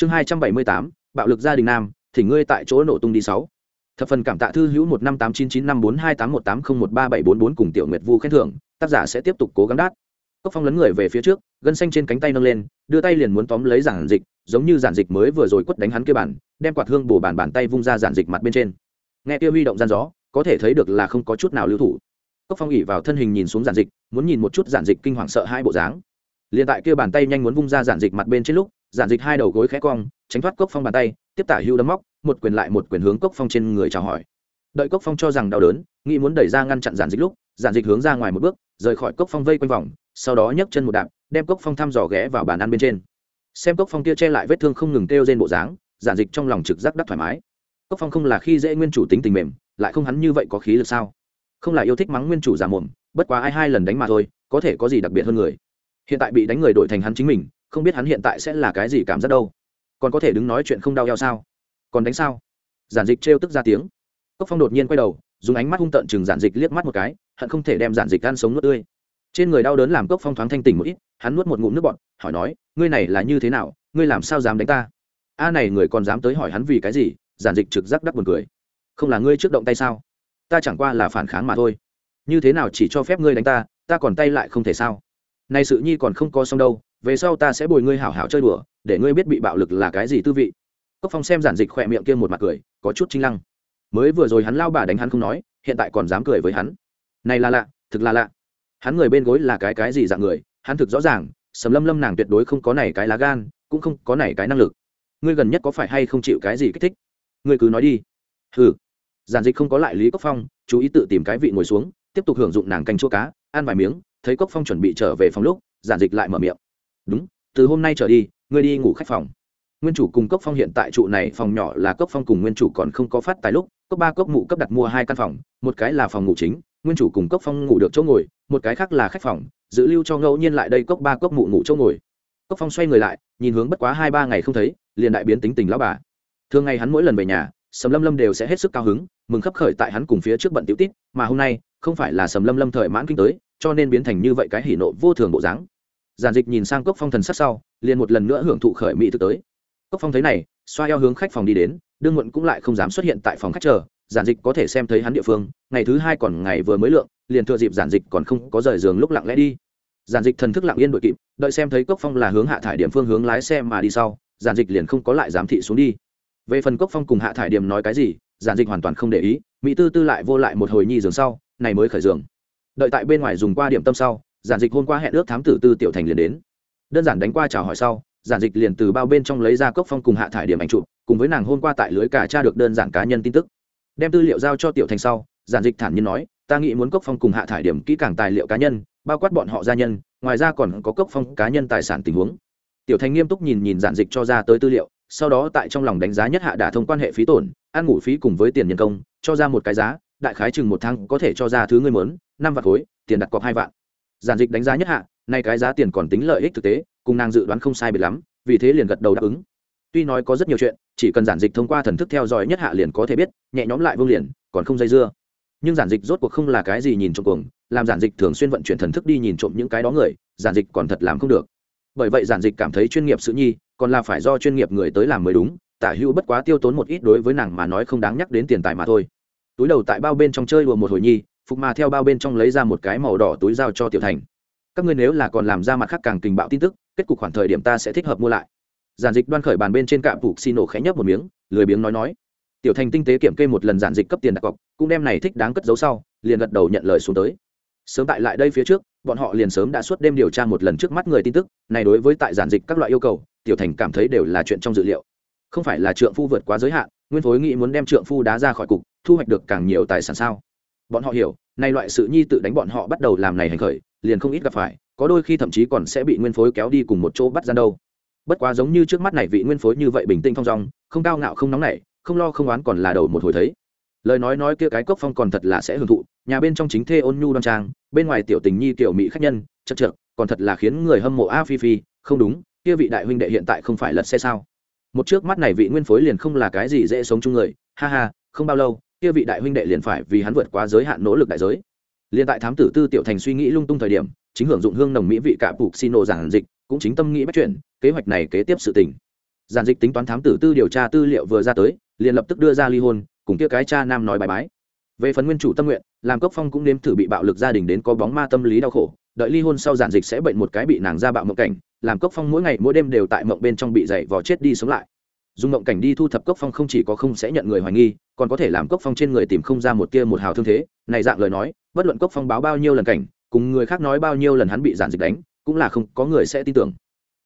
chương hai trăm bảy mươi tám, bạo lực gia đình nam, thì ngươi tại chỗ nổ tung đi sáu. Thập phần cảm tạ thư hữu một năm tám chín chín năm bốn hai tám một tám không một ba bảy bốn bốn cùng tiểu nguyệt vu khen thưởng, tác giả sẽ tiếp tục cố gắng đát. Cốc phong lấn người về phía trước, gân xanh trên cánh tay nâng lên, đưa tay liền muốn tóm lấy giản dịch, giống như giản dịch mới vừa rồi quất đánh hắn kia bản đem quạt hương bổ bàn bàn tay vung ra giản dịch mặt bên trên. Nghe kia huy động gian gió, có thể thấy được là không có chút nào lưu thủ. Cốc phong ỉ vào thân hình nhìn xuống giản dịch, muốn nhìn một chút giản dịch kinh hoàng sợ hai bộ dáng. Liền tại kia bàn tay nhanh muốn vung ra giản dịch mặt bên trên lúc giản dịch hai đầu gối khẽ cong, tránh thoát cốc phong bàn tay, tiếp tả hưu đấm móc, một quyền lại một quyền hướng cốc phong trên người chào hỏi. Đợi cốc phong cho rằng đau đớn, nghĩ muốn đẩy ra ngăn chặn giản dịch lúc, giản dịch hướng ra ngoài một bước, rời khỏi cốc phong vây quanh vòng, sau đó nhấc chân một đạp, đem cốc phong thăm dò ghé vào bàn ăn bên trên. Xem cốc phong kia che lại vết thương không ngừng kêu trên bộ dáng, giản dịch trong lòng trực giác đắc thoải mái. Cốc phong không là khi dễ nguyên chủ tính tình mềm, lại không hắn như vậy có khí lực sao? Không là yêu thích mắng nguyên chủ giả mồm, bất quá ai hai lần đánh mà thôi, có thể có gì đặc biệt hơn người? Hiện tại bị đánh người đổi thành hắn chính mình không biết hắn hiện tại sẽ là cái gì cảm giác đâu. Còn có thể đứng nói chuyện không đau eo sao? Còn đánh sao? Giản dịch trêu tức ra tiếng. Cốc phong đột nhiên quay đầu, dùng ánh mắt hung tợn chừng giản dịch liếc mắt một cái, hận không thể đem giản dịch ăn sống nuốt tươi. Trên người đau đớn làm cốc phong thoáng thanh tỉnh một ít, hắn nuốt một ngụm nước bọt, hỏi nói, ngươi này là như thế nào? Ngươi làm sao dám đánh ta? A này người còn dám tới hỏi hắn vì cái gì? Giản dịch trực giác đắc buồn cười. Không là ngươi trước động tay sao? Ta chẳng qua là phản kháng mà thôi. Như thế nào chỉ cho phép ngươi đánh ta ta còn tay lại không thể sao? Này sự nhi còn không có xong đâu về sau ta sẽ bồi ngươi hảo hảo chơi đùa, để ngươi biết bị bạo lực là cái gì tư vị. Cốc phong xem giản dịch khỏe miệng kia một mặt cười, có chút chính lăng. Mới vừa rồi hắn lao bà đánh hắn không nói, hiện tại còn dám cười với hắn. Này là lạ, thực là lạ. Hắn người bên gối là cái cái gì dạng người? Hắn thực rõ ràng, sầm lâm lâm nàng tuyệt đối không có này cái lá gan, cũng không có này cái năng lực. Ngươi gần nhất có phải hay không chịu cái gì kích thích? Ngươi cứ nói đi. Ừ giản dịch không có lại lý cốc phong, chú ý tự tìm cái vị ngồi xuống, tiếp tục hưởng dụng nàng canh chua cá, ăn vài miếng, thấy cốc phong chuẩn bị trở về phòng lúc, giản dịch lại mở miệng đúng, từ hôm nay trở đi, ngươi đi ngủ khách phòng. Nguyên chủ cùng cốc phong hiện tại trụ này phòng nhỏ là cốc phong cùng nguyên chủ còn không có phát tài lúc, cốc ba, cốc mụ cấp đặt mua hai căn phòng, một cái là phòng ngủ chính, nguyên chủ cùng cốc phong ngủ được chỗ ngồi, một cái khác là khách phòng giữ lưu cho ngẫu nhiên lại đây cốc ba, cốc mụ ngủ chỗ ngồi. Cốc phong xoay người lại, nhìn hướng bất quá hai, ba ngày không thấy, liền đại biến tính tình lão bà. Thường ngày hắn mỗi lần về nhà, sầm lâm lâm đều sẽ hết sức cao hứng, mừng khấp khởi tại hắn cùng phía trước bận tiểu tít mà hôm nay, không phải là sầm lâm lâm thời mãn kinh tới, cho nên biến thành như vậy cái hỉ nộ vô thường bộ dáng giản dịch nhìn sang cốc phong thần sắc sau, liền một lần nữa hưởng thụ khởi mỹ thực tới. Cốc phong thấy này, xoa eo hướng khách phòng đi đến, đương muộn cũng lại không dám xuất hiện tại phòng khách chờ, giản dịch có thể xem thấy hắn địa phương, ngày thứ hai còn ngày vừa mới lượng, liền thừa dịp giản dịch còn không có rời giường lúc lặng lẽ đi. Giản dịch thần thức lặng yên đội kịp, đợi xem thấy cốc phong là hướng hạ thải điểm phương hướng lái xe mà đi sau, giản dịch liền không có lại giám thị xuống đi. Về phần cốc phong cùng hạ thải điểm nói cái gì, giản dịch hoàn toàn không để ý, mỹ tư tư lại vô lại một hồi nhi giường sau, này mới khởi giường. Đợi tại bên ngoài dùng qua điểm tâm sau giản dịch hôm qua hẹn ước thám tử tư tiểu thành liền đến. Đơn giản đánh qua chào hỏi sau, giản dịch liền từ bao bên trong lấy ra cốc phong cùng hạ thải điểm ảnh chụp, cùng với nàng hôm qua tại lưới cả cha được đơn giản cá nhân tin tức. Đem tư liệu giao cho tiểu thành sau, giản dịch thản nhiên nói, ta nghĩ muốn cốc phong cùng hạ thải điểm kỹ càng tài liệu cá nhân, bao quát bọn họ gia nhân, ngoài ra còn có cốc phong cá nhân tài sản tình huống. Tiểu thành nghiêm túc nhìn nhìn giản dịch cho ra tới tư liệu, sau đó tại trong lòng đánh giá nhất hạ đả thông quan hệ phí tổn, ăn ngủ phí cùng với tiền nhân công, cho ra một cái giá, đại khái chừng một tháng có thể cho ra thứ ngươi mớn năm vạn khối, tiền đặt cọc hai vạn giản dịch đánh giá nhất hạ, nay cái giá tiền còn tính lợi ích thực tế, cùng nàng dự đoán không sai biệt lắm, vì thế liền gật đầu đáp ứng. Tuy nói có rất nhiều chuyện, chỉ cần giản dịch thông qua thần thức theo dõi nhất hạ liền có thể biết, nhẹ nhóm lại vương liền, còn không dây dưa. Nhưng giản dịch rốt cuộc không là cái gì nhìn trộm cuồng, làm giản dịch thường xuyên vận chuyển thần thức đi nhìn trộm những cái đó người, giản dịch còn thật làm không được. Bởi vậy giản dịch cảm thấy chuyên nghiệp sự nhi, còn là phải do chuyên nghiệp người tới làm mới đúng, tả hữu bất quá tiêu tốn một ít đối với nàng mà nói không đáng nhắc đến tiền tài mà thôi. Túi đầu tại bao bên trong chơi đùa một hồi nhi phục mà theo bao bên trong lấy ra một cái màu đỏ túi giao cho tiểu thành. Các ngươi nếu là còn làm ra mặt khác càng tình bạo tin tức, kết cục khoản thời điểm ta sẽ thích hợp mua lại. Giản dịch đoan khởi bàn bên trên cạm phục xin nổ khẽ nhấp một miếng, lười biếng nói nói. Tiểu thành tinh tế kiểm kê một lần giản dịch cấp tiền đặt cọc, cũng đem này thích đáng cất giấu sau, liền gật đầu nhận lời xuống tới. Sớm tại lại đây phía trước, bọn họ liền sớm đã suốt đêm điều tra một lần trước mắt người tin tức, này đối với tại giản dịch các loại yêu cầu, tiểu thành cảm thấy đều là chuyện trong dự liệu. Không phải là trượng phu vượt quá giới hạn, nguyên phối nghĩ muốn đem trượng phu đá ra khỏi cục, thu hoạch được càng nhiều tài sản sao? Bọn họ hiểu, nay loại sự nhi tự đánh bọn họ bắt đầu làm này hành khởi, liền không ít gặp phải, có đôi khi thậm chí còn sẽ bị nguyên phối kéo đi cùng một chỗ bắt ra đâu. Bất quá giống như trước mắt này vị nguyên phối như vậy bình tĩnh thong dong, không cao ngạo không nóng nảy, không lo không oán còn là đầu một hồi thấy. Lời nói nói kia cái cốc phong còn thật là sẽ hưởng thụ, nhà bên trong chính thê ôn nhu đoan trang, bên ngoài tiểu tình nhi tiểu mỹ khách nhân, chật chật còn thật là khiến người hâm mộ a phi phi, không đúng, kia vị đại huynh đệ hiện tại không phải lật xe sao? Một trước mắt này vị nguyên phối liền không là cái gì dễ sống chung người, ha ha, không bao lâu kia vị đại huynh đệ liền phải vì hắn vượt quá giới hạn nỗ lực đại giới. Liền tại thám tử tư tiểu thành suy nghĩ lung tung thời điểm, chính hưởng dụng hương nồng mỹ vị cả phục xin giảng giản dịch, cũng chính tâm nghĩ bắt chuyện, kế hoạch này kế tiếp sự tình. Giản dịch tính toán thám tử tư điều tra tư liệu vừa ra tới, liền lập tức đưa ra ly hôn, cùng kia cái cha nam nói bài bái. Về phần nguyên chủ tâm nguyện, làm cốc phong cũng nếm thử bị bạo lực gia đình đến có bóng ma tâm lý đau khổ, đợi ly hôn sau giản dịch sẽ bệnh một cái bị nàng ra bạo mộng cảnh, làm cốc phong mỗi ngày mỗi đêm đều tại mộng bên trong bị dậy vò chết đi sống lại dùng mộng cảnh đi thu thập cốc phong không chỉ có không sẽ nhận người hoài nghi, còn có thể làm cốc phong trên người tìm không ra một tia một hào thương thế. Này dạng lời nói, bất luận cốc phong báo bao nhiêu lần cảnh, cùng người khác nói bao nhiêu lần hắn bị giản dịch đánh, cũng là không có người sẽ tin tưởng.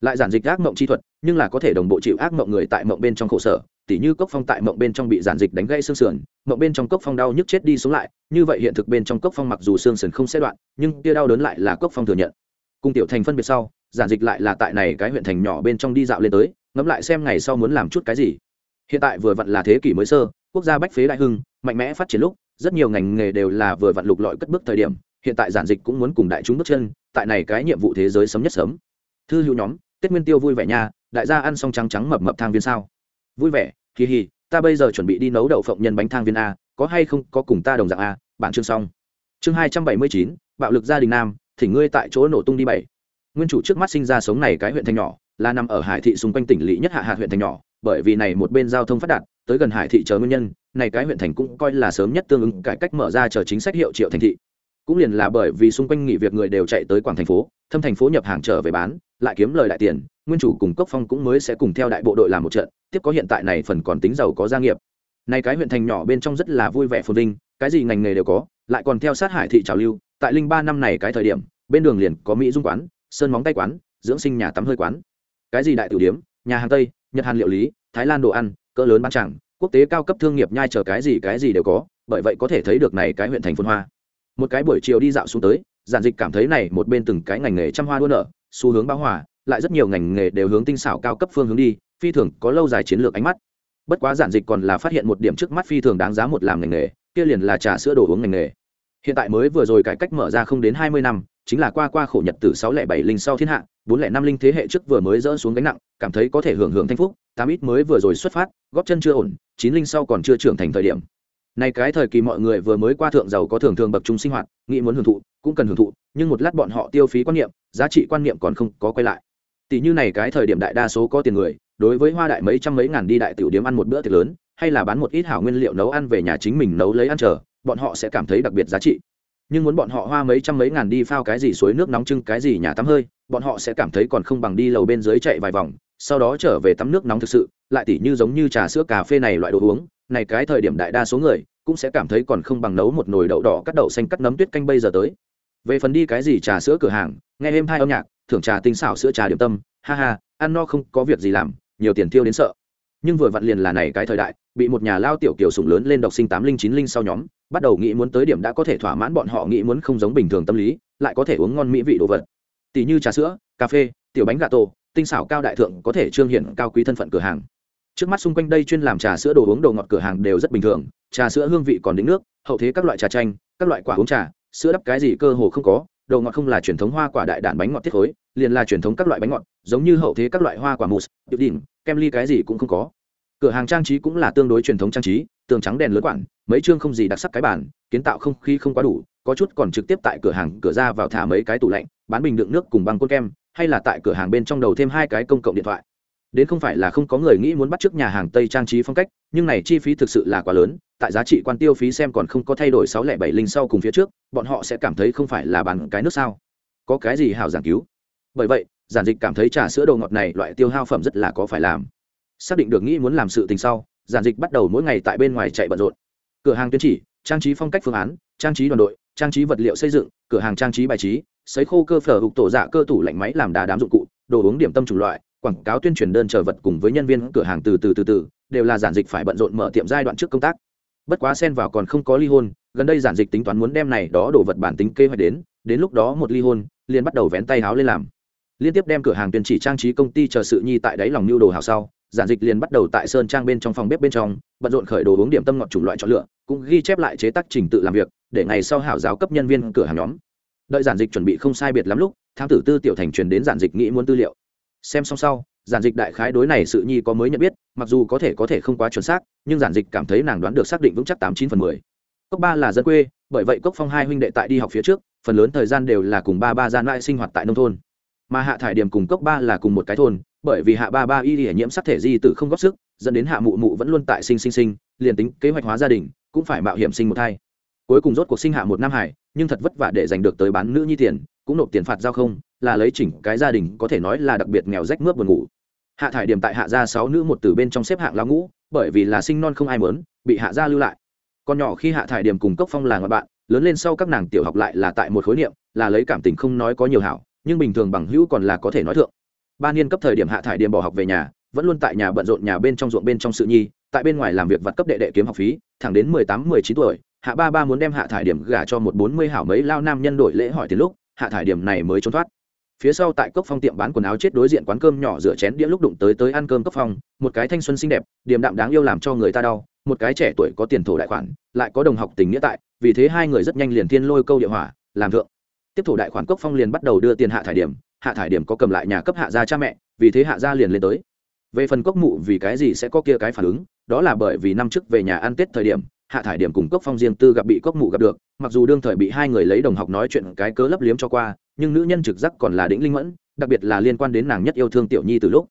Lại giản dịch ác mộng chi thuật, nhưng là có thể đồng bộ chịu ác mộng người tại mộng bên trong khổ sở, tỉ như cốc phong tại mộng bên trong bị giản dịch đánh gãy xương sườn, mộng bên trong cốc phong đau nhức chết đi xuống lại, như vậy hiện thực bên trong cốc phong mặc dù xương sườn không sẽ đoạn, nhưng kia đau đớn lại là cốc phong thừa nhận. Cùng tiểu thành phân biệt sau, giản dịch lại là tại này cái huyện thành nhỏ bên trong đi dạo lên tới ngẫm lại xem ngày sau muốn làm chút cái gì. Hiện tại vừa vặn là thế kỷ mới sơ, quốc gia bách phế đại hưng, mạnh mẽ phát triển lúc, rất nhiều ngành nghề đều là vừa vặn lục lọi cất bước thời điểm, hiện tại giản dịch cũng muốn cùng đại chúng bước chân, tại này cái nhiệm vụ thế giới sớm nhất sớm. Thư hữu nhóm, tết nguyên tiêu vui vẻ nha, đại gia ăn xong trắng trắng mập mập thang viên sao? Vui vẻ, kỳ hì, ta bây giờ chuẩn bị đi nấu đậu phộng nhân bánh thang viên a, có hay không, có cùng ta đồng dạng a bản chương xong. Chương hai trăm bảy mươi chín, bạo lực gia đình nam, thỉnh ngươi tại chỗ nổ tung đi bảy. Nguyên chủ trước mắt sinh ra sống này cái huyện thành nhỏ là nằm ở hải thị xung quanh tỉnh lỵ nhất hạ hạt huyện thành nhỏ, bởi vì này một bên giao thông phát đạt, tới gần hải thị chờ nguyên nhân, này cái huyện thành cũng coi là sớm nhất tương ứng, cải cách mở ra chờ chính sách hiệu triệu thành thị. Cũng liền là bởi vì xung quanh nghỉ việc người đều chạy tới quảng thành phố, thâm thành phố nhập hàng trở về bán, lại kiếm lời đại tiền, nguyên chủ cùng cốc phong cũng mới sẽ cùng theo đại bộ đội làm một trận, tiếp có hiện tại này phần còn tính giàu có gia nghiệp. Này cái huyện thành nhỏ bên trong rất là vui vẻ phồn vinh, cái gì ngành nghề đều có, lại còn theo sát hải thị trào lưu, tại linh ba năm này cái thời điểm, bên đường liền có mỹ dung quán, sơn móng tay quán, dưỡng sinh nhà tắm hơi quán cái gì đại tử điếm, nhà hàng tây, nhật hàn liệu lý, thái lan đồ ăn, cỡ lớn bán chẳng, quốc tế cao cấp thương nghiệp nhai chờ cái gì cái gì đều có, bởi vậy có thể thấy được này cái huyện thành phồn hoa. Một cái buổi chiều đi dạo xuống tới, giản dịch cảm thấy này một bên từng cái ngành nghề trăm hoa đua nở, xu hướng bão hòa, lại rất nhiều ngành nghề đều hướng tinh xảo cao cấp phương hướng đi, phi thường có lâu dài chiến lược ánh mắt. Bất quá giản dịch còn là phát hiện một điểm trước mắt phi thường đáng giá một làm ngành nghề, kia liền là trà sữa đồ uống ngành nghề hiện tại mới vừa rồi cải cách mở ra không đến hai mươi năm, chính là qua qua khổ nhật từ sáu lẻ bảy linh sau thiên hạ, bốn lẻ năm linh thế hệ trước vừa mới dỡ xuống gánh nặng, cảm thấy có thể hưởng hưởng thanh phúc, tám ít mới vừa rồi xuất phát, góp chân chưa ổn, chín linh sau còn chưa trưởng thành thời điểm. Này cái thời kỳ mọi người vừa mới qua thượng giàu có thường thường bậc trung sinh hoạt, nghĩ muốn hưởng thụ, cũng cần hưởng thụ, nhưng một lát bọn họ tiêu phí quan niệm, giá trị quan niệm còn không có quay lại. Tỷ như này cái thời điểm đại đa số có tiền người, đối với hoa đại mấy trăm mấy ngàn đi đại tiểu điếm ăn một bữa tiệc lớn, hay là bán một ít hảo nguyên liệu nấu ăn về nhà chính mình nấu lấy ăn chờ bọn họ sẽ cảm thấy đặc biệt giá trị. Nhưng muốn bọn họ hoa mấy trăm mấy ngàn đi phao cái gì suối nước nóng trưng cái gì nhà tắm hơi, bọn họ sẽ cảm thấy còn không bằng đi lầu bên dưới chạy vài vòng, sau đó trở về tắm nước nóng thực sự, lại tỉ như giống như trà sữa cà phê này loại đồ uống, này cái thời điểm đại đa số người cũng sẽ cảm thấy còn không bằng nấu một nồi đậu đỏ cắt đậu xanh cắt nấm tuyết canh bây giờ tới. Về phần đi cái gì trà sữa cửa hàng, nghe êm hai âm nhạc, thưởng trà tinh xảo sữa trà điểm tâm, ha ha, ăn no không có việc gì làm, nhiều tiền tiêu đến sợ. Nhưng vừa vặn liền là này cái thời đại, bị một nhà lao tiểu kiều sùng lớn lên đọc sinh tám linh chín linh sau nhóm bắt đầu nghĩ muốn tới điểm đã có thể thỏa mãn bọn họ nghĩ muốn không giống bình thường tâm lý, lại có thể uống ngon mỹ vị đồ vật. Tỷ như trà sữa, cà phê, tiểu bánh gà tổ, tinh xảo cao đại thượng có thể trương hiện cao quý thân phận cửa hàng. Trước mắt xung quanh đây chuyên làm trà sữa đồ uống đồ ngọt cửa hàng đều rất bình thường, trà sữa hương vị còn đính nước, hậu thế các loại trà chanh, các loại quả uống trà, sữa đắp cái gì cơ hồ không có, đồ ngọt không là truyền thống hoa quả đại đạn bánh ngọt thiết khối, liền là truyền thống các loại bánh ngọt, giống như hậu thế các loại hoa quả mousse điệu đỉnh, kem ly cái gì cũng không có. Cửa hàng trang trí cũng là tương đối truyền thống trang trí, tường trắng đèn lớn quản mấy chương không gì đặc sắc cái bản kiến tạo không khí không quá đủ, có chút còn trực tiếp tại cửa hàng cửa ra vào thả mấy cái tủ lạnh, bán bình đựng nước cùng băng côn kem, hay là tại cửa hàng bên trong đầu thêm hai cái công cộng điện thoại. Đến không phải là không có người nghĩ muốn bắt chước nhà hàng tây trang trí phong cách, nhưng này chi phí thực sự là quá lớn, tại giá trị quan tiêu phí xem còn không có thay đổi sáu lẻ bảy linh sau cùng phía trước, bọn họ sẽ cảm thấy không phải là bán cái nước sao? Có cái gì hảo giảng cứu? Bởi vậy, giản dịch cảm thấy trà sữa đồ ngọt này loại tiêu hao phẩm rất là có phải làm. Xác định được nghĩ muốn làm sự tình sau, giản dịch bắt đầu mỗi ngày tại bên ngoài chạy bận rộn cửa hàng tuyên chỉ, trang trí phong cách phương án, trang trí đoàn đội, trang trí vật liệu xây dựng, cửa hàng trang trí bài trí, sấy khô cơ phở hục tổ dạ cơ tủ lạnh máy làm đá đám dụng cụ, đồ uống điểm tâm chủng loại, quảng cáo tuyên truyền đơn chờ vật cùng với nhân viên cửa hàng từ từ từ từ, đều là giản dịch phải bận rộn mở tiệm giai đoạn trước công tác. Bất quá xen vào còn không có ly hôn, gần đây giản dịch tính toán muốn đem này đó đồ vật bản tính kế hoạch đến đến lúc đó một ly hôn, liền bắt đầu vén tay háo lên làm. Liên tiếp đem cửa hàng tuyên chỉ trang trí công ty chờ sự nhi tại đáy lòng mưu đồ hào sau giản dịch liền bắt đầu tại sơn trang bên trong phòng bếp bên trong, bận rộn khởi đồ uống điểm tâm ngọt chủng loại chọn lựa, cũng ghi chép lại chế tác trình tự làm việc, để ngày sau hảo giáo cấp nhân viên cửa hàng nhóm. Đợi giản dịch chuẩn bị không sai biệt lắm lúc, thám tử tư tiểu thành truyền đến giản dịch nghĩ muốn tư liệu. Xem xong sau, giản dịch đại khái đối này sự nhi có mới nhận biết, mặc dù có thể có thể không quá chuẩn xác, nhưng giản dịch cảm thấy nàng đoán được xác định vững chắc tám chín phần mười. Cốc ba là dân quê, bởi vậy cốc phong hai huynh đệ tại đi học phía trước, phần lớn thời gian đều là cùng ba ba gian lại sinh hoạt tại nông thôn. Mà hạ thải điểm cùng cốc ba là cùng một cái thôn bởi vì hạ ba ba y hiển nhiễm sắc thể di tử không góp sức, dẫn đến hạ mụ mụ vẫn luôn tại sinh sinh sinh, liền tính kế hoạch hóa gia đình, cũng phải mạo hiểm sinh một thai. Cuối cùng rốt cuộc sinh hạ một nam hải, nhưng thật vất vả để giành được tới bán nữ nhi tiền, cũng nộp tiền phạt giao không, là lấy chỉnh cái gia đình có thể nói là đặc biệt nghèo rách mướp buồn ngủ. Hạ thải điểm tại hạ gia sáu nữ một từ bên trong xếp hạng lao ngũ, bởi vì là sinh non không ai mớn bị hạ gia lưu lại. Còn nhỏ khi hạ thải điểm cùng cốc phong là ngoại bạn, lớn lên sau các nàng tiểu học lại là tại một khối niệm, là lấy cảm tình không nói có nhiều hảo, nhưng bình thường bằng hữu còn là có thể nói thượng ba niên cấp thời điểm hạ thải điểm bỏ học về nhà, vẫn luôn tại nhà bận rộn nhà bên trong ruộng bên trong sự nhi, tại bên ngoài làm việc vặt cấp đệ đệ kiếm học phí, thẳng đến mười tám, mười chín tuổi, hạ ba ba muốn đem hạ thải điểm gả cho một bốn mươi hảo mấy lao nam nhân đổi lễ hỏi từ lúc, hạ thải điểm này mới trốn thoát. Phía sau tại cốc phong tiệm bán quần áo chết đối diện quán cơm nhỏ rửa chén đĩa lúc đụng tới tới ăn cơm cốc phong, một cái thanh xuân xinh đẹp, điềm đạm đáng yêu làm cho người ta đau, một cái trẻ tuổi có tiền thổ đại khoản, lại có đồng học tình nghĩa tại, vì thế hai người rất nhanh liền thiên lôi câu địa hỏa, làm thượng tiếp thổ đại khoản cốc phong liền bắt đầu đưa tiền hạ thải điểm, hạ thải điểm có cầm lại nhà cấp hạ gia cha mẹ, vì thế hạ gia liền lên tới. Về phần cốc mụ vì cái gì sẽ có kia cái phản ứng, đó là bởi vì năm trước về nhà ăn tết thời điểm, hạ thải điểm cùng cốc phong riêng tư gặp bị cốc mụ gặp được, mặc dù đương thời bị hai người lấy đồng học nói chuyện cái cớ lấp liếm cho qua, nhưng nữ nhân trực giác còn là đĩnh linh mẫn, đặc biệt là liên quan đến nàng nhất yêu thương tiểu nhi từ lúc.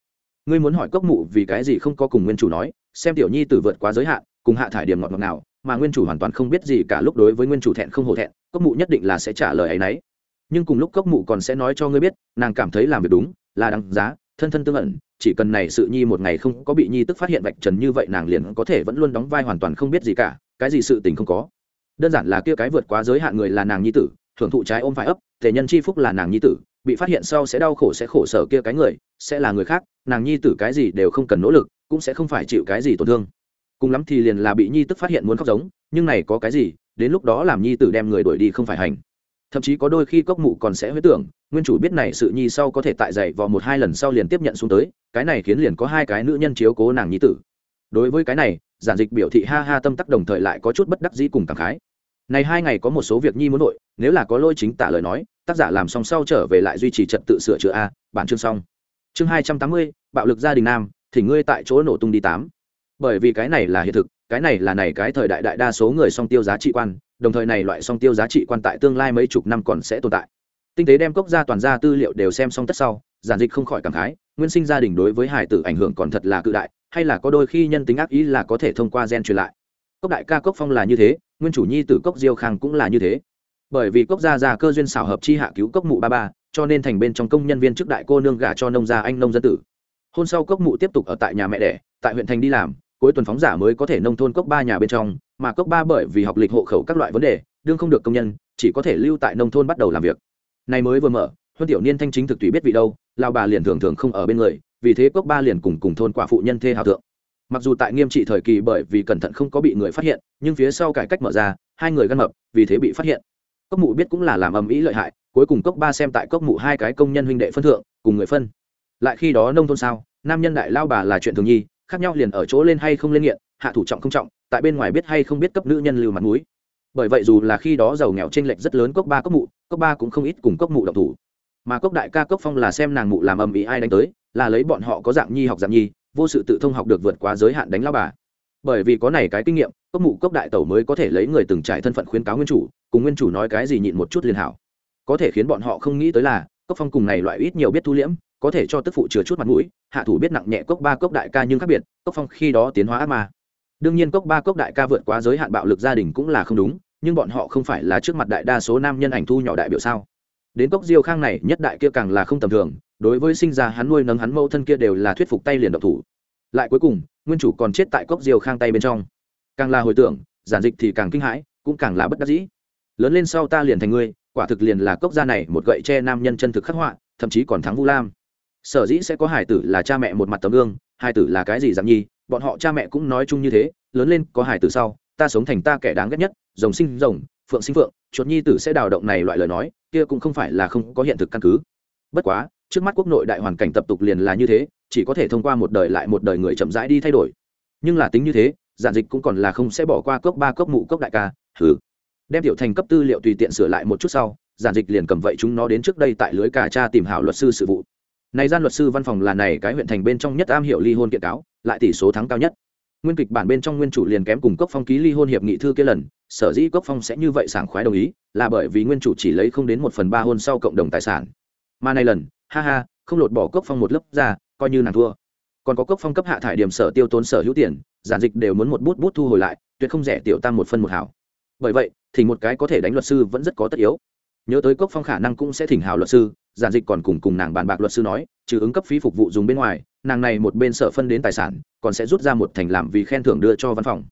Ngươi muốn hỏi cốc mụ vì cái gì không có cùng nguyên chủ nói, xem tiểu nhi từ vượt quá giới hạn, cùng hạ thải điểm ngọt ngọt nào, mà nguyên chủ hoàn toàn không biết gì cả lúc đối với nguyên chủ thẹn không hổ thẹn, cốc mụ nhất định là sẽ trả lời ấy nấy nhưng cùng lúc cốc mụ còn sẽ nói cho ngươi biết, nàng cảm thấy làm việc đúng, là đáng giá, thân thân tương ẩn, chỉ cần này sự nhi một ngày không có bị nhi tức phát hiện vạch trần như vậy nàng liền có thể vẫn luôn đóng vai hoàn toàn không biết gì cả, cái gì sự tình không có. Đơn giản là kia cái vượt quá giới hạn người là nàng nhi tử, thưởng thụ trái ôm phải ấp, thể nhân chi phúc là nàng nhi tử, bị phát hiện sau sẽ đau khổ sẽ khổ sở kia cái người, sẽ là người khác, nàng nhi tử cái gì đều không cần nỗ lực, cũng sẽ không phải chịu cái gì tổn thương. Cùng lắm thì liền là bị nhi tức phát hiện muốn khóc giống, nhưng này có cái gì, đến lúc đó làm nhi tử đem người đuổi đi không phải hành thậm chí có đôi khi cốc mụ còn sẽ huyết tưởng, nguyên chủ biết này sự nhi sau có thể tại dậy vào một hai lần sau liền tiếp nhận xuống tới, cái này khiến liền có hai cái nữ nhân chiếu cố nàng nhi tử. Đối với cái này, giản dịch biểu thị ha ha tâm tắc đồng thời lại có chút bất đắc dĩ cùng cảm khái. Này hai ngày có một số việc nhi muốn nội, nếu là có lôi chính tả lời nói, tác giả làm xong sau trở về lại duy trì trật tự sửa chữa a, bản chương xong. Chương hai trăm tám mươi, bạo lực gia đình nam thì ngươi tại chỗ nổ tung đi tám. Bởi vì cái này là hiện thực cái này là này cái thời đại đại đa số người song tiêu giá trị quan, đồng thời này loại song tiêu giá trị quan tại tương lai mấy chục năm còn sẽ tồn tại. Tinh tế đem cốc ra toàn ra tư liệu đều xem xong tất sau, giản dịch không khỏi cảm khái, nguyên sinh gia đình đối với hải tử ảnh hưởng còn thật là cự đại, hay là có đôi khi nhân tính ác ý là có thể thông qua gen truyền lại. Cốc đại ca cốc phong là như thế, nguyên chủ nhi tử cốc diêu khang cũng là như thế. Bởi vì cốc gia gia cơ duyên xảo hợp chi hạ cứu cốc mụ ba ba, cho nên thành bên trong công nhân viên trước đại cô nương gả cho nông gia anh nông dân tử. Hôn sau cốc mụ tiếp tục ở tại nhà mẹ đẻ, tại huyện thành đi làm cuối tuần phóng giả mới có thể nông thôn cốc ba nhà bên trong, mà cốc ba bởi vì học lịch hộ khẩu các loại vấn đề, đương không được công nhân, chỉ có thể lưu tại nông thôn bắt đầu làm việc. Này mới vừa mở, huân tiểu niên thanh chính thực tùy biết vị đâu lao bà liền thường thường không ở bên người, vì thế cốc ba liền cùng cùng thôn quả phụ nhân thê hào thượng. Mặc dù tại nghiêm trị thời kỳ bởi vì cẩn thận không có bị người phát hiện, nhưng phía sau cải cách mở ra, hai người găn mập, vì thế bị phát hiện. Cốc mụ biết cũng là làm ầm ĩ lợi hại, cuối cùng cốc ba xem tại cốc mụ hai cái công nhân huynh đệ phân thượng, cùng người phân. Lại khi đó nông thôn sao, nam nhân đại lao bà là chuyện thường nhi khác nhau liền ở chỗ lên hay không lên nghiện, hạ thủ trọng không trọng, tại bên ngoài biết hay không biết cấp nữ nhân lưu mặt mũi. Bởi vậy dù là khi đó giàu nghèo t r ê n lệch rất lớn cốc ba cốc mụ, cốc ba cũng không ít cùng cốc mụ độc thủ. Mà cốc đại ca cốc phong là xem nàng mụ làm ầm ĩ ai đánh tới, là lấy bọn họ có dạng nhi học dạng nhi, vô sự tự thông học được vượt quá giới hạn đánh lao bà. Bởi vì có này cái kinh nghiệm, cốc mụ cốc đại tẩu mới có thể lấy người từng trải thân phận khuyến cáo nguyên chủ, cùng nguyên chủ nói cái gì nhịn một chút liền hảo. Có thể khiến bọn họ không nghĩ tới là, cốc phong cùng này loại ít nhiều biết thu liễm có thể cho tức phụ chừa chút mặt mũi, hạ thủ biết nặng nhẹ cốc ba cốc đại ca nhưng khác biệt, cốc phong khi đó tiến hóa ác ma. Đương nhiên cốc ba cốc đại ca vượt quá giới hạn bạo lực gia đình cũng là không đúng, nhưng bọn họ không phải là trước mặt đại đa số nam nhân ảnh thu nhỏ đại biểu sao? Đến cốc diêu khang này, nhất đại kia càng là không tầm thường, đối với sinh ra hắn nuôi nấng hắn mâu thân kia đều là thuyết phục tay liền độc thủ. Lại cuối cùng, nguyên chủ còn chết tại cốc diêu khang tay bên trong. Càng là hồi tưởng, giản dịch thì càng kinh hãi, cũng càng là bất đắc dĩ. Lớn lên sau ta liền thành ngươi, quả thực liền là cốc gia này một gậy che nam nhân chân thực khắc họa, thậm chí còn thắng vu lam sở dĩ sẽ có hải tử là cha mẹ một mặt tấm gương, hải tử là cái gì dạng nhi, bọn họ cha mẹ cũng nói chung như thế, lớn lên có hải tử sau, ta sống thành ta kẻ đáng ghét nhất, rồng sinh rồng, phượng sinh phượng, chuột nhi tử sẽ đào động này loại lời nói, kia cũng không phải là không có hiện thực căn cứ. Bất quá, trước mắt quốc nội đại hoàn cảnh tập tục liền là như thế, chỉ có thể thông qua một đời lại một đời người chậm rãi đi thay đổi. Nhưng là tính như thế, giản dịch cũng còn là không sẽ bỏ qua cốc ba cốc mụ cốc đại ca thử đem tiểu thành cấp tư liệu tùy tiện sửa lại một chút sau, giản dịch liền cầm vậy chúng nó đến trước đây tại lưới cà cha tìm hảo luật sư sự vụ này gian luật sư văn phòng là này cái huyện thành bên trong nhất am hiểu ly hôn kiện cáo, lại tỷ số thắng cao nhất. Nguyên kịch bản bên trong nguyên chủ liền kém cùng cốc phong ký ly hôn hiệp nghị thư kia lần, sở dĩ cốc phong sẽ như vậy sảng khoái đồng ý, là bởi vì nguyên chủ chỉ lấy không đến một phần ba hôn sau cộng đồng tài sản. Mà này lần, ha ha, không lột bỏ cốc phong một lớp ra, coi như nàng thua. Còn có cốc phong cấp hạ thải điểm sở tiêu tốn sở hữu tiền, giản dịch đều muốn một bút bút thu hồi lại, tuyệt không rẻ tiểu tam một phân một hảo. Bởi vậy, thì một cái có thể đánh luật sư vẫn rất có tất yếu. Nhớ tới cốc phong khả năng cũng sẽ thỉnh hào luật sư giản dịch còn cùng cùng nàng bàn bạc luật sư nói, trừ ứng cấp phí phục vụ dùng bên ngoài, nàng này một bên sở phân đến tài sản, còn sẽ rút ra một thành làm vì khen thưởng đưa cho văn phòng.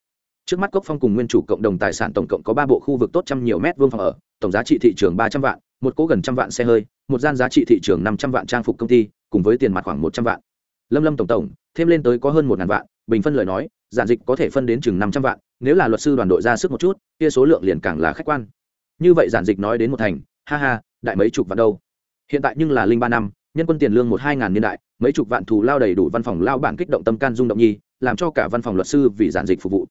Trước mắt cốc phong cùng nguyên chủ cộng đồng tài sản tổng cộng có ba bộ khu vực tốt trăm nhiều mét vuông phòng ở, tổng giá trị thị trường ba trăm vạn, một cỗ gần trăm vạn xe hơi, một gian giá trị thị trường năm trăm vạn trang phục công ty, cùng với tiền mặt khoảng một trăm vạn. Lâm lâm tổng tổng, thêm lên tới có hơn một ngàn vạn, bình phân lời nói, giản dịch có thể phân đến chừng năm trăm vạn, nếu là luật sư đoàn đội ra sức một chút, kia số lượng liền càng là khách quan. Như vậy giản dịch nói đến một thành, ha ha, đại mấy chục vạn đâu hiện tại nhưng là linh ba năm, nhân quân tiền lương một hai ngàn niên đại, mấy chục vạn thù lao đầy đủ văn phòng lao bản kích động tâm can dung động nhi, làm cho cả văn phòng luật sư vì giản dịch phục vụ.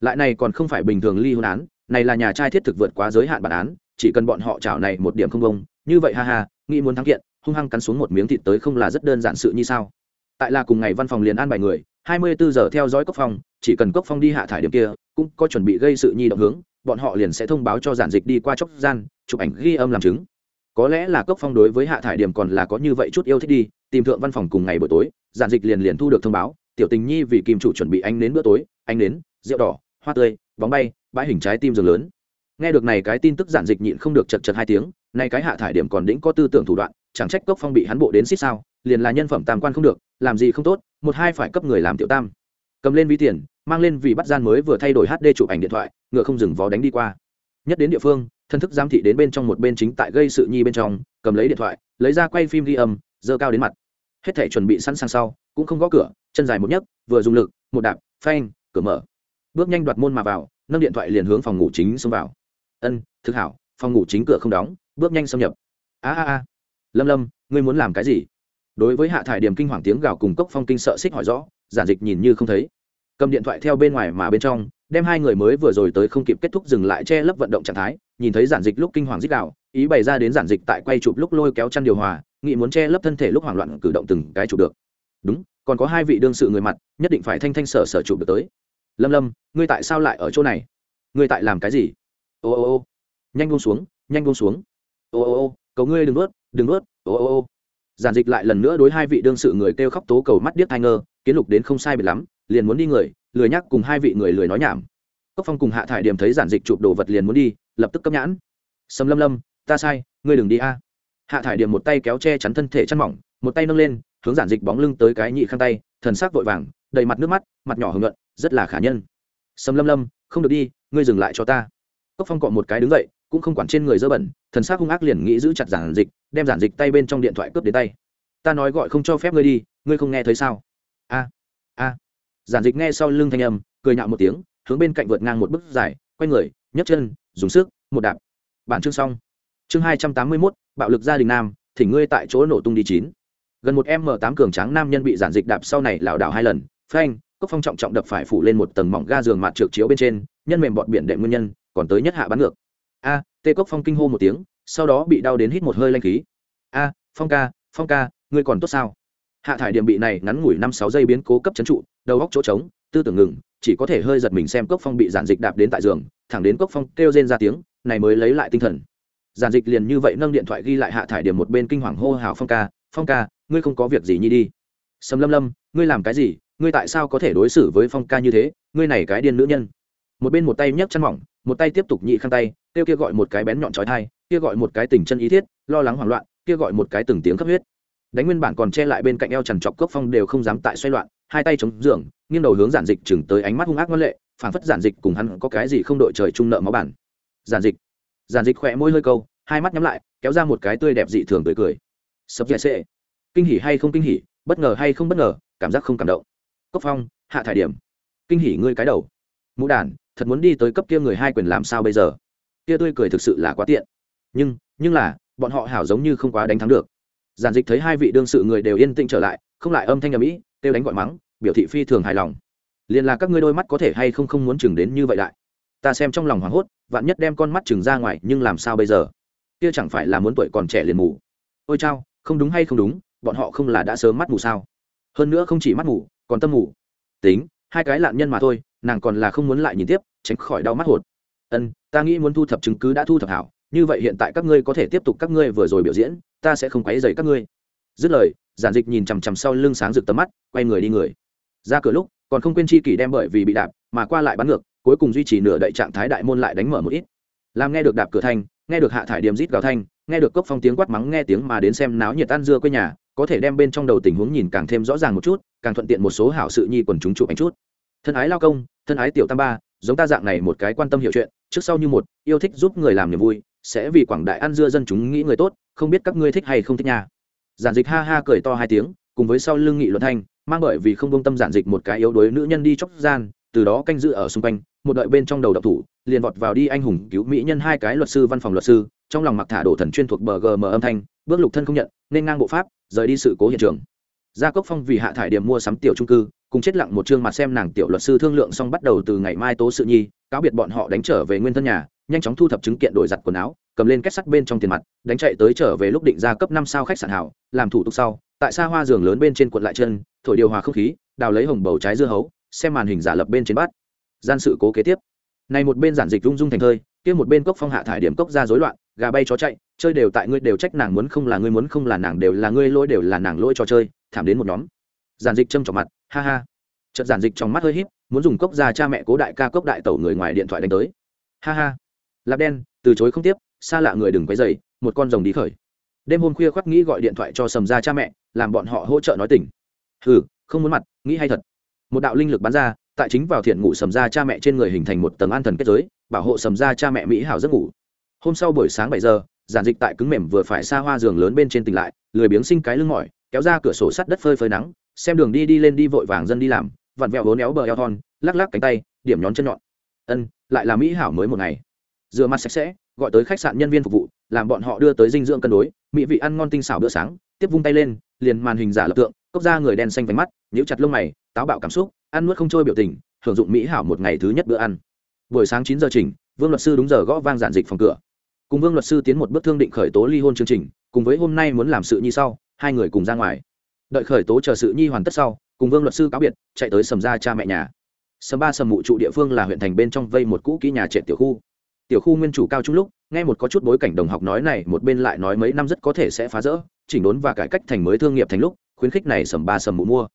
Lại này còn không phải bình thường ly hôn án, này là nhà trai thiết thực vượt quá giới hạn bản án, chỉ cần bọn họ chảo này một điểm không bông, như vậy ha ha, nghĩ muốn thắng kiện, hung hăng cắn xuống một miếng thịt tới không là rất đơn giản sự như sao. Tại là cùng ngày văn phòng liền an bài người, hai mươi bốn giờ theo dõi cốc phong, chỉ cần cốc phong đi hạ thải điểm kia, cũng có chuẩn bị gây sự nhi động hướng, bọn họ liền sẽ thông báo cho giản dịch đi qua chốc gian, chụp ảnh ghi âm làm chứng có lẽ là cốc phong đối với hạ thải điểm còn là có như vậy chút yêu thích đi, tìm thượng văn phòng cùng ngày buổi tối, giản dịch liền liền thu được thông báo, tiểu tình nhi vì kim chủ chuẩn bị anh đến bữa tối anh đến rượu đỏ, hoa tươi, bóng bay, bãi hình trái tim rừng lớn. Nghe được này cái tin tức giản dịch nhịn không được chật chật hai tiếng, nay cái hạ thải điểm còn đĩnh có tư tưởng thủ đoạn, chẳng trách cốc phong bị hắn bộ đến xích sao, liền là nhân phẩm tam quan không được, làm gì không tốt, một hai phải cấp người làm tiểu tam. Cầm lên ví tiền, mang lên vì bắt gian mới vừa thay đổi hd chụp ảnh điện thoại, ngựa không dừng vó đánh đi qua nhất đến địa phương, thân thức giám thị đến bên trong một bên chính tại gây sự nhi bên trong, cầm lấy điện thoại, lấy ra quay phim ghi âm dơ cao đến mặt. Hết thể chuẩn bị sẵn sàng sau, cũng không gõ cửa, chân dài một nhấc, vừa dùng lực, một đạp, phanh, cửa mở. Bước nhanh đoạt môn mà vào, nâng điện thoại liền hướng phòng ngủ chính xông vào. Ân, thực hảo, phòng ngủ chính cửa không đóng, bước nhanh xâm nhập. A a a. Lâm lâm, ngươi muốn làm cái gì? Đối với hạ thải điểm kinh hoàng tiếng gào cùng cốc phong kinh sợ xích hỏi rõ, giản dịch nhìn như không thấy. Cầm điện thoại theo bên ngoài mà bên trong đem hai người mới vừa rồi tới không kịp kết thúc dừng lại che lấp vận động trạng thái, nhìn thấy giản dịch lúc kinh hoàng dích đạo ý bày ra đến giản dịch tại quay chụp lúc lôi kéo chăn điều hòa, nghĩ muốn che lấp thân thể lúc hoảng loạn cử động từng cái chụp được. Đúng, còn có hai vị đương sự người mặt, nhất định phải thanh thanh sở sở chụp được tới. Lâm lâm, ngươi tại sao lại ở chỗ này? Ngươi tại làm cái gì? Ô ô ô, nhanh buông xuống, nhanh buông xuống. Ô ô ô, cầu ngươi đừng ướt đừng ướt ô ô ô. Giản dịch lại lần nữa đối hai vị đương sự người kêu khóc tố cầu mắt điếc thai ngơ, kiến lục đến không sai biệt lắm, liền muốn đi người lười nhắc cùng hai vị người lười nói nhảm. Cốc phong cùng hạ thải điểm thấy giản dịch chụp đồ vật liền muốn đi, lập tức cấp nhãn. Sầm lâm lâm, ta sai, ngươi đừng đi a. Hạ thải điểm một tay kéo che chắn thân thể chăn mỏng, một tay nâng lên, hướng giản dịch bóng lưng tới cái nhị khăn tay, thần sắc vội vàng, đầy mặt nước mắt, mặt nhỏ hưởng luận, rất là khả nhân. Sầm lâm lâm, không được đi, ngươi dừng lại cho ta. Cốc phong cọ một cái đứng dậy, cũng không quản trên người dơ bẩn, thần sắc hung ác liền nghĩ giữ chặt giản dịch, đem giản dịch tay bên trong điện thoại cướp đến tay. Ta nói gọi không cho phép ngươi đi, ngươi không nghe thấy sao? A a giản dịch nghe sau lưng thanh âm, cười nhạo một tiếng, hướng bên cạnh vượt ngang một bước dài, quay người, nhấc chân, dùng sức, một đạp. Bản chương xong. Chương hai trăm tám mươi mốt, bạo lực gia đình nam, thỉnh ngươi tại chỗ nổ tung đi chín. Gần một m tám cường tráng nam nhân bị giản dịch đạp sau này lảo đảo hai lần, phanh, cốc phong trọng trọng đập phải phủ lên một tầng mỏng ga giường mặt trượt chiếu bên trên, nhân mềm bọn biển đệm nguyên nhân, còn tới nhất hạ bắn ngược. A, tê cốc phong kinh hô một tiếng, sau đó bị đau đến hít một hơi lanh khí. A, phong ca phong ca, ngươi còn tốt sao? Hạ thải điểm bị này ngắn ngủi năm sáu giây biến cố cấp chấn trụ, đầu góc chỗ trống, tư tưởng ngừng, chỉ có thể hơi giật mình xem cốc phong bị giản dịch đạp đến tại giường, thẳng đến cốc phong kêu rên ra tiếng, này mới lấy lại tinh thần. Giản dịch liền như vậy nâng điện thoại ghi lại hạ thải điểm một bên kinh hoàng hô hào phong ca phong ca, ngươi không có việc gì nhi đi. Sầm lâm lâm, ngươi làm cái gì? Ngươi tại sao có thể đối xử với phong ca như thế? Ngươi này cái điên nữ nhân. Một bên một tay nhấc chân mỏng, một tay tiếp tục nhị khăn tay, kêu kia gọi một cái bén nhọn trói thai kia gọi một cái tình chân ý thiết, lo lắng hoảng loạn, kia gọi một cái từng tiếng khắp huyết đánh nguyên bản còn che lại bên cạnh eo chằn chọc cốc phong đều không dám tại xoay loạn, hai tay chống giường, nghiêng đầu hướng giản dịch chừng tới ánh mắt hung ác ngân lệ phản phất giản dịch cùng hắn có cái gì không đội trời chung nợ máu bản. Giản dịch giản dịch khỏe môi hơi câu, hai mắt nhắm lại, kéo ra một cái tươi đẹp dị thường tươi cười. Sập dạy sệ. Kinh hỉ hay không kinh hỉ, bất ngờ hay không bất ngờ, cảm giác không cảm động. Cốc phong, hạ thải điểm. Kinh hỉ ngươi cái đầu. Mũ đàn thật muốn đi tới cấp kia người hai quyền làm sao bây giờ? Kia tươi cười thực sự là quá tiện. Nhưng nhưng là, bọn họ hảo giống như không quá đánh thắng được giản dịch thấy hai vị đương sự người đều yên tĩnh trở lại, không lại âm thanh ầm ĩ, kêu đánh gọi mắng, biểu thị phi thường hài lòng. Liền là các ngươi đôi mắt có thể hay không không muốn chừng đến như vậy đại? Ta xem trong lòng hoảng hốt, vạn nhất đem con mắt chừng ra ngoài, nhưng làm sao bây giờ? Kia chẳng phải là muốn tuổi còn trẻ liền mù? Ôi chao, không đúng hay không đúng, bọn họ không là đã sớm mắt mù sao? Hơn nữa không chỉ mắt mù, còn tâm mù. Tính, hai cái lạn nhân mà thôi, nàng còn là không muốn lại nhìn tiếp, tránh khỏi đau mắt hột. Ân, ta nghĩ muốn thu thập chứng cứ đã thu thập hảo, như vậy hiện tại các ngươi có thể tiếp tục các ngươi vừa rồi biểu diễn ta sẽ không quấy dày các ngươi. Dứt lời, giản dịch nhìn chằm chằm sau lưng sáng rực tầm mắt, quay người đi người. Ra cửa lúc, còn không quên chi kỷ đem bởi vì bị đạp, mà qua lại bắn ngược, cuối cùng duy trì nửa đậy trạng thái đại môn lại đánh mở một ít. Làm nghe được đạp cửa thanh, nghe được hạ thải điểm rít gào thanh, nghe được cốc phong tiếng quát mắng nghe tiếng mà đến xem náo nhiệt ăn dưa quê nhà, có thể đem bên trong đầu tình huống nhìn càng thêm rõ ràng một chút, càng thuận tiện một số hảo sự nhi quần chúng chụp ảnh chút. Thân ái lao công, thân ái tiểu tam ba, giống ta dạng này một cái quan tâm hiểu chuyện, trước sau như một, yêu thích giúp người làm niềm vui, sẽ vì quảng đại ăn dưa dân chúng nghĩ người tốt không biết các ngươi thích hay không thích nhà giản dịch ha ha cười to hai tiếng, cùng với sau lưng nghị luận thanh, mang bởi vì không công tâm giản dịch một cái yếu đuối nữ nhân đi chóc gian, từ đó canh giữ ở xung quanh, một đợi bên trong đầu độc thủ, liền vọt vào đi anh hùng cứu mỹ nhân hai cái luật sư, văn phòng luật sư, trong lòng mặc thả đổ thần chuyên thuộc bờ gm âm thanh, bước lục thân không nhận, nên ngang bộ pháp, rời đi sự cố hiện trường. Gia cốc phong vì hạ thải điểm mua sắm tiểu trung cư, cùng chết lặng một chương mặt xem nàng tiểu luật sư thương lượng xong bắt đầu từ ngày mai tố sự nhi, cáo biệt bọn họ đánh trở về nguyên thân nhà nhanh chóng thu thập chứng kiện đổi giặt quần áo, cầm lên kết sắt bên trong tiền mặt, đánh chạy tới trở về lúc định ra cấp năm sao khách sạn hảo, làm thủ tục sau, tại xa hoa giường lớn bên trên quận lại chân, thổi điều hòa không khí, đào lấy hồng bầu trái dưa hấu, xem màn hình giả lập bên trên bát. Gian sự cố kế tiếp. Này một bên giản dịch rung rung thành thơi, kia một bên cốc phong hạ thải điểm cốc ra rối loạn, gà bay chó chạy, chơi đều tại ngươi đều trách nàng muốn không là ngươi muốn không là nàng đều là ngươi lỗi đều là nàng lỗi trò chơi, thảm đến một nhóm. Giản dịch châm trọc mặt, ha ha. Chợt giản dịch trong mắt hơi híp, muốn dùng cốc ra cha mẹ cố đại ca cốc đại tẩu người ngoài điện thoại đánh tới. Ha ha lạp đen, từ chối không tiếp, xa lạ người đừng quấy dày một con rồng đi khởi. Đêm hôm khuya khoác nghĩ gọi điện thoại cho sầm ra cha mẹ, làm bọn họ hỗ trợ nói tỉnh hừ, không muốn mặt, nghĩ hay thật. Một đạo linh lực bắn ra, tại chính vào thiện ngủ sầm ra cha mẹ trên người hình thành một tầng an thần kết giới, bảo hộ sầm ra cha mẹ mỹ hảo giấc ngủ. Hôm sau buổi sáng bảy giờ, giản dịch tại cứng mềm vừa phải xa hoa giường lớn bên trên tỉnh lại, lười biếng sinh cái lưng mỏi, kéo ra cửa sổ sắt đất phơi phơi nắng, xem đường đi đi lên đi vội vàng dân đi làm, vặn vẹo hố néo bờ eo thon, lắc lắc cánh tay, điểm nhón chân nhọn. Ân, lại là mỹ hảo mới một ngày rửa mặt sạch sẽ, gọi tới khách sạn nhân viên phục vụ, làm bọn họ đưa tới dinh dưỡng cân đối, mỹ vị ăn ngon tinh xảo bữa sáng, tiếp vung tay lên, liền màn hình giả lập tượng, cốc ra người đen xanh vánh mắt, nhíu chặt lông mày, táo bạo cảm xúc, ăn nuốt không trôi biểu tình hưởng dụng mỹ hảo một ngày thứ nhất bữa ăn. Buổi sáng chín giờ chỉnh, vương luật sư đúng giờ gõ vang giản dịch phòng cửa. Cùng vương luật sư tiến một bước thương định khởi tố ly hôn chương trình, cùng với hôm nay muốn làm sự nhi sau, hai người cùng ra ngoài. Đợi khởi tố chờ sự nhi hoàn tất sau, cùng vương luật sư cáo biệt, chạy tới sầm ra cha mẹ nhà. Sầm ba sầm mụ trụ địa phương là huyện thành bên trong vây một cũ kỹ nhà trệ tiểu khu tiểu khu nguyên chủ cao trung lúc, nghe một có chút bối cảnh đồng học nói này, một bên lại nói mấy năm rất có thể sẽ phá rỡ, chỉnh đốn và cải cách thành mới thương nghiệp thành lúc, khuyến khích này sầm ba sầm mụ mua.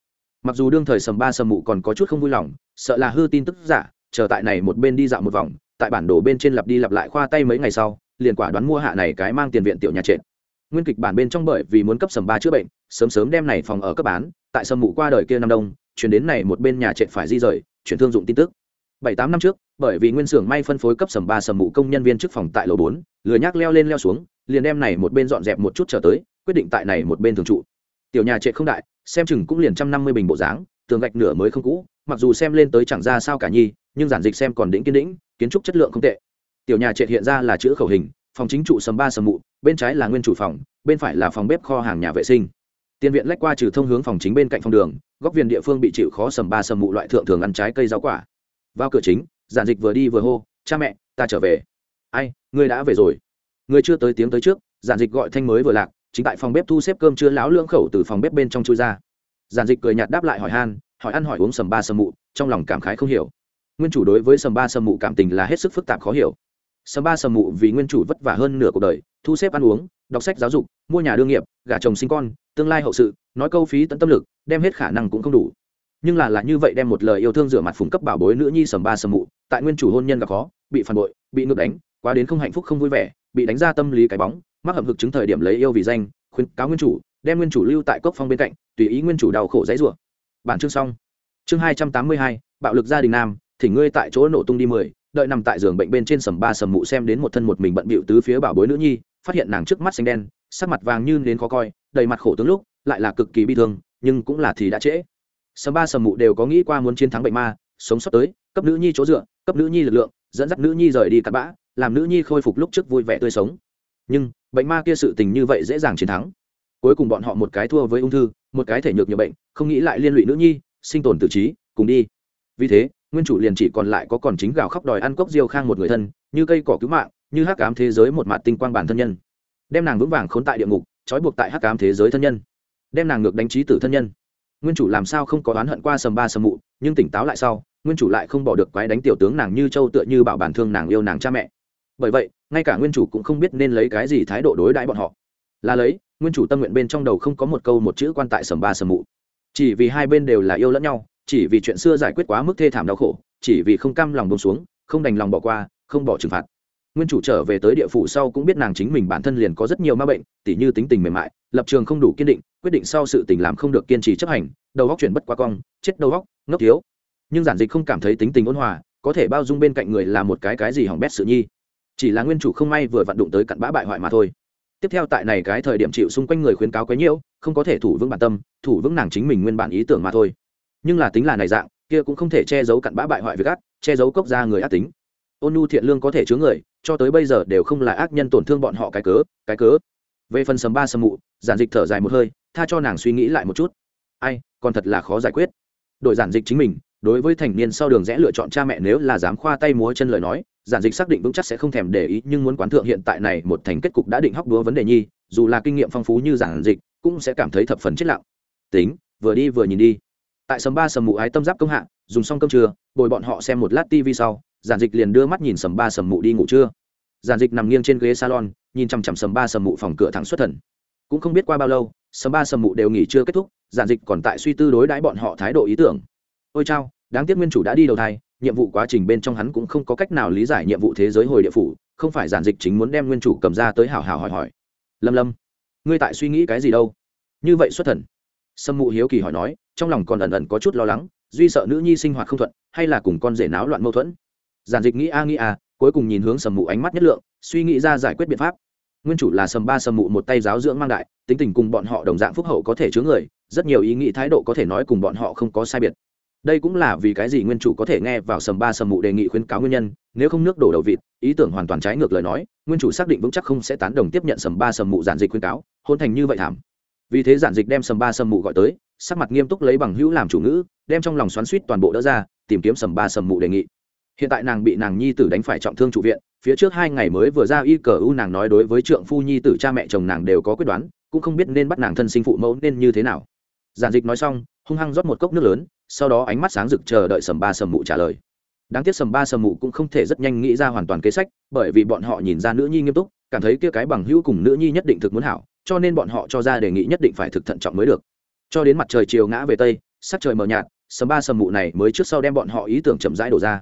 Mặc dù đương thời sầm ba sầm mụ còn có chút không vui lòng, sợ là hư tin tức giả, chờ tại này một bên đi dạo một vòng, tại bản đồ bên trên lặp đi lặp lại khoa tay mấy ngày sau, liền quả đoán mua hạ này cái mang tiền viện tiểu nhà trệt. Nguyên kịch bản bên trong bởi vì muốn cấp sầm ba chữa bệnh, sớm sớm đem này phòng ở cấp bán, tại sầm mụ qua đời kia năm đông, chuyển đến này một bên nhà trệt phải di rời, chuyển thương dụng tin tức bảy tám năm trước, bởi vì nguyên xưởng may phân phối cấp sầm ba sầm mụ công nhân viên chức phòng tại lầu bốn lừa nhác leo lên leo xuống, liền đem này một bên dọn dẹp một chút trở tới, quyết định tại này một bên thường trụ. Tiểu nhà trệt không đại, xem chừng cũng liền trăm năm mươi bình bộ dáng, tường gạch nửa mới không cũ, mặc dù xem lên tới chẳng ra sao cả nhi, nhưng giản dịch xem còn đỉnh kiên đĩnh, kiến trúc chất lượng không tệ. Tiểu nhà trệt hiện ra là chữ khẩu hình, phòng chính trụ sầm ba sầm mụ bên trái là nguyên chủ phòng, bên phải là phòng bếp kho hàng nhà vệ sinh. Tiền viện lách qua trừ thông hướng phòng chính bên cạnh phòng đường, góc viện địa phương bị chịu khó sầm ba sầm mụ loại thượng thường ăn trái cây rau quả vào cửa chính, giản dịch vừa đi vừa hô, cha mẹ, ta trở về. Ai, ngươi đã về rồi. Ngươi chưa tới tiếng tới trước. Giản dịch gọi thanh mới vừa lạc, chính tại phòng bếp thu xếp cơm chưa láo lưỡng khẩu từ phòng bếp bên trong chui ra. Giản dịch cười nhạt đáp lại hỏi han, hỏi ăn hỏi uống sầm ba sầm mụ, trong lòng cảm khái không hiểu. Nguyên chủ đối với sầm ba sầm mụ cảm tình là hết sức phức tạp khó hiểu. Sầm ba sầm mụ vì nguyên chủ vất vả hơn nửa cuộc đời, thu xếp ăn uống, đọc sách giáo dục, mua nhà đương nghiệp, gả chồng sinh con, tương lai hậu sự, nói câu phí tận tâm lực, đem hết khả năng cũng không đủ nhưng là là như vậy đem một lời yêu thương rửa mặt phùng cấp bảo bối nữ nhi sầm ba sầm mụ, tại nguyên chủ hôn nhân gặp khó, bị phản bội, bị ngược đánh, quá đến không hạnh phúc không vui vẻ, bị đánh ra tâm lý cái bóng, mắc hậm hực chứng thời điểm lấy yêu vì danh, khuyến cáo nguyên chủ, đem nguyên chủ lưu tại cốc phong bên cạnh, tùy ý nguyên chủ đau khổ dãy rủa. Bản chương xong. Chương hai trăm tám mươi hai, bạo lực gia đình nam, thỉnh ngươi tại chỗ nổ tung đi mười, đợi nằm tại giường bệnh bên trên sầm ba sầm mụ xem đến một thân một mình bận bịu tứ phía bảo bối nữ nhi, phát hiện nàng trước mắt xanh đen, sắc mặt vàng như đến khó coi, đầy mặt khổ tướng lúc, lại là cực kỳ bi thương, nhưng cũng là thì đã trễ sầm ba sầm mụ đều có nghĩ qua muốn chiến thắng bệnh ma, sống sót tới, cấp nữ nhi chỗ dựa, cấp nữ nhi lực lượng, dẫn dắt nữ nhi rời đi cặp bã, làm nữ nhi khôi phục lúc trước vui vẻ tươi sống. Nhưng, bệnh ma kia sự tình như vậy dễ dàng chiến thắng. Cuối cùng bọn họ một cái thua với ung thư, một cái thể nhược nhiều bệnh, không nghĩ lại liên lụy nữ nhi, sinh tồn tự trí, cùng đi. Vì thế, nguyên chủ liền chỉ còn lại có còn chính gào khóc đòi ăn cốc diêu khang một người thân, như cây cỏ cứu mạng, như hắc ám thế giới một mặt tinh quang bản thân nhân. Đem nàng vững vàng khốn tại địa ngục, trói buộc tại hắc ám thế giới thân nhân. Đem nàng ngược đánh trí tử thân nhân nguyên chủ làm sao không có oán hận qua sầm ba sầm mụ, nhưng tỉnh táo lại sau, nguyên chủ lại không bỏ được quái đánh tiểu tướng nàng như châu tựa như bảo bản thương nàng yêu nàng cha mẹ. Bởi vậy, ngay cả nguyên chủ cũng không biết nên lấy cái gì thái độ đối đãi bọn họ. Là lấy, nguyên chủ tâm nguyện bên trong đầu không có một câu một chữ quan tại sầm ba sầm mụ. Chỉ vì hai bên đều là yêu lẫn nhau, chỉ vì chuyện xưa giải quyết quá mức thê thảm đau khổ, chỉ vì không cam lòng bông xuống, không đành lòng bỏ qua, không bỏ trừng phạt. Nguyên chủ trở về tới địa phủ sau cũng biết nàng chính mình bản thân liền có rất nhiều ma bệnh, tỉ như tính tình mềm mại, lập trường không đủ kiên định quyết định sau sự tình làm không được kiên trì chấp hành, đầu góc chuyển bất quá cong, chết đầu góc, ngốc thiếu. Nhưng giản dịch không cảm thấy tính tình ôn hòa, có thể bao dung bên cạnh người là một cái cái gì hỏng bét sự nhi. Chỉ là nguyên chủ không may vừa vặn đụng tới cặn bã bại hoại mà thôi. Tiếp theo tại này cái thời điểm chịu xung quanh người khuyến cáo quấy nhiễu, không có thể thủ vững bản tâm, thủ vững nàng chính mình nguyên bản ý tưởng mà thôi. Nhưng là tính là này dạng, kia cũng không thể che giấu cặn bã bại hoại việc ác, che giấu cốc ra người ác tính. Ôn nhu thiện lương có thể chứa người, cho tới bây giờ đều không là ác nhân tổn thương bọn họ cái cớ cái cớ về phần sầm ba sầm mụ, giản dịch thở dài một hơi, tha cho nàng suy nghĩ lại một chút. Ai, còn thật là khó giải quyết. Đội giản dịch chính mình, đối với thành niên sau đường rẽ lựa chọn cha mẹ nếu là dám khoa tay múa chân lời nói, giản dịch xác định vững chắc sẽ không thèm để ý, nhưng muốn quán thượng hiện tại này một thành kết cục đã định hóc đúa vấn đề nhi, dù là kinh nghiệm phong phú như giản dịch, cũng sẽ cảm thấy thập phần chết lặng. Tính, vừa đi vừa nhìn đi. Tại sầm ba sầm mụ ái tâm giáp công hạ, dùng xong cơm trưa, bồi bọn họ xem một lát tv sau, giản dịch liền đưa mắt nhìn sầm ba sầm mụ đi ngủ trưa giản dịch nằm nghiêng trên ghế salon, nhìn chằm chằm sầm ba sầm mụ phòng cửa thẳng xuất thần. Cũng không biết qua bao lâu, sầm ba sầm mụ đều nghỉ chưa kết thúc, giản dịch còn tại suy tư đối đãi bọn họ thái độ ý tưởng. Ôi chao, đáng tiếc nguyên chủ đã đi đầu thai, nhiệm vụ quá trình bên trong hắn cũng không có cách nào lý giải nhiệm vụ thế giới hồi địa phủ, không phải giản dịch chính muốn đem nguyên chủ cầm ra tới hào hào hỏi hỏi. Lâm lâm, ngươi tại suy nghĩ cái gì đâu? Như vậy xuất thần. Sâm mụ hiếu kỳ hỏi nói, trong lòng còn ẩn ẩn có chút lo lắng, duy sợ nữ nhi sinh hoạt không thuận, hay là cùng con rể náo loạn mâu thuẫn. Giản dịch nghĩ a nghĩ a cuối cùng nhìn hướng sầm mụ ánh mắt nhất lượng, suy nghĩ ra giải quyết biện pháp. Nguyên chủ là sầm ba sầm mụ một tay giáo dưỡng mang đại, tính tình cùng bọn họ đồng dạng phúc hậu có thể chứa người, rất nhiều ý nghĩ thái độ có thể nói cùng bọn họ không có sai biệt. Đây cũng là vì cái gì nguyên chủ có thể nghe vào sầm ba sầm mụ đề nghị khuyến cáo nguyên nhân, nếu không nước đổ đầu vịt, ý tưởng hoàn toàn trái ngược lời nói, nguyên chủ xác định vững chắc không sẽ tán đồng tiếp nhận sầm ba sầm mụ giản dịch khuyến cáo, hôn thành như vậy thảm. Vì thế giản dịch đem sầm ba sầm mụ gọi tới, sắc mặt nghiêm túc lấy bằng hữu làm chủ ngữ, đem trong lòng xoắn suýt toàn bộ đỡ ra, tìm kiếm sầm ba sầm mụ đề nghị hiện tại nàng bị nàng nhi tử đánh phải trọng thương trụ viện, phía trước hai ngày mới vừa ra y cờ u nàng nói đối với trượng phu nhi tử cha mẹ chồng nàng đều có quyết đoán, cũng không biết nên bắt nàng thân sinh phụ mẫu nên như thế nào. Giản dịch nói xong, hung hăng rót một cốc nước lớn, sau đó ánh mắt sáng rực chờ đợi sầm ba sầm mụ trả lời. Đáng tiếc sầm ba sầm mụ cũng không thể rất nhanh nghĩ ra hoàn toàn kế sách, bởi vì bọn họ nhìn ra nữ nhi nghiêm túc, cảm thấy kia cái bằng hữu cùng nữ nhi nhất định thực muốn hảo, cho nên bọn họ cho ra đề nghị nhất định phải thực thận trọng mới được. Cho đến mặt trời chiều ngã về tây, sắc trời mờ nhạt, sầm ba sầm mụ này mới trước sau đem bọn họ ý tưởng chậm rãi đổ ra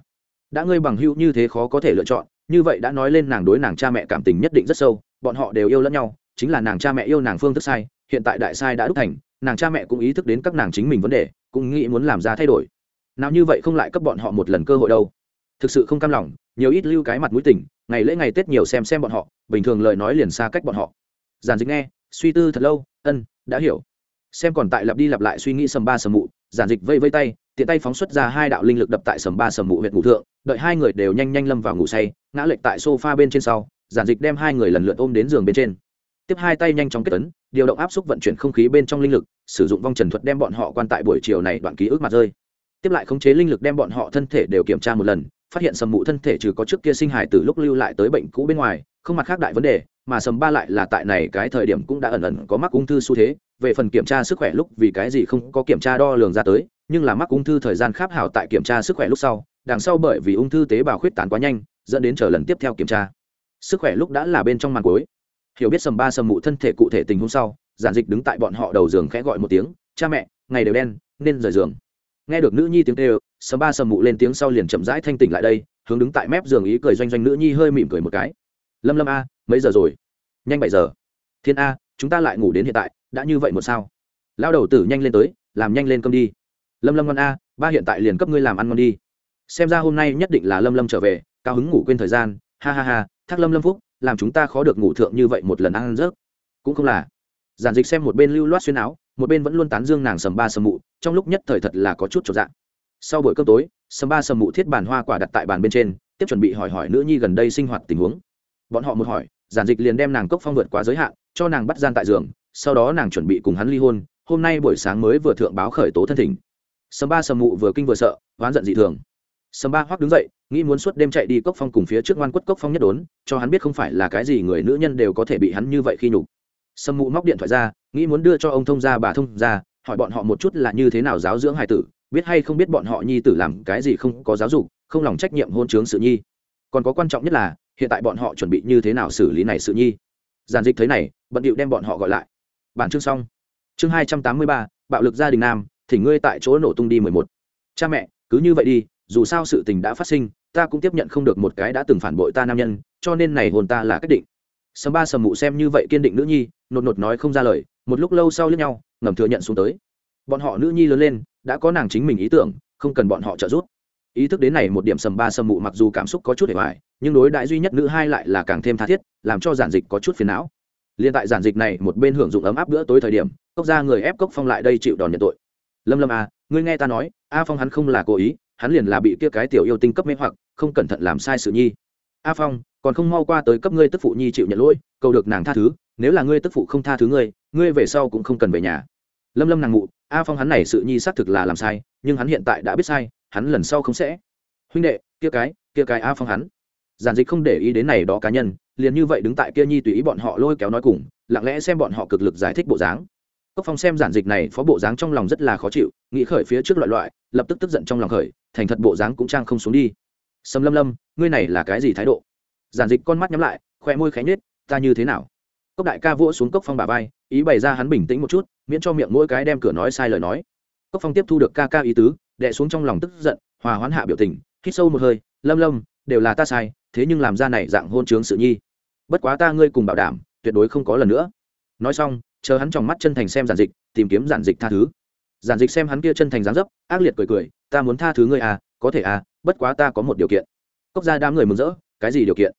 đã ngươi bằng hữu như thế khó có thể lựa chọn, như vậy đã nói lên nàng đối nàng cha mẹ cảm tình nhất định rất sâu, bọn họ đều yêu lẫn nhau, chính là nàng cha mẹ yêu nàng phương thức sai, hiện tại đại sai đã đúc thành, nàng cha mẹ cũng ý thức đến các nàng chính mình vấn đề, cũng nghĩ muốn làm ra thay đổi. Nào như vậy không lại cấp bọn họ một lần cơ hội đâu. Thực sự không cam lòng, nhiều ít lưu cái mặt mũi tình, ngày lễ ngày tết nhiều xem xem bọn họ, bình thường lời nói liền xa cách bọn họ. Giản dịch nghe, suy tư thật lâu, ân, đã hiểu. Xem còn tại lặp đi lặp lại suy nghĩ sầm ba sầm mụ, giản dịch vây vây tay tiện tay phóng xuất ra hai đạo linh lực đập tại sầm ba sầm mụ huyện ngủ thượng, đợi hai người đều nhanh nhanh lâm vào ngủ say, ngã lệch tại sofa bên trên sau, giản dịch đem hai người lần lượt ôm đến giường bên trên. Tiếp hai tay nhanh chóng kết tấn, điều động áp suất vận chuyển không khí bên trong linh lực, sử dụng vong trần thuật đem bọn họ quan tại buổi chiều này đoạn ký ức mặt rơi. Tiếp lại khống chế linh lực đem bọn họ thân thể đều kiểm tra một lần, phát hiện sầm mụ thân thể trừ có trước kia sinh hài từ lúc lưu lại tới bệnh cũ bên ngoài, không mặt khác đại vấn đề, mà sầm ba lại là tại này cái thời điểm cũng đã ẩn ẩn có mắc ung thư xu thế, về phần kiểm tra sức khỏe lúc vì cái gì không có kiểm tra đo lường ra tới nhưng là mắc ung thư thời gian kháp hảo tại kiểm tra sức khỏe lúc sau, đằng sau bởi vì ung thư tế bào khuyết tán quá nhanh, dẫn đến chờ lần tiếp theo kiểm tra. Sức khỏe lúc đã là bên trong màn cuối. Hiểu biết sầm ba sầm mụ thân thể cụ thể tình hôm sau, giản dịch đứng tại bọn họ đầu giường khẽ gọi một tiếng, cha mẹ, ngày đều đen, nên rời giường. Nghe được nữ nhi tiếng kêu, sầm ba sầm mụ lên tiếng sau liền chậm rãi thanh tỉnh lại đây, hướng đứng tại mép giường ý cười doanh doanh nữ nhi hơi mỉm cười một cái. Lâm lâm a, mấy giờ rồi? Nhanh bảy giờ. Thiên a, chúng ta lại ngủ đến hiện tại, đã như vậy một sao? Lao đầu tử nhanh lên tới, làm nhanh lên cơm đi lâm lâm ngon a, ba hiện tại liền cấp ngươi làm ăn ngon đi. Xem ra hôm nay nhất định là lâm lâm trở về, cao hứng ngủ quên thời gian. Ha ha ha, thác lâm lâm phúc, làm chúng ta khó được ngủ thượng như vậy một lần ăn rớt cũng không là. Giản dịch xem một bên lưu loát xuyên áo, một bên vẫn luôn tán dương nàng sầm ba sầm mụ, trong lúc nhất thời thật là có chút trọn dạng sau buổi cơm tối, sầm ba sầm mụ thiết bàn hoa quả đặt tại bàn bên trên, tiếp chuẩn bị hỏi hỏi nữ nhi gần đây sinh hoạt tình huống. Bọn họ một hỏi, giản dịch liền đem nàng cốc phong vượt quá giới hạn, cho nàng bắt gian tại giường, sau đó nàng chuẩn bị cùng hắn ly hôn. Hôm nay buổi sáng mới vừa thượng báo khởi tố thân thỉnh sầm ba sầm mụ vừa kinh vừa sợ, oán giận dị thường. Sầm ba hoắc đứng dậy, nghĩ muốn suốt đêm chạy đi cốc phong cùng phía trước ngoan quất cốc phong nhất đốn, cho hắn biết không phải là cái gì người nữ nhân đều có thể bị hắn như vậy khi nhục. Sầm mụ móc điện thoại ra, nghĩ muốn đưa cho ông thông gia bà thông gia, hỏi bọn họ một chút là như thế nào giáo dưỡng hài tử, biết hay không biết bọn họ nhi tử làm cái gì không có giáo dục, không lòng trách nhiệm hôn chướng sự nhi. Còn có quan trọng nhất là, hiện tại bọn họ chuẩn bị như thế nào xử lý này sự nhi. Giản dịch thấy này, bận điệu đem bọn họ gọi lại. Bản chương xong. Chương hai trăm tám mươi ba, bạo lực gia đình nam thì ngươi tại chỗ nổ tung đi mười một. Cha mẹ, cứ như vậy đi, dù sao sự tình đã phát sinh, ta cũng tiếp nhận không được một cái đã từng phản bội ta nam nhân, cho nên này hồn ta là quyết định. Sầm ba sầm mụ xem như vậy kiên định nữ nhi, nột nột nói không ra lời, một lúc lâu sau lướt nhau, ngầm thừa nhận xuống tới. Bọn họ nữ nhi lớn lên, đã có nàng chính mình ý tưởng, không cần bọn họ trợ giúp. Ý thức đến này một điểm sầm ba sầm mụ mặc dù cảm xúc có chút để hoài, nhưng đối đại duy nhất nữ hai lại là càng thêm tha thiết, làm cho giản dịch có chút phiền não. Liên tại giản dịch này một bên hưởng dụng ấm áp bữa tối thời điểm, cốc ra người ép cốc phong lại đây chịu đòn nhận tội lâm lâm à ngươi nghe ta nói, a phong hắn không là cố ý, hắn liền là bị kia cái tiểu yêu tinh cấp mê hoặc, không cẩn thận làm sai sự nhi. A phong, còn không mau qua tới cấp ngươi tức phụ nhi chịu nhận lỗi, cầu được nàng tha thứ, nếu là ngươi tức phụ không tha thứ ngươi ngươi về sau cũng không cần về nhà. Lâm lâm nàng ngụ a phong hắn này sự nhi xác thực là làm sai, nhưng hắn hiện tại đã biết sai, hắn lần sau không sẽ. Huynh đệ, kia cái kia cái a phong hắn. Giản dịch không để ý đến này đó cá nhân, liền như vậy đứng tại kia nhi tùy ý bọn họ lôi kéo nói cùng, lặng lẽ xem bọn họ cực lực giải thích bộ dáng cốc phong xem giản dịch này, phó bộ dáng trong lòng rất là khó chịu, nghĩ khởi phía trước loại loại, lập tức tức giận trong lòng khởi, thành thật bộ dáng cũng trang không xuống đi. Sầm lâm lâm, ngươi này là cái gì thái độ? Giản dịch con mắt nhắm lại khoe môi khẽ nhết ta như thế nào? Cốc đại ca vỗ xuống cốc phong bà vai, ý bày ra hắn bình tĩnh một chút, miễn cho miệng mỗi cái đem cửa nói sai lời nói. Cốc phong tiếp thu được ca ca ý tứ đệ xuống trong lòng tức giận, hòa hoãn hạ biểu tình, hít sâu một hơi, lâm lâm, đều là ta sai, thế nhưng làm ra này dạng hôn trướng sự nhi. Bất quá ta ngươi cùng bảo đảm, tuyệt đối không có lần nữa. Nói xong chờ hắn trong mắt chân thành xem giản dịch, tìm kiếm giản dịch tha thứ. Giản dịch xem hắn kia chân thành dáng dấp, ác liệt cười cười, ta muốn tha thứ ngươi à có thể à bất quá ta có một điều kiện. Cốc gia đám người mừng rỡ, cái gì điều kiện?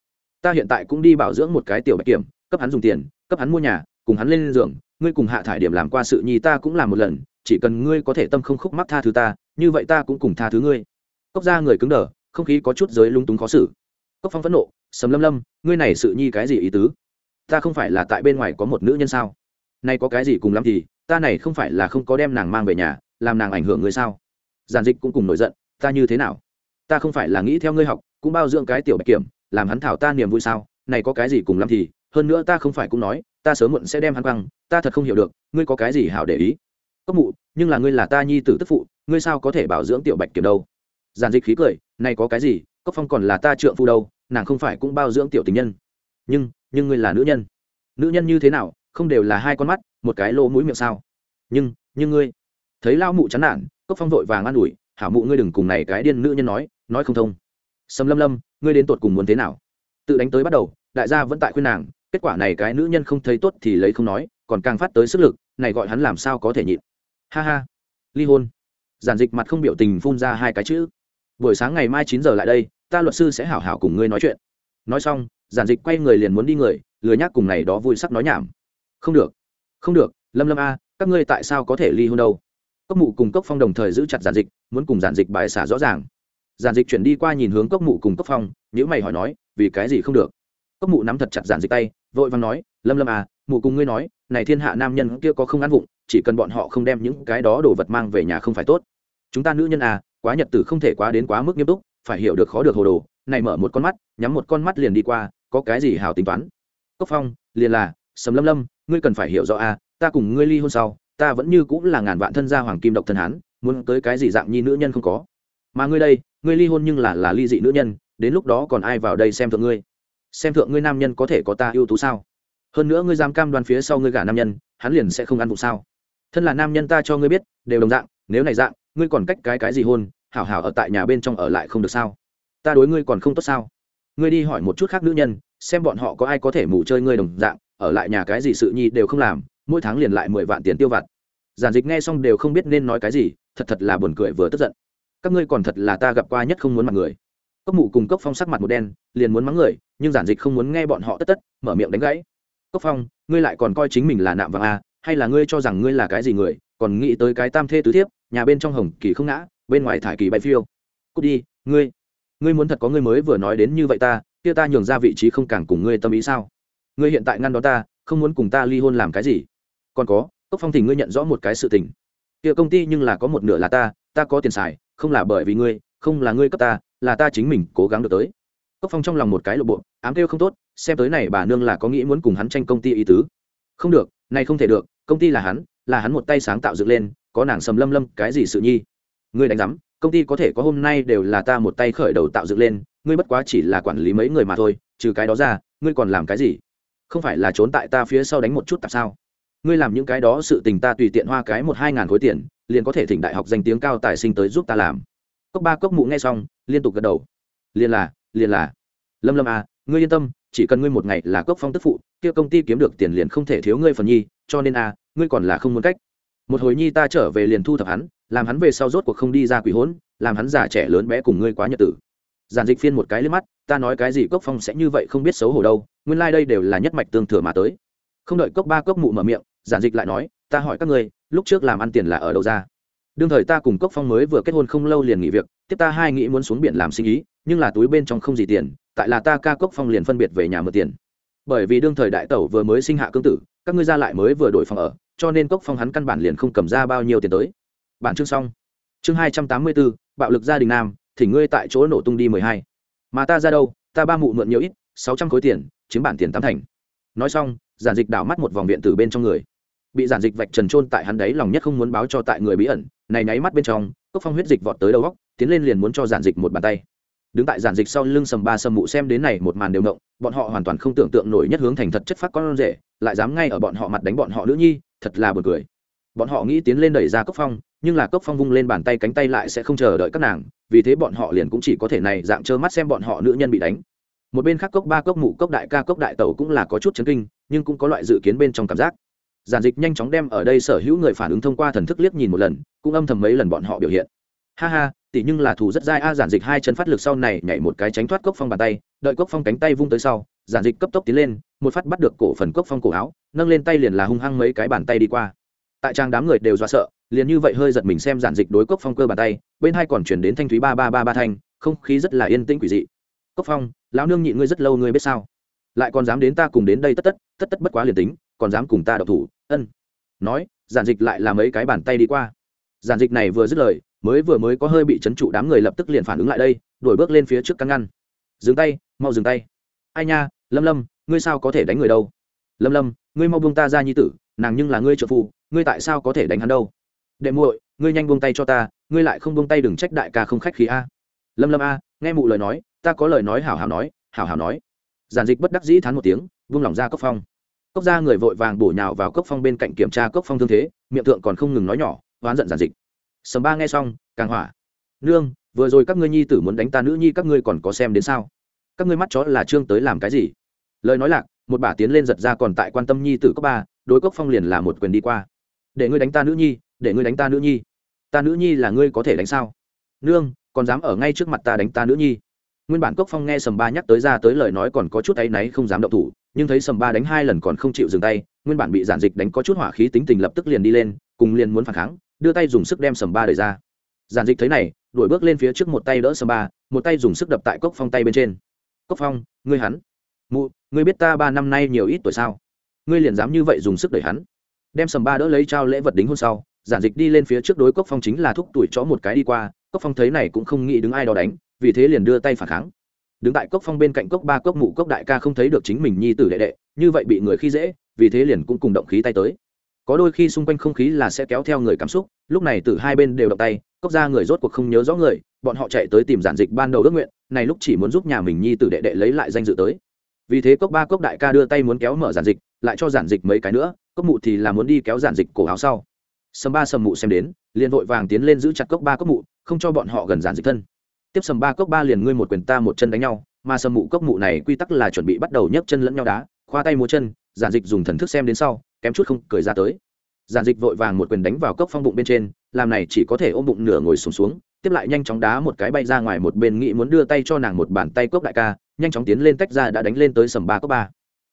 Ta hiện tại cũng đi bảo dưỡng một cái tiểu bạch kiểm, cấp hắn dùng tiền, cấp hắn mua nhà, cùng hắn lên giường, ngươi cùng hạ thải điểm làm qua sự nhi ta cũng làm một lần, chỉ cần ngươi có thể tâm không khúc mắc tha thứ ta, như vậy ta cũng cùng tha thứ ngươi. Cốc gia người cứng đờ, không khí có chút giới lung túng khó xử. Cốc phong phẫn nộ, sầm lâm lâm, ngươi này sự nhi cái gì ý tứ? Ta không phải là tại bên ngoài có một nữ nhân sao? Nay có cái gì cùng lắm thì, ta này không phải là không có đem nàng mang về nhà, làm nàng ảnh hưởng ngươi sao? Giản dịch cũng cùng nổi giận, ta như thế nào? Ta không phải là nghĩ theo ngươi học, cũng bao dưỡng cái tiểu bạch kiểm, làm hắn thảo ta niềm vui sao? Này có cái gì cùng lắm thì, hơn nữa ta không phải cũng nói, ta sớm muộn sẽ đem hắn băng ta thật không hiểu được, ngươi có cái gì hảo để ý? Cốc mụ, nhưng là ngươi là ta nhi tử tức phụ, ngươi sao có thể bảo dưỡng tiểu bạch kiểm đâu? Giản dịch khí cười, này có cái gì, cốc phong còn là ta trượng phu đâu, nàng không phải cũng bao dưỡng tiểu tình nhân. Nhưng nhưng ngươi là nữ nhân. Nữ nhân như thế nào không đều là hai con mắt, một cái lỗ mũi miệng sao? Nhưng nhưng ngươi, thấy lao mụ chán nản, cốc phong vội vàng an ủi, hảo mụ ngươi đừng cùng này cái điên nữ nhân nói nói không thông. Sầm lâm lâm, ngươi đến tột cùng muốn thế nào? Tự đánh tới bắt đầu, đại gia vẫn tại khuyên nàng, kết quả này cái nữ nhân không thấy tốt thì lấy không nói, còn càng phát tới sức lực, này gọi hắn làm sao có thể nhịn? Ha ha, ly hôn. Giản dịch mặt không biểu tình phun ra hai cái chữ. Buổi sáng ngày mai chín giờ lại đây, ta luật sư sẽ hảo hảo cùng ngươi nói chuyện. Nói xong, giản dịch quay người liền muốn đi người, lười nhác cùng này đó vui sắc nói nhảm không được. Không được, lâm lâm a, các ngươi tại sao có thể ly hôn đâu? Cốc mụ cùng cốc phong đồng thời giữ chặt giản dịch, muốn cùng giản dịch bài xả rõ ràng. Giản dịch chuyển đi qua nhìn hướng cốc mụ cùng cốc phong nhữ mày hỏi nói, vì cái gì không được? Cốc mụ nắm thật chặt giản dịch tay, vội vàng nói, lâm lâm à mụ cùng ngươi nói, này thiên hạ nam nhân kia có không ăn vụng, chỉ cần bọn họ không đem những cái đó đồ vật mang về nhà không phải tốt. Chúng ta nữ nhân à quá nhật tử không thể quá đến quá mức nghiêm túc, phải hiểu được khó được hồ đồ. Này mở một con mắt, nhắm một con mắt liền đi qua, có cái gì hào tính toán? Cốc phong, liền là sầm lâm lâm, ngươi cần phải hiểu rõ a, ta cùng ngươi ly hôn sau, ta vẫn như cũng là ngàn vạn thân gia hoàng kim độc thân hán, muốn tới cái gì dạng nhi nữ nhân không có. Mà ngươi đây, ngươi ly hôn nhưng là là ly dị nữ nhân, đến lúc đó còn ai vào đây xem thượng ngươi? Xem thượng ngươi nam nhân có thể có ta ưu tú sao? Hơn nữa ngươi dám cam đoan phía sau ngươi gả nam nhân, hắn liền sẽ không ăn vụ sao? Thân là nam nhân ta cho ngươi biết, đều đồng dạng, nếu này dạng, ngươi còn cách cái cái gì hôn, hảo hảo ở tại nhà bên trong ở lại không được sao? Ta đối ngươi còn không tốt sao? Ngươi đi hỏi một chút khác nữ nhân, xem bọn họ có ai có thể mù chơi ngươi đồng dạng ở lại nhà cái gì sự nhi đều không làm mỗi tháng liền lại mười vạn tiền tiêu vặt. Giản dịch nghe xong đều không biết nên nói cái gì thật thật là buồn cười vừa tức giận. Các ngươi còn thật là ta gặp qua nhất không muốn mặt người. Cốc mụ cùng cốc phong sắc mặt một đen liền muốn mắng người nhưng giản dịch không muốn nghe bọn họ tất tất mở miệng đánh gãy. Cốc phong ngươi lại còn coi chính mình là nạm vàng a à, hay là ngươi cho rằng ngươi là cái gì người còn nghĩ tới cái tam thê tứ thiếp nhà bên trong hồng kỳ không ngã bên ngoài thải kỳ bay phiêu. Cút đi ngươi. Ngươi muốn thật có ngươi mới vừa nói đến như vậy ta kia ta nhường ra vị trí không càng cùng ngươi tâm ý sao? Ngươi hiện tại ngăn đó ta, không muốn cùng ta ly hôn làm cái gì? Còn có, cốc phong thì ngươi nhận rõ một cái sự tình. Kia công ty nhưng là có một nửa là ta ta có tiền xài, không là bởi vì ngươi, không là ngươi cấp ta, là ta chính mình cố gắng được tới. Cốc phong trong lòng một cái lộ bộ, ám kêu không tốt, xem tới này bà nương là có nghĩ muốn cùng hắn tranh công ty ý tứ. Không được, này không thể được, công ty là hắn là hắn một tay sáng tạo dựng lên, có nàng sầm lâm lâm, cái gì sự nhi? Ngươi đánh giám, công ty có thể có hôm nay đều là ta một tay khởi đầu tạo dựng lên, ngươi bất quá chỉ là quản lý mấy người mà thôi, trừ cái đó ra, ngươi còn làm cái gì? Không phải là trốn tại ta phía sau đánh một chút tạp sao? Ngươi làm những cái đó sự tình ta tùy tiện hoa cái một hai ngàn khối tiền, liền có thể thỉnh đại học danh tiếng cao tài sinh tới giúp ta làm. Cốc ba cốc mụ nghe xong, liên tục gật đầu. Liền là liền là. Lâm lâm à ngươi yên tâm, chỉ cần ngươi một ngày là cốc phong tức phụ, kia công ty kiếm được tiền liền không thể thiếu ngươi phần nhi, cho nên à ngươi còn là không muốn cách. Một hồi nhi ta trở về liền thu thập hắn, làm hắn về sau rốt cuộc không đi ra quỷ hỗn làm hắn già trẻ lớn bé cùng ngươi quá nhật tử. Giản dịch phiên một cái lên mắt ta nói cái gì cốc phong sẽ như vậy không biết xấu hổ đâu, nguyên lai、like、đây đều là nhất mạch tương thừa mà tới. Không đợi cốc ba cốc mụ mở miệng, giản dịch lại nói, ta hỏi các ngươi, lúc trước làm ăn tiền là ở đâu ra? Đương thời ta cùng cốc phong mới vừa kết hôn không lâu liền nghỉ việc, tiếp ta hai nghĩ muốn xuống biển làm sinh ý, nhưng là túi bên trong không gì tiền, tại là ta ca cốc phong liền phân biệt về nhà mượn tiền. Bởi vì đương thời đại tẩu vừa mới sinh hạ cương tử, các ngươi ra lại mới vừa đổi phòng ở, cho nên cốc phong hắn căn bản liền không cầm ra bao nhiêu tiền tới. Bản chương xong. Chương hai trăm tám mươi bốn bạo lực gia đình nam thì ngươi tại chỗ nổ tung đi mười hai mà ta ra đâu, ta ba mụ mượn nhiều ít, sáu trăm khối tiền, chiếm bản tiền tám thành. Nói xong, giản dịch đảo mắt một vòng viện từ bên trong người. Bị giản dịch vạch trần trôn tại hắn đấy lòng nhất không muốn báo cho tại người bí ẩn, này nháy mắt bên trong, cốc phong huyết dịch vọt tới đầu góc, tiến lên liền muốn cho giản dịch một bàn tay. Đứng tại giản dịch sau lưng sầm ba sầm mụ xem đến này một màn đều động, bọn họ hoàn toàn không tưởng tượng nổi nhất hướng thành thật chất phát con rể, lại dám ngay ở bọn họ mặt đánh bọn họ nữ nhi, thật là buồn cười. Bọn họ nghĩ tiến lên đẩy ra cốc phong, nhưng là cốc phong vung lên bàn tay cánh tay lại sẽ không chờ đợi các nàng vì thế bọn họ liền cũng chỉ có thể này dạng trơ mắt xem bọn họ nữ nhân bị đánh. Một bên khác cốc ba cốc mụ cốc đại ca cốc đại tẩu cũng là có chút chấn kinh, nhưng cũng có loại dự kiến bên trong cảm giác. Giản dịch nhanh chóng đem ở đây sở hữu người phản ứng thông qua thần thức liếc nhìn một lần, cũng âm thầm mấy lần bọn họ biểu hiện. Ha ha tỷ nhưng là thù rất dai a, giản dịch hai chân phát lực sau này nhảy một cái tránh thoát cốc phong bàn tay, đợi cốc phong cánh tay vung tới sau, giản dịch cấp tốc tiến lên, một phát bắt được cổ phần cốc phong cổ áo, nâng lên tay liền là hung hăng mấy cái bàn tay đi qua. Tại trang đám người đều do sợ liền như vậy hơi giật mình xem giản dịch đối cốc phong cơ bàn tay, bên hai còn chuyển đến thanh thúy ba ba ba ba thanh, không khí rất là yên tĩnh quỷ dị. Cốc phong, lão nương nhịn ngươi rất lâu ngươi biết sao? Lại còn dám đến ta cùng đến đây tất tất tất tất bất quá liền tính, còn dám cùng ta độc thủ, ân. Nói, giản dịch lại làm mấy cái bàn tay đi qua. Giản dịch này vừa dứt lời, mới vừa mới có hơi bị chấn trụ đám người lập tức liền phản ứng lại đây, đuổi bước lên phía trước căn ngăn. Dừng tay, mau dừng tay. Ai nha, lâm lâm, ngươi sao có thể đánh người đâu? Lâm lâm, ngươi mau buông ta ra nhi tử, nàng nhưng là ngươi trợ phụ ngươi tại sao có thể đánh hắn đâu? Đệ muội, ngươi nhanh buông tay cho ta, ngươi lại không buông tay đừng trách đại ca không khách khí a. Lâm lâm a, nghe mụ lời nói, ta có lời nói hảo hảo nói, hảo hảo nói. Giản dịch bất đắc dĩ thán một tiếng vung lòng ra cốc phong. Cốc ra người vội vàng bổ nhào vào cốc phong bên cạnh kiểm tra cốc phong thương thế, miệng thượng còn không ngừng nói nhỏ, oán giận giản dịch. Sầm ba nghe xong, càng hỏa. Nương, vừa rồi các ngươi nhi tử muốn đánh ta nữ nhi các ngươi còn có xem đến sao? Các ngươi mắt chó là trương tới làm cái gì? Lời nói lạc, một bà tiến lên giật ra còn tại quan tâm nhi tử cốc ba, đối cốc phong liền là một quyền đi qua. Để ngươi đánh ta nữ nhi để ngươi đánh ta nữ nhi. Ta nữ nhi là ngươi có thể đánh sao? Nương, còn dám ở ngay trước mặt ta đánh ta nữ nhi? Nguyên bản cốc phong nghe sầm ba nhắc tới ra tới lời nói còn có chút áy náy không dám động thủ, nhưng thấy sầm ba đánh hai lần còn không chịu dừng tay, nguyên bản bị giản dịch đánh có chút hỏa khí tính tình lập tức liền đi lên, cùng liền muốn phản kháng, đưa tay dùng sức đem sầm ba đẩy ra. Giản dịch thấy này, đuổi bước lên phía trước một tay đỡ sầm ba, một tay dùng sức đập tại cốc phong tay bên trên. Cốc phong, ngươi hắn? Mụ, ngươi biết ta ba năm nay nhiều ít tuổi sao? Ngươi liền dám như vậy dùng sức đẩy hắn? Đem sầm ba đỡ lấy trao lễ vật đính hôn sau giản dịch đi lên phía trước đối cốc phong chính là thúc tuổi chó một cái đi qua, cốc phong thấy này cũng không nghĩ đứng ai đó đánh, vì thế liền đưa tay phản kháng. Đứng tại cốc phong bên cạnh cốc ba, cốc mụ, cốc đại ca không thấy được chính mình nhi tử đệ đệ, như vậy bị người khi dễ, vì thế liền cũng cùng động khí tay tới. Có đôi khi xung quanh không khí là sẽ kéo theo người cảm xúc, lúc này từ hai bên đều động tay, cốc ra người rốt cuộc không nhớ rõ người, bọn họ chạy tới tìm giản dịch ban đầu ước nguyện, này lúc chỉ muốn giúp nhà mình nhi tử đệ đệ lấy lại danh dự tới. Vì thế cốc ba, cốc đại ca đưa tay muốn kéo mở giản dịch, lại cho giản dịch mấy cái nữa, cốc mụ thì là muốn đi kéo giản dịch cổ áo sau sầm ba sầm mụ xem đến liền vội vàng tiến lên giữ chặt cốc ba cốc mụ không cho bọn họ gần dán dịch thân. Tiếp sầm ba cốc ba liền ngươi một quyền ta một chân đánh nhau mà sầm mụ cốc mụ này quy tắc là chuẩn bị bắt đầu nhấc chân lẫn nhau đá khoa tay múa chân giản dịch dùng thần thức xem đến sau kém chút không cười ra tới. Giản dịch vội vàng một quyền đánh vào cốc phong bụng bên trên làm này chỉ có thể ôm bụng nửa ngồi sùng xuống, xuống tiếp lại nhanh chóng đá một cái bay ra ngoài một bên nghĩ muốn đưa tay cho nàng một bàn tay cốc đại ca nhanh chóng tiến lên tách ra đã đánh lên tới sầm ba cốc ba.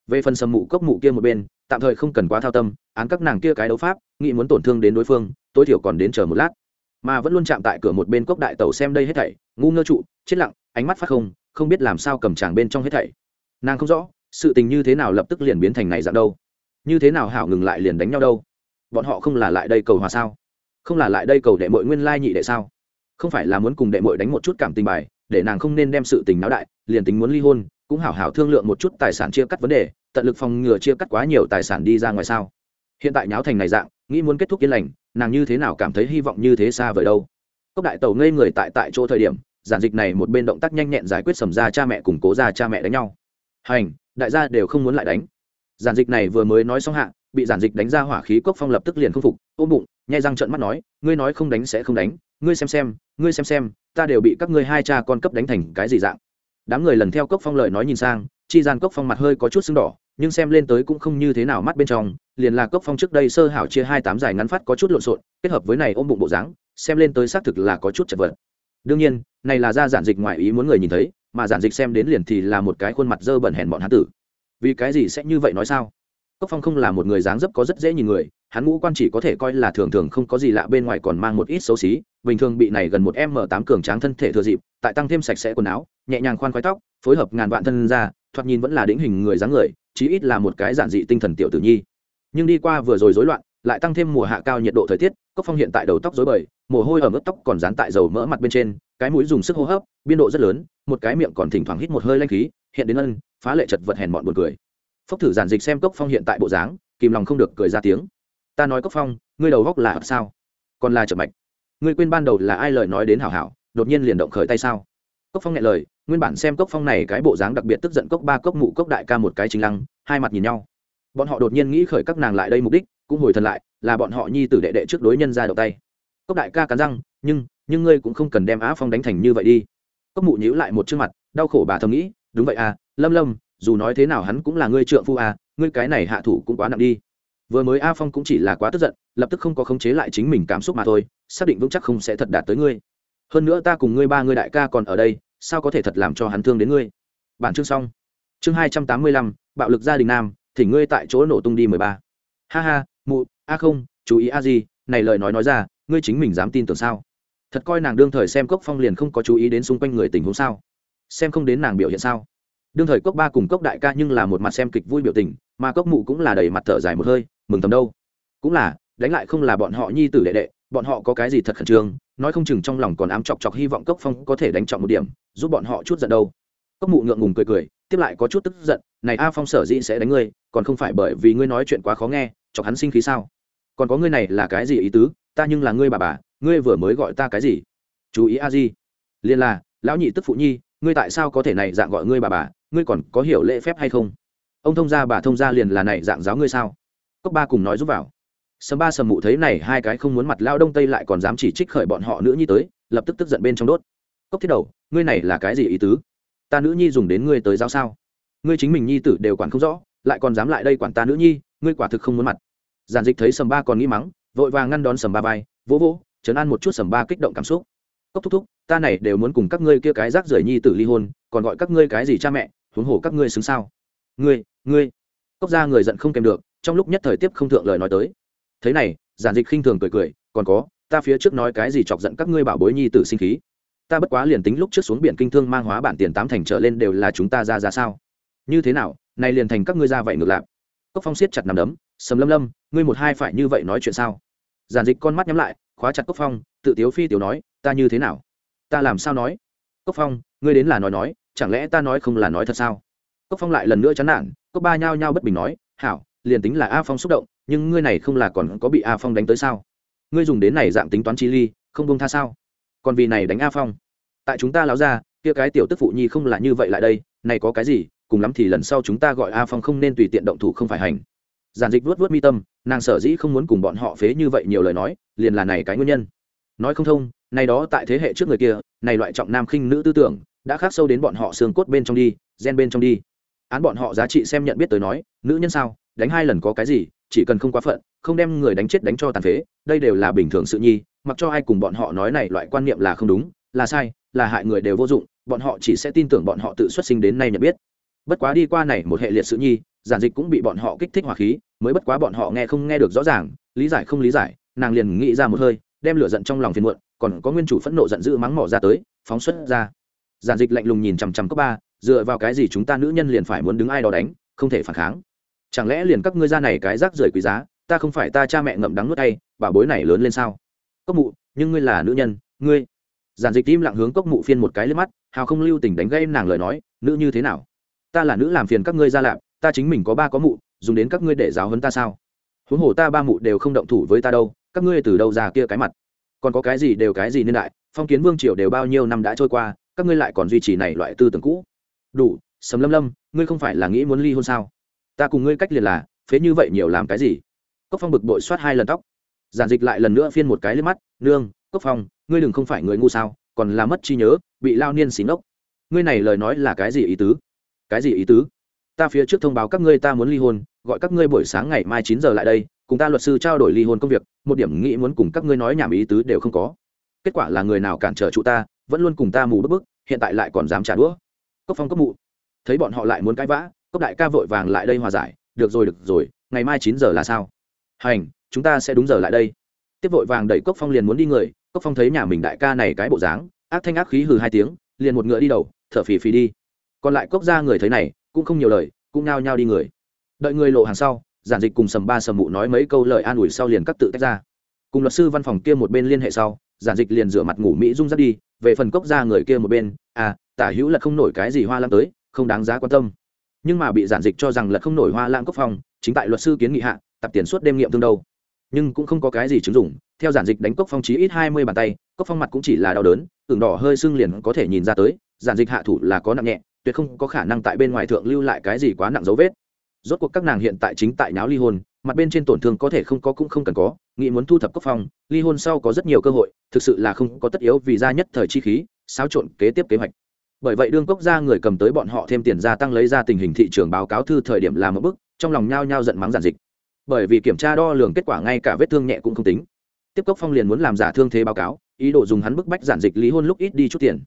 Về phần sầm mụ cốc mụ kia một bên tạm thời không cần quá thao tâm án các nàng kia cái đấu pháp nghĩ muốn tổn thương đến đối phương, tối thiểu còn đến chờ một lát. Mà vẫn luôn chạm tại cửa một bên cốc đại tàu xem đây hết thảy, ngu ngơ trụ, chết lặng, ánh mắt phát không không biết làm sao cầm tràng bên trong hết thảy. Nàng không rõ, sự tình như thế nào lập tức liền biến thành này dạng đâu. Như thế nào hảo ngừng lại liền đánh nhau đâu? Bọn họ không là lại đây cầu hòa sao? Không là lại đây cầu đệ mội nguyên lai nhị đệ sao? Không phải là muốn cùng đệ mội đánh một chút cảm tình bài, để nàng không nên đem sự tình náo đại, liền tính muốn ly hôn, cũng hảo hảo thương lượng một chút tài sản chia cắt vấn đề, tận lực phòng ngừa chia cắt quá nhiều tài sản đi ra ngoài sao? Hiện tại nháo thành này dạng nghĩ muốn kết thúc yên lành, nàng như thế nào cảm thấy hy vọng như thế xa vời đâu. Cốc đại tàu ngây người tại tại chỗ thời điểm, giản dịch này một bên động tác nhanh nhẹn giải quyết sầm ra cha mẹ củng cố ra cha mẹ đánh nhau. Hành, đại gia đều không muốn lại đánh. Giản dịch này vừa mới nói xong hạ, bị giản dịch đánh ra hỏa khí cốc phong lập tức liền không phục, ôm bụng, nhai răng trợn mắt nói, ngươi nói không đánh sẽ không đánh, ngươi xem xem, ngươi xem xem, ta đều bị các ngươi hai cha con cấp đánh thành cái gì dạng. Đám người lần theo cốc phong lời nói nhìn sang, chi gian cốc phong mặt hơi có chút sưng đỏ, nhưng xem lên tới cũng không như thế nào mắt bên trong liền là cốc phong trước đây sơ hảo chia hai tám dài ngắn phát có chút lộn xộn, kết hợp với này ôm bụng bộ dáng, xem lên tới xác thực là có chút chật vật. Đương nhiên, này là ra giản dịch ngoài ý muốn người nhìn thấy, mà giản dịch xem đến liền thì là một cái khuôn mặt dơ bẩn hèn bọn hán tử. Vì cái gì sẽ như vậy nói sao? Cốc phong không là một người dáng dấp có rất dễ nhìn người, hắn ngũ quan chỉ có thể coi là thường thường không có gì lạ bên ngoài còn mang một ít xấu xí, bình thường bị này gần một m tám cường tráng thân thể thừa dịp, tại tăng thêm sạch sẽ quần áo, nhẹ nhàng khoan khoái tóc, phối hợp ngàn vạn thân ra, thoạt nhìn vẫn là đĩnh hình người dáng người, chí ít là một cái giản dị tinh thần tiểu tử nhi nhưng đi qua vừa rồi rối loạn, lại tăng thêm mùa hạ cao nhiệt độ thời tiết, cốc phong hiện tại đầu tóc rối bời, mồ hôi ở mức tóc còn dán tại dầu mỡ mặt bên trên, cái mũi dùng sức hô hấp, biên độ rất lớn, một cái miệng còn thỉnh thoảng hít một hơi lanh khí, hiện đến ân, phá lệ chật vật hèn mọn buồn cười. Phốc thử giản dịch xem cốc phong hiện tại bộ dáng, kìm lòng không được cười ra tiếng. Ta nói cốc phong, ngươi đầu góc là sao? Còn là chậm mạch. Ngươi quên ban đầu là ai lời nói đến hảo hảo, đột nhiên liền động khởi tay sao? Cốc phong nghe lời, nguyên bản xem cốc phong này cái bộ dáng đặc biệt tức giận cốc ba cốc mụ cốc đại ca một cái chính lăng, hai mặt nhìn nhau bọn họ đột nhiên nghĩ khởi các nàng lại đây mục đích, cũng hồi thần lại, là bọn họ nhi tử đệ đệ trước đối nhân ra đầu tay. Cốc đại ca cắn răng, nhưng nhưng ngươi cũng không cần đem á phong đánh thành như vậy đi. Cốc mụ nhíu lại một chương mặt, đau khổ bà thầm nghĩ, đúng vậy à lâm lâm, dù nói thế nào hắn cũng là ngươi trượng phu à ngươi cái này hạ thủ cũng quá nặng đi. Vừa mới a phong cũng chỉ là quá tức giận, lập tức không có khống chế lại chính mình cảm xúc mà thôi, xác định vững chắc không sẽ thật đạt tới ngươi. Hơn nữa ta cùng ngươi ba ngươi đại ca còn ở đây, sao có thể thật làm cho hắn thương đến ngươi? Bản chương xong. Chương hai trăm tám mươi lăm, bạo lực gia đình nam thì ngươi tại chỗ nổ tung đi mười ba. Ha ha, mụ, a không, chú ý a gì này lời nói nói ra, ngươi chính mình dám tin tưởng sao? Thật coi nàng đương thời xem cốc phong liền không có chú ý đến xung quanh người tình huống sao? Xem không đến nàng biểu hiện sao? Đương thời cốc ba cùng cốc đại ca nhưng là một mặt xem kịch vui biểu tình, mà cốc mụ cũng là đầy mặt thở dài một hơi, mừng tầm đâu. Cũng là, đánh lại không là bọn họ nhi tử đệ đệ, bọn họ có cái gì thật khẩn trương, nói không chừng trong lòng còn ám chọc chọc hy vọng cốc phong có thể đánh trọng một điểm, giúp bọn họ chút giận đâu. Cốc mụ ngượng ngùng cười cười tiếp lại có chút tức giận, này a phong sở dĩ sẽ đánh ngươi, còn không phải bởi vì ngươi nói chuyện quá khó nghe, chọc hắn sinh khí sao? Còn có ngươi này là cái gì ý tứ? Ta nhưng là ngươi bà bà, ngươi vừa mới gọi ta cái gì? Chú ý a di. Liên là, lão nhị tức phụ nhi, ngươi tại sao có thể này dạng gọi ngươi bà bà, ngươi còn có hiểu lễ phép hay không? Ông thông gia, bà thông gia liền là này dạng giáo ngươi sao? Cốc ba cùng nói giúp vào. Sầm ba sầm mụ thấy này hai cái không muốn mặt lao đông tây lại còn dám chỉ trích khởi bọn họ nữa nhi tới, lập tức tức giận bên trong đốt. Cốc thiết đầu, ngươi này là cái gì ý tứ? Ta nữ nhi dùng đến ngươi tới giao sao? Ngươi chính mình nhi tử đều quản không rõ, lại còn dám lại đây quản ta nữ nhi, ngươi quả thực không muốn mặt. Giản dịch thấy sầm ba còn nghĩ mắng, vội vàng ngăn đón sầm ba vai, vỗ vỗ chấn an một chút sầm ba kích động cảm xúc. Cốc thúc thúc, ta này đều muốn cùng các ngươi kia cái rác rưởi nhi tử ly hôn, còn gọi các ngươi cái gì cha mẹ, huống hồ các ngươi xứng sao? Ngươi ngươi. Cốc ra người giận không kèm được, trong lúc nhất thời tiếp không thượng lời nói tới. Thế này, giản dịch khinh thường cười cười, còn có, ta phía trước nói cái gì chọc giận các ngươi bảo bối nhi tử sinh khí? Ta bất quá liền tính lúc trước xuống biển kinh thương mang hóa bản tiền tám thành trở lên đều là chúng ta ra ra sao? Như thế nào này liền thành các ngươi ra vậy ngược lại. Cốc phong siết chặt nằm đấm, sầm lâm lâm, ngươi một hai phải như vậy nói chuyện sao? Giản dịch con mắt nhắm lại, khóa chặt cốc phong, tự tiếu phi tiểu nói, ta như thế nào? Ta làm sao nói? Cốc phong, ngươi đến là nói nói, chẳng lẽ ta nói không là nói thật sao? Cốc phong lại lần nữa chán nản, cốc ba nhao nhao bất bình nói, hảo, liền tính là a phong xúc động, nhưng ngươi này không là còn có bị a phong đánh tới sao? Ngươi dùng đến này dạng tính toán chi ly, không bông tha sao? Còn vì này đánh a phong. Tại chúng ta láo ra, kia cái tiểu tức phụ nhi không là như vậy lại đây, này có cái gì, cùng lắm thì lần sau chúng ta gọi a phong không nên tùy tiện động thủ không phải hành. Giản dịch vuốt vuốt mi tâm, nàng sở dĩ không muốn cùng bọn họ phế như vậy nhiều lời nói, liền là này cái nguyên nhân. Nói không thông, này đó tại thế hệ trước người kia, này loại trọng nam khinh nữ tư tưởng, đã khắc sâu đến bọn họ xương cốt bên trong đi, gen bên trong đi. Án bọn họ giá trị xem nhận biết tới nói, nữ nhân sao, đánh hai lần có cái gì, chỉ cần không quá phận, không đem người đánh chết đánh cho tàn phế, đây đều là bình thường sự nhi mặc cho ai cùng bọn họ nói này loại quan niệm là không đúng, là sai, là hại người đều vô dụng, bọn họ chỉ sẽ tin tưởng bọn họ tự xuất sinh đến nay nhận biết. Bất quá đi qua này một hệ liệt sự nhi, giản dịch cũng bị bọn họ kích thích hỏa khí, mới bất quá bọn họ nghe không nghe được rõ ràng, lý giải không lý giải, nàng liền nghĩ ra một hơi, đem lửa giận trong lòng phiền muộn, còn có nguyên chủ phẫn nộ giận dữ mắng mỏ ra tới, phóng xuất ra. Giản dịch lạnh lùng nhìn chằm chằm cấp ba, dựa vào cái gì chúng ta nữ nhân liền phải muốn đứng ai đó đánh, không thể phản kháng. Chẳng lẽ liền các ngươi ra này cái rác rưởi quý giá, ta không phải ta cha mẹ ngậm đắng nuốt tay bà bối này lớn lên sao? Cốc mụ, nhưng ngươi là nữ nhân, ngươi. Giản dịch tim lặng hướng cốc mụ phiên một cái lên mắt, hào không lưu tình đánh gây nàng lời nói, nữ như thế nào? Ta là nữ làm phiền các ngươi ra lạp, ta chính mình có ba có mụ, dùng đến các ngươi để giáo hấn ta sao? Huống hồ ta ba mụ đều không động thủ với ta đâu, các ngươi từ đâu ra kia cái mặt? Còn có cái gì đều cái gì nên đại, phong kiến vương triều đều bao nhiêu năm đã trôi qua, các ngươi lại còn duy trì này loại tư tưởng cũ. Đủ, sầm lâm lâm, ngươi không phải là nghĩ muốn ly hôn sao? Ta cùng ngươi cách liền là, phế như vậy nhiều làm cái gì? Cốc phong bực bội soát hai lần tóc giản dịch lại lần nữa phiên một cái lên mắt, nương, cốc phong, ngươi đừng không phải người ngu sao, còn là mất trí nhớ, bị lao niên xí ngốc. Ngươi này lời nói là cái gì ý tứ? Cái gì ý tứ? Ta phía trước thông báo các ngươi ta muốn ly hôn, gọi các ngươi buổi sáng ngày mai chín giờ lại đây, cùng ta luật sư trao đổi ly hôn công việc, một điểm nghĩ muốn cùng các ngươi nói nhảm ý tứ đều không có. Kết quả là người nào cản trở trụ ta, vẫn luôn cùng ta mù bức bức, hiện tại lại còn dám trả đũa. Cốc phong cốc mụ. Thấy bọn họ lại muốn cãi vã, cốc đại ca vội vàng lại đây hòa giải, được rồi được rồi, ngày mai chín giờ là sao? Hành chúng ta sẽ đúng giờ lại đây. Tiếp vội vàng đẩy cốc phong liền muốn đi người, cốc phong thấy nhà mình đại ca này cái bộ dáng, ác thanh ác khí hừ hai tiếng, liền một ngựa đi đầu, thở phì phì đi. Còn lại cốc ra người thấy này, cũng không nhiều lời, cũng nao nhao đi người. Đợi người lộ hàng sau, giản dịch cùng sầm ba sầm mụ nói mấy câu lời an ủi sau liền cắt tự tách ra. Cùng luật sư văn phòng kia một bên liên hệ sau, giản dịch liền rửa mặt ngủ mỹ rung rắt đi, về phần cốc ra người kia một bên à tả hữu là không nổi cái gì hoa lãng tới, không đáng giá quan tâm. Nhưng mà bị giản dịch cho rằng là không nổi hoa lãng cốc phong, chính tại luật sư kiến nghị hạ, tập tiền suốt đêm nghiệm tương đâu nhưng cũng không có cái gì chứng dụng. Theo giản dịch đánh cốc phong chí ít hai mươi bàn tay, cốc phong mặt cũng chỉ là đau đớn, tưởng đỏ hơi sưng liền có thể nhìn ra tới, giản dịch hạ thủ là có nặng nhẹ, tuyệt không có khả năng tại bên ngoài thượng lưu lại cái gì quá nặng dấu vết. Rốt cuộc các nàng hiện tại chính tại nháo ly hôn, mặt bên trên tổn thương có thể không có cũng không cần có, nghĩ muốn thu thập cốc phong, ly hôn sau có rất nhiều cơ hội, thực sự là không có tất yếu vì ra nhất thời chi khí, xáo trộn kế tiếp kế hoạch. Bởi vậy đương cốc ra người cầm tới bọn họ thêm tiền gia tăng lấy ra tình hình thị trường báo cáo thư thời điểm làm một bức trong lòng nhao nhao giận mắng giản dịch bởi vì kiểm tra đo lường kết quả ngay cả vết thương nhẹ cũng không tính. Tiếp cốc phong liền muốn làm giả thương thế báo cáo, ý đồ dùng hắn bức bách giản dịch lý hôn lúc ít đi chút tiền.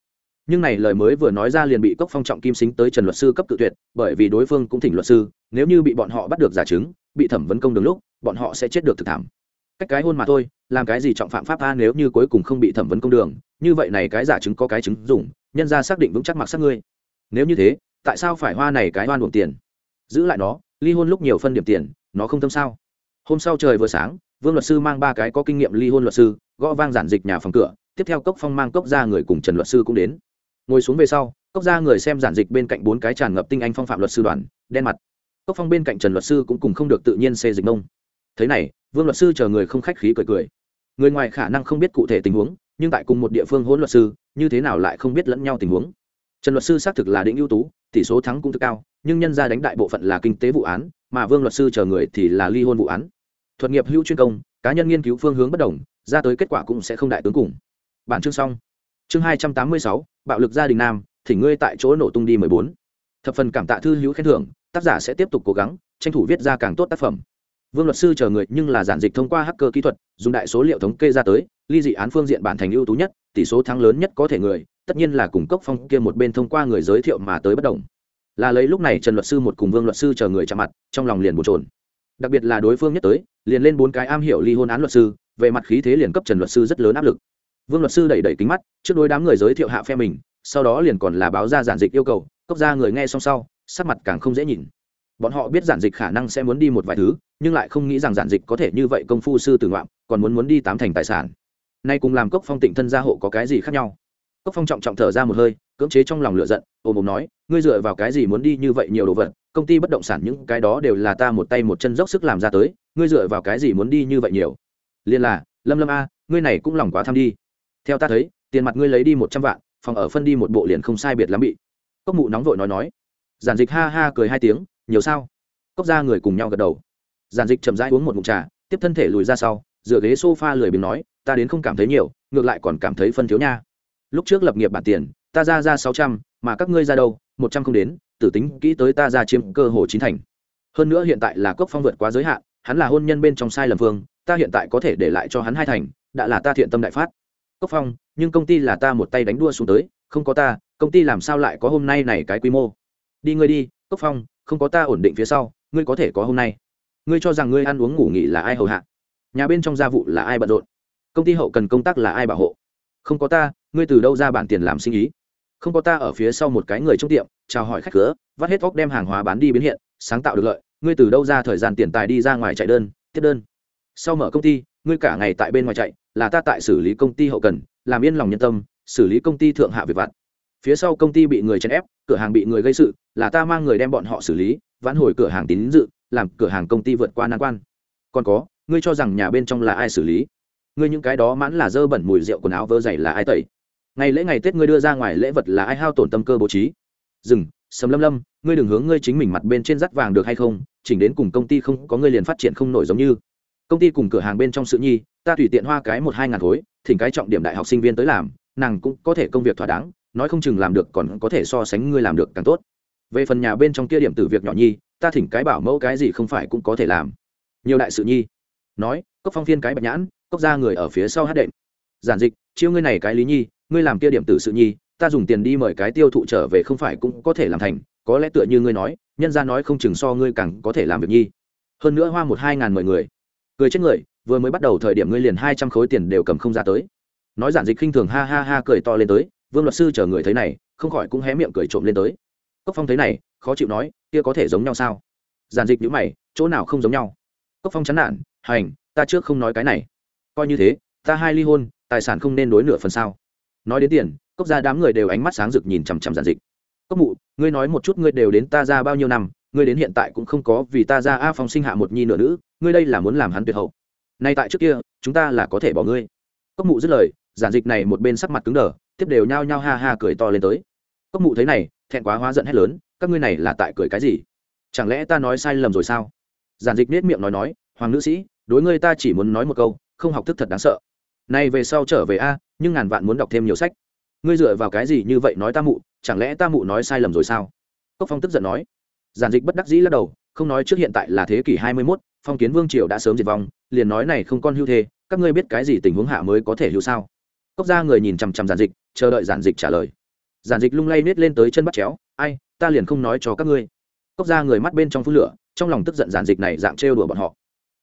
Nhưng này lời mới vừa nói ra liền bị cốc phong trọng kim xính tới trần luật sư cấp tự tuyệt, bởi vì đối phương cũng thỉnh luật sư, nếu như bị bọn họ bắt được giả chứng, bị thẩm vấn công đường lúc, bọn họ sẽ chết được thực thảm. Cách cái hôn mà thôi, làm cái gì trọng phạm pháp a nếu như cuối cùng không bị thẩm vấn công đường, như vậy này cái giả chứng có cái chứng dùng, nhân ra xác định vững chắc mặc sắc ngươi. Nếu như thế, tại sao phải hoa này cái oan buồn tiền? Giữ lại nó ly hôn lúc nhiều phân điểm tiền nó không tâm sao? Hôm sau trời vừa sáng, vương luật sư mang ba cái có kinh nghiệm ly hôn luật sư, gõ vang giản dịch nhà phòng cửa, tiếp theo cốc phong mang cốc ra người cùng trần luật sư cũng đến. Ngồi xuống về sau, cốc ra người xem giản dịch bên cạnh bốn cái tràn ngập tinh anh phong phạm luật sư đoàn, đen mặt. Cốc phong bên cạnh trần luật sư cũng cùng không được tự nhiên xê dịch mông. Thế này, vương luật sư chờ người không khách khí cười cười. Người ngoài khả năng không biết cụ thể tình huống, nhưng tại cùng một địa phương hỗn luật sư, như thế nào lại không biết lẫn nhau tình huống trần luật sư xác thực là định ưu tú, tỷ số thắng cũng thực cao, nhưng nhân ra đánh đại bộ phận là kinh tế vụ án, mà vương luật sư chờ người thì là ly hôn vụ án. Thuật nghiệp hữu chuyên công, cá nhân nghiên cứu phương hướng bất đồng, ra tới kết quả cũng sẽ không đại tướng cùng. Bản chương xong. Chương hai trăm tám mươi sáu, bạo lực gia đình nam, thì ngươi tại chỗ nổ tung đi mười bốn. Thập phần cảm tạ thư hữu khen thưởng, tác giả sẽ tiếp tục cố gắng, tranh thủ viết ra càng tốt tác phẩm. Vương luật sư chờ người nhưng là giản dịch thông qua hacker kỹ thuật, dùng đại số liệu thống kê ra tới, ly dị án phương diện bản thành ưu tú nhất, tỷ số thắng lớn nhất có thể người tất nhiên là cùng cốc phong kia một bên thông qua người giới thiệu mà tới bất đồng. Là lấy lúc này trần luật sư một cùng vương luật sư chờ người chạm mặt, trong lòng liền bồn trồn đặc biệt là đối phương nhất tới, liền lên bốn cái am hiểu ly hôn án luật sư, về mặt khí thế liền cấp trần luật sư rất lớn áp lực. Vương luật sư đẩy đẩy kính mắt, trước đối đám người giới thiệu hạ phe mình, sau đó liền còn là báo ra giản dịch yêu cầu, cốc ra người nghe xong sau, sắc mặt càng không dễ nhìn. Bọn họ biết giản dịch khả năng sẽ muốn đi một vài thứ, nhưng lại không nghĩ rằng giản dịch có thể như vậy công phu sư tử ngoạm, còn muốn muốn đi tám thành tài sản. Nay cùng làm cốc phong tịnh thân gia hộ có cái gì khác nhau? Cốc phong trọng trọng thở ra một hơi, cưỡng chế trong lòng lựa giận ôm ôm nói, ngươi dựa vào cái gì muốn đi như vậy nhiều đồ vật? Công ty bất động sản những cái đó đều là ta một tay một chân dốc sức làm ra tới, ngươi dựa vào cái gì muốn đi như vậy nhiều? Liên là, lâm lâm a, ngươi này cũng lòng quá tham đi. Theo ta thấy, tiền mặt ngươi lấy đi một trăm vạn, phòng ở phân đi một bộ liền không sai biệt lắm bị. Cốc mụ nóng vội nói nói. Giản dịch ha ha cười hai tiếng, nhiều sao? Cốc ra người cùng nhau gật đầu. Giản dịch chậm rãi uống một mụn trà, tiếp thân thể lùi ra sau, dựa ghế s o f a lười biếng nói, ta đến không cảm thấy nhiều, ngược lại còn cảm thấy phân thiếu nha lúc trước lập nghiệp bản tiền, ta ra ra sáu trăm, mà các ngươi ra đâu, một trăm không đến, tử tính, kỹ tới ta ra chiếm cơ hồ chín thành. Hơn nữa hiện tại là cốc phong vượt quá giới hạn, hắn là hôn nhân bên trong sai lầm phương ta hiện tại có thể để lại cho hắn hai thành, đã là ta thiện tâm đại phát. Cốc phong, nhưng công ty là ta một tay đánh đua xuống tới, không có ta, công ty làm sao lại có hôm nay này cái quy mô? Đi ngươi đi, cốc phong, không có ta ổn định phía sau, ngươi có thể có hôm nay. Ngươi cho rằng ngươi ăn uống ngủ nghỉ là ai hầu hạ? Nhà bên trong gia vụ là ai bận rộn? Công ty hậu cần công tác là ai bảo hộ? Không có ta ngươi từ đâu ra bản tiền làm sinh ý? Không có ta ở phía sau một cái người trong tiệm, chào hỏi khách cửa, vắt hết vóc đem hàng hóa bán đi biến hiện, sáng tạo được lợi, ngươi từ đâu ra thời gian tiền tài đi ra ngoài chạy đơn, tiếp đơn? Sau mở công ty, ngươi cả ngày tại bên ngoài chạy, là ta tại xử lý công ty hậu cần, làm yên lòng nhân tâm, xử lý công ty thượng hạ việc vặt. Phía sau công ty bị người chèn ép, cửa hàng bị người gây sự, là ta mang người đem bọn họ xử lý, vãn hồi cửa hàng tín dự, làm cửa hàng công ty vượt qua nan quan. Còn có, ngươi cho rằng nhà bên trong là ai xử lý? Ngươi những cái đó mãn là dơ bẩn mùi rượu quần áo vơ dày là ai tẩy? Ngày lễ ngày tết ngươi đưa ra ngoài lễ vật là ai hao tổn tâm cơ bố trí? Dừng, sầm lâm lâm, ngươi đừng hướng ngươi chính mình mặt bên trên rắt vàng được hay không, chỉnh đến cùng công ty không có ngươi liền phát triển không nổi giống như. Công ty cùng cửa hàng bên trong sự nhi, ta tùy tiện hoa cái một hai ngàn khối, thỉnh cái trọng điểm đại học sinh viên tới làm, nàng cũng có thể công việc thỏa đáng, nói không chừng làm được còn có thể so sánh ngươi làm được càng tốt. Về phần nhà bên trong kia điểm tử việc nhỏ nhi, ta thỉnh cái bảo mẫu cái gì không phải cũng có thể làm. Nhiều đại sự nhi. Nói, cốc phong phiên cái bạch nhãn, cốc ra người ở phía sau hát đệm. Giản dịch, chiêu ngươi này cái lý nhi ngươi làm kia điểm tử sự nhi, ta dùng tiền đi mời cái tiêu thụ trở về không phải cũng có thể làm thành, có lẽ tựa như ngươi nói, nhân ra nói không chừng so ngươi càng có thể làm việc nhi. Hơn nữa hoa một hai ngàn mười người. Cười chết người, vừa mới bắt đầu thời điểm ngươi liền hai trăm khối tiền đều cầm không ra tới. Nói giản dịch khinh thường ha ha ha cười to lên tới, vương luật sư chờ người thấy này, không khỏi cũng hé miệng cười trộm lên tới. Cốc phong thấy này, khó chịu nói, kia có thể giống nhau sao? Giản dịch nhữ mày, chỗ nào không giống nhau? Cốc phong chán nản, hành, ta trước không nói cái này. Coi như thế, ta hai ly hôn, tài sản không nên đối nửa phần sao? Nói đến tiền, cốc gia đám người đều ánh mắt sáng rực nhìn chằm chằm giản dịch. Cốc mụ, ngươi nói một chút ngươi đều đến ta ra bao nhiêu năm, ngươi đến hiện tại cũng không có vì ta ra a phong sinh hạ một nhi nửa nữ, ngươi đây là muốn làm hắn tuyệt hậu. Nay tại trước kia, chúng ta là có thể bỏ ngươi. Cốc mụ dứt lời, giản dịch này một bên sắc mặt cứng đờ, tiếp đều nhao nhao ha ha cười to lên tới. Cốc mụ thấy này, thẹn quá hóa giận hét lớn, các ngươi này là tại cười cái gì? Chẳng lẽ ta nói sai lầm rồi sao? Giản dịch nết miệng nói nói, hoàng nữ sĩ, đối ngươi ta chỉ muốn nói một câu, không học thức thật đáng sợ nay về sau trở về a nhưng ngàn vạn muốn đọc thêm nhiều sách. Ngươi dựa vào cái gì như vậy nói ta mụ chẳng lẽ ta mụ nói sai lầm rồi sao? Cốc phong tức giận nói. Giản dịch bất đắc dĩ lắc đầu không nói trước hiện tại là thế kỷ hai mươi 21, phong kiến vương triều đã sớm diệt vong liền nói này không con hưu thê các ngươi biết cái gì tình huống hạ mới có thể hưu sao? Cốc ra người nhìn chằm chằm giản dịch chờ đợi giản dịch trả lời. Giản dịch lung lay nết lên tới chân bắt chéo ai ta liền không nói cho các ngươi. Cốc ra người mắt bên trong phút lửa trong lòng tức giận giản dịch này dạng trêu đùa bọn họ.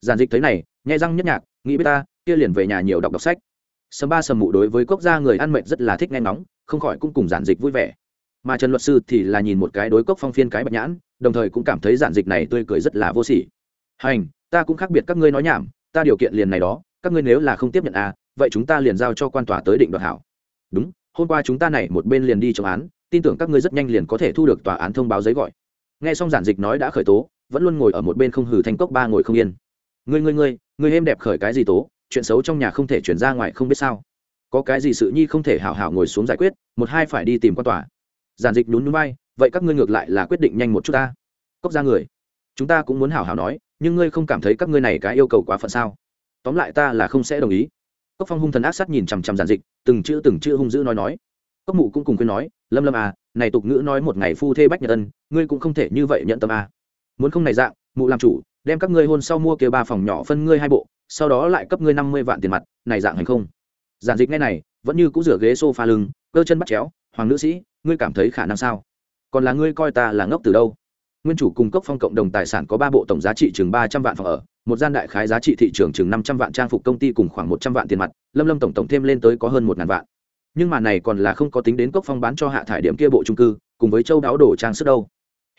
Giản dịch thấy này nhai răng nhất nhạc nghĩ biết ta, kia liền về nhà nhiều đọc đọc sách. Sầm ba sầm mụ đối với quốc gia người ăn mệt rất là thích nghe ngóng, không khỏi cũng cùng giản dịch vui vẻ. Mà trần luật sư thì là nhìn một cái đối cốc phong phiên cái bạch nhãn, đồng thời cũng cảm thấy giản dịch này tươi cười rất là vô sỉ. Hành, ta cũng khác biệt các ngươi nói nhảm, ta điều kiện liền này đó, các ngươi nếu là không tiếp nhận à vậy chúng ta liền giao cho quan tòa tới định đoạt hảo. Đúng, hôm qua chúng ta này một bên liền đi chống án, tin tưởng các ngươi rất nhanh liền có thể thu được tòa án thông báo giấy gọi. Nghe xong giản dịch nói đã khởi tố, vẫn luôn ngồi ở một bên không hử thanh cốc ba ngồi không yên ngươi ngươi ngươi ngươi êm đẹp khởi cái gì tố? Chuyện xấu trong nhà không thể chuyển ra ngoài không biết sao. Có cái gì sự nhi không thể hảo hảo ngồi xuống giải quyết, một hai phải đi tìm quan tòa. Giản dịch nhún núi bay vậy các ngươi ngược lại là quyết định nhanh một chút ta. Cốc ra người. Chúng ta cũng muốn hảo hảo nói, nhưng ngươi không cảm thấy các ngươi này cái yêu cầu quá phận sao? Tóm lại ta là không sẽ đồng ý. Cốc phong hung thần ác sát nhìn chằm chằm giản dịch, từng chữ từng chữ hung dữ nói nói. Cốc mụ cũng cùng khuyên nói, lâm lâm à này tục ngữ nói một ngày phu thê bách nhật ân, ngươi cũng không thể như vậy nhận tâm à. muốn không này dạng, mụ làm chủ đem các ngươi hôn sau mua kia ba phòng nhỏ phân ngươi hai bộ, sau đó lại cấp ngươi năm mươi vạn tiền mặt, này dạng hành không? Giản dịch ngay này, vẫn như cũ rửa ghế s o f a lưng, cơ chân bắt chéo, hoàng nữ sĩ, ngươi cảm thấy khả năng sao? Còn là ngươi coi ta là ngốc từ đâu? Nguyên chủ cung cấp phong cộng đồng tài sản có ba bộ tổng giá trị chừng ba trăm vạn phòng ở, một gian đại khái giá trị thị trường chừng năm trăm vạn trang phục công ty cùng khoảng một trăm vạn tiền mặt, lâm lâm tổng tổng thêm lên tới có hơn một ngàn vạn. Nhưng mà này còn là không có tính đến cốc phong bán cho hạ thải điểm kia bộ trung cư, cùng với châu đáo đồ trang sức đâu.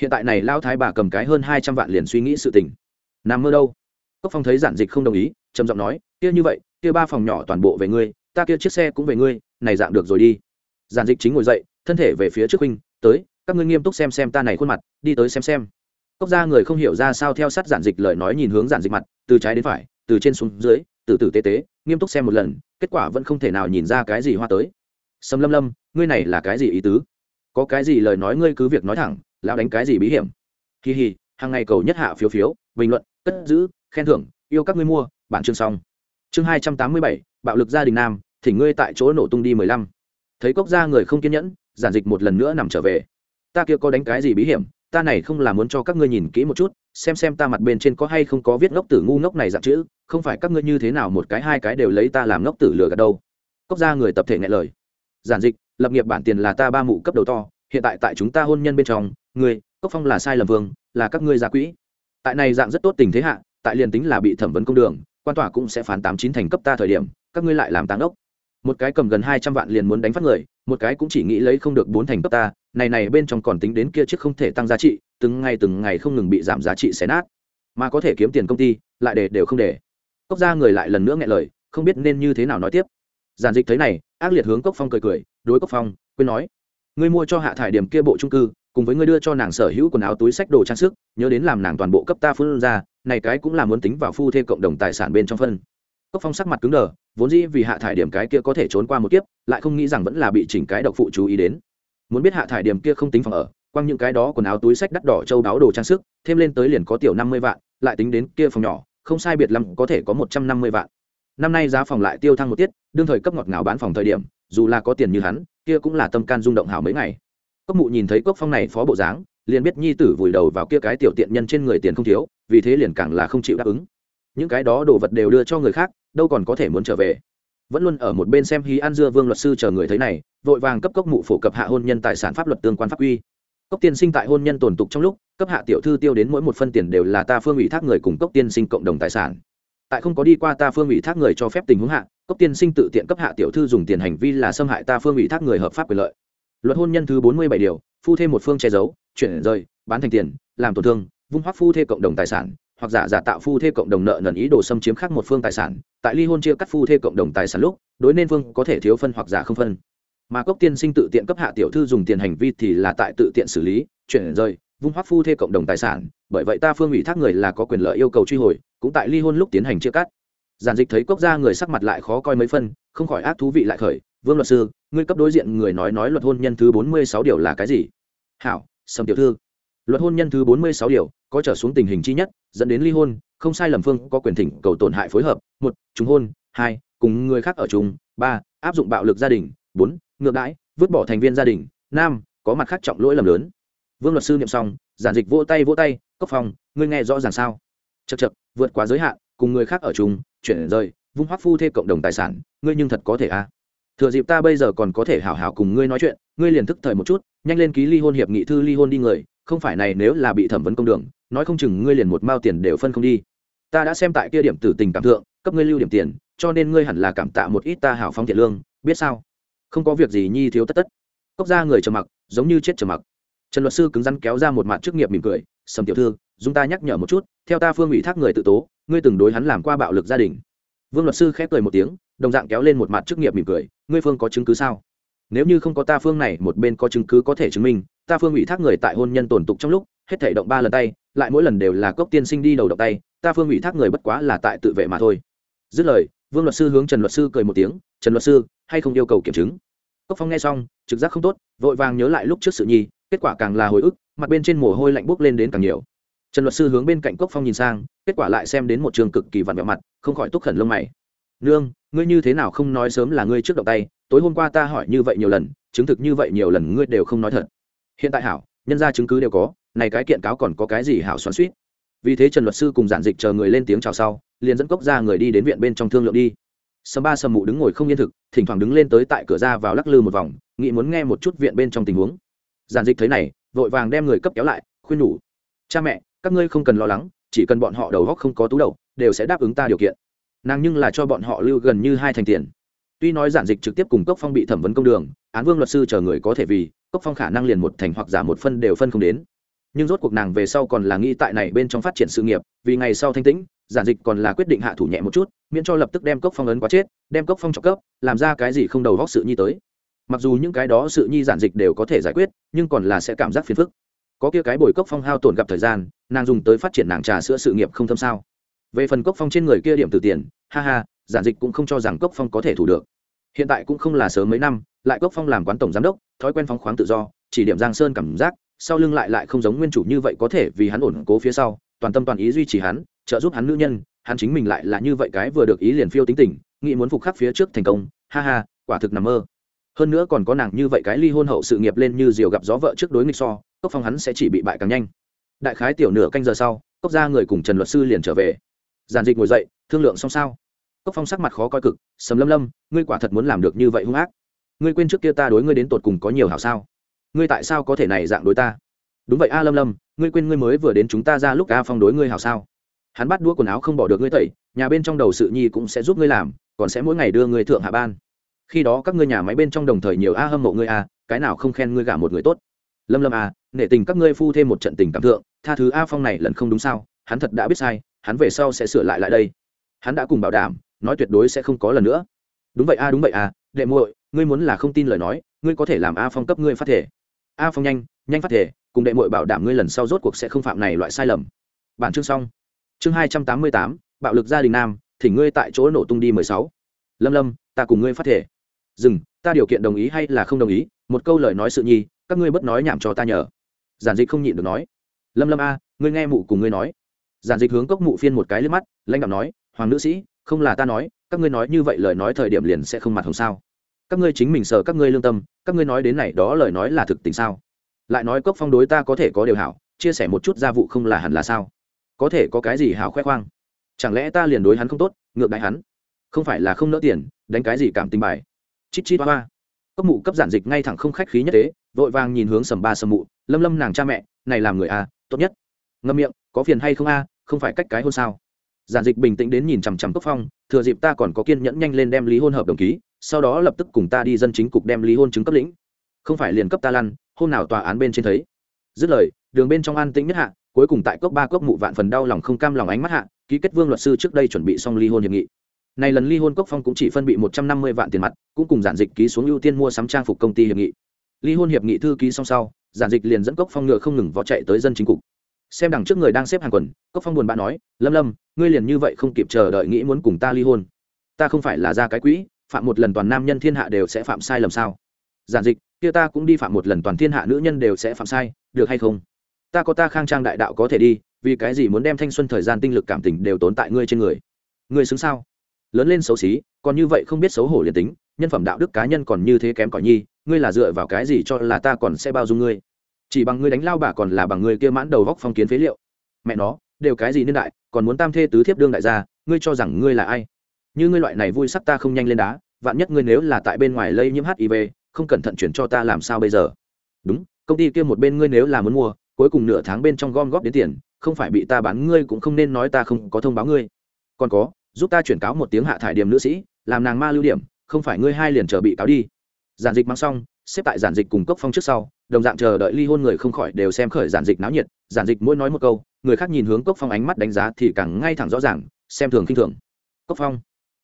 Hiện tại này lao thái bà cầm cái hơn hai trăm vạn liền suy nghĩ sự tình nằm mơ đâu? Cốc phong thấy giản dịch không đồng ý, trầm giọng nói, kia như vậy, kia ba phòng nhỏ toàn bộ về ngươi, ta kia chiếc xe cũng về ngươi, này dạng được rồi đi. Giản dịch chính ngồi dậy, thân thể về phía trước huynh, tới, các ngươi nghiêm túc xem xem ta này khuôn mặt, đi tới xem xem. Cốc ra người không hiểu ra sao theo sát giản dịch lời nói nhìn hướng giản dịch mặt, từ trái đến phải, từ trên xuống dưới, từ từ tế tế, nghiêm túc xem một lần, kết quả vẫn không thể nào nhìn ra cái gì hoa tới. Sầm lâm lâm, ngươi này là cái gì ý tứ? Có cái gì lời nói ngươi cứ việc nói thẳng, lão đánh cái gì bí hiểm? Kỳ hì hàng ngày cầu nhất hạ phiếu phiếu bình luận, cất giữ, khen thưởng, yêu các ngươi mua, bản chương xong. Chương hai trăm tám mươi bảy, bạo lực gia đình nam thỉnh ngươi tại chỗ nổ tung đi mười lăm. Thấy cốc gia người không kiên nhẫn, giản dịch một lần nữa nằm trở về. Ta kia có đánh cái gì bí hiểm, ta này không là muốn cho các ngươi nhìn kỹ một chút, xem xem ta mặt bên trên có hay không có viết ngốc tử ngu ngốc này dạng chữ, không phải các ngươi như thế nào một cái hai cái đều lấy ta làm ngốc tử lừa gạt đâu. Cốc gia người tập thể nghe lời. Giản dịch, lập nghiệp bản tiền là ta ba mụ cấp đầu to, hiện tại tại chúng ta hôn nhân bên trong, ngươi cốc phong là sai lầm vương, là các ngươi gia quỹ tại này dạng rất tốt tình thế hạ, tại liền tính là bị thẩm vấn công đường, quan tòa cũng sẽ phán tám chín thành cấp ta thời điểm, các ngươi lại làm táng ốc. Một cái cầm gần hai trăm vạn liền muốn đánh phát người, một cái cũng chỉ nghĩ lấy không được bốn thành cấp ta, này này bên trong còn tính đến kia chiếc không thể tăng giá trị, từng ngày từng ngày không ngừng bị giảm giá trị xé nát. Mà có thể kiếm tiền công ty, lại để đều không để. Cốc ra người lại lần nữa nghe lời, không biết nên như thế nào nói tiếp. Giản dịch thấy này, ác liệt hướng cốc phong cười cười, đối cốc phong, quên nói, ngươi mua cho hạ thải điểm kia bộ trung cư cùng với ngươi đưa cho nàng sở hữu quần áo, túi sách đồ trang sức, nhớ đến làm nàng toàn bộ cấp ta phân ra, này cái cũng là muốn tính vào phu thê cộng đồng tài sản bên trong phân. Cốc phong sắc mặt cứng đờ, vốn dĩ vì hạ thải điểm cái kia có thể trốn qua một kiếp, lại không nghĩ rằng vẫn là bị chỉnh cái độc phụ chú ý đến. Muốn biết hạ thải điểm kia không tính phòng ở, quăng những cái đó quần áo, túi sách đắt đỏ, châu đáo đồ trang sức, thêm lên tới liền có tiểu năm mươi vạn, lại tính đến kia phòng nhỏ, không sai biệt lắm có thể có một trăm năm mươi vạn. Năm nay giá phòng lại tiêu thăng một tiết, đương thời cấp ngọt ngào bán phòng thời điểm, dù là có tiền như hắn, kia cũng là tâm can rung động hảo mấy ngày cốc mụ nhìn thấy cốc phong này phó bộ dáng, liền biết nhi tử vùi đầu vào kia cái tiểu tiện nhân trên người tiền không thiếu, vì thế liền càng là không chịu đáp ứng. Những cái đó đồ vật đều đưa cho người khác, đâu còn có thể muốn trở về. Vẫn luôn ở một bên xem hí an dưa vương luật sư chờ người thấy này, vội vàng cấp cốc mụ phổ cập hạ hôn nhân tài sản pháp luật tương quan pháp quy. Cốc tiên sinh tại hôn nhân tồn tục trong lúc, cấp hạ tiểu thư tiêu đến mỗi một phân tiền đều là ta phương ủy thác người cùng cốc tiên sinh cộng đồng tài sản. Tại không có đi qua ta phương ủy thác người cho phép tình huống hạ, cốc tiên sinh tự tiện cấp hạ tiểu thư dùng tiền hành vi là xâm hại ta phương ủy thác người hợp pháp quyền lợi luật hôn nhân thứ bốn mươi bảy điều, phu thêm một phương che giấu, chuyển rời, bán thành tiền, làm tổn thương, vung hoác phu thê cộng đồng tài sản, hoặc giả giả tạo phu thê cộng đồng nợ nần ý đồ xâm chiếm khác một phương tài sản, tại ly hôn chia cắt phu thê cộng đồng tài sản lúc, đối nên phương có thể thiếu phân hoặc giả không phân. Mà cốc tiên sinh tự tiện cấp hạ tiểu thư dùng tiền hành vi thì là tại tự tiện xử lý, chuyển rời, vung hoác phu thê cộng đồng tài sản, bởi vậy ta phương ủy thác người là có quyền lợi yêu cầu truy hồi, cũng tại ly hôn lúc tiến hành chia cắt. Giản dịch thấy cốc gia người sắc mặt lại khó coi mấy phân, không khỏi ác thú vị lại khởi vương luật sư, ngươi cấp đối diện người nói nói luật hôn nhân thứ bốn mươi sáu điều là cái gì? Hảo, sầm tiểu thư. Luật hôn nhân thứ bốn mươi sáu điều có trở xuống tình hình chi nhất, dẫn đến ly hôn, không sai lầm phương có quyền thỉnh cầu tổn hại phối hợp. Một chúng hôn. Hai, cùng người khác ở chung. Ba, áp dụng bạo lực gia đình. Bốn, ngược đãi, vứt bỏ thành viên gia đình. Năm, có mặt khác trọng lỗi lầm lớn. Vương luật sư niệm xong, giản dịch vỗ tay vỗ tay cấp phòng ngươi nghe rõ ràng sao? Chật chật vượt quá giới hạn, cùng người khác ở chung, chuyển rời, vung hoắc phu thê cộng đồng tài sản, ngươi nhưng thật có thể à? Thừa dịp ta bây giờ còn có thể hảo hảo cùng ngươi nói chuyện, ngươi liền thức thời một chút, nhanh lên ký ly hôn hiệp nghị thư ly hôn đi người, không phải này nếu là bị thẩm vấn công đường, nói không chừng ngươi liền một mao tiền đều phân không đi. Ta đã xem tại kia điểm tử tình cảm thượng, cấp ngươi lưu điểm tiền, cho nên ngươi hẳn là cảm tạ một ít ta hảo phong thiện lương, biết sao? Không có việc gì nhi thiếu tất tất. Cốc ra người trầm mặc, giống như chết trầm mặc. Trần luật sư cứng rắn kéo ra một mặt chức nghiệp mỉm cười, sầm tiểu thư dùng ta nhắc nhở một chút, theo ta phương ủy thác người tự tố, ngươi từng đối hắn làm qua bạo lực gia đình. Vương luật sư khép cười một tiếng đồng dạng kéo lên một mặt chức nghiệp mỉm cười, ngươi phương có chứng cứ sao? Nếu như không có ta phương này, một bên có chứng cứ có thể chứng minh, ta phương ủy thác người tại hôn nhân tổn tục trong lúc, hết thể động ba lần tay, lại mỗi lần đều là cốc tiên sinh đi đầu động tay, ta phương ủy thác người bất quá là tại tự vệ mà thôi. Dứt lời, vương luật sư hướng trần luật sư cười một tiếng, trần luật sư, hay không yêu cầu kiểm chứng? Cốc phong nghe xong, trực giác không tốt, vội vàng nhớ lại lúc trước sự nhi, kết quả càng là hồi ức, mặt bên trên mồ hôi lạnh bốc lên đến càng nhiều. Trần luật sư hướng bên cạnh cốc phong nhìn sang, kết quả lại xem đến một trường cực kỳ vặn vẹo mặt, không khỏi túc khẩn lông mày. Nương ngươi như thế nào không nói sớm là ngươi trước động tay, tối hôm qua ta hỏi như vậy nhiều lần, chứng thực như vậy nhiều lần ngươi đều không nói thật. Hiện tại hảo, nhân ra chứng cứ đều có, này cái kiện cáo còn có cái gì hảo xoắn suýt? Vì thế trần luật sư cùng giản dịch chờ người lên tiếng chào sau, liền dẫn cốc ra người đi đến viện bên trong thương lượng đi. Sầm ba sầm mụ đứng ngồi không yên thực, thỉnh thoảng đứng lên tới tại cửa ra vào lắc lư một vòng, nghĩ muốn nghe một chút viện bên trong tình huống. Giản dịch thấy này, vội vàng đem người cấp kéo lại, khuyên nhủ. Cha mẹ, các ngươi không cần lo lắng, chỉ cần bọn họ đầu góc không có tú đầu, đều sẽ đáp ứng ta điều kiện nàng nhưng là cho bọn họ lưu gần như hai thành tiền. Tuy nói giản dịch trực tiếp cùng cốc phong bị thẩm vấn công đường, án vương luật sư chờ người có thể vì, cốc phong khả năng liền một thành hoặc giả một phân đều phân không đến. Nhưng rốt cuộc nàng về sau còn là nghĩ tại này bên trong phát triển sự nghiệp, vì ngày sau thanh tĩnh, giản dịch còn là quyết định hạ thủ nhẹ một chút, miễn cho lập tức đem cốc phong ấn quá chết, đem cốc phong trọng cấp, làm ra cái gì không đầu góc sự nhi tới. Mặc dù những cái đó sự nhi giản dịch đều có thể giải quyết, nhưng còn là sẽ cảm giác phiền phức. Có kia cái bồi cốc phong hao tổn gặp thời gian, nàng dùng tới phát triển nàng trà sữa sự nghiệp không thâm sao về phần cốc phong trên người kia điểm từ tiền, ha ha, giản dịch cũng không cho rằng cốc phong có thể thủ được. Hiện tại cũng không là sớm mấy năm, lại cốc phong làm quán tổng giám đốc, thói quen phóng khoáng tự do, chỉ điểm giang sơn cảm giác, sau lưng lại lại không giống nguyên chủ như vậy có thể vì hắn ổn cố phía sau, toàn tâm toàn ý duy trì hắn, trợ giúp hắn nữ nhân, hắn chính mình lại là như vậy cái vừa được ý liền phiêu tính tình, nghĩ muốn phục khắc phía trước thành công, ha ha, quả thực nằm mơ. Hơn nữa còn có nàng như vậy cái ly hôn hậu sự nghiệp lên như diều gặp gió vợ trước đối nghịch so, cốc phong hắn sẽ chỉ bị bại càng nhanh. Đại khái tiểu nửa canh giờ sau, cốc ra người cùng trần luật sư liền trở về giản dịch ngồi dậy, thương lượng xong sao? Cốc phong sắc mặt khó coi cực, sầm lâm lâm, ngươi quả thật muốn làm được như vậy hung ác. Ngươi quên trước kia ta đối ngươi đến tột cùng có nhiều hảo sao? Ngươi tại sao có thể này dạng đối ta? Đúng vậy a, lâm lâm, ngươi quên ngươi mới vừa đến chúng ta ra lúc a phong đối ngươi hảo sao? Hắn bắt đũa quần áo không bỏ được ngươi tẩy, nhà bên trong đầu sự nhi cũng sẽ giúp ngươi làm, còn sẽ mỗi ngày đưa ngươi thượng hạ ban. Khi đó các ngươi nhà máy bên trong đồng thời nhiều a hâm mộ ngươi a, cái nào không khen ngươi gả một người tốt. Lâm lâm a, nể tình các ngươi phu thêm một trận tình cảm thượng, tha thứ a phong này lần không đúng sao? Hắn thật đã biết sai hắn về sau sẽ sửa lại lại đây. Hắn đã cùng bảo đảm, nói tuyệt đối sẽ không có lần nữa. Đúng vậy a, đúng vậy a, đệ muội, ngươi muốn là không tin lời nói, ngươi có thể làm a phong cấp ngươi phát thể. A phong nhanh nhanh phát thể, cùng đệ muội bảo đảm ngươi lần sau rốt cuộc sẽ không phạm này loại sai lầm. Bản chương xong. Chương hai trăm tám mươi tám, bạo lực gia đình nam, thì ngươi tại chỗ nổ tung đi mười sáu. Lâm lâm, ta cùng ngươi phát thể. Dừng, ta điều kiện đồng ý hay là không đồng ý, một câu lời nói sự nhi, các ngươi bất nói nhảm cho ta nhờ. Giản dịch không nhịn được nói. Lâm lâm a, ngươi nghe mụ cùng ngươi nói giản dịch hướng cốc mụ phiên một cái lên mắt, lãnh đạo nói, hoàng nữ sĩ, không là ta nói, các ngươi nói như vậy lời nói thời điểm liền sẽ không mặt hồng sao? Các ngươi chính mình sợ các ngươi lương tâm, các ngươi nói đến này đó lời nói là thực tình sao? Lại nói cốc phong đối ta có thể có điều hảo, chia sẻ một chút gia vụ không là hẳn là sao? Có thể có cái gì hảo khoe khoang? Chẳng lẽ ta liền đối hắn không tốt, ngược đại hắn? Không phải là không nỡ tiền, đánh cái gì cảm tình bài? Chít chít hoa cốc mụ cấp giản dịch ngay thẳng không khách khí nhất tế vội vàng nhìn hướng sầm ba sầm mụ, lâm lâm nàng cha mẹ, này làm người a tốt nhất. Ngâm miệng, có phiền hay không a không phải cách cái hôn sao? Giản dịch bình tĩnh đến nhìn chằm chằm cốc phong, thừa dịp ta còn có kiên nhẫn nhanh lên đem lý hôn hợp đồng ký, sau đó lập tức cùng ta đi dân chính cục đem lý hôn chứng cấp lĩnh. Không phải liền cấp ta lăn, hôm nào tòa án bên trên thấy. Dứt lời, đường bên trong an tĩnh nhất hạ, cuối cùng tại cốc ba cốc mụ vạn phần đau lòng không cam lòng ánh mắt hạ, ký kết vương luật sư trước đây chuẩn bị xong ly hôn hiệp nghị. Này lần ly hôn cốc phong cũng chỉ phân bị một trăm năm mươi vạn tiền mặt, cũng cùng giản dịch ký xuống ưu tiên mua sắm trang phục công ty hiệp nghị. Ly hôn hiệp nghị thư ký xong sau, giản dịch liền dẫn cốc phong ngựa không ngừng vó chạy tới dân chính cục xem đằng trước người đang xếp hàng quần, cốc phong buồn bã nói, lâm lâm, ngươi liền như vậy không kịp chờ đợi nghĩ muốn cùng ta ly hôn. Ta không phải là ra cái quỹ, phạm một lần toàn nam nhân thiên hạ đều sẽ phạm sai lầm sao? Giản dịch, kia ta cũng đi phạm một lần toàn thiên hạ nữ nhân đều sẽ phạm sai, được hay không? Ta có ta khang trang đại đạo có thể đi, vì cái gì muốn đem thanh xuân thời gian tinh lực cảm tình đều tốn tại ngươi trên người? Ngươi xứng sao? Lớn lên xấu xí, còn như vậy không biết xấu hổ liền tính, nhân phẩm đạo đức cá nhân còn như thế kém cỏi nhi, ngươi là dựa vào cái gì cho là ta còn sẽ bao dung ngươi? Chỉ bằng ngươi đánh lao bà còn là bằng ngươi kia mãn đầu vóc phong kiến phế liệu. Mẹ nó, đều cái gì niên đại, còn muốn tam thê tứ thiếp đương đại gia, ngươi cho rằng ngươi là ai? Như ngươi loại này vui sắc ta không nhanh lên đá, vạn nhất ngươi nếu là tại bên ngoài lây nhiễm hiv không cẩn thận chuyển cho ta làm sao bây giờ? Đúng, công ty kia một bên ngươi nếu là muốn mua, cuối cùng nửa tháng bên trong gom góp đến tiền, không phải bị ta bán ngươi cũng không nên nói ta không có thông báo ngươi. Còn có, giúp ta chuyển cáo một tiếng hạ thải điểm nữ sĩ, làm nàng ma lưu điểm, không phải ngươi hai liền chờ bị cáo đi. Giản dịch mang xong, xếp tại giản dịch cùng cốc phong trước sau đồng dạng chờ đợi ly hôn người không khỏi đều xem khởi giản dịch náo nhiệt, giản dịch mỗi nói một câu, người khác nhìn hướng cốc phong ánh mắt đánh giá thì càng ngay thẳng rõ ràng, xem thường khinh thường. Cốc phong,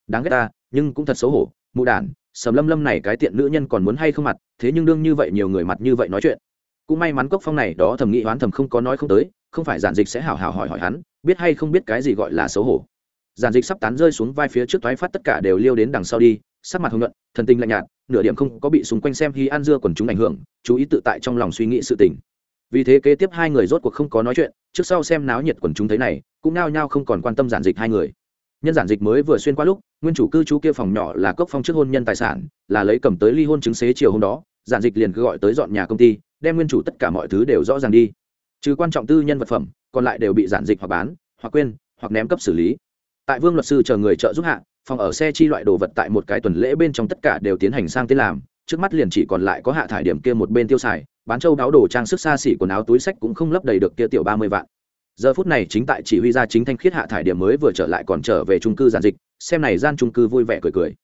đáng ghét ta, nhưng cũng thật xấu hổ, mụ đản, sầm lâm lâm này cái tiện nữ nhân còn muốn hay không mặt, thế nhưng đương như vậy nhiều người mặt như vậy nói chuyện. Cũng may mắn cốc phong này đó thầm nghĩ oán thầm không có nói không tới, không phải giản dịch sẽ hào hào hỏi hỏi hắn, biết hay không biết cái gì gọi là xấu hổ. Giản dịch sắp tán rơi xuống vai phía trước thoái phát tất cả đều liêu đến đằng sau đi sắc mặt hồng nhuận, thần tình lạnh nhạt, nửa điểm không có bị xung quanh xem hy an dưa quần chúng ảnh hưởng, chú ý tự tại trong lòng suy nghĩ sự tình. Vì thế kế tiếp hai người rốt cuộc không có nói chuyện, trước sau xem náo nhiệt quần chúng thấy này, cũng nao nhao không còn quan tâm giản dịch hai người. Nhân giản dịch mới vừa xuyên qua lúc, nguyên chủ cư trú kia phòng nhỏ là cốc phong trước hôn nhân tài sản, là lấy cầm tới ly hôn chứng xế chiều hôm đó, giản dịch liền cứ gọi tới dọn nhà công ty, đem nguyên chủ tất cả mọi thứ đều rõ ràng đi. Trừ quan trọng tư nhân vật phẩm, còn lại đều bị giản dịch hoặc bán, hoặc quên, hoặc ném cấp xử lý. Tại vương luật sư chờ người trợ giúp hạ phòng ở xe chi loại đồ vật tại một cái tuần lễ bên trong tất cả đều tiến hành sang tên làm, trước mắt liền chỉ còn lại có hạ thải điểm kia một bên tiêu xài, bán châu đáo đồ trang sức xa xỉ quần áo túi sách cũng không lấp đầy được kia tiểu ba mươi vạn. Giờ phút này chính tại chỉ huy gia chính thanh khiết hạ thải điểm mới vừa trở lại còn trở về trung cư giản dịch, xem này gian trung cư vui vẻ cười cười.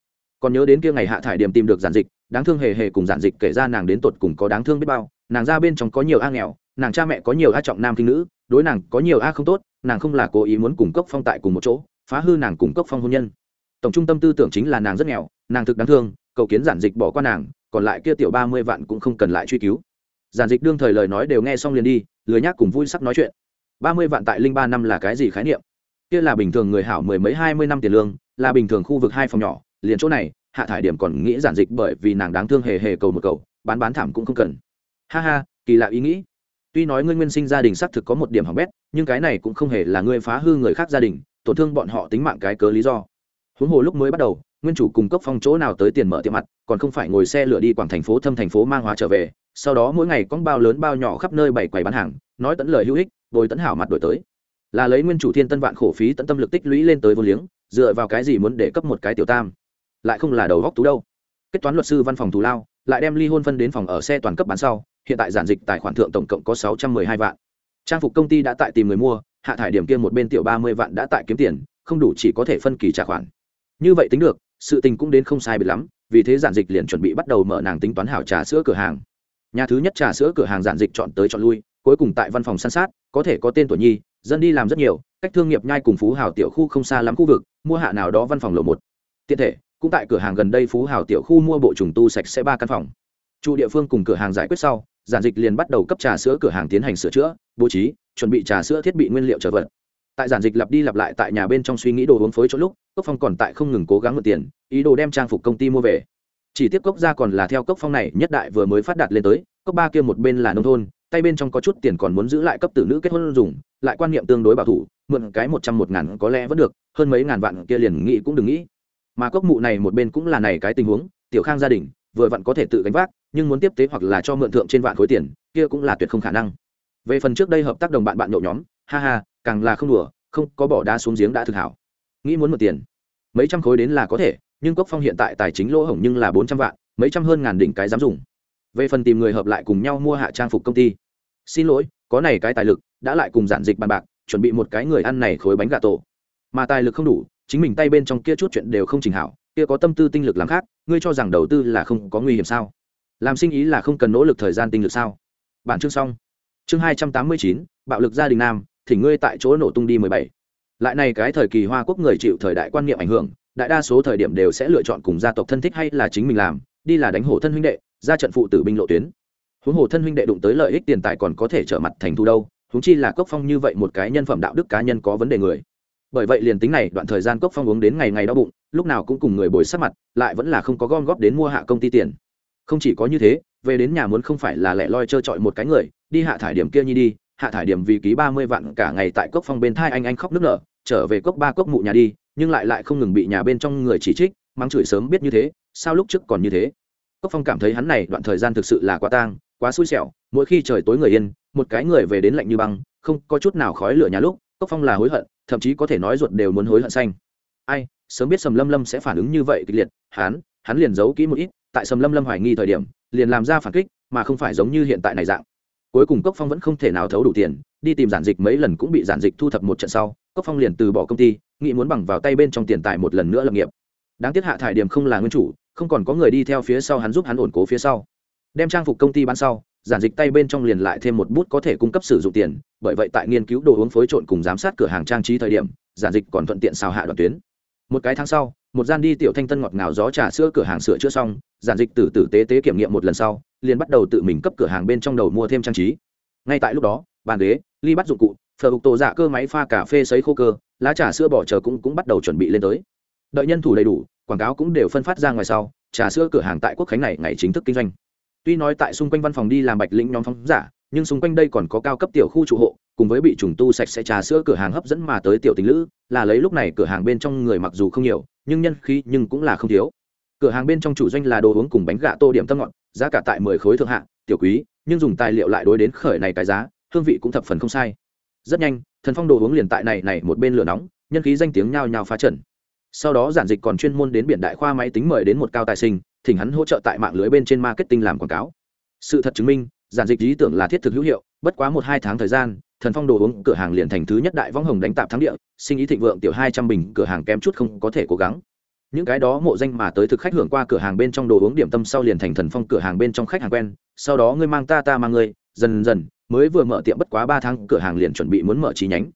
Còn nhớ đến kia ngày hạ thải điểm tìm được giản dịch, đáng thương hề hề cùng giản dịch kể ra nàng đến tột cùng có đáng thương biết bao, nàng ra bên trong có nhiều a nghèo, nàng cha mẹ có nhiều a trọng nam kinh nữ, đối nàng có nhiều a không tốt, nàng không là cố ý muốn cùng cốc phong tại cùng một chỗ, phá hư nàng cùng cốc phong hôn nhân tổng trung tâm tư tưởng chính là nàng rất nghèo, nàng thực đáng thương, cầu kiến giản dịch bỏ qua nàng, còn lại kia tiểu ba mươi vạn cũng không cần lại truy cứu. Giản dịch đương thời lời nói đều nghe xong liền đi, lười nhác cùng vui sắc nói chuyện. Ba mươi vạn tại linh ba năm là cái gì khái niệm? Kia là bình thường người hảo mười mấy hai mươi năm tiền lương, là bình thường khu vực hai phòng nhỏ, liền chỗ này, hạ thải điểm còn nghĩ giản dịch bởi vì nàng đáng thương hề hề cầu một cầu, bán bán thảm cũng không cần. Ha ha, kỳ lạ ý nghĩ. Tuy nói ngươi nguyên sinh gia đình xác thực có một điểm hỏng bét, nhưng cái này cũng không hề là ngươi phá hư người khác gia đình, tổn thương bọn họ tính mạng cái cớ lý do huống hồ lúc mới bắt đầu, nguyên chủ cùng cấp phong chỗ nào tới tiền mở tiệm mặt, còn không phải ngồi xe lửa đi quảng thành phố thâm thành phố mang hóa trở về, sau đó mỗi ngày con bao lớn bao nhỏ khắp nơi bày quầy bán hàng, nói tẫn lời hữu ích, bồi tẫn hảo mặt đổi tới. Là lấy nguyên chủ thiên tân vạn khổ phí tận tâm lực tích lũy lên tới vô liếng, dựa vào cái gì muốn để cấp một cái tiểu tam? Lại không là đầu góc tú đâu. Kết toán luật sư văn phòng thù lao, lại đem ly hôn phân đến phòng ở xe toàn cấp bán sau, hiện tại giản dịch tài khoản thượng tổng cộng có sáu trăm mười hai vạn. Trang phục công ty đã tại tìm người mua, hạ thải điểm kia một bên tiểu ba mươi vạn đã tại kiếm tiền, không đủ chỉ có thể phân kỳ trả khoản như vậy tính được, sự tình cũng đến không sai biệt lắm, vì thế giản dịch liền chuẩn bị bắt đầu mở nàng tính toán hảo trà sữa cửa hàng. Nhà thứ nhất trà sữa cửa hàng giản dịch chọn tới chọn lui, cuối cùng tại văn phòng san sát, có thể có tên tuổi nhi, dân đi làm rất nhiều, cách thương nghiệp nhai cùng phú hào tiểu khu không xa lắm khu vực, mua hạ nào đó văn phòng lầu một. Tiện thể, cũng tại cửa hàng gần đây phú hào tiểu khu mua bộ trùng tu sạch sẽ ba căn phòng. Trụ địa phương cùng cửa hàng giải quyết sau, giản dịch liền bắt đầu cấp trà sữa cửa hàng tiến hành sửa chữa, bố trí, chuẩn bị trà sữa thiết bị nguyên liệu trở vật tại giản dịch lặp đi lặp lại tại nhà bên trong suy nghĩ đồ uống phối chỗ lúc, cốc phong còn tại không ngừng cố gắng mượn tiền, ý đồ đem trang phục công ty mua về. Chỉ tiếp cốc ra còn là theo cốc phong này nhất đại vừa mới phát đạt lên tới, cốc ba kia một bên là nông thôn, tay bên trong có chút tiền còn muốn giữ lại cấp tử nữ kết hôn dùng, lại quan niệm tương đối bảo thủ, mượn cái một trăm một ngàn có lẽ vẫn được, hơn mấy ngàn vạn kia liền nghĩ cũng đừng nghĩ. Mà cốc mụ này một bên cũng là này cái tình huống, tiểu khang gia đình, vừa vặn có thể tự gánh vác, nhưng muốn tiếp tế hoặc là cho mượn thượng trên vạn khối tiền, kia cũng là tuyệt không khả năng. Về phần trước đây hợp tác đồng bạn bạn nhậu nhóm, ha ha càng là không đùa, không có bỏ đá xuống giếng đã thực hảo. Nghĩ muốn mượn tiền. Mấy trăm khối đến là có thể, nhưng cốc phong hiện tại tài chính lỗ hổng nhưng là bốn trăm vạn, mấy trăm hơn ngàn đỉnh cái dám dùng. Về phần tìm người hợp lại cùng nhau mua hạ trang phục công ty. Xin lỗi, có này cái tài lực, đã lại cùng giản dịch bàn bạc, chuẩn bị một cái người ăn này khối bánh gà tổ. Mà tài lực không đủ, chính mình tay bên trong kia chút chuyện đều không chỉnh hảo, kia có tâm tư tinh lực làm khác, ngươi cho rằng đầu tư là không có nguy hiểm sao? Làm sinh ý là không cần nỗ lực thời gian tinh lực sao? Bản chương xong. Chương hai trăm tám mươi chín, bạo lực gia đình nam thì ngươi tại chỗ nổ tung đi mười bảy. Lại này cái thời kỳ hoa quốc người chịu thời đại quan niệm ảnh hưởng, đại đa số thời điểm đều sẽ lựa chọn cùng gia tộc thân thích hay là chính mình làm, đi là đánh hổ thân huynh đệ, ra trận phụ tử binh lộ tuyến. Huống hồ thân huynh đệ đụng tới lợi ích tiền tài còn có thể trở mặt thành thu đâu, huống chi là cốc phong như vậy một cái nhân phẩm đạo đức cá nhân có vấn đề người. Bởi vậy liền tính này đoạn thời gian cốc phong uống đến ngày ngày đau bụng, lúc nào cũng cùng người bồi sát mặt, lại vẫn là không có gom góp đến mua hạ công ty tiền. Không chỉ có như thế, về đến nhà muốn không phải là lẻ loi trơ trọi một cái người, đi hạ thải điểm kia nhi đi hạ thải điểm vì ký ba mươi vạn cả ngày tại cốc phong bên thai anh anh khóc nức nở, trở về cốc ba cốc mụ nhà đi, nhưng lại lại không ngừng bị nhà bên trong người chỉ trích, mắng chửi sớm biết như thế, sao lúc trước còn như thế. Cốc phong cảm thấy hắn này đoạn thời gian thực sự là quá tang, quá xui xẻo, mỗi khi trời tối người yên, một cái người về đến lạnh như băng, không có chút nào khói lửa nhà lúc, cốc phong là hối hận, thậm chí có thể nói ruột đều muốn hối hận xanh. Ai, sớm biết sầm lâm lâm sẽ phản ứng như vậy kịch liệt, hắn hắn liền giấu kỹ một ít, tại sầm lâm lâm hoài nghi thời điểm, liền làm ra phản kích, mà không phải giống như hiện tại này dạng cuối cùng cốc phong vẫn không thể nào thấu đủ tiền, đi tìm giản dịch mấy lần cũng bị giản dịch thu thập một trận sau, cốc phong liền từ bỏ công ty, nghĩ muốn bằng vào tay bên trong tiền tài một lần nữa lập nghiệp. Đáng tiếc hạ thải điểm không là nguyên chủ, không còn có người đi theo phía sau hắn giúp hắn ổn cố phía sau. Đem trang phục công ty bán sau, giản dịch tay bên trong liền lại thêm một bút có thể cung cấp sử dụng tiền, bởi vậy tại nghiên cứu đồ uống phối trộn cùng giám sát cửa hàng trang trí thời điểm, giản dịch còn thuận tiện xào hạ đoạn tuyến. Một cái tháng sau, một gian đi tiểu thanh tân ngọt ngào gió trà sữa cửa hàng sửa chữa xong, giản dịch tử tử tế tế kiểm nghiệm một lần sau liền bắt đầu tự mình cấp cửa hàng bên trong đầu mua thêm trang trí. Ngay tại lúc đó, bàn ghế, ly bắt dụng cụ, phở hục tổ dạ cơ máy pha cà phê sấy khô cơ, lá trà sữa bỏ chờ cũng cũng bắt đầu chuẩn bị lên tới. Đợi nhân thủ đầy đủ, quảng cáo cũng đều phân phát ra ngoài sau, trà sữa cửa hàng tại quốc khánh này ngày chính thức kinh doanh. Tuy nói tại xung quanh văn phòng đi làm bạch lĩnh nhóm phóng giả, nhưng xung quanh đây còn có cao cấp tiểu khu trụ hộ, cùng với bị trùng tu sạch sẽ trà sữa cửa hàng hấp dẫn mà tới tiểu tình lữ, là lấy lúc này cửa hàng bên trong người mặc dù không nhiều, nhưng nhân khí nhưng cũng là không thiếu cửa hàng bên trong chủ doanh là đồ uống cùng bánh gà tô điểm tâm ngọt, giá cả tại mười khối thượng hạng tiểu quý, nhưng dùng tài liệu lại đối đến khởi này cái giá, hương vị cũng thập phần không sai. Rất nhanh, thần phong đồ uống liền tại này này một bên lửa nóng, nhân khí danh tiếng nhao nhao phá trần sau đó giản dịch còn chuyên môn đến biển đại khoa máy tính mời đến một cao tài sinh, thỉnh hắn hỗ trợ tại mạng lưới bên trên marketing làm quảng cáo. Sự thật chứng minh, giản dịch lý tưởng là thiết thực hữu hiệu, bất quá một hai tháng thời gian, thần phong đồ uống cửa hàng liền thành thứ nhất đại võng hồng đánh tạp thắng địa, sinh ý thịnh vượng tiểu hai trăm bình, cửa hàng kém chút không có thể cố gắng những cái đó mộ danh mà tới thực khách hưởng qua cửa hàng bên trong đồ uống điểm tâm sau liền thành thần phong cửa hàng bên trong khách hàng quen, sau đó ngươi mang ta ta mang ngươi, dần dần, mới vừa mở tiệm bất quá ba tháng, cửa hàng liền chuẩn bị muốn mở chi nhánh.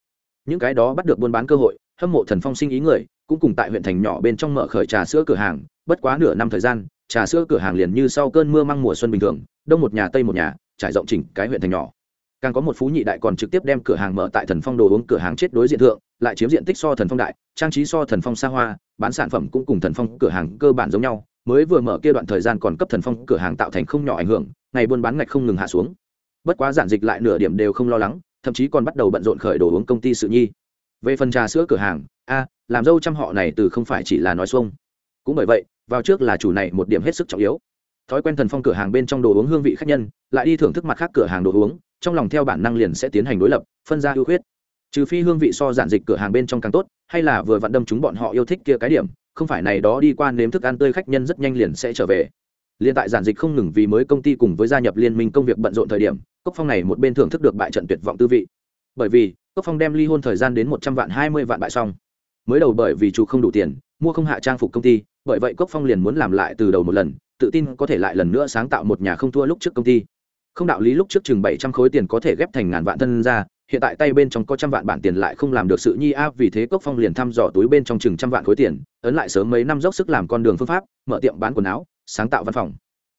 Những cái đó bắt được buôn bán cơ hội, hâm mộ thần phong sinh ý người, cũng cùng tại huyện thành nhỏ bên trong mở khởi trà sữa cửa hàng, bất quá nửa năm thời gian, trà sữa cửa hàng liền như sau cơn mưa măng mùa xuân bình thường, đông một nhà, tây một nhà, trải rộng chỉnh cái huyện thành nhỏ. Càng có một phú nhị đại còn trực tiếp đem cửa hàng mở tại thần phong đồ uống cửa hàng chết đối diện thượng, lại chiếm diện tích so thần phong đại trang trí so thần phong xa hoa, bán sản phẩm cũng cùng thần phong cửa hàng cơ bản giống nhau, mới vừa mở kia đoạn thời gian còn cấp thần phong cửa hàng tạo thành không nhỏ ảnh hưởng, ngày buôn bán ngạch không ngừng hạ xuống. Bất quá giản dịch lại nửa điểm đều không lo lắng, thậm chí còn bắt đầu bận rộn khởi đồ uống công ty sự nhi. Về phần trà sữa cửa hàng, a, làm dâu trăm họ này từ không phải chỉ là nói xuông. Cũng bởi vậy, vào trước là chủ này một điểm hết sức trọng yếu. Thói quen thần phong cửa hàng bên trong đồ uống hương vị khách nhân, lại đi thưởng thức mặt khác cửa hàng đồ uống, trong lòng theo bản năng liền sẽ tiến hành đối lập, phân ra ưu khuyết. Trừ phi hương vị so giản dịch cửa hàng bên trong càng tốt hay là vừa vặn đâm chúng bọn họ yêu thích kia cái điểm, không phải này đó đi qua nếm thức ăn tươi khách nhân rất nhanh liền sẽ trở về. Liên tại giản dịch không ngừng vì mới công ty cùng với gia nhập liên minh công việc bận rộn thời điểm, cốc phong này một bên thưởng thức được bại trận tuyệt vọng tư vị. Bởi vì, cốc phong đem ly hôn thời gian đến một trăm vạn, hai mươi vạn bại xong. Mới đầu bởi vì chủ không đủ tiền, mua không hạ trang phục công ty, bởi vậy cốc phong liền muốn làm lại từ đầu một lần, tự tin có thể lại lần nữa sáng tạo một nhà không thua lúc trước công ty. Không đạo lý lúc trước chừng bảy trăm khối tiền có thể ghép thành ngàn vạn thân ra hiện tại tay bên trong có trăm vạn bản tiền lại không làm được sự nhi áp vì thế cốc phong liền thăm dò túi bên trong chừng trăm vạn khối tiền, ấn lại sớm mấy năm dốc sức làm con đường phương pháp, mở tiệm bán quần áo, sáng tạo văn phòng.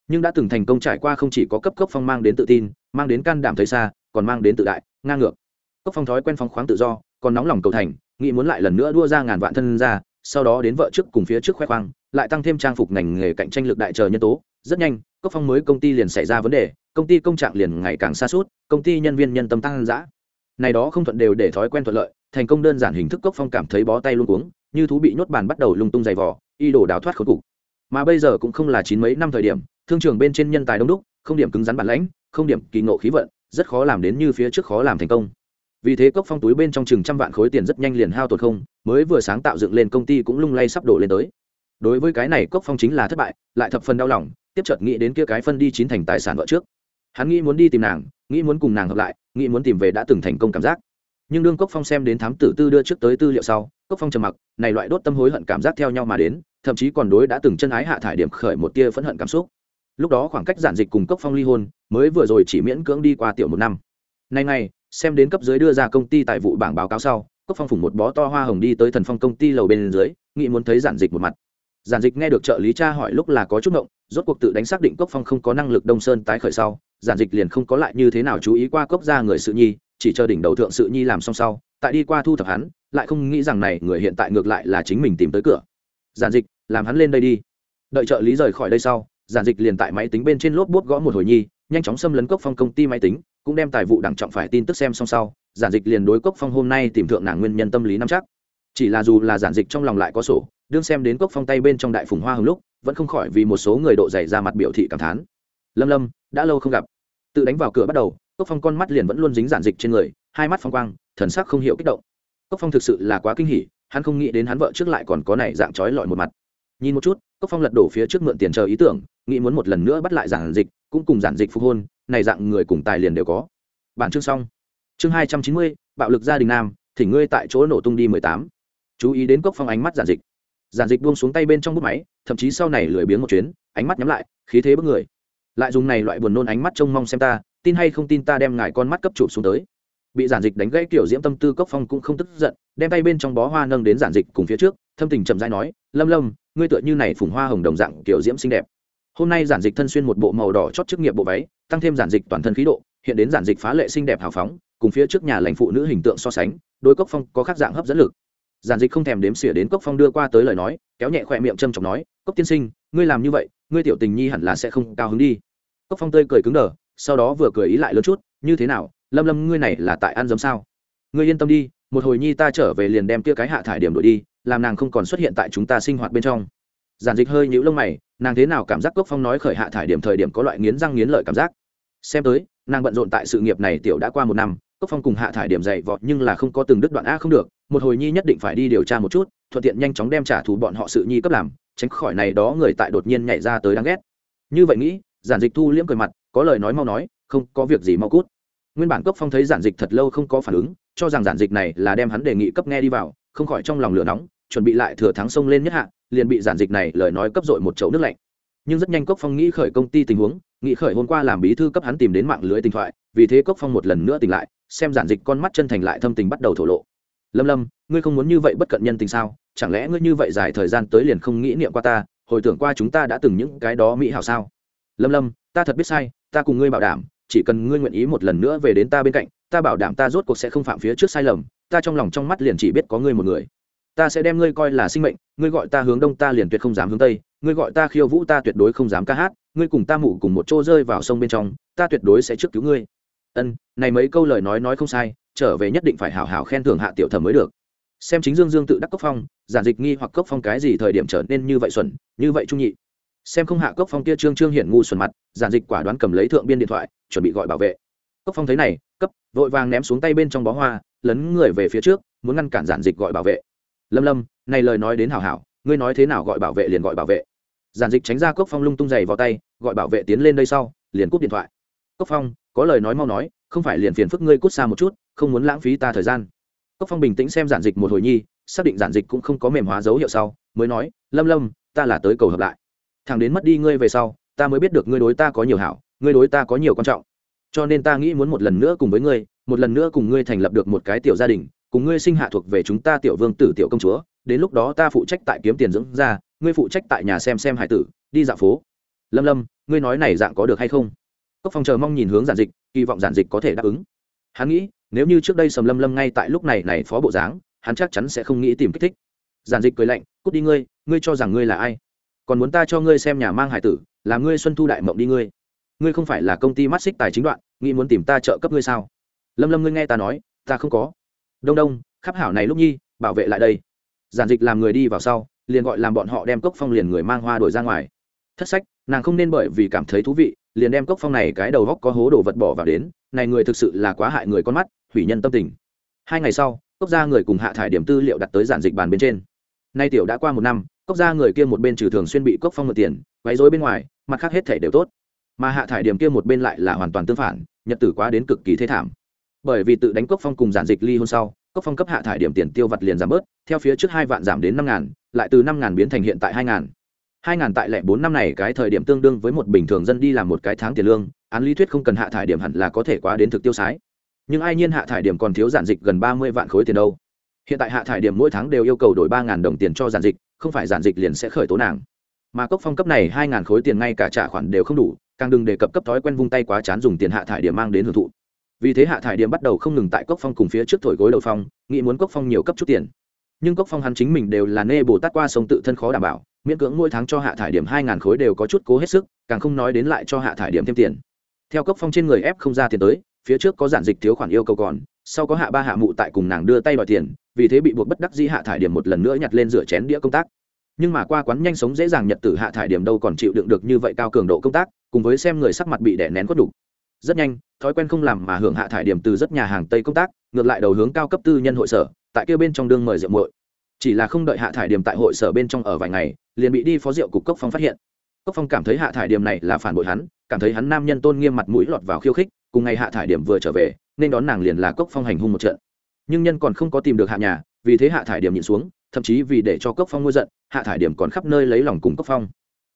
Nhưng đã từng thành công trải qua không chỉ có cấp cốc phong mang đến tự tin, mang đến can đảm thấy xa, còn mang đến tự đại, ngang ngược. Cốc phong thói quen phong khoáng tự do, còn nóng lòng cầu thành, nghĩ muốn lại lần nữa đua ra ngàn vạn thân ra, sau đó đến vợ trước cùng phía trước khoe khoang, lại tăng thêm trang phục ngành nghề cạnh tranh lực đại chờ nhân tố. Rất nhanh, cốc phong mới công ty liền xảy ra vấn đề, công ty công trạng liền ngày càng xa suốt, công ty nhân viên nhân tâm tăng dã này đó không thuận đều để thói quen thuận lợi, thành công đơn giản hình thức cốc phong cảm thấy bó tay luôn cuống, như thú bị nhốt bàn bắt đầu lung tung dày vỏ y đổ đào thoát khốn cục. Mà bây giờ cũng không là chín mấy năm thời điểm, thương trường bên trên nhân tài đông đúc, không điểm cứng rắn bản lãnh, không điểm kỳ ngộ khí vận, rất khó làm đến như phía trước khó làm thành công. Vì thế cốc phong túi bên trong chừng trăm vạn khối tiền rất nhanh liền hao tổn không, mới vừa sáng tạo dựng lên công ty cũng lung lay sắp đổ lên tới. Đối với cái này cốc phong chính là thất bại, lại thập phần đau lòng, tiếp chợt nghĩ đến kia cái phân đi chín thành tài sản vợ trước. Hắn nghĩ muốn đi tìm nàng nghĩ muốn cùng nàng hợp lại, nghĩ muốn tìm về đã từng thành công cảm giác. Nhưng đương cốc phong xem đến thám tử tư đưa trước tới tư liệu sau, cốc phong trầm mặc, này loại đốt tâm hối hận cảm giác theo nhau mà đến, thậm chí còn đối đã từng chân ái hạ thải điểm khởi một tia phẫn hận cảm xúc. Lúc đó khoảng cách giản dịch cùng cốc phong ly hôn, mới vừa rồi chỉ miễn cưỡng đi qua tiểu một năm. Nay này xem đến cấp dưới đưa ra công ty tài vụ bảng báo cáo sau, cốc phong phủng một bó to hoa hồng đi tới thần phong công ty lầu bên dưới, nghĩ muốn thấy giản dịch một mặt. Giản dịch nghe được trợ lý cha hỏi lúc là có chút ngộng, rốt cuộc tự đánh xác định cốc phong không có năng lực đông sơn tái khởi sau giản dịch liền không có lại như thế nào chú ý qua cốc ra người sự nhi, chỉ chờ đỉnh đầu thượng sự nhi làm xong sau, tại đi qua thu thập hắn, lại không nghĩ rằng này người hiện tại ngược lại là chính mình tìm tới cửa. Giản dịch, làm hắn lên đây đi. Đợi trợ lý rời khỏi đây sau, giản dịch liền tại máy tính bên trên lốp bút gõ một hồi nhi, nhanh chóng xâm lấn cốc phong công ty máy tính, cũng đem tài vụ đặng trọng phải tin tức xem xong sau, giản dịch liền đối cốc phong hôm nay tìm thượng nàng nguyên nhân tâm lý nắm chắc. Chỉ là dù là giản dịch trong lòng lại có sổ, đương xem đến cốc phong tay bên trong đại phùng hoa hồng lúc, vẫn không khỏi vì một số người độ dày ra mặt biểu thị cảm thán lâm lâm đã lâu không gặp tự đánh vào cửa bắt đầu cốc phong con mắt liền vẫn luôn dính giản dịch trên người hai mắt phong quang thần sắc không hiểu kích động cốc phong thực sự là quá kinh hỉ hắn không nghĩ đến hắn vợ trước lại còn có này dạng trói lọi một mặt nhìn một chút cốc phong lật đổ phía trước mượn tiền chờ ý tưởng nghĩ muốn một lần nữa bắt lại giản dịch cũng cùng giản dịch phục hôn này dạng người cùng tài liền đều có bản chương xong chương hai trăm chín mươi bạo lực gia đình nam thỉnh ngươi tại chỗ nổ tung đi mười tám chú ý đến cốc phong ánh mắt giản dịch giản dịch buông xuống tay bên trong bút máy thậm chí sau này lười biếng một chuyến ánh mắt nhắm lại khí thế bức người lại dùng này loại buồn nôn ánh mắt trông mong xem ta, tin hay không tin ta đem ngài con mắt cấp chụp xuống tới. Bị giản dịch đánh gãy kiểu diễm tâm tư cốc phong cũng không tức giận, đem tay bên trong bó hoa nâng đến giản dịch cùng phía trước, thâm tình chậm rãi nói, lâm lâm, ngươi tựa như này phùng hoa hồng đồng dạng kiểu diễm xinh đẹp. Hôm nay giản dịch thân xuyên một bộ màu đỏ chót chức nghiệp bộ váy, tăng thêm giản dịch toàn thân khí độ, hiện đến giản dịch phá lệ xinh đẹp hào phóng, cùng phía trước nhà lãnh phụ nữ hình tượng so sánh đôi cốc phong có khác dạng hấp dẫn lực. Giản dịch không thèm đếm xỉa đến cốc phong đưa qua tới lời nói, kéo nhẹ khỏe miệng châm chọc nói, cốc tiên sinh, ngươi làm như vậy ngươi tiểu tình nhi hẳn là sẽ không cao hứng đi. Cốc phong tươi cười cứng đờ, sau đó vừa cười ý lại lớn chút, như thế nào, lâm lâm ngươi này là tại ăn giống sao? Ngươi yên tâm đi, một hồi nhi ta trở về liền đem kia cái hạ thải điểm đổi đi, làm nàng không còn xuất hiện tại chúng ta sinh hoạt bên trong. Giản dịch hơi nhũ lông mày, nàng thế nào cảm giác cốc phong nói khởi hạ thải điểm thời điểm có loại nghiến răng nghiến lợi cảm giác. Xem tới, nàng bận rộn tại sự nghiệp này tiểu đã qua một năm, cốc phong cùng hạ thải điểm dày vọt nhưng là không có từng đứt đoạn a không được, một hồi nhi nhất định phải đi điều tra một chút thuận tiện nhanh chóng đem trả thù bọn họ sự nhi cấp làm, tránh khỏi này đó người tại đột nhiên nhảy ra tới đáng ghét. Như vậy nghĩ, giản dịch thu liễm cười mặt, có lời nói mau nói, không có việc gì mau cút. Nguyên bản cốc phong thấy giản dịch thật lâu không có phản ứng, cho rằng giản dịch này là đem hắn đề nghị cấp nghe đi vào, không khỏi trong lòng lửa nóng, chuẩn bị lại thừa thắng sông lên nhất hạ, liền bị giản dịch này lời nói cấp dội một chậu nước lạnh. Nhưng rất nhanh cốc phong nghĩ khởi công ty tình huống, nghĩ khởi hôm qua làm bí thư cấp hắn tìm đến mạng lưới tình thoại, vì thế cốc phong một lần nữa tỉnh lại, xem giản dịch con mắt chân thành lại thâm tình bắt đầu thổ lộ. Lâm lâm, ngươi không muốn như vậy bất cận nhân tình sao? Chẳng lẽ ngươi như vậy dài thời gian tới liền không nghĩ niệm qua ta, hồi tưởng qua chúng ta đã từng những cái đó mỹ hảo sao? Lâm lâm, ta thật biết sai, ta cùng ngươi bảo đảm, chỉ cần ngươi nguyện ý một lần nữa về đến ta bên cạnh, ta bảo đảm ta rốt cuộc sẽ không phạm phía trước sai lầm, ta trong lòng trong mắt liền chỉ biết có ngươi một người. Ta sẽ đem ngươi coi là sinh mệnh, ngươi gọi ta hướng đông ta liền tuyệt không dám hướng tây, ngươi gọi ta khiêu vũ ta tuyệt đối không dám ca hát, ngươi cùng ta mụ cùng một chỗ rơi vào sông bên trong, ta tuyệt đối sẽ trước cứu ngươi. Ân, này mấy câu lời nói nói không sai, trở về nhất định phải hảo hảo khen thưởng hạ tiểu thẩm mới được xem chính dương dương tự đắc cốc phong, giản dịch nghi hoặc cốc phong cái gì thời điểm trở nên như vậy xuẩn, như vậy trung nhị. Xem không hạ cốc phong kia trương trương hiển ngu xuẩn mặt, giản dịch quả đoán cầm lấy thượng biên điện thoại, chuẩn bị gọi bảo vệ. Cốc phong thấy này, cấp, vội vàng ném xuống tay bên trong bó hoa, lấn người về phía trước, muốn ngăn cản giản dịch gọi bảo vệ. Lâm lâm, này lời nói đến hảo hảo, ngươi nói thế nào gọi bảo vệ liền gọi bảo vệ. Giản dịch tránh ra cốc phong lung tung giày vào tay, gọi bảo vệ tiến lên đây sau, liền cúp điện thoại. Cốc phong, có lời nói mau nói, không phải liền phiền phức ngươi cút xa một chút, không muốn lãng phí ta thời gian cốc phong bình tĩnh xem giản dịch một hồi nhi, xác định giản dịch cũng không có mềm hóa dấu hiệu sau, mới nói, lâm lâm, ta là tới cầu hợp lại. Thằng đến mất đi ngươi về sau, ta mới biết được ngươi đối ta có nhiều hảo, ngươi đối ta có nhiều quan trọng. Cho nên ta nghĩ muốn một lần nữa cùng với ngươi, một lần nữa cùng ngươi thành lập được một cái tiểu gia đình, cùng ngươi sinh hạ thuộc về chúng ta tiểu vương tử, tiểu công chúa. Đến lúc đó ta phụ trách tại kiếm tiền dưỡng ra ngươi phụ trách tại nhà xem xem hải tử, đi dạo phố. Lâm lâm, ngươi nói này dạng có được hay không? Cốc phong chờ mong nhìn hướng giản dịch kỳ vọng giản dịch có thể đáp ứng. Hắn nghĩ nếu như trước đây sầm lâm lâm ngay tại lúc này này phó bộ dáng, hắn chắc chắn sẽ không nghĩ tìm kích thích. Giản dịch cười lạnh, cút đi ngươi ngươi cho rằng ngươi là ai? Còn muốn ta cho ngươi xem nhà mang hải tử, là ngươi xuân thu đại mộng đi ngươi. Ngươi không phải là công ty mắt xích tài chính đoạn, nghĩ muốn tìm ta trợ cấp ngươi sao? Lâm lâm ngươi nghe ta nói, ta không có. Đông đông, khắp hảo này lúc nhi, bảo vệ lại đây. Giản dịch làm người đi vào sau, liền gọi làm bọn họ đem cốc phong liền người mang hoa đổi ra ngoài. Thất sách, nàng không nên bởi vì cảm thấy thú vị, liền đem cốc phong này cái đầu góc có hố đồ vật bỏ vào đến, này người thực sự là quá hại người con mắt hủy nhân tâm tình. Hai ngày sau, cốc gia người cùng hạ thải điểm tư liệu đặt tới giản dịch bàn bên trên. Nay tiểu đã qua một năm, cốc gia người kia một bên trừ thường xuyên bị cốc phong mượn tiền, quấy rối bên ngoài, mặt khác hết thể đều tốt. Mà hạ thải điểm kia một bên lại là hoàn toàn tương phản, nhật tử quá đến cực kỳ thê thảm. Bởi vì tự đánh cốc phong cùng giản dịch ly hôn sau, cốc phong cấp hạ thải điểm tiền tiêu vặt liền giảm bớt, theo phía trước hai vạn giảm đến năm ngàn, lại từ năm ngàn biến thành hiện tại hai ngàn. Hai ngàn tại lẻ bốn năm này cái thời điểm tương đương với một bình thường dân đi làm một cái tháng tiền lương, án lý thuyết không cần hạ thải điểm hẳn là có thể quá đến thực tiêu sái nhưng ai nhiên hạ thải điểm còn thiếu giản dịch gần ba mươi vạn khối tiền đâu. Hiện tại hạ thải điểm mỗi tháng đều yêu cầu đổi ba đồng tiền cho giản dịch, không phải giản dịch liền sẽ khởi tố nàng. Mà cốc phong cấp này hai khối tiền ngay cả trả khoản đều không đủ, càng đừng đề cập cấp thói quen vung tay quá chán dùng tiền hạ thải điểm mang đến hưởng thụ. Vì thế hạ thải điểm bắt đầu không ngừng tại cốc phong cùng phía trước thổi gối đầu phong, nghĩ muốn cốc phong nhiều cấp chút tiền. Nhưng cốc phong hắn chính mình đều là nê bồ tát qua sông tự thân khó đảm bảo, miễn cưỡng mỗi tháng cho hạ thải điểm hai khối đều có chút cố hết sức, càng không nói đến lại cho hạ thải điểm thêm tiền. Theo cốc phong trên người ép không ra tiền tới phía trước có giản dịch thiếu khoản yêu cầu còn, sau có hạ ba hạ mụ tại cùng nàng đưa tay đòi tiền, vì thế bị buộc bất đắc dĩ hạ thải điểm một lần nữa nhặt lên rửa chén đĩa công tác. Nhưng mà qua quán nhanh sống dễ dàng nhật tử hạ thải điểm đâu còn chịu đựng được như vậy cao cường độ công tác, cùng với xem người sắc mặt bị đè nén có đủ. Rất nhanh, thói quen không làm mà hưởng hạ thải điểm từ rất nhà hàng tây công tác, ngược lại đầu hướng cao cấp tư nhân hội sở, tại kia bên trong đương mời rượu muội. Chỉ là không đợi hạ thải điểm tại hội sở bên trong ở vài ngày, liền bị đi phó rượu cục cốc phong phát hiện. Cốc phong cảm thấy hạ thải điểm này là phản bội hắn, cảm thấy hắn nam nhân tôn nghiêm mặt mũi lọt vào khiêu khích cùng ngày hạ thải điểm vừa trở về, nên đón nàng liền là cốc phong hành hung một trận. Nhưng nhân còn không có tìm được hạ nhà, vì thế hạ thải điểm nhịn xuống, thậm chí vì để cho cốc phong ngôi giận, hạ thải điểm còn khắp nơi lấy lòng cùng cốc phong.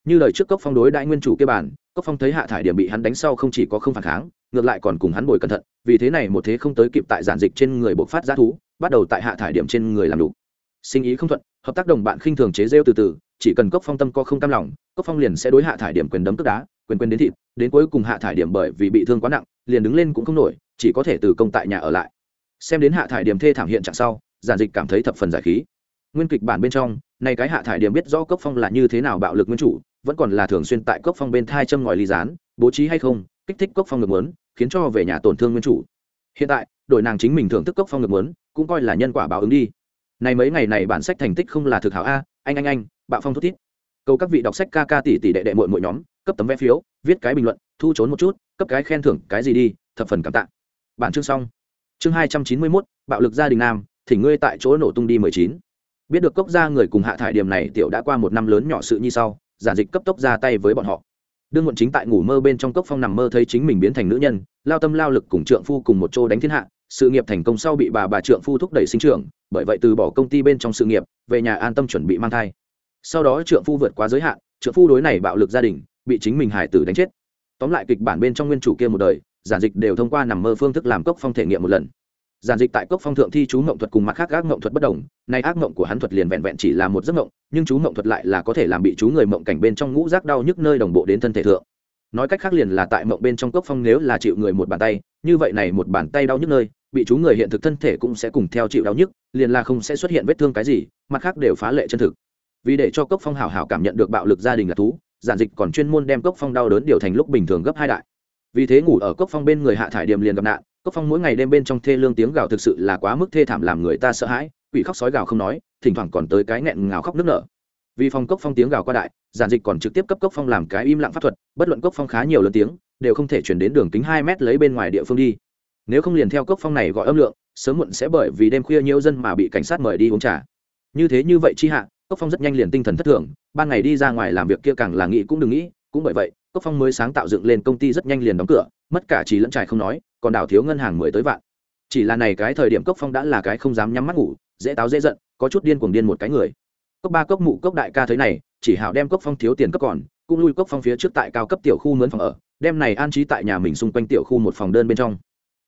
Như lời trước cốc phong đối đại nguyên chủ kia bản cốc phong thấy hạ thải điểm bị hắn đánh sau không chỉ có không phản kháng, ngược lại còn cùng hắn bồi cẩn thận, vì thế này một thế không tới kịp tại giản dịch trên người bộc phát giá thú, bắt đầu tại hạ thải điểm trên người làm đủ. Sinh ý không thuận, hợp tác đồng bạn khinh thường chế rêu từ từ, chỉ cần cốc phong tâm co không cam lòng, cốc phong liền sẽ đối hạ thải điểm quyền đấm tức đá quyền quyền đến thịt, đến cuối cùng hạ thải điểm bởi vì bị thương quá nặng, liền đứng lên cũng không nổi, chỉ có thể từ công tại nhà ở lại. Xem đến hạ thải điểm thê thảm hiện trạng sau, giản dịch cảm thấy thập phần giải khí. Nguyên kịch bản bên trong, này cái hạ thải điểm biết rõ cốc phong là như thế nào bạo lực nguyên chủ, vẫn còn là thường xuyên tại cốc phong bên thai châm ngòi ly gián, bố trí hay không, kích thích cốc phong ngược muốn, khiến cho về nhà tổn thương nguyên chủ. Hiện tại, đội nàng chính mình thưởng thức cốc phong ngược muốn, cũng coi là nhân quả báo ứng đi. Này mấy ngày này bản sách thành tích không là thực hảo a, anh anh anh, bạo phong thút thít. Cầu các vị đọc sách ca ca tỷ tỷ đệ đệ muội muội nhóm cấp tấm vé phiếu, viết cái bình luận, thu trốn một chút, cấp cái khen thưởng cái gì đi, thập phần cảm tạ. Bản chương xong. Chương hai trăm chín mươi mốt, bạo lực gia đình nam thì ngươi tại chỗ nổ tung đi mười chín. Biết được cốc gia người cùng hạ thải điểm này tiểu đã qua một năm lớn nhỏ sự như sau giản dịch cấp tốc ra tay với bọn họ. Đương muộn chính tại ngủ mơ bên trong cốc phong nằm mơ thấy chính mình biến thành nữ nhân, lao tâm lao lực cùng trượng phu cùng một chỗ đánh thiên hạ, sự nghiệp thành công sau bị bà bà trượng phu thúc đẩy sinh trưởng, bởi vậy từ bỏ công ty bên trong sự nghiệp, về nhà an tâm chuẩn bị mang thai. Sau đó trượng phu vượt quá giới hạn, trượng phu đối này bạo lực gia đình bị chính mình hải tử đánh chết. Tóm lại kịch bản bên trong nguyên chủ kia một đời, giản dịch đều thông qua nằm mơ phương thức làm cốc phong thể nghiệm một lần. Giản dịch tại cốc phong thượng thi chú ngộng thuật cùng mặt khác ác ngộng thuật bất đồng, nay ác ngộng của hắn thuật liền vẹn vẹn chỉ là một giấc ngộng, nhưng chú ngộng thuật lại là có thể làm bị chú người mộng cảnh bên trong ngũ rác đau nhức nơi đồng bộ đến thân thể thượng. Nói cách khác liền là tại mộng bên trong cốc phong nếu là chịu người một bàn tay, như vậy này một bàn tay đau nhức nơi, bị chú người hiện thực thân thể cũng sẽ cùng theo chịu đau nhức, liền là không sẽ xuất hiện vết thương cái gì, mặt khác đều phá lệ chân thực. Vì để cho cốc phong hảo hảo cảm nhận được bạo lực gia đình là thú giản dịch còn chuyên môn đem cốc phong đau đớn điều thành lúc bình thường gấp hai đại. Vì thế ngủ ở cốc phong bên người hạ thải điểm liền gặp nạn, cốc phong mỗi ngày đêm bên trong thê lương tiếng gào thực sự là quá mức thê thảm làm người ta sợ hãi, quỷ khóc sói gào không nói, thỉnh thoảng còn tới cái nghẹn ngào khóc nức nở. Vì phòng cốc phong tiếng gào qua đại, giản dịch còn trực tiếp cấp cốc phong làm cái im lặng pháp thuật, bất luận cốc phong khá nhiều lớn tiếng, đều không thể chuyển đến đường kính hai mét lấy bên ngoài địa phương đi. Nếu không liền theo cốc phong này gọi âm lượng, sớm muộn sẽ bởi vì đêm khuya nhiều dân mà bị cảnh sát mời đi uống trà. Như thế như vậy chi hạ cốc phong rất nhanh liền tinh thần thất thường, ban ngày đi ra ngoài làm việc kia càng là nghĩ cũng đừng nghĩ, cũng bởi vậy, cốc phong mới sáng tạo dựng lên công ty rất nhanh liền đóng cửa, mất cả trí lẫn trải không nói, còn đảo thiếu ngân hàng mười tới vạn. Chỉ là này cái thời điểm cốc phong đã là cái không dám nhắm mắt ngủ, dễ táo dễ giận, có chút điên cuồng điên một cái người. Cốc ba, cốc mụ, cốc đại ca thấy này, chỉ hảo đem cốc phong thiếu tiền cấp còn, cũng lui cốc phong phía trước tại cao cấp tiểu khu mướn phòng ở, đem này an trí tại nhà mình xung quanh tiểu khu một phòng đơn bên trong.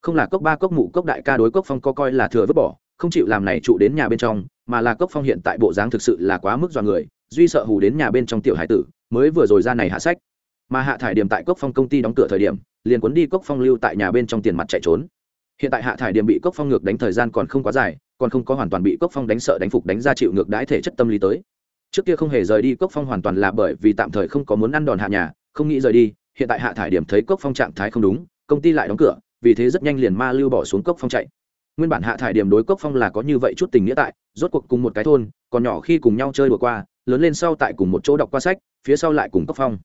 Không là cốc ba, cốc mụ, cốc đại ca đối cốc phong có coi là thừa vứt bỏ không chịu làm này trụ đến nhà bên trong, mà là cốc phong hiện tại bộ dáng thực sự là quá mức dọa người, duy sợ hù đến nhà bên trong tiểu hải tử, mới vừa rồi ra này hạ sách. Mà hạ thải điểm tại cốc phong công ty đóng cửa thời điểm, liền cuốn đi cốc phong lưu tại nhà bên trong tiền mặt chạy trốn. Hiện tại hạ thải điểm bị cốc phong ngược đánh thời gian còn không quá dài, còn không có hoàn toàn bị cốc phong đánh sợ đánh phục đánh ra chịu ngược đãi thể chất tâm lý tới. Trước kia không hề rời đi cốc phong hoàn toàn là bởi vì tạm thời không có muốn ăn đòn hạ nhà, không nghĩ rời đi, hiện tại hạ thải điểm thấy cốc phong trạng thái không đúng, công ty lại đóng cửa, vì thế rất nhanh liền ma lưu bỏ xuống cốc phong chạy nguyên bản hạ thải điểm đối cốc phong là có như vậy chút tình nghĩa tại, rốt cuộc cùng một cái thôn, còn nhỏ khi cùng nhau chơi đùa qua, lớn lên sau tại cùng một chỗ đọc qua sách, phía sau lại cùng cốc phong.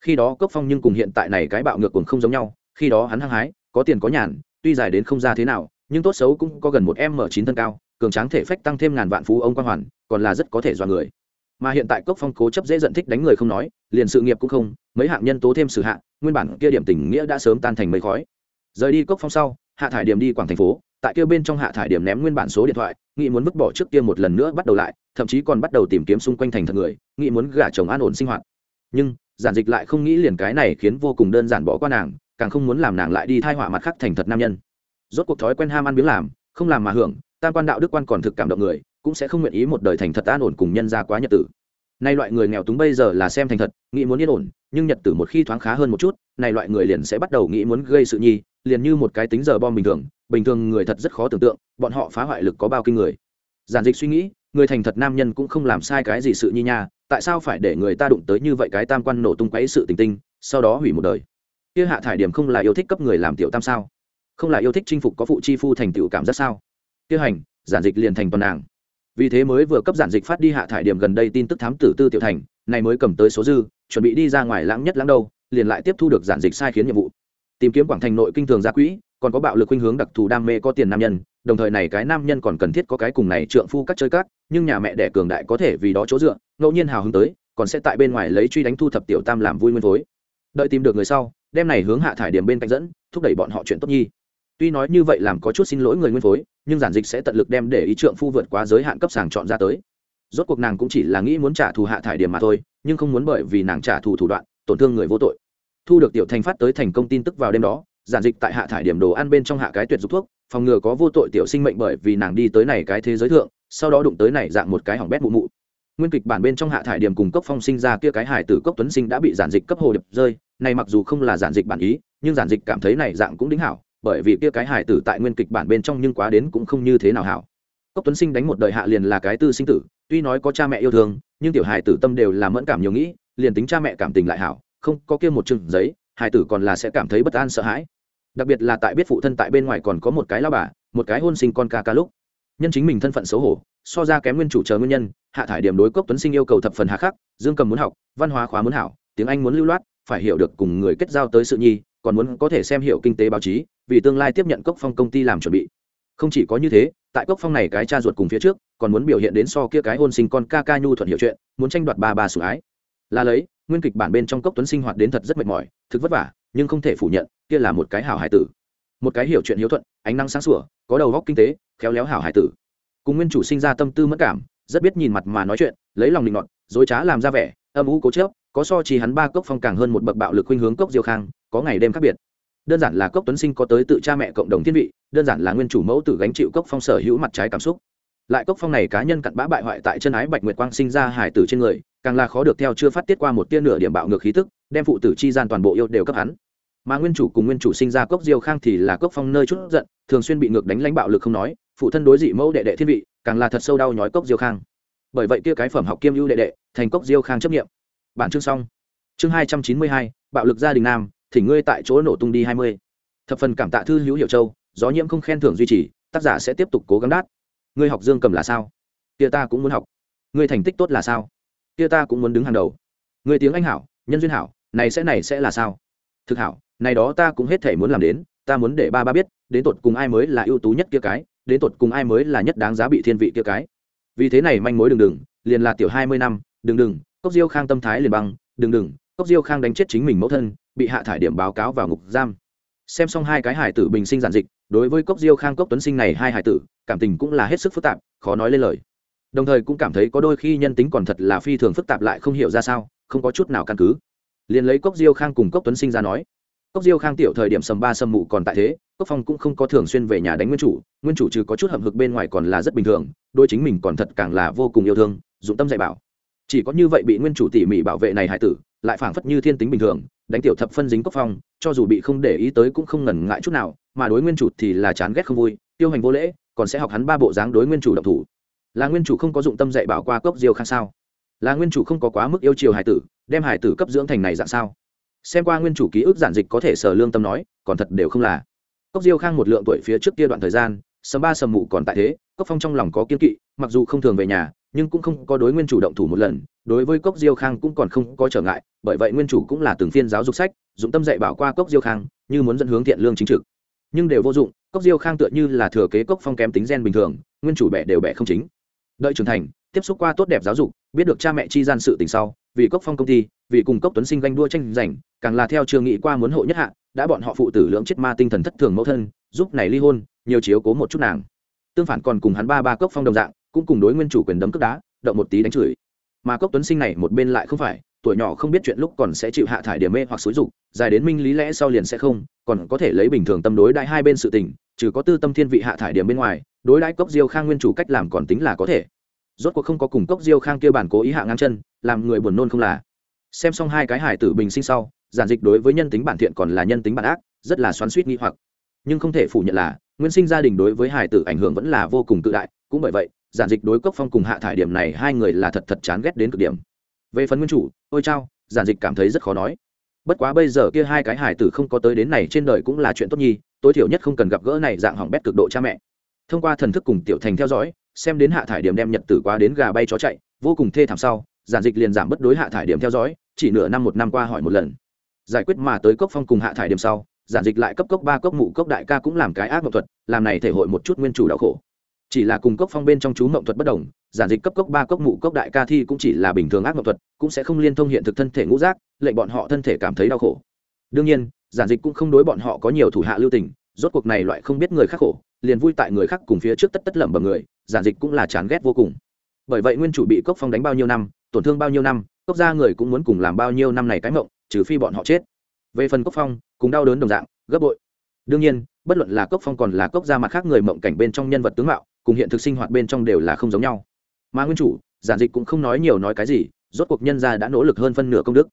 Khi đó cốc phong nhưng cùng hiện tại này cái bạo ngược cùng không giống nhau, khi đó hắn hăng hái, có tiền có nhàn, tuy dài đến không ra thế nào, nhưng tốt xấu cũng có gần một m chín thân cao, cường tráng thể phách tăng thêm ngàn vạn phú ông quan hoàn, còn là rất có thể dọa người. Mà hiện tại cốc phong cố chấp dễ giận thích đánh người không nói, liền sự nghiệp cũng không, mấy hạng nhân tố thêm sự hạ, nguyên bản kia điểm tình nghĩa đã sớm tan thành mây khói. Rời đi cốc phong sau, hạ thải điểm đi quảng thành phố tại kia bên trong hạ thải điểm ném nguyên bản số điện thoại, nghĩ muốn vứt bỏ trước kia một lần nữa bắt đầu lại, thậm chí còn bắt đầu tìm kiếm xung quanh thành thật người, nghĩ muốn gả chồng an ổn sinh hoạt. Nhưng, giản dịch lại không nghĩ liền cái này khiến vô cùng đơn giản bỏ qua nàng, càng không muốn làm nàng lại đi thai họa mặt khác thành thật nam nhân. Rốt cuộc thói quen ham ăn biếng làm, không làm mà hưởng, tam quan đạo đức quan còn thực cảm động người, cũng sẽ không nguyện ý một đời thành thật an ổn cùng nhân ra quá nhật tử. Nay loại người nghèo túng bây giờ là xem thành thật, nghĩ muốn yên ổn, nhưng nhật tử một khi thoáng khá hơn một chút, này loại người liền sẽ bắt đầu nghĩ muốn gây sự nhi, liền như một cái tính giờ bom bình thường bình thường người thật rất khó tưởng tượng, bọn họ phá hoại lực có bao kinh người. Giản dịch suy nghĩ, người thành thật nam nhân cũng không làm sai cái gì sự nhi nha, tại sao phải để người ta đụng tới như vậy cái tam quan nổ tung quấy sự tình tinh, sau đó hủy một đời? Kia hạ thải điểm không là yêu thích cấp người làm tiểu tam sao? Không là yêu thích chinh phục có phụ chi phu thành tiểu cảm giác sao? Kia hành, giản dịch liền thành toàn nàng. Vì thế mới vừa cấp giản dịch phát đi hạ thải điểm gần đây tin tức thám tử tư tiểu thành, này mới cầm tới số dư, chuẩn bị đi ra ngoài lãng nhất lãng đâu, liền lại tiếp thu được giản dịch sai khiến nhiệm vụ. Tìm kiếm quảng thành nội kinh thường gia quỹ còn có bạo lực khuynh hướng đặc thù đam mê có tiền nam nhân, đồng thời này cái nam nhân còn cần thiết có cái cùng này trượng phu các chơi cát nhưng nhà mẹ đẻ cường đại có thể vì đó chỗ dựa, ngẫu nhiên hào hứng tới, còn sẽ tại bên ngoài lấy truy đánh thu thập tiểu tam làm vui nguyên phối. Đợi tìm được người sau, đem này hướng hạ thải điểm bên cạnh dẫn, thúc đẩy bọn họ chuyện tốt nhi. Tuy nói như vậy làm có chút xin lỗi người nguyên phối, nhưng giản dịch sẽ tận lực đem để ý trượng phu vượt quá giới hạn cấp sàng chọn ra tới. Rốt cuộc nàng cũng chỉ là nghĩ muốn trả thù hạ thải điểm mà thôi, nhưng không muốn bởi vì nàng trả thù thủ đoạn, tổn thương người vô tội. Thu được tiểu thành phát tới thành công tin tức vào đêm đó giản dịch tại hạ thải điểm đồ ăn bên trong hạ cái tuyệt dục thuốc, phòng ngừa có vô tội tiểu sinh mệnh bởi vì nàng đi tới này cái thế giới thượng, sau đó đụng tới này dạng một cái hỏng bét mụ mụ. Nguyên kịch bản bên trong hạ thải điểm cùng cốc phong sinh ra kia cái hải tử cốc tuấn sinh đã bị giản dịch cấp hồ điệp rơi, này mặc dù không là giản dịch bản ý, nhưng giản dịch cảm thấy này dạng cũng đính hảo, bởi vì kia cái hải tử tại nguyên kịch bản bên trong nhưng quá đến cũng không như thế nào hảo. Cốc tuấn sinh đánh một đời hạ liền là cái tư sinh tử, tuy nói có cha mẹ yêu thương, nhưng tiểu hải tử tâm đều là mẫn cảm nhiều nghĩ, liền tính cha mẹ cảm tình lại hảo, không có kia một chừng giấy hải tử còn là sẽ cảm thấy bất an sợ hãi đặc biệt là tại biết phụ thân tại bên ngoài còn có một cái lao bà, một cái hôn sinh con ca ca lúc. Nhân chính mình thân phận xấu hổ, so ra kém nguyên chủ chờ nguyên nhân, hạ thải điểm đối cốc tuấn sinh yêu cầu thập phần hạ khắc, dương cầm muốn học, văn hóa khóa muốn hảo, tiếng anh muốn lưu loát, phải hiểu được cùng người kết giao tới sự nhi, còn muốn có thể xem hiểu kinh tế báo chí, vì tương lai tiếp nhận cốc phong công ty làm chuẩn bị. Không chỉ có như thế, tại cốc phong này cái cha ruột cùng phía trước, còn muốn biểu hiện đến so kia cái hôn sinh con ca ca nhu thuận hiểu chuyện, muốn tranh đoạt ba ba sủng ái. Là lấy, nguyên kịch bản bên trong cốc tuấn sinh hoạt đến thật rất mệt mỏi, thực vất vả, nhưng không thể phủ nhận kia là một cái hảo hải tử. Một cái hiểu chuyện hiếu thuận, ánh năng sáng sủa, có đầu góc kinh tế, khéo léo hảo hải tử. Cùng nguyên chủ sinh ra tâm tư mất cảm, rất biết nhìn mặt mà nói chuyện, lấy lòng định nọt, dối trá làm ra vẻ, âm u cố chớp có so chỉ hắn ba cốc phong càng hơn một bậc bạo lực khuynh hướng cốc diêu khang, có ngày đêm khác biệt. Đơn giản là cốc tuấn sinh có tới tự cha mẹ cộng đồng thiên vị, đơn giản là nguyên chủ mẫu tử gánh chịu cốc phong sở hữu mặt trái cảm xúc. Lại cốc phong này cá nhân cặn bã bại hoại tại chân ái bạch nguyệt quang sinh ra hải tử trên người, càng là khó được theo chưa phát tiết qua một tia nửa điểm bạo ngược khí tức, đem phụ tử chi gian toàn bộ yêu đều cấp hắn mà nguyên chủ cùng nguyên chủ sinh ra cốc diêu khang thì là cốc phong nơi chút giận, thường xuyên bị ngược đánh lãnh bạo lực không nói, phụ thân đối dị mẫu đệ đệ thiên vị, càng là thật sâu đau nhói cốc diêu khang. Bởi vậy kia cái phẩm học kiêm ưu đệ đệ, thành cốc diêu khang chấp nghiệm bản chương xong. Chương hai trăm chín mươi hai, bạo lực gia đình nam thì ngươi tại chỗ nổ tung đi hai mươi. Thập phần cảm tạ thư hữu hiệu châu, gió nhiễm không khen thưởng duy trì, tác giả sẽ tiếp tục cố gắng đát. Ngươi học dương cầm là sao? Kia ta cũng muốn học. Ngươi thành tích tốt là sao? Kia ta cũng muốn đứng hàng đầu. Ngươi tiếng anh hảo, nhân duyên hảo, này sẽ này sẽ là sao? Thực hảo này đó ta cũng hết thể muốn làm đến, ta muốn để ba ba biết, đến tột cùng ai mới là ưu tú nhất kia cái, đến tột cùng ai mới là nhất đáng giá bị thiên vị kia cái. Vì thế này manh mối đừng đừng, liền là tiểu hai mươi năm, đừng đừng, cốc diêu khang tâm thái liền băng, đừng đừng, cốc diêu khang đánh chết chính mình mẫu thân, bị hạ thải điểm báo cáo vào ngục giam. Xem xong hai cái hải tử bình sinh giản dịch, đối với cốc diêu khang cốc tuấn sinh này hai hải tử, cảm tình cũng là hết sức phức tạp, khó nói lên lời. Đồng thời cũng cảm thấy có đôi khi nhân tính còn thật là phi thường phức tạp lại không hiểu ra sao, không có chút nào căn cứ. Liền lấy cốc diêu khang cùng cốc tuấn sinh ra nói cốc diêu khang tiểu thời điểm sầm ba sầm mụ còn tại thế, cốc phong cũng không có thường xuyên về nhà đánh nguyên chủ nguyên chủ trừ có chút hậm hực bên ngoài còn là rất bình thường đôi chính mình còn thật càng là vô cùng yêu thương, dụng tâm dạy bảo. Chỉ có như vậy bị nguyên chủ tỉ mỉ bảo vệ này hải tử, lại phảng phất như thiên tính bình thường, đánh tiểu thập phân dính cốc phong, cho dù bị không để ý tới cũng không ngần ngại chút nào, mà đối nguyên chủ thì là chán ghét không vui, tiêu hành vô lễ, còn sẽ học hắn ba bộ dáng đối nguyên chủ độc thủ. Là nguyên chủ không có dụng tâm dạy bảo qua cốc diêu khang sao? Là nguyên chủ không có quá mức yêu chiều hải tử, đem hải tử cấp dưỡng thành này dạng sao? Xem qua nguyên chủ ký ức giản dịch có thể sở lương tâm nói, còn thật đều không là. Cốc diêu khang một lượng tuổi phía trước kia đoạn thời gian, sầm ba sầm mụ còn tại thế, cốc phong trong lòng có kiên kỵ, mặc dù không thường về nhà, nhưng cũng không có đối nguyên chủ động thủ một lần, đối với cốc diêu khang cũng còn không có trở ngại, bởi vậy nguyên chủ cũng là từng phiên giáo dục sách, dụng tâm dạy bảo qua cốc diêu khang, như muốn dẫn hướng thiện lương chính trực. Nhưng đều vô dụng, cốc diêu khang tựa như là thừa kế cốc phong kém tính gen bình thường, nguyên chủ bẻ đều bẻ không chính. Đợi trưởng thành tiếp xúc qua tốt đẹp giáo dục, biết được cha mẹ chi gian sự tình sau, vì cốc phong công ty, vì cùng cốc tuấn sinh ganh đua tranh giành, càng là theo trường nghị qua muốn hộ nhất hạ, đã bọn họ phụ tử lưỡng chết ma tinh thần thất thường mẫu thân, giúp này ly hôn, nhiều chiếu cố một chút nàng. Tương phản còn cùng hắn ba ba cốc phong đồng dạng, cũng cùng đối nguyên chủ quyền đấm cướp đá, động một tí đánh chửi. Mà cốc tuấn sinh này một bên lại không phải, tuổi nhỏ không biết chuyện lúc còn sẽ chịu hạ thải điểm mê hoặc xúi dục, dài đến minh lý lẽ sau liền sẽ không, còn có thể lấy bình thường tâm đối đại hai bên sự tình, trừ có tư tâm thiên vị hạ thải điểm bên ngoài, đối đãi cốc diêu khang nguyên chủ cách làm còn tính là có thể rốt cuộc không có cùng cốc diêu khang kia bản cố ý hạ ngang chân, làm người buồn nôn không là. Xem xong hai cái hải tử bình sinh sau, giản dịch đối với nhân tính bản thiện còn là nhân tính bản ác, rất là xoắn suýt nghi hoặc. Nhưng không thể phủ nhận là, nguyên sinh gia đình đối với hải tử ảnh hưởng vẫn là vô cùng tự đại, cũng bởi vậy, giản dịch đối cốc phong cùng hạ thải điểm này hai người là thật thật chán ghét đến cực điểm. Về phần nguyên chủ, ôi chao, giản dịch cảm thấy rất khó nói. Bất quá bây giờ kia hai cái hải tử không có tới đến này trên đời cũng là chuyện tốt nhi, tối thiểu nhất không cần gặp gỡ này dạng hỏng bét cực độ cha mẹ. Thông qua thần thức cùng tiểu thành theo dõi xem đến hạ thải điểm đem nhật tử qua đến gà bay chó chạy, vô cùng thê thảm sau, giản dịch liền giảm bất đối hạ thải điểm theo dõi, chỉ nửa năm một năm qua hỏi một lần. Giải quyết mà tới cốc phong cùng hạ thải điểm sau, giản dịch lại cấp cốc ba, cốc mụ, cốc đại ca cũng làm cái ác mộng thuật, làm này thể hội một chút nguyên chủ đau khổ. Chỉ là cùng cốc phong bên trong chú mộng thuật bất đồng, giản dịch cấp cốc ba, cốc mụ, cốc đại ca thi cũng chỉ là bình thường ác mộng thuật, cũng sẽ không liên thông hiện thực thân thể ngũ giác, lệnh bọn họ thân thể cảm thấy đau khổ. Đương nhiên, giản dịch cũng không đối bọn họ có nhiều thủ hạ lưu tình, rốt cuộc này loại không biết người khác khổ, liền vui tại người khác cùng phía trước tất tất lẩm bẩm người giản dịch cũng là chán ghét vô cùng. Bởi vậy nguyên chủ bị cốc phong đánh bao nhiêu năm, tổn thương bao nhiêu năm, cốc gia người cũng muốn cùng làm bao nhiêu năm này cái mộng, trừ phi bọn họ chết. Về phần cốc phong cũng đau đớn đồng dạng, gấp bội. Đương nhiên, bất luận là cốc phong còn là cốc gia mặt khác người mộng cảnh bên trong nhân vật tướng mạo, cùng hiện thực sinh hoạt bên trong đều là không giống nhau. Mà nguyên chủ, giản dịch cũng không nói nhiều nói cái gì, rốt cuộc nhân gia đã nỗ lực hơn phân nửa công đức.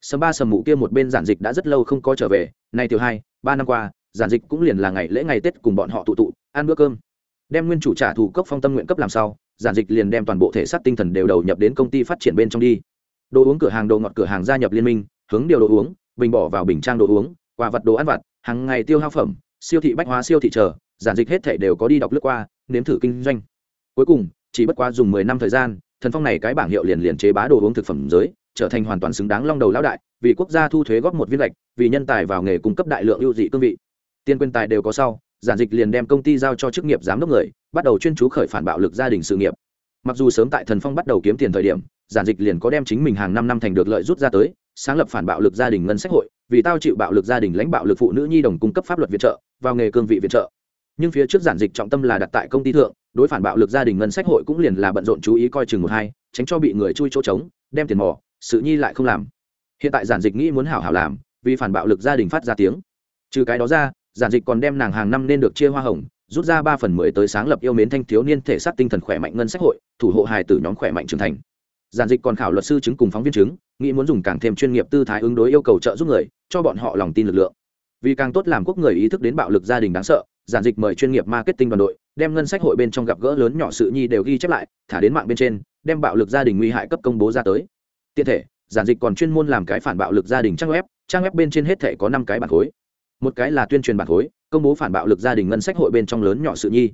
Sầm ba sầm mụ kia một bên giản dịch đã rất lâu không có trở về, nay tiểu hai, ba năm qua, giản dịch cũng liền là ngày lễ ngày tết cùng bọn họ tụ tụ, ăn bữa cơm đem nguyên chủ trả thù cốc phong tâm nguyện cấp làm sao giản dịch liền đem toàn bộ thể xác tinh thần đều đầu nhập đến công ty phát triển bên trong đi. Đồ uống cửa hàng đồ ngọt cửa hàng gia nhập liên minh, hướng điều đồ uống, bình bỏ vào bình trang đồ uống, quà vật đồ ăn vặt, hàng ngày tiêu hao phẩm, siêu thị bách hóa siêu thị chờ, giản dịch hết thể đều có đi đọc lướt qua, nếm thử kinh doanh. Cuối cùng, chỉ bất quá dùng mười năm thời gian, thần phong này cái bảng hiệu liền liền chế bá đồ uống thực phẩm giới, trở thành hoàn toàn xứng đáng long đầu lão đại, vì quốc gia thu thuế góp một viên lệch, vì nhân tài vào nghề cung cấp đại lượng ưu dị cương vị. Tiên quyền tài đều có sau giản dịch liền đem công ty giao cho chức nghiệp giám đốc người, bắt đầu chuyên chú khởi phản bạo lực gia đình sự nghiệp. Mặc dù sớm tại thần phong bắt đầu kiếm tiền thời điểm, giản dịch liền có đem chính mình hàng năm năm thành được lợi rút ra tới, sáng lập phản bạo lực gia đình ngân sách hội, vì tao chịu bạo lực gia đình lãnh bạo lực phụ nữ nhi đồng cung cấp pháp luật viện trợ, vào nghề cương vị viện trợ. Nhưng phía trước giản dịch trọng tâm là đặt tại công ty thượng, đối phản bạo lực gia đình ngân sách hội cũng liền là bận rộn chú ý coi chừng một hai, tránh cho bị người chui chỗ trống, đem tiền mỏ sự nhi lại không làm. Hiện tại giản dịch nghĩ muốn hảo hảo làm, vì phản bạo lực gia đình phát ra tiếng. Trừ cái đó ra giản dịch còn đem nàng hàng năm nên được chia hoa hồng, rút ra ba phần mười tới sáng lập yêu mến thanh thiếu niên thể xác tinh thần khỏe mạnh ngân sách hội, thủ hộ hài tử nhóm khỏe mạnh trưởng thành. Giản dịch còn khảo luật sư chứng cùng phóng viên chứng, nghĩ muốn dùng càng thêm chuyên nghiệp tư thái ứng đối yêu cầu trợ giúp người, cho bọn họ lòng tin lực lượng. Vì càng tốt làm quốc người ý thức đến bạo lực gia đình đáng sợ, giản dịch mời chuyên nghiệp marketing đoàn đội, đem ngân sách hội bên trong gặp gỡ lớn nhỏ sự nhi đều ghi chép lại, thả đến mạng bên trên, đem bạo lực gia đình nguy hại cấp công bố ra tới. Tiện thể, giản dịch còn chuyên môn làm cái phản bạo lực gia đình trang web trang web bên trên hết thể có năm cái bản khối một cái là tuyên truyền bản khối, công bố phản bạo lực gia đình ngân sách hội bên trong lớn nhỏ sự nhi.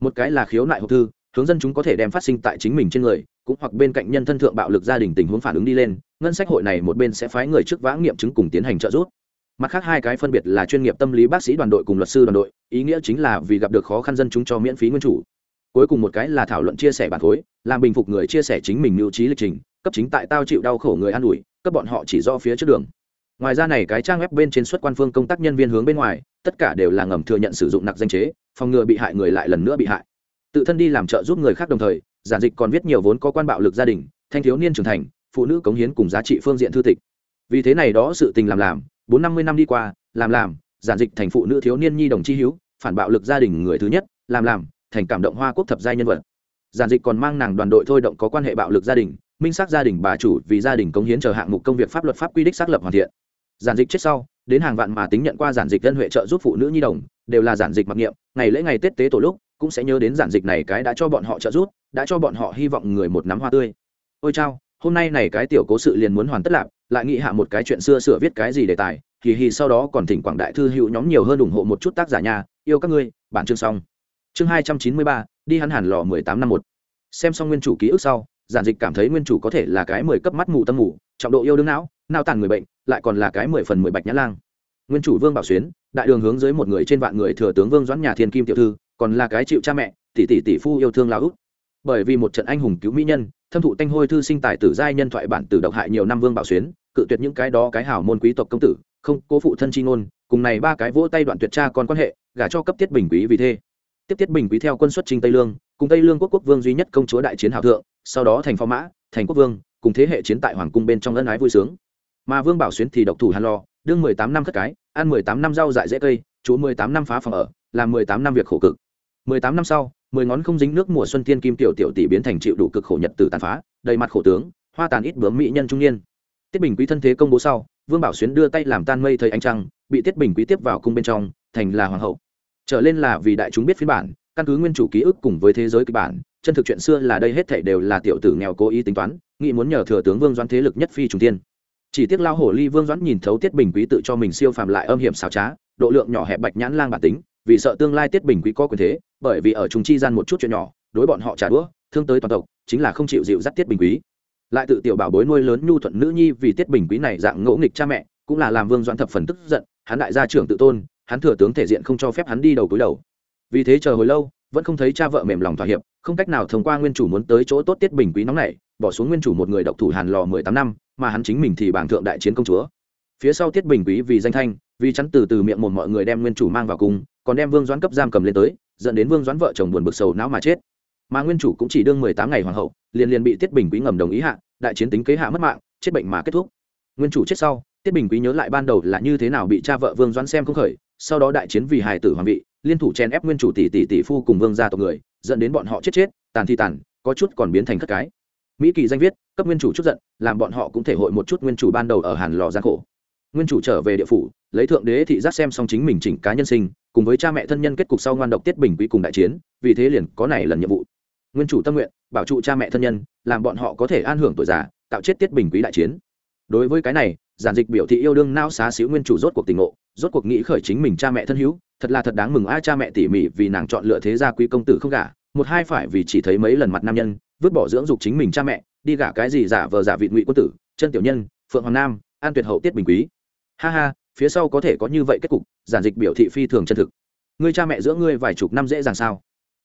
Một cái là khiếu nại hộp thư, hướng dân chúng có thể đem phát sinh tại chính mình trên người, cũng hoặc bên cạnh nhân thân thượng bạo lực gia đình tình huống phản ứng đi lên, ngân sách hội này một bên sẽ phái người trước vãng nghiệm chứng cùng tiến hành trợ giúp. Mặt khác hai cái phân biệt là chuyên nghiệp tâm lý bác sĩ đoàn đội cùng luật sư đoàn đội, ý nghĩa chính là vì gặp được khó khăn dân chúng cho miễn phí nguyên chủ. Cuối cùng một cái là thảo luận chia sẻ bản khối, làm bình phục người chia sẻ chính mình mưu trí lịch trình, cấp chính tại tao chịu đau khổ người an ủi, cấp bọn họ chỉ do phía trước đường ngoài ra này cái trang web bên trên xuất quan phương công tác nhân viên hướng bên ngoài, tất cả đều là ngầm thừa nhận sử dụng nặc danh chế, phòng ngừa bị hại người lại lần nữa bị hại. Tự thân đi làm trợ giúp người khác đồng thời, giản dịch còn viết nhiều vốn có quan bạo lực gia đình, thanh thiếu niên trưởng thành, phụ nữ cống hiến cùng giá trị phương diện thư tịch. Vì thế này đó sự tình làm làm, bốn năm mươi năm đi qua, làm làm, giản dịch thành phụ nữ thiếu niên nhi đồng chi hữu, phản bạo lực gia đình người thứ nhất, làm làm, thành cảm động hoa quốc thập giai nhân vật. Giản dịch còn mang nàng đoàn đội thôi động có quan hệ bạo lực gia đình, minh xác gia đình bà chủ vì gia đình cống hiến chờ hạng mục công việc pháp luật pháp quy đích xác lập hoàn thiện giản dịch chết sau, đến hàng vạn mà tính nhận qua giản dịch dân huệ trợ giúp phụ nữ nhi đồng, đều là giản dịch mặc niệm, ngày lễ ngày tết tế tổ lúc, cũng sẽ nhớ đến giản dịch này cái đã cho bọn họ trợ giúp, đã cho bọn họ hy vọng người một nắm hoa tươi. Ôi chao, hôm nay này cái tiểu cố sự liền muốn hoàn tất lạc lại nghĩ hạ một cái chuyện xưa sửa viết cái gì đề tài, kỳ hì sau đó còn thỉnh quảng đại thư hữu nhóm nhiều hơn ủng hộ một chút tác giả nhà, yêu các ngươi, bản chương xong. Chương hai trăm chín mươi ba, đi hắn hẳn lò mười tám năm một. Xem xong nguyên chủ ký ức sau, giản dịch cảm thấy nguyên chủ có thể là cái mười cấp mắt mù tâm mù, trọng độ yêu đương não nao tàn người bệnh, lại còn là cái mười phần mười bạch nhã lang. Nguyên chủ vương bảo xuyến, đại đường hướng dưới một người trên vạn người thừa tướng vương doãn nhà thiên kim tiểu thư, còn là cái chịu cha mẹ, tỷ tỷ tỷ phu yêu thương lao út bởi vì một trận anh hùng cứu mỹ nhân, thâm thụ tanh hôi thư sinh tài tử giai nhân thoại bản tử độc hại nhiều năm vương bảo xuyến, cự tuyệt những cái đó cái hảo môn quý tộc công tử, không cố phụ thân chi ngôn, cùng này ba cái vỗ tay đoạn tuyệt cha con quan hệ, gả cho cấp tiết bình quý vì thế. Tiếp tiết bình quý theo quân xuất trình tây lương, cùng tây lương quốc quốc vương duy nhất công chúa đại chiến hảo thượng, sau đó thành phó mã, thành quốc vương, cùng thế hệ chiến tại hoàng cung bên trong ân ái vui sướng mà vương bảo xuyến thì độc thủ hàn lo đương mười tám năm cất cái, ăn mười tám năm rau dại dễ cây, chú mười tám năm phá phòng ở, làm mười tám năm việc khổ cực. mười tám năm sau, mười ngón không dính nước mùa xuân thiên kim tiểu tiểu tỷ biến thành chịu đủ cực khổ nhật tử tàn phá, đầy mặt khổ tướng, hoa tàn ít bướm mỹ nhân trung niên. Tiết bình quý thân thế công bố sau, vương bảo xuyến đưa tay làm tan mây thời ánh trăng, bị tiết bình quý tiếp vào cung bên trong, thành là hoàng hậu. Trở lên là vì đại chúng biết phiên bản, căn cứ nguyên chủ ký ức cùng với thế giới kịch bản, chân thực chuyện xưa là đây hết thảy đều là tiểu tử nghèo cố ý tính toán nghĩ muốn nhờ thừa tướng vương doan thế lực nhất phi trùng tiên chỉ tiếc lao hổ ly vương doãn nhìn thấu tiết bình quý tự cho mình siêu phàm lại âm hiểm xảo trá, độ lượng nhỏ hẹp bạch nhãn lang bản tính, vì sợ tương lai tiết bình quý có quyền thế, bởi vì ở chúng chi gian một chút chuyện nhỏ, đối bọn họ trả đũa, thương tới toàn tộc, chính là không chịu dịu dắt tiết bình quý. Lại tự tiểu bảo bối nuôi lớn nhu thuận nữ nhi vì tiết bình quý này dạng ngỗ nghịch cha mẹ, cũng là làm vương doãn thập phần tức giận, hắn đại gia trưởng tự tôn, hắn thừa tướng thể diện không cho phép hắn đi đầu cúi đầu. Vì thế chờ hồi lâu, vẫn không thấy cha vợ mềm lòng thỏa hiệp, không cách nào thông qua nguyên chủ muốn tới chỗ tốt tiết bình quý nóng này bỏ xuống nguyên chủ một người độc thủ hàn lò mười tám năm, mà hắn chính mình thì bảng thượng đại chiến công chúa. Phía sau tiết bình quý vì danh thanh, vì chắn từ từ miệng một mọi người đem nguyên chủ mang vào cung, còn đem vương doãn cấp giam cầm lên tới, dẫn đến vương doãn vợ chồng buồn bực sầu não mà chết. Mà nguyên chủ cũng chỉ đương mười tám ngày hoàng hậu, liền liền bị tiết bình quý ngầm đồng ý hạ, đại chiến tính kế hạ mất mạng, chết bệnh mà kết thúc. Nguyên chủ chết sau, tiết bình quý nhớ lại ban đầu là như thế nào bị cha vợ vương doãn xem không khởi, sau đó đại chiến vì hài tử hoàng vị, liên thủ chen ép nguyên chủ tỷ tỷ tỷ phu cùng vương gia tộc người, dẫn đến bọn họ chết chết, tàn thi tàn, có chút còn biến thành cất cái mỹ kỳ danh viết, cấp nguyên chủ chút giận, làm bọn họ cũng thể hội một chút nguyên chủ ban đầu ở hàn lò gian khổ. Nguyên chủ trở về địa phủ, lấy thượng đế thị giác xem xong chính mình chỉnh cá nhân sinh, cùng với cha mẹ thân nhân kết cục sau ngoan độc tiết bình quý cùng đại chiến, vì thế liền có này lần nhiệm vụ. Nguyên chủ tâm nguyện, bảo trụ cha mẹ thân nhân, làm bọn họ có thể an hưởng tuổi già, tạo chết tiết bình quý đại chiến. Đối với cái này, giản dịch biểu thị yêu đương nao xá xíu nguyên chủ rốt cuộc tình ngộ, rốt cuộc nghĩ khởi chính mình cha mẹ thân hữu, thật là thật đáng mừng ai cha mẹ tỉ mỉ vì nàng chọn lựa thế gia quý công tử không gả, một hai phải vì chỉ thấy mấy lần mặt nam nhân vứt bỏ dưỡng dục chính mình cha mẹ, đi gả cái gì giả vờ giả vị ngụy quân tử, chân tiểu nhân, phượng hoàng nam, an tuyệt hậu tiết bình quý. Ha ha, phía sau có thể có như vậy kết cục, giản dịch biểu thị phi thường chân thực. Ngươi cha mẹ giữa ngươi vài chục năm dễ dàng sao?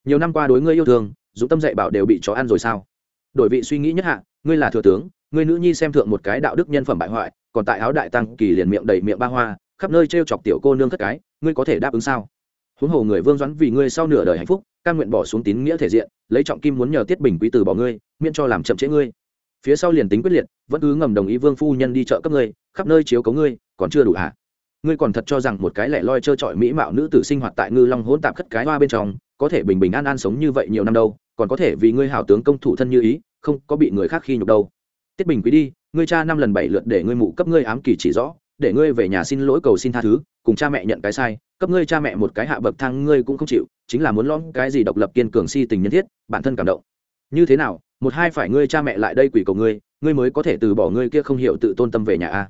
Nhiều năm qua đối ngươi yêu thương dũng tâm dạy bảo đều bị chó ăn rồi sao? Đổi vị suy nghĩ nhất hạ, ngươi là thừa tướng, ngươi nữ nhi xem thượng một cái đạo đức nhân phẩm bại hoại, còn tại áo đại tăng kỳ liền miệng đầy miệng ba hoa, khắp nơi t r e o chọc tiểu cô nương thất cái, ngươi có thể đáp ứng sao? Huống hồ người vương doãn vì ngươi sau nửa đời hạnh phúc căn nguyện bỏ xuống tín nghĩa thể diện, lấy trọng kim muốn nhờ tiết bình quý từ bỏ ngươi, miễn cho làm chậm trễ ngươi. Phía sau liền tính quyết liệt, vẫn cứ ngầm đồng ý vương phu nhân đi chợ cấp ngươi, khắp nơi chiếu cấu ngươi, còn chưa đủ hả? Ngươi còn thật cho rằng một cái lẻ loi trơ trọi mỹ mạo nữ tử sinh hoạt tại ngư long hỗn tạp khất cái hoa bên trong, có thể bình bình an an sống như vậy nhiều năm đâu, còn có thể vì ngươi hảo tướng công thủ thân như ý, không có bị người khác khi nhục đâu. Tiết bình quý đi, ngươi cha năm lần bảy lượt để ngươi mụ cấp ngươi ám kỳ chỉ rõ để ngươi về nhà xin lỗi cầu xin tha thứ, cùng cha mẹ nhận cái sai, cấp ngươi cha mẹ một cái hạ bậc thang ngươi cũng không chịu, chính là muốn lõm cái gì độc lập kiên cường si tình nhân thiết, bản thân cảm động. Như thế nào, một hai phải ngươi cha mẹ lại đây quỷ cầu ngươi ngươi mới có thể từ bỏ ngươi kia không hiểu tự tôn tâm về nhà a?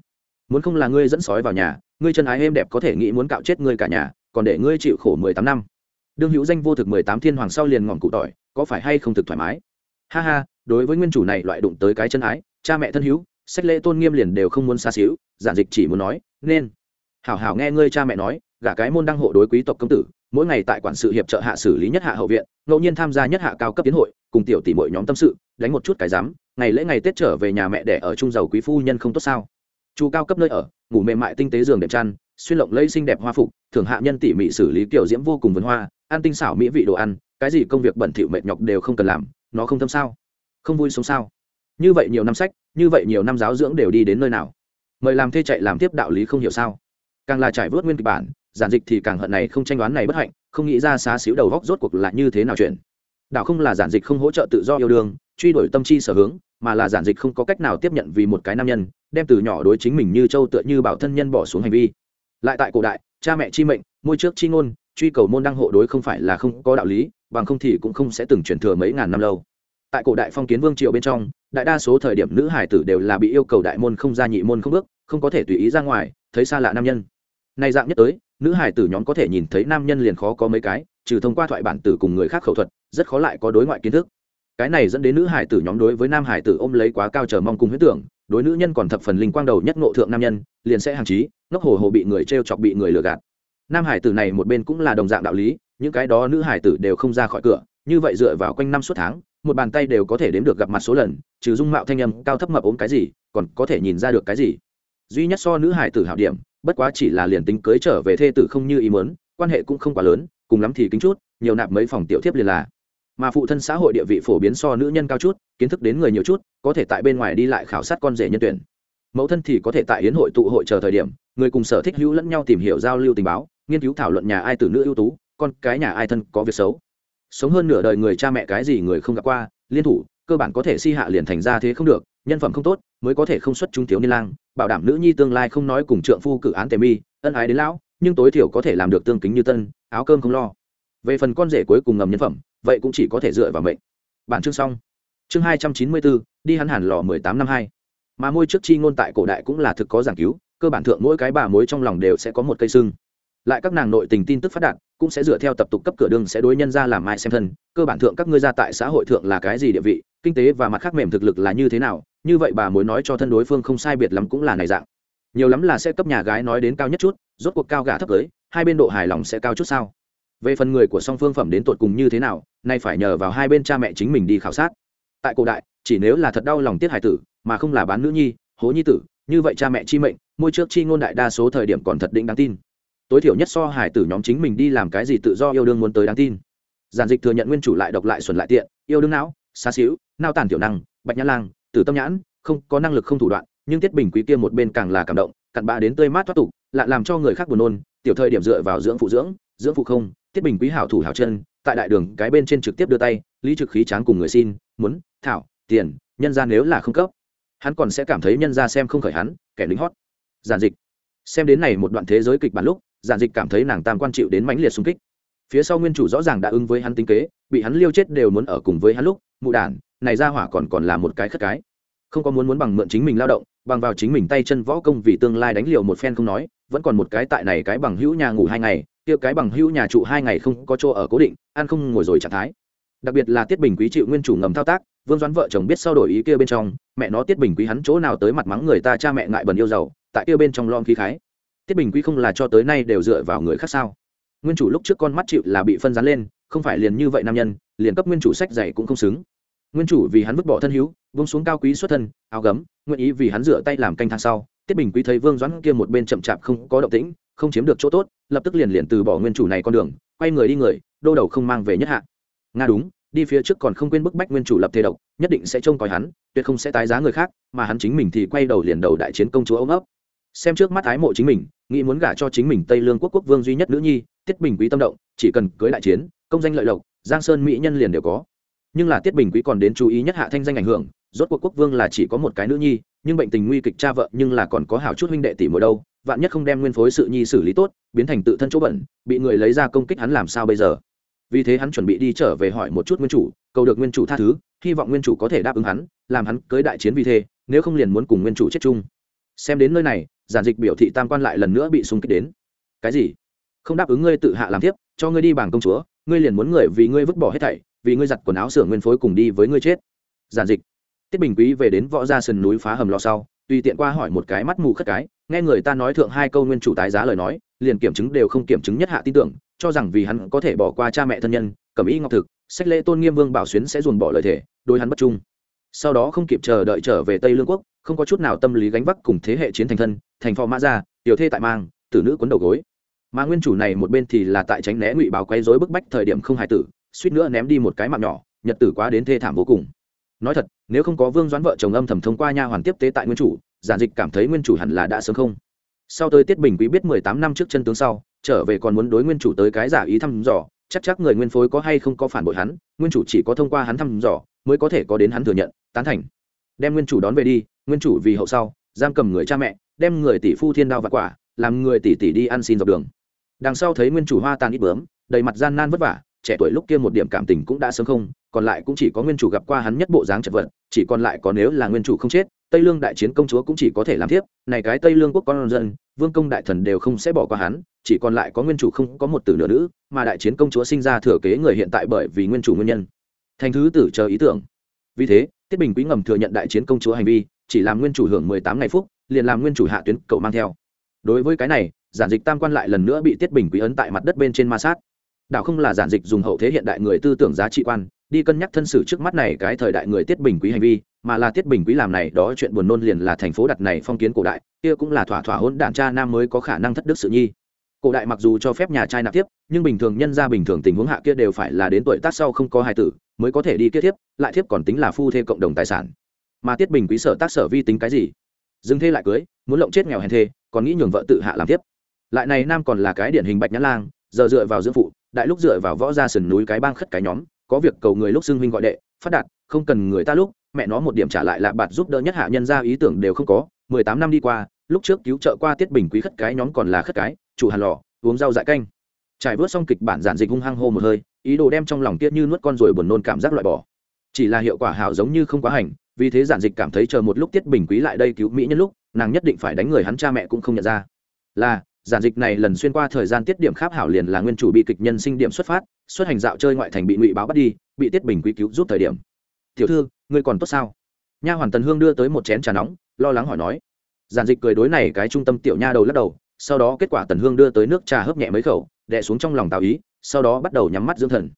Muốn không là ngươi dẫn sói vào nhà, ngươi chân ái êm đẹp có thể nghĩ muốn cạo chết ngươi cả nhà, còn để ngươi chịu khổ mười tám năm. Đương hữu danh vô thực mười tám thiên hoàng sau liền ngọn cụ tỏi, có phải hay không thực thoải mái? Ha ha, đối với nguyên chủ này loại đụng tới cái chân ái, cha mẹ thân hữu sách lễ tôn nghiêm liền đều không muốn xa xíu, giản dịch chỉ muốn nói, nên. Hảo hảo nghe ngươi cha mẹ nói, gả cái môn đăng hộ đối quý tộc công tử, mỗi ngày tại quản sự hiệp trợ hạ xử lý nhất hạ hậu viện, ngẫu nhiên tham gia nhất hạ cao cấp tiến hội, cùng tiểu tỷ mỗi nhóm tâm sự, đánh một chút cái dám ngày lễ ngày tết trở về nhà mẹ để ở trung giàu quý phu nhân không tốt sao? Chu cao cấp nơi ở, ngủ mềm mại tinh tế giường đệm chăn, xuyên lộng lây xinh đẹp hoa phục thường hạ nhân tỉ mỉ xử lý kiểu diễm vô cùng vườn hoa, ăn tinh xảo mỹ vị đồ ăn, cái gì công việc bẩn thỉu mệt nhọc đều không cần làm, nó không tâm sao? Không vui sống sao? Như vậy nhiều năm sách, như vậy nhiều năm giáo dưỡng đều đi đến nơi nào? Mời làm thê chạy làm tiếp đạo lý không hiểu sao? Càng là trải vớt nguyên kịch bản, giản dịch thì càng hận này không tranh đoán này bất hạnh, không nghĩ ra xá xíu đầu góc rốt cuộc là như thế nào chuyện. Đạo không là giản dịch không hỗ trợ tự do yêu đương, truy đuổi tâm chi sở hướng, mà là giản dịch không có cách nào tiếp nhận vì một cái nam nhân, đem từ nhỏ đối chính mình như châu tựa như bảo thân nhân bỏ xuống hành vi. Lại tại cổ đại, cha mẹ chi mệnh, môi trước chi ngôn, truy cầu môn đăng hộ đối không phải là không có đạo lý, bằng không thì cũng không sẽ từng truyền thừa mấy ngàn năm lâu tại cổ đại phong kiến vương triều bên trong, đại đa số thời điểm nữ hải tử đều là bị yêu cầu đại môn không ra nhị môn không bước, không có thể tùy ý ra ngoài, thấy xa lạ nam nhân. Này dạng nhất tới, nữ hải tử nhóm có thể nhìn thấy nam nhân liền khó có mấy cái, trừ thông qua thoại bản tử cùng người khác khẩu thuật, rất khó lại có đối ngoại kiến thức. Cái này dẫn đến nữ hải tử nhóm đối với nam hải tử ôm lấy quá cao chờ mong cùng huyết tưởng, đối nữ nhân còn thập phần linh quang đầu nhất ngộ thượng nam nhân, liền sẽ hàng trí, ngốc hồ hồ bị người t r e o chọc bị người lừa gạt. Nam hải tử này một bên cũng là đồng dạng đạo lý, những cái đó nữ hải tử đều không ra khỏi cửa, như vậy dựa vào quanh năm suốt tháng một bàn tay đều có thể đếm được gặp mặt số lần, trừ dung mạo thanh âm cao thấp mập ốm cái gì, còn có thể nhìn ra được cái gì. Duy nhất so nữ hải tử hảo điểm, bất quá chỉ là liền tính cưới trở về thê tử không như ý mớn quan hệ cũng không quá lớn, cùng lắm thì kính chút, nhiều nạp mấy phòng tiểu thiếp liền là. Mà phụ thân xã hội địa vị phổ biến so nữ nhân cao chút, kiến thức đến người nhiều chút, có thể tại bên ngoài đi lại khảo sát con rể nhân tuyển. Mẫu thân thì có thể tại hiến hội tụ hội chờ thời điểm, người cùng sở thích hữu lẫn nhau tìm hiểu giao lưu tình báo, nghiên cứu thảo luận nhà ai từ nữ ưu tú, con cái nhà ai thân có việc xấu sống hơn nửa đời người cha mẹ cái gì người không gặp qua, liên thủ, cơ bản có thể si hạ liền thành ra thế không được, nhân phẩm không tốt, mới có thể không xuất trung thiếu niên lang, bảo đảm nữ nhi tương lai không nói cùng trượng phu cử án tề mi, ân ái đến lão, nhưng tối thiểu có thể làm được tương kính như tân, áo cơm không lo. Về phần con rể cuối cùng ngầm nhân phẩm, vậy cũng chỉ có thể dựa vào mệnh. Bản chương xong. Chương hai trăm chín mươi bốn đi hắn hẳn lò mười tám năm hai. Mà môi trước chi ngôn tại cổ đại cũng là thực có giảng cứu, cơ bản thượng mỗi cái bà mối trong lòng đều sẽ có một cây sưng. Lại các nàng nội tình tin tức phát đạt cũng sẽ dựa theo tập tục cấp cửa đường sẽ đối nhân ra làm mai xem thân. Cơ bản thượng các ngươi ra tại xã hội thượng là cái gì địa vị, kinh tế và mặt khác mềm thực lực là như thế nào, như vậy bà mối nói cho thân đối phương không sai biệt lắm cũng là này dạng. Nhiều lắm là sẽ cấp nhà gái nói đến cao nhất chút, rốt cuộc cao gà thấp cưới, hai bên độ hài lòng sẽ cao chút sao? Về phần người của song phương phẩm đến tột cùng như thế nào, nay phải nhờ vào hai bên cha mẹ chính mình đi khảo sát. Tại cổ đại, chỉ nếu là thật đau lòng tiết hải tử, mà không là bán nữ nhi, hố nhi tử, như vậy cha mẹ chi mệnh, môi trước chi ngôn đại đa số thời điểm còn thật định đáng tin tối thiểu nhất so hải tử nhóm chính mình đi làm cái gì tự do yêu đương muốn tới đáng tin. Giản dịch thừa nhận nguyên chủ lại độc lại xuẩn lại tiện, yêu đương não, xa xíu nao tàn tiểu năng, bạch nhã lang, tử tâm nhãn, không, có năng lực không thủ đoạn, nhưng tiết bình quý kia một bên càng là cảm động, cặn bạ đến tươi mát thoát tục, lại làm cho người khác buồn nôn, tiểu thời điểm dựa vào dưỡng phụ dưỡng dưỡng phụ không, tiết bình quý hảo thủ hảo chân, tại đại đường cái bên trên trực tiếp đưa tay, lý trực khí tráng cùng người xin, muốn, thảo, tiền, nhân ra nếu là không cấp. Hắn còn sẽ cảm thấy nhân ra xem không khởi hắn, kẻ lính hót. Giản dịch, xem đến này một đoạn thế giới kịch bản lúc giản dịch cảm thấy nàng tam quan chịu đến mãnh liệt xung kích. Phía sau nguyên chủ rõ ràng đã ứng với hắn tính kế, bị hắn liêu chết đều muốn ở cùng với hắn lúc, mụ đản, này ra hỏa còn còn là một cái khất cái. Không có muốn muốn bằng mượn chính mình lao động, bằng vào chính mình tay chân võ công vì tương lai đánh liều một phen không nói, vẫn còn một cái tại này cái bằng hữu nhà ngủ hai ngày, kia cái bằng hữu nhà trụ hai ngày không có chỗ ở cố định, ăn không ngồi rồi trạng thái. Đặc biệt là tiết bình quý chịu nguyên chủ ngầm thao tác, vương doãn vợ chồng biết sau đổi ý kia bên trong, mẹ nó tiết bình quý hắn chỗ nào tới mặt mắng người ta cha mẹ ngại bẩn yêu giàu, tại kia bên trong lom khí khái tiết bình quý không là cho tới nay đều dựa vào người khác sao? Nguyên chủ lúc trước con mắt chịu là bị phân rán lên, không phải liền như vậy nam nhân, liền cấp nguyên chủ sách dạy cũng không xứng. Nguyên chủ vì hắn vứt bỏ thân hữu, vung xuống cao quý xuất thân, áo gấm, nguyện ý vì hắn dựa tay làm canh thang sau, tiết bình quý thấy vương doãn kia một bên chậm chạp không có động tĩnh, không chiếm được chỗ tốt, lập tức liền liền từ bỏ nguyên chủ này con đường, quay người đi người, đô đầu không mang về nhất hạ. Nga đúng, đi phía trước còn không quên bức bách nguyên chủ lập thế độc, nhất định sẽ trông coi hắn, tuyệt không sẽ tái giá người khác, mà hắn chính mình thì quay đầu liền đầu đại chiến công chúa ôm ấp. Xem trước mắt ái mộ chính mình nghĩ muốn gả cho chính mình tây lương quốc quốc vương duy nhất nữ nhi, tiết bình quý tâm động, chỉ cần cưới đại chiến, công danh lợi lộc, giang sơn mỹ nhân liền đều có. Nhưng là tiết bình quý còn đến chú ý nhất hạ thanh danh ảnh hưởng, rốt cuộc quốc vương là chỉ có một cái nữ nhi, nhưng bệnh tình nguy kịch cha vợ nhưng là còn có hảo chút huynh đệ tỷ mỗi đâu, vạn nhất không đem nguyên phối sự nhi xử lý tốt, biến thành tự thân chỗ bẩn, bị người lấy ra công kích hắn làm sao bây giờ? Vì thế hắn chuẩn bị đi trở về hỏi một chút nguyên chủ, cầu được nguyên chủ tha thứ, hy vọng nguyên chủ có thể đáp ứng hắn, làm hắn cưới đại chiến vì thế, nếu không liền muốn cùng nguyên chủ chết chung. Xem đến nơi này giản dịch biểu thị tam quan lại lần nữa bị xung kích đến. Cái gì? Không đáp ứng ngươi tự hạ làm tiếp cho ngươi đi bảng công chúa, ngươi liền muốn người vì ngươi vứt bỏ hết thảy, vì ngươi giặt quần áo sửa nguyên phối cùng đi với ngươi chết. Giản dịch. Tiết bình quý về đến võ gia sườn núi phá hầm lò sau, tùy tiện qua hỏi một cái mắt mù khất cái, nghe người ta nói thượng hai câu nguyên chủ tái giá lời nói, liền kiểm chứng đều không kiểm chứng nhất hạ tin tưởng, cho rằng vì hắn có thể bỏ qua cha mẹ thân nhân, cẩm ý ngọc thực, sách lễ tôn nghiêm vương bảo xuyến sẽ dồn bỏ lời thể đối hắn bất trung sau đó không kịp chờ đợi trở về tây lương quốc, không có chút nào tâm lý gánh vác cùng thế hệ chiến thành thân, thành phò mã ra tiểu thê tại mang, tử nữ quấn đầu gối. Mà nguyên chủ này một bên thì là tại tránh né ngụy báo quấy rối bức bách thời điểm không hài tử, suýt nữa ném đi một cái mạng nhỏ, nhật tử quá đến thê thảm vô cùng. Nói thật, nếu không có vương doãn vợ chồng âm thầm thông qua nha hoàn tiếp tế tại nguyên chủ, giản dịch cảm thấy nguyên chủ hẳn là đã sớm không. Sau tới tiết bình quý biết mười tám năm trước chân tướng sau, trở về còn muốn đối nguyên chủ tới cái giả ý thăm dò, chắc chắc người nguyên phối có hay không có phản bội hắn, nguyên chủ chỉ có thông qua hắn thăm dò mới có thể có đến hắn thừa nhận, tán thành. Đem nguyên chủ đón về đi, nguyên chủ vì hậu sau, giam cầm người cha mẹ, đem người tỷ phu thiên đao và quả, làm người tỷ tỷ đi ăn xin dọc đường. Đằng sau thấy nguyên chủ hoa tàn ít bướm, đầy mặt gian nan vất vả, trẻ tuổi lúc kia một điểm cảm tình cũng đã sớm không, còn lại cũng chỉ có nguyên chủ gặp qua hắn nhất bộ dáng chật vật, chỉ còn lại có nếu là nguyên chủ không chết, tây lương đại chiến công chúa cũng chỉ có thể làm tiếp, này cái tây lương quốc con dân, vương công đại thần đều không sẽ bỏ qua hắn, chỉ còn lại có nguyên chủ không có một tử nửa nữ, mà đại chiến công chúa sinh ra thừa kế người hiện tại bởi vì nguyên chủ nguyên nhân thành thứ tử chờ ý tưởng. Vì thế, tiết bình quý ngầm thừa nhận đại chiến công chúa hành vi, chỉ làm nguyên chủ hưởng mười tám ngày phúc, liền làm nguyên chủ hạ tuyến cậu mang theo. Đối với cái này, giản dịch tam quan lại lần nữa bị tiết bình quý ấn tại mặt đất bên trên ma sát. Đạo không là giản dịch dùng hậu thế hiện đại người tư tưởng giá trị quan, đi cân nhắc thân sử trước mắt này cái thời đại người tiết bình quý hành vi, mà là tiết bình quý làm này đó chuyện buồn nôn liền là thành phố đặt này phong kiến cổ đại, kia cũng là thỏa thỏa hôn đản cha nam mới có khả năng thất đức sự nhi. Cổ đại mặc dù cho phép nhà trai nạp tiếp, nhưng bình thường nhân ra bình thường tình huống hạ kia đều phải là đến tuổi tác sau không có hài tử mới có thể đi kết thiếp, lại thiếp còn tính là phu thê cộng đồng tài sản. Mà tiết bình quý sở tác sở vi tính cái gì? Dừng thê lại cưới, muốn lộng chết nghèo hèn thê, còn nghĩ nhường vợ tự hạ làm tiếp lại này nam còn là cái điển hình bạch nhã lang, giờ dựa vào dưỡng phụ, đại lúc dựa vào võ ra sườn núi cái bang khất cái nhóm, có việc cầu người lúc xưng huynh gọi đệ, phát đạt, không cần người ta lúc, mẹ nó một điểm trả lại là bạt giúp đỡ nhất hạ nhân ra ý tưởng đều không có. Mười tám năm đi qua, lúc trước cứu trợ qua tiết bình quý khất cái nhóm còn là khất cái, chủ hàn lò, uống rau dại canh. Trải vớt xong kịch bản giản dịch hung hăng hô một hơi ý đồ đem trong lòng tiết như nuốt con rồi buồn nôn cảm giác loại bỏ. Chỉ là hiệu quả hảo giống như không quá hành, vì thế giản dịch cảm thấy chờ một lúc tiết bình quý lại đây cứu mỹ nhân lúc, nàng nhất định phải đánh người hắn cha mẹ cũng không nhận ra. Là, giản dịch này lần xuyên qua thời gian tiết điểm kháp hảo liền là nguyên chủ bị kịch nhân sinh điểm xuất phát, xuất hành dạo chơi ngoại thành bị ngụy báo bắt đi, bị tiết bình quý cứu giúp thời điểm. Tiểu thư, ngươi còn tốt sao? Nha hoàn tần hương đưa tới một chén trà nóng, lo lắng hỏi nói. Giản dịch cười đối này cái trung tâm tiểu nha đầu lắc đầu, sau đó kết quả tần hương đưa tới nước trà hớp nhẹ mấy khẩu, đè xuống trong lòng tào ý sau đó bắt đầu nhắm mắt dưỡng thần.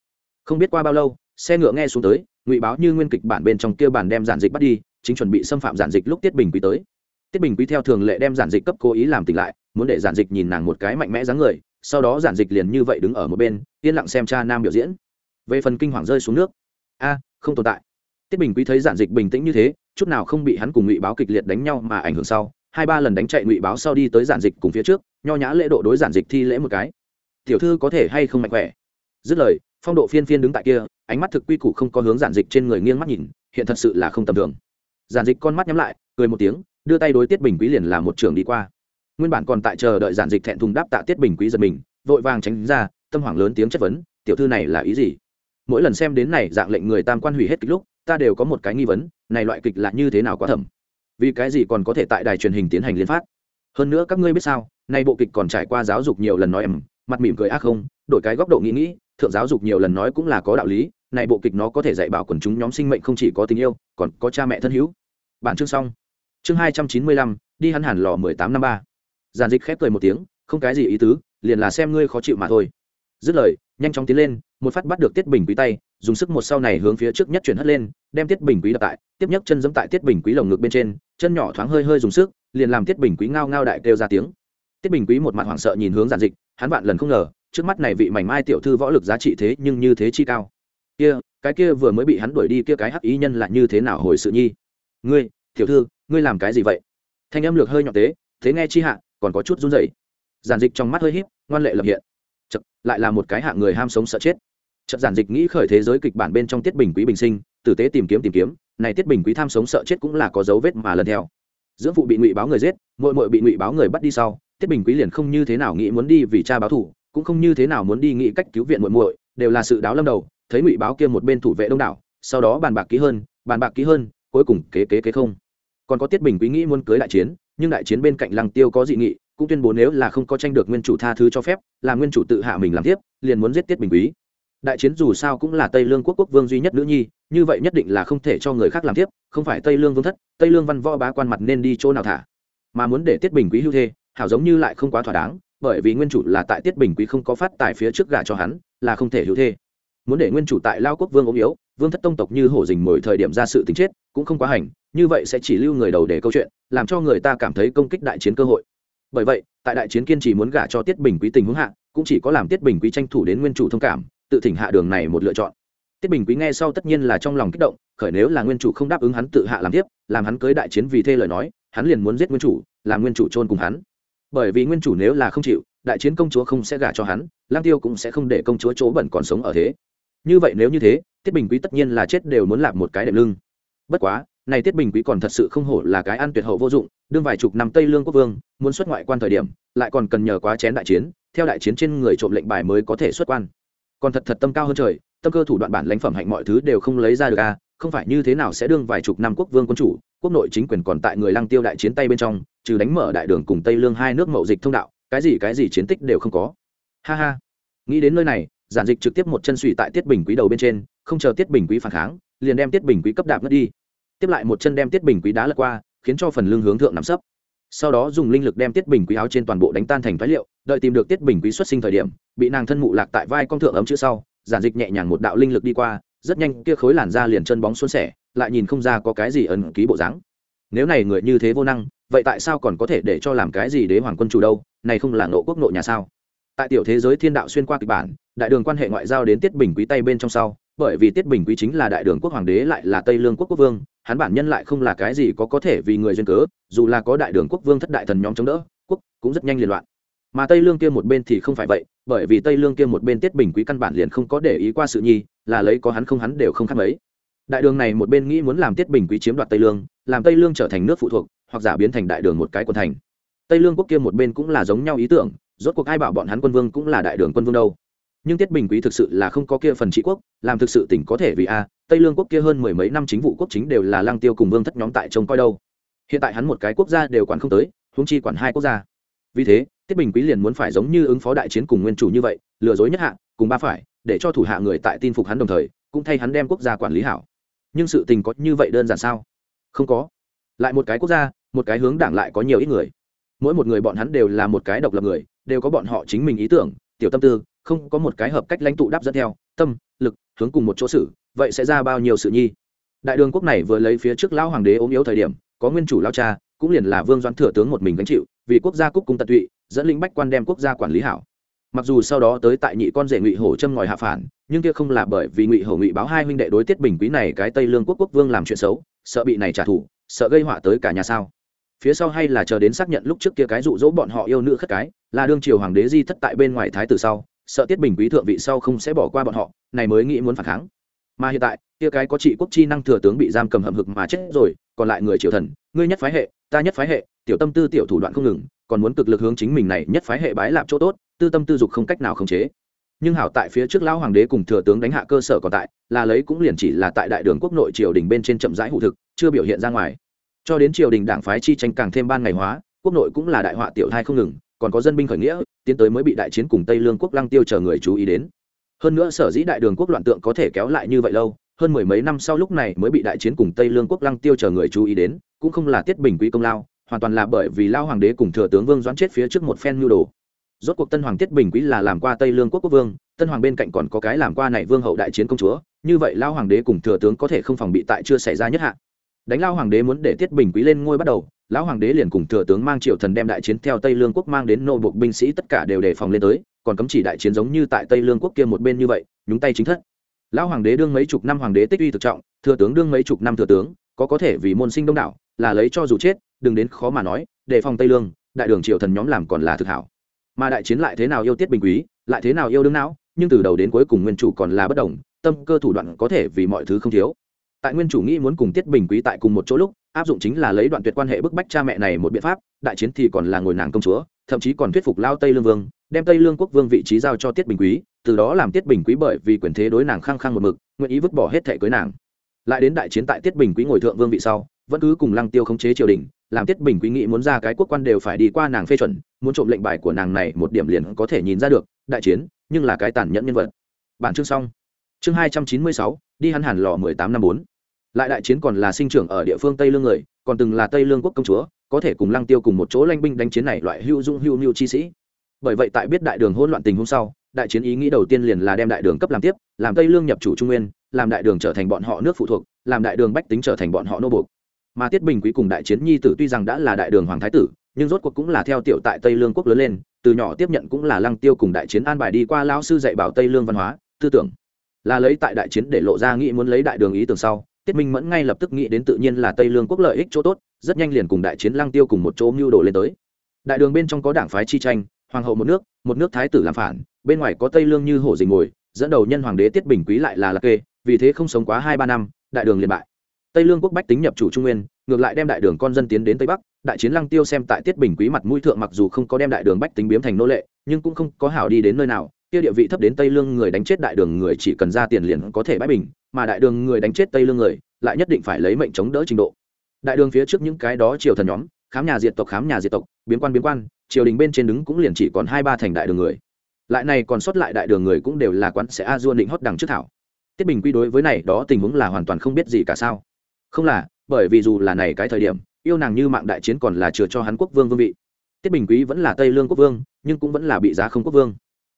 Không biết qua bao lâu, xe ngựa nghe xuống tới, ngụy báo như nguyên kịch bản bên trong kia bản đem giản dịch bắt đi, chính chuẩn bị xâm phạm giản dịch lúc tiết bình quý tới. Tiết bình quý theo thường lệ đem giản dịch cấp cố ý làm tỉnh lại, muốn để giản dịch nhìn nàng một cái mạnh mẽ dáng người, sau đó giản dịch liền như vậy đứng ở một bên, yên lặng xem cha nam biểu diễn. Về phần kinh hoàng rơi xuống nước, a, không tồn tại. Tiết bình quý thấy giản dịch bình tĩnh như thế, chút nào không bị hắn cùng ngụy báo kịch liệt đánh nhau mà ảnh hưởng sau, hai ba lần đánh chạy ngụy báo sau đi tới giản dịch cùng phía trước, nho nhã lễ độ đối giản dịch thi lễ một cái tiểu thư có thể hay không mạnh khỏe? Dứt lời, phong độ phiên phiên đứng tại kia, ánh mắt thực quy củ không có hướng giản dịch trên người nghiêng mắt nhìn, hiện thật sự là không tầm thường. Giản dịch con mắt nhắm lại, cười một tiếng, đưa tay đối tiết bình quý liền là một trường đi qua. Nguyên bản còn tại chờ đợi giản dịch thẹn thùng đáp tạ tiết bình quý giật mình, vội vàng tránh ra, tâm hoảng lớn tiếng chất vấn, tiểu thư này là ý gì? Mỗi lần xem đến này dạng lệnh người tam quan hủy hết kịch lúc, ta đều có một cái nghi vấn, này loại kịch là như thế nào quá thẩm vì cái gì còn có thể tại đài truyền hình tiến hành liên phát? Hơn nữa các ngươi biết sao, nay bộ kịch còn trải qua giáo dục nhiều lần nói em mặt mỉm cười, ác không, đổi cái góc độ nghĩ nghĩ, thượng giáo dục nhiều lần nói cũng là có đạo lý, này bộ kịch nó có thể dạy bảo quần chúng nhóm sinh mệnh không chỉ có tình yêu, còn có cha mẹ thân hữu. Bản chương xong. Chương hai trăm chín mươi lăm, đi hắn hẳn lò mười tám năm ba. Giàn dịch khép cười một tiếng, không cái gì ý tứ, liền là xem ngươi khó chịu mà thôi. Dứt lời, nhanh chóng tiến lên, một phát bắt được tiết bình quý tay, dùng sức một sau này hướng phía trước nhất chuyển hất lên, đem tiết bình quý đập tại, tiếp nhất chân giẫm tại tiết bình quý lồng ngực bên trên, chân nhỏ thoáng hơi hơi dùng sức, liền làm tiết bình quý ngao ngao đại kêu ra tiếng. Tiết bình quý một mặt hoảng sợ nhìn hướng giản dịch hắn vạn lần không ngờ trước mắt này vị mảnh mai tiểu thư võ lực giá trị thế nhưng như thế chi cao. Kia cái kia vừa mới bị hắn đuổi đi kia cái hắc ý nhân là như thế nào hồi sự nhi? Ngươi tiểu thư ngươi làm cái gì vậy? Thanh âm lược hơi nhọn tế thế nghe chi hạ còn có chút run rẩy. Giản dịch trong mắt hơi híp ngoan lệ lập hiện. Chật, lại là một cái hạng người ham sống sợ chết. Chợt giản dịch nghĩ khởi thế giới kịch bản bên trong tiết bình quý bình sinh tử tế tìm kiếm tìm kiếm này tiết bình quý tham sống sợ chết cũng là có dấu vết mà lần theo. Dưỡng phụ bị ngụy báo người giết muội muội bị ngụy báo người bắt đi sau tiết bình quý liền không như thế nào nghĩ muốn đi vì cha báo thủ cũng không như thế nào muốn đi nghĩ cách cứu viện muội muội, đều là sự đáo lâm đầu, thấy ngụy báo kia một bên thủ vệ đông đảo, sau đó bàn bạc kỹ hơn, bàn bạc kỹ hơn, cuối cùng kế kế kế không. Còn có tiết bình quý nghĩ muốn cưới đại chiến, nhưng đại chiến bên cạnh lăng tiêu có dị nghị, cũng tuyên bố nếu là không có tranh được nguyên chủ tha thứ cho phép, là nguyên chủ tự hạ mình làm tiếp liền muốn giết tiết bình quý. Đại chiến dù sao cũng là tây lương quốc quốc vương duy nhất nữ nhi, như vậy nhất định là không thể cho người khác làm tiếp không phải tây lương vương thất, tây lương văn võ bá quan mặt nên đi chỗ nào thả. Mà muốn để tiết bình quý hưu thê hảo giống như lại không quá thỏa đáng, bởi vì nguyên chủ là tại tiết bình quý không có phát tài phía trước gả cho hắn, là không thể hữu thê. Muốn để nguyên chủ tại lao quốc vương ốm yếu, vương thất tông tộc như hổ dình mồi thời điểm ra sự tính chết, cũng không quá hành, như vậy sẽ chỉ lưu người đầu để câu chuyện, làm cho người ta cảm thấy công kích đại chiến cơ hội. Bởi vậy, tại đại chiến kiên trì muốn gả cho tiết bình quý tình huống hạ, cũng chỉ có làm tiết bình quý tranh thủ đến nguyên chủ thông cảm, tự thỉnh hạ đường này một lựa chọn. Tiết bình quý nghe sau tất nhiên là trong lòng kích động, khởi nếu là nguyên chủ không đáp ứng hắn tự hạ làm tiếp, làm hắn cưới đại chiến vì thê lời nói, hắn liền muốn giết nguyên chủ, làm nguyên chủ chôn cùng hắn bởi vì nguyên chủ nếu là không chịu, đại chiến công chúa không sẽ gả cho hắn lang tiêu cũng sẽ không để công chúa chỗ bẩn còn sống ở thế. Như vậy nếu như thế tiết bình quý tất nhiên là chết đều muốn làm một cái đệm lưng. Bất quá, này tiết bình quý còn thật sự không hổ là cái ăn tuyệt hậu vô dụng, đương vài chục năm tây lương quốc vương, muốn xuất ngoại quan thời điểm, lại còn cần nhờ quá chén đại chiến, theo đại chiến trên người trộm lệnh bài mới có thể xuất quan. Còn thật thật tâm cao hơn trời, tâm cơ thủ đoạn bản lãnh phẩm hạnh mọi thứ đều không lấy ra được a không phải như thế nào sẽ đương vài chục năm quốc vương quân chủ, quốc nội chính quyền còn tại người lăng tiêu đại chiến tay bên trong trừ đánh mở đại đường cùng tây lương hai nước mậu dịch thông đạo, cái gì cái gì chiến tích đều không có. Ha ha. Nghĩ đến nơi này, giản dịch trực tiếp một chân suy tại tiết bình quý đầu bên trên, không chờ tiết bình quý phản kháng, liền đem tiết bình quý cấp đạp ngất đi. Tiếp lại một chân đem tiết bình quý đá lật qua, khiến cho phần lưng hướng thượng nằm sấp. Sau đó dùng linh lực đem tiết bình quý áo trên toàn bộ đánh tan thành phái liệu, đợi tìm được tiết bình quý xuất sinh thời điểm, bị nàng thân mụ lạc tại vai con thượng ấm chữ sau, giản dịch nhẹ nhàng một đạo linh lực đi qua, rất nhanh kia khối làn da liền chân bóng xuân sẻ, lại nhìn không ra có cái gì ẩn ký bộ dáng. Nếu này người như thế vô năng vậy tại sao còn có thể để cho làm cái gì đế hoàng quân chủ đâu, này không là nộ quốc nội nhà sao? Tại tiểu thế giới thiên đạo xuyên qua kịch bản, đại đường quan hệ ngoại giao đến tiết bình quý tay bên trong sau, bởi vì tiết bình quý chính là đại đường quốc hoàng đế lại là tây lương quốc quốc vương, hắn bản nhân lại không là cái gì có có thể vì người duyên cớ, dù là có đại đường quốc vương thất đại thần nhóm chống đỡ, quốc cũng rất nhanh liên loạn. Mà tây lương kia một bên thì không phải vậy, bởi vì tây lương kia một bên tiết bình quý căn bản liền không có để ý qua sự nhi, là lấy có hắn không hắn đều không khác mấy. Đại đường này một bên nghĩ muốn làm tiết bình quý chiếm đoạt tây lương, làm tây lương trở thành nước phụ thuộc hoặc giả biến thành đại đường một cái quân thành. Tây lương quốc kia một bên cũng là giống nhau ý tưởng, rốt cuộc ai bảo bọn hắn quân vương cũng là đại đường quân vương đâu. Nhưng tiết bình quý thực sự là không có kia phần trị quốc, làm thực sự tỉnh có thể vì a, tây lương quốc kia hơn mười mấy năm chính vụ quốc chính đều là lăng tiêu cùng vương thất nhóm tại trông coi đâu. Hiện tại hắn một cái quốc gia đều quản không tới húng chi quản hai quốc gia. Vì thế, tiết bình quý liền muốn phải giống như ứng phó đại chiến cùng nguyên chủ như vậy, lừa dối nhất hạ, cùng ba phải, để cho thủ hạ người tại tin phục hắn đồng thời, cũng thay hắn đem quốc gia quản lý hảo. Nhưng sự tình có như vậy đơn giản sao? Không có. Lại một cái quốc gia một cái hướng đảng lại có nhiều ít người. Mỗi một người bọn hắn đều là một cái độc lập người, đều có bọn họ chính mình ý tưởng, tiểu tâm tư, không có một cái hợp cách lãnh tụ đáp dẫn theo, tâm, lực, hướng cùng một chỗ xử, vậy sẽ ra bao nhiêu sự nhi? Đại đường quốc này vừa lấy phía trước lão hoàng đế ốm yếu thời điểm, có nguyên chủ lao cha, cũng liền là vương doãn thừa tướng một mình gánh chịu, vì quốc gia cúc cung tận tụy, dẫn lĩnh bách quan đem quốc gia quản lý hảo. Mặc dù sau đó tới tại nhị con rể ngụy hổ châm ngòi hạ phản, nhưng kia không là bởi vì ngụy hổ ngụy báo hai huynh đệ đối tiết bình quý này cái tây lương quốc quốc vương làm chuyện xấu, sợ bị này trả thù, sợ gây họa tới cả nhà sao? Phía sau hay là chờ đến xác nhận lúc trước kia cái dụ dỗ bọn họ yêu nữ khất cái, là đương triều hoàng đế di thất tại bên ngoài thái tử sau, sợ tiết bình quý thượng vị sau không sẽ bỏ qua bọn họ, này mới nghĩ muốn phản kháng. Mà hiện tại, kia cái có trị quốc chi năng thừa tướng bị giam cầm hầm hực mà chết rồi, còn lại người triều thần, ngươi nhất phái hệ, ta nhất phái hệ, tiểu tâm tư tiểu thủ đoạn không ngừng, còn muốn cực lực hướng chính mình này nhất phái hệ bái lạp chỗ tốt, tư tâm tư dục không cách nào khống chế. Nhưng hảo tại phía trước lão hoàng đế cùng thừa tướng đánh hạ cơ sở còn tại, là lấy cũng liền chỉ là tại đại đường quốc nội triều đình bên trên chậm rãi hụ thực, chưa biểu hiện ra ngoài cho đến triều đình đảng phái chi tranh càng thêm ban ngày hóa, quốc nội cũng là đại họa tiểu thai không ngừng, còn có dân binh khởi nghĩa, tiến tới mới bị đại chiến cùng tây lương quốc lăng tiêu chờ người chú ý đến. Hơn nữa sở dĩ đại đường quốc loạn tượng có thể kéo lại như vậy lâu, hơn mười mấy năm sau lúc này mới bị đại chiến cùng tây lương quốc lăng tiêu chờ người chú ý đến, cũng không là tiết bình quý công lao, hoàn toàn là bởi vì lao hoàng đế cùng thừa tướng vương doãn chết phía trước một phen nhu đồ. Rốt cuộc tân hoàng tiết bình quý là làm qua tây lương quốc quốc vương, tân hoàng bên cạnh còn có cái làm qua này vương hậu đại chiến công chúa, như vậy lao hoàng đế cùng thừa tướng có thể không phòng bị tại chưa xảy ra nhất hạ đánh lao hoàng đế muốn để tiết bình quý lên ngôi bắt đầu lão hoàng đế liền cùng thừa tướng mang triệu thần đem đại chiến theo tây lương quốc mang đến nô buộc binh sĩ tất cả đều đề phòng lên tới, còn cấm chỉ đại chiến giống như tại tây lương quốc kia một bên như vậy, nhúng tay chính thất. Lão hoàng đế đương mấy chục năm hoàng đế tích uy thực trọng, thừa tướng đương mấy chục năm thừa tướng, có có thể vì môn sinh đông đảo, là lấy cho dù chết, đừng đến khó mà nói, đề phòng tây lương, đại đường triều thần nhóm làm còn là thực hảo. Mà đại chiến lại thế nào yêu tiết bình quý, lại thế nào yêu đương não, nhưng từ đầu đến cuối cùng nguyên chủ còn là bất đồng, tâm cơ thủ đoạn có thể vì mọi thứ không thiếu tại nguyên chủ nghĩ muốn cùng tiết bình quý tại cùng một chỗ lúc, áp dụng chính là lấy đoạn tuyệt quan hệ bức bách cha mẹ này một biện pháp, đại chiến thì còn là ngồi nàng công chúa, thậm chí còn thuyết phục lao tây lương vương, đem tây lương quốc vương vị trí giao cho tiết bình quý, từ đó làm tiết bình quý bởi vì quyền thế đối nàng khăng khăng một mực, nguyện ý vứt bỏ hết thẻ cưới nàng. Lại đến đại chiến tại tiết bình quý ngồi thượng vương vị sau, vẫn cứ cùng lăng tiêu khống chế triều đình, làm tiết bình quý nghĩ muốn ra cái quốc quan đều phải đi qua nàng phê chuẩn, muốn trộm lệnh bài của nàng này một điểm liền có thể nhìn ra được, đại chiến, nhưng là cái tàn nhẫn nhân vật. Bản chương xong. Chương hai trăm chín mươi sáu, đi hắn hẳn lò mười tám năm bốn lại đại chiến còn là sinh trưởng ở địa phương tây lương người, còn từng là tây lương quốc công chúa, có thể cùng lăng tiêu cùng một chỗ lanh binh đánh chiến này loại hữu dung hữu mưu chi sĩ. Bởi vậy tại biết đại đường hỗn loạn tình hôm sau, đại chiến ý nghĩ đầu tiên liền là đem đại đường cấp làm tiếp, làm tây lương nhập chủ trung nguyên, làm đại đường trở thành bọn họ nước phụ thuộc, làm đại đường bách tính trở thành bọn họ nô buộc. Mà tiết bình quý cùng đại chiến nhi tử tuy rằng đã là đại đường hoàng thái tử, nhưng rốt cuộc cũng là theo tiểu tại tây lương quốc lớn lên, từ nhỏ tiếp nhận cũng là lăng tiêu cùng đại chiến an bài đi qua Lão sư dạy bảo tây lương văn hóa, tư tưởng. Là lấy tại đại chiến để lộ ra nghĩ muốn lấy đại đường ý tưởng sau tiết minh mẫn ngay lập tức nghĩ đến tự nhiên là tây lương quốc lợi ích chỗ tốt, rất nhanh liền cùng đại chiến lăng tiêu cùng một chỗ mưu đồ lên tới. Đại đường bên trong có đảng phái chi tranh, hoàng hậu một nước một nước thái tử làm phản, bên ngoài có tây lương như hổ dình ngồi, dẫn đầu nhân hoàng đế tiết bình quý lại là lạc kê, vì thế không sống quá hai ba năm, đại đường liền bại. Tây lương quốc bách tính nhập chủ trung nguyên, ngược lại đem đại đường con dân tiến đến tây bắc, đại chiến lăng tiêu xem tại tiết bình quý mặt mũi thượng mặc dù không có đem đại đường bách tính biếm thành nô lệ, nhưng cũng không có hảo đi đến nơi nào, kia địa vị thấp đến tây lương người đánh chết đại đường người chỉ cần ra tiền liền có thể bãi bình mà đại đường người đánh chết tây lương người, lại nhất định phải lấy mệnh chống đỡ trình độ. Đại đường phía trước những cái đó triều thần nhóm, khám nhà diệt tộc, khám nhà diệt tộc, biến quan biến quan, triều đình bên trên đứng cũng liền chỉ còn hai ba thành đại đường người. Lại này còn sót lại đại đường người cũng đều là quán sẽ a duôn định hót đằng trước thảo. Tiết bình quy đối với này đó tình huống là hoàn toàn không biết gì cả sao. Không là, bởi vì dù là này cái thời điểm, yêu nàng như mạng đại chiến còn là chừa cho hắn quốc vương vương vị. Tiết bình quý vẫn là tây lương quốc vương, nhưng cũng vẫn là bị giá không quốc vương.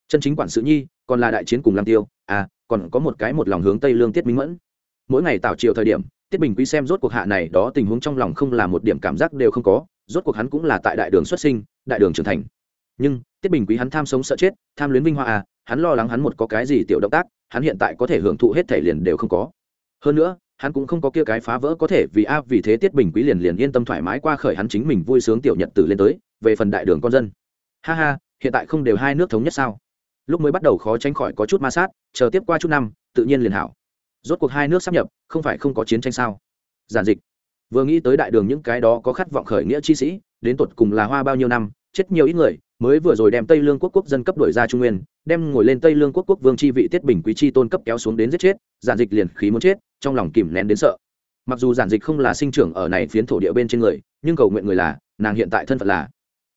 Chân chính quản sự nhi, còn là đại chiến cùng lam tiêu à còn có một cái một lòng hướng tây lương tiết minh mẫn. Mỗi ngày tạo chiều thời điểm, tiết bình quý xem rốt cuộc hạ này đó tình huống trong lòng không là một điểm cảm giác đều không có, rốt cuộc hắn cũng là tại đại đường xuất sinh, đại đường trưởng thành. Nhưng, tiết bình quý hắn tham sống sợ chết, tham luyến vinh hoa à hắn lo lắng hắn một có cái gì tiểu động tác, hắn hiện tại có thể hưởng thụ hết thể liền đều không có. Hơn nữa, hắn cũng không có kia cái phá vỡ có thể vì a, vì thế tiết bình quý liền liền yên tâm thoải mái qua khởi hắn chính mình vui sướng tiểu nhật tử lên tới, về phần đại đường con dân. Ha ha, hiện tại không đều hai nước thống nhất sao? Lúc mới bắt đầu khó tránh khỏi có chút ma sát, chờ tiếp qua chút năm, tự nhiên liền hảo. Rốt cuộc hai nước sắp nhập, không phải không có chiến tranh sao? Giản dịch. Vừa nghĩ tới đại đường những cái đó có khát vọng khởi nghĩa chi sĩ, đến tột cùng là hoa bao nhiêu năm, chết nhiều ít người, mới vừa rồi đem tây lương quốc quốc dân cấp đổi ra trung nguyên, đem ngồi lên tây lương quốc quốc vương chi vị tiết bình quý chi tôn cấp kéo xuống đến giết chết, giản dịch liền khí muốn chết, trong lòng kìm nén đến sợ. Mặc dù giản dịch không là sinh trưởng ở này phiến thổ địa bên trên người, nhưng cầu nguyện người là, nàng hiện tại thân phận là.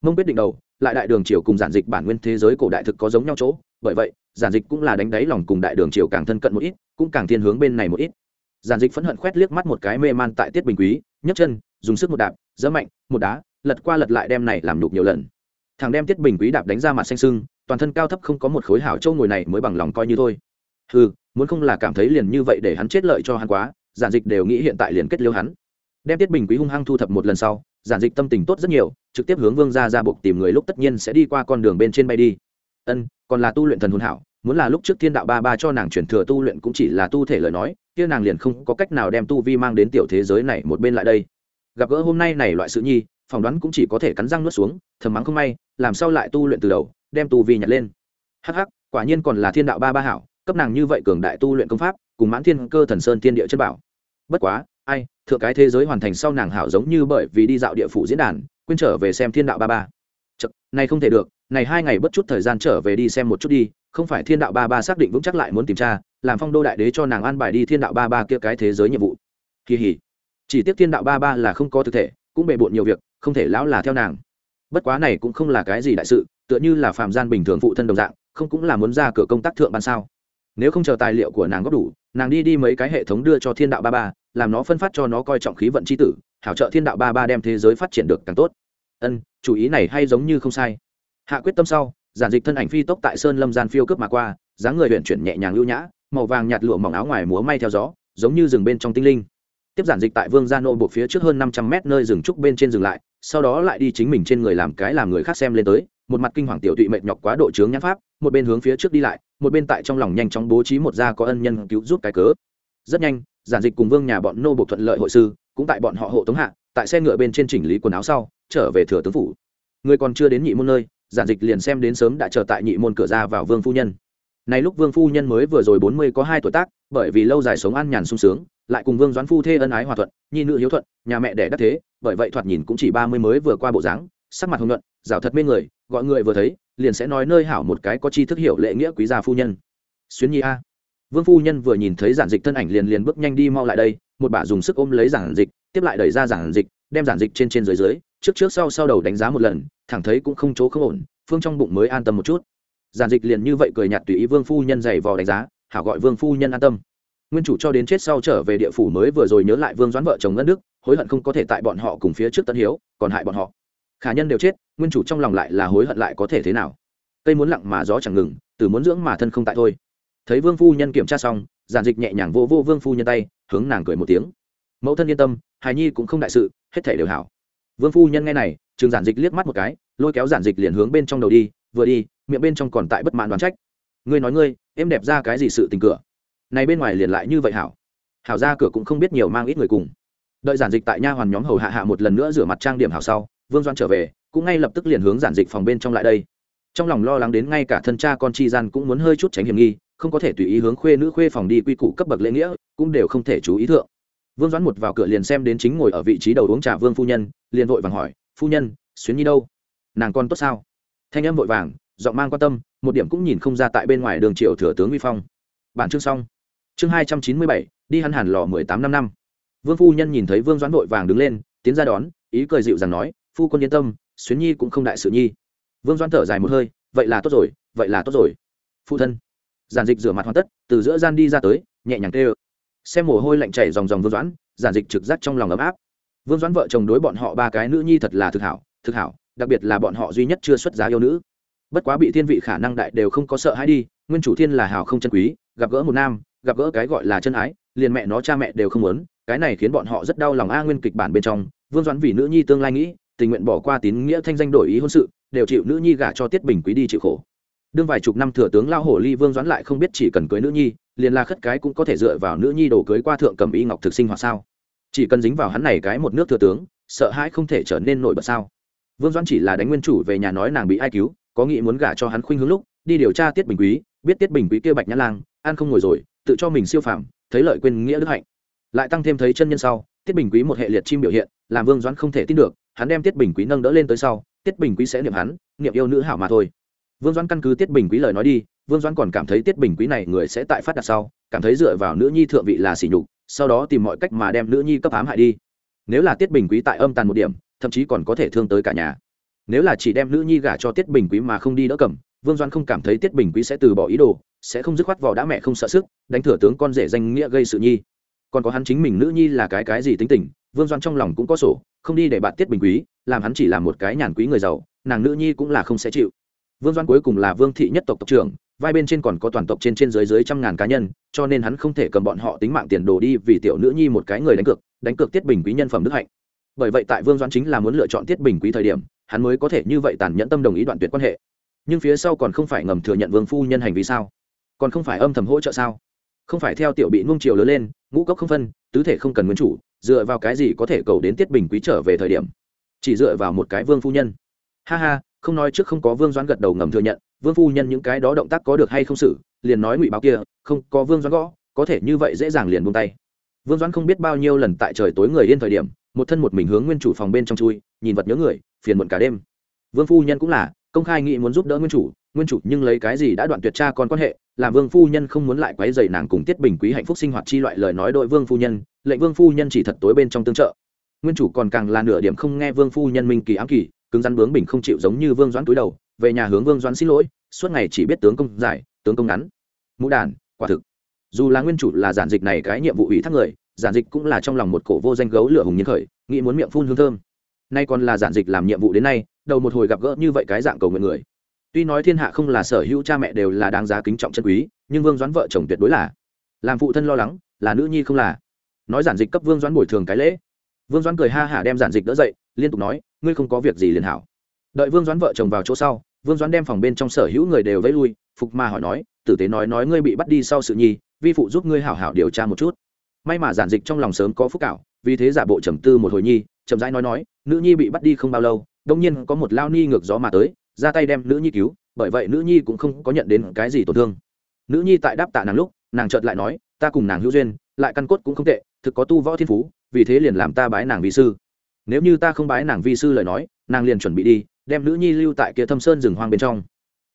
Mông quyết định đầu lại đại đường triều cùng giản dịch bản nguyên thế giới cổ đại thực có giống nhau chỗ. Bởi vậy, giản dịch cũng là đánh đáy lòng cùng đại đường triều càng thân cận một ít, cũng càng thiên hướng bên này một ít. Giản dịch phẫn hận khoét liếc mắt một cái mê man tại tiết bình quý, nhấc chân, dùng sức một đạp dỡ mạnh, một đá, lật qua lật lại đem này làm nhục nhiều lần. Thằng đem tiết bình quý đạp đánh ra mặt xanh sưng, toàn thân cao thấp không có một khối hảo châu ngồi này mới bằng lòng coi như thôi. Ừ muốn không là cảm thấy liền như vậy để hắn chết lợi cho hắn quá, giản dịch đều nghĩ hiện tại liền kết liêu hắn. Đem tiết bình quý hung hăng thu thập một lần sau giản dịch tâm tình tốt rất nhiều, trực tiếp hướng vương gia ra buộc tìm người lúc tất nhiên sẽ đi qua con đường bên trên bay đi. Ân, còn là tu luyện thần hồn hảo, muốn là lúc trước thiên đạo ba ba cho nàng chuyển thừa tu luyện cũng chỉ là tu thể lời nói, kia nàng liền không có cách nào đem tu vi mang đến tiểu thế giới này một bên lại đây. Gặp gỡ hôm nay này loại sự nhi, phỏng đoán cũng chỉ có thể cắn răng nuốt xuống, thầm mắng không may, làm sao lại tu luyện từ đầu, đem tu vi nhặt lên. Hắc hắc, quả nhiên còn là thiên đạo ba ba hảo, cấp nàng như vậy cường đại tu luyện công pháp, cùng mãn thiên cơ thần sơn tiên địa chất bảo. Bất quá ai thượng cái thế giới hoàn thành sau nàng hảo giống như bởi vì đi dạo địa phủ diễn đàn quên trở về xem thiên đạo ba ba. Chật, này không thể được này hai ngày bất chút thời gian trở về đi xem một chút đi không phải thiên đạo ba ba xác định vững chắc lại muốn tìm tra làm phong đô đại đế cho nàng an bài đi thiên đạo ba ba kia cái thế giới nhiệm vụ. Kỳ hỉ. Chỉ tiếc thiên đạo ba ba là không có thực thể cũng bề bộn nhiều việc không thể lão là theo nàng. Bất quá này cũng không là cái gì đại sự tựa như là phạm gian bình thường phụ thân đồng dạng không cũng là muốn ra cửa công tác thượng ban sao. Nếu không chờ tài liệu của nàng góp đủ nàng đi đi mấy cái hệ thống đưa cho thiên đạo ba ba làm nó phân phát cho nó coi trọng khí vận c h i tử, hảo trợ thiên đạo ba ba đem thế giới phát triển được càng tốt. Ân, chủ ý này hay giống như không sai. Hạ quyết tâm sau, giản dịch thân ảnh phi tốc tại sơn lâm gian phiêu cướp mà qua, dáng người huyện chuyển nhẹ nhàng lưu nhã, màu vàng nhạt lụa mỏng áo ngoài múa may theo gió, giống như rừng bên trong tinh linh. Tiếp giản dịch tại vương gia nô buộc phía trước hơn năm trăm mét nơi rừng trúc bên trên dừng lại, sau đó lại đi chính mình trên người làm cái làm người khác xem lên tới, một mặt kinh hoàng tiểu tụy mệt nhọc quá độ chướng nhãn pháp, một bên hướng phía trước đi lại, một bên tại trong lòng nhanh chóng bố trí một gia có ân nhân cứu giúp cái cớ. Rất nhanh giản dịch cùng vương nhà bọn nô buộc thuận lợi hội sư, cũng tại bọn họ hộ tống hạ, tại xe ngựa bên trên chỉnh lý quần áo sau, trở về thừa tướng phủ. Người còn chưa đến nhị môn nơi, giản dịch liền xem đến sớm đã chờ tại nhị môn cửa ra vào vương phu nhân. Này lúc vương phu nhân mới vừa rồi bốn mươi có hai tuổi tác, bởi vì lâu dài sống ăn nhàn sung sướng, lại cùng vương doãn phu thê ân ái hòa thuận, nhi nữ hiếu thuận, nhà mẹ đẻ đắc thế, bởi vậy thoạt nhìn cũng chỉ ba mươi mới vừa qua bộ dáng, sắc mặt hồng nhuận, rào thật mê người, gọi người vừa thấy, liền sẽ nói nơi hảo một cái có chi thức hiểu lệ nghĩa quý gia phu nhân. Xuyến nhi a vương phu nhân vừa nhìn thấy giản dịch thân ảnh liền liền bước nhanh đi mau lại đây, một bà dùng sức ôm lấy giản dịch, tiếp lại đẩy ra giản dịch, đem giản dịch trên trên dưới dưới, trước trước sau sau đầu đánh giá một lần, thẳng thấy cũng không chỗ không ổn, phương trong bụng mới an tâm một chút. Giản dịch liền như vậy cười nhạt tùy ý vương phu nhân giày vò đánh giá, hảo gọi vương phu nhân an tâm. Nguyên chủ cho đến chết sau trở về địa phủ mới vừa rồi nhớ lại vương doãn vợ chồng ngân đức, hối hận không có thể tại bọn họ cùng phía trước tân hiếu, còn hại bọn họ. Khả nhân đều chết, nguyên chủ trong lòng lại là hối hận lại có thể thế nào? Cây muốn lặng mà gió chẳng ngừng, từ muốn dưỡng mà thân không tại thôi thấy vương phu nhân kiểm tra xong, giản dịch nhẹ nhàng vô vô vương phu nhân tay, hướng nàng cười một tiếng. Mẫu thân yên tâm, hài nhi cũng không đại sự, hết thể đều hảo. Vương phu nhân nghe này chừng giản dịch liếc mắt một cái, lôi kéo giản dịch liền hướng bên trong đầu đi, vừa đi, miệng bên trong còn tại bất mãn đoán trách. Ngươi nói ngươi, em đẹp ra cái gì sự tình cửa? Này bên ngoài liền lại như vậy hảo. Hảo ra cửa cũng không biết nhiều mang ít người cùng. Đợi giản dịch tại nha hoàn nhóm hầu hạ hạ một lần nữa rửa mặt trang điểm hảo sau, vương doan trở về, cũng ngay lập tức liền hướng giản dịch phòng bên trong lại đây. Trong lòng lo lắng đến ngay cả thân cha con chi gian cũng muốn hơi chút tránh hiểm nghi không có thể tùy ý hướng khuê nữ khuê phòng đi quy củ cấp bậc lễ nghĩa, cũng đều không thể chú ý thượng. Vương doãn một vào cửa liền xem đến chính ngồi ở vị trí đầu uống trà vương phu nhân, liền vội vàng hỏi, phu nhân, xuyến nhi đâu? Nàng con tốt sao? Thanh em vội vàng, giọng mang quan tâm, một điểm cũng nhìn không ra tại bên ngoài đường triệu thừa tướng vi phong. Bản chương xong. Chương hai trăm chín mươi bảy, đi hắn hàn lò mười tám năm năm. Vương phu nhân nhìn thấy vương doãn vội vàng đứng lên, tiến ra đón, ý cười dịu rằng nói, phu quân yên tâm, xuyến nhi cũng không đại sự nhi. Vương doãn thở dài một hơi, vậy là tốt rồi, vậy là tốt rồi. Phụ thân giản dịch rửa mặt hoàn tất, từ giữa gian đi ra tới, nhẹ nhàng tê ơ xem mồ hôi lạnh chảy dòng dòng vương doãn, giản dịch trực giác trong lòng ấm áp. Vương doãn vợ chồng đối bọn họ ba cái nữ nhi thật là thực hảo thực hảo, đặc biệt là bọn họ duy nhất chưa xuất giá yêu nữ. Bất quá bị thiên vị khả năng đại đều không có sợ hãi đi, nguyên chủ thiên là hảo không chân quý, gặp gỡ một nam, gặp gỡ cái gọi là chân ái, liền mẹ nó cha mẹ đều không muốn, cái này khiến bọn họ rất đau lòng a nguyên kịch bản bên trong, vương doãn vì nữ nhi tương lai nghĩ, tình nguyện bỏ qua tín nghĩa thanh danh đổi ý hôn sự, đều chịu nữ nhi gả cho tiết bình quý đi chịu khổ đương vài chục năm thừa tướng lao hổ ly vương doãn lại không biết chỉ cần cưới nữ nhi, liền là khất cái cũng có thể dựa vào nữ nhi đổ cưới qua thượng cầm y ngọc thực sinh hoạt sao? Chỉ cần dính vào hắn này cái một nước thừa tướng, sợ hãi không thể trở nên nổi bật sao? Vương doãn chỉ là đánh nguyên chủ về nhà nói nàng bị ai cứu, có nghĩ muốn gả cho hắn khuynh hướng lúc, đi điều tra tiết bình quý, biết tiết bình quý kia bạch nhã lang, ăn không ngồi rồi, tự cho mình siêu phàm, thấy lợi quên nghĩa đức hạnh. Lại tăng thêm thấy chân nhân sau, tiết bình quý một hệ liệt chim biểu hiện, làm vương doãn không thể tin được, hắn đem tiết bình quý nâng đỡ lên tới sau, tiết bình quý sẽ niệm hắn, niệm yêu nữ hảo mà thôi vương doãn căn cứ tiết bình quý lời nói đi, vương doãn còn cảm thấy tiết bình quý này người sẽ tại phát đạt sau, cảm thấy dựa vào nữ nhi thượng vị là sỉ nhục, sau đó tìm mọi cách mà đem nữ nhi cấp ám hại đi. Nếu là tiết bình quý tại âm tàn một điểm, thậm chí còn có thể thương tới cả nhà. Nếu là chỉ đem nữ nhi gả cho tiết bình quý mà không đi đỡ cầm, vương doãn không cảm thấy tiết bình quý sẽ từ bỏ ý đồ, sẽ không dứt khoát vào đã mẹ không sợ sức, đánh thừa tướng con rể danh nghĩa gây sự nhi. Còn có hắn chính mình nữ nhi là cái cái gì tính tình, vương doãn trong lòng cũng có sổ, không đi để bạn tiết bình quý, làm hắn chỉ là một cái nhàn quý người giàu, nàng nữ nhi cũng là không sẽ chịu vương Doan cuối cùng là vương thị nhất tộc tộc trưởng, vai bên trên còn có toàn tộc trên trên dưới dưới trăm ngàn cá nhân, cho nên hắn không thể cầm bọn họ tính mạng tiền đồ đi vì tiểu nữ nhi một cái người đánh cược đánh cược tiết bình quý nhân phẩm đức hạnh. Bởi vậy tại vương Doan chính là muốn lựa chọn tiết bình quý thời điểm, hắn mới có thể như vậy tàn nhẫn tâm đồng ý đoạn tuyệt quan hệ. Nhưng phía sau còn không phải ngầm thừa nhận vương phu nhân hành vi sao? Còn không phải âm thầm hỗ trợ sao? Không phải theo tiểu bị nung chiều lớn lên, ngũ cốc không phân, tứ thể không cần nguyên chủ, dựa vào cái gì có thể cầu đến tiết bình quý trở về thời điểm? Chỉ dựa vào một cái vương phu nhân. Ha ha không nói trước không có vương doãn gật đầu ngầm thừa nhận, vương phu nhân những cái đó động tác có được hay không xử, liền nói ngụy báo kia, không, có vương doãn gõ, có thể như vậy dễ dàng liền buông tay. Vương doãn không biết bao nhiêu lần tại trời tối người yên thời điểm, một thân một mình hướng nguyên chủ phòng bên trong chui, nhìn vật nhớ người, phiền muộn cả đêm. Vương phu nhân cũng là, công khai nghĩ muốn giúp đỡ nguyên chủ nguyên chủ nhưng lấy cái gì đã đoạn tuyệt cha con quan hệ, làm vương phu nhân không muốn lại quấy dày nàng cùng tiết bình quý hạnh phúc sinh hoạt chi loại lời nói đội vương phu nhân, lệnh vương phu nhân chỉ thật tối bên trong tương trợ. Nguyên chủ còn càng là nửa điểm không nghe vương phu nhân minh kỳ ám kỳ cứng rắn bướng bình không chịu giống như vương doãn túi đầu, về nhà hướng vương doãn xin lỗi, suốt ngày chỉ biết tướng công giải, tướng công ngắn. Mũ đàn, quả thực. Dù là nguyên chủ là giản dịch này cái nhiệm vụ ủy thác người, giản dịch cũng là trong lòng một cổ vô danh gấu lửa hùng nhiên khởi, nghĩ muốn miệng phun hương thơm. Nay còn là giản dịch làm nhiệm vụ đến nay, đầu một hồi gặp gỡ như vậy cái dạng cầu nguyện người. Tuy nói thiên hạ không là sở hữu cha mẹ đều là đáng giá kính trọng chân quý, nhưng vương doãn vợ chồng tuyệt đối là. Làm phụ thân lo lắng, là nữ nhi không là. Nói giản dịch cấp vương doãn bồi thường cái lễ. Vương doãn cười ha hả đem giản dịch đỡ dậy, liên tục nói ngươi không có việc gì liền hảo. Đợi vương doãn vợ chồng vào chỗ sau, vương doãn đem phòng bên trong sở hữu người đều vẫy lui, phục mà hỏi nói, tử tế nói nói ngươi bị bắt đi sau sự nhi, vi phụ giúp ngươi hảo hảo điều tra một chút. May mà giản dịch trong lòng sớm có phúc cảo, vì thế giả bộ trầm tư một hồi nhi, chậm rãi nói nói, nữ nhi bị bắt đi không bao lâu, đông nhiên có một lao ni ngược gió mà tới, ra tay đem nữ nhi cứu, bởi vậy nữ nhi cũng không có nhận đến cái gì tổn thương. Nữ nhi tại đáp tạ nàng lúc, nàng chợt lại nói, ta cùng nàng hữu duyên, lại căn cốt cũng không tệ, thực có tu võ thiên phú, vì thế liền làm ta bái nàng vi sư nếu như ta không bái nàng vi sư lời nói, nàng liền chuẩn bị đi, đem nữ nhi lưu tại kia thâm sơn rừng hoang bên trong.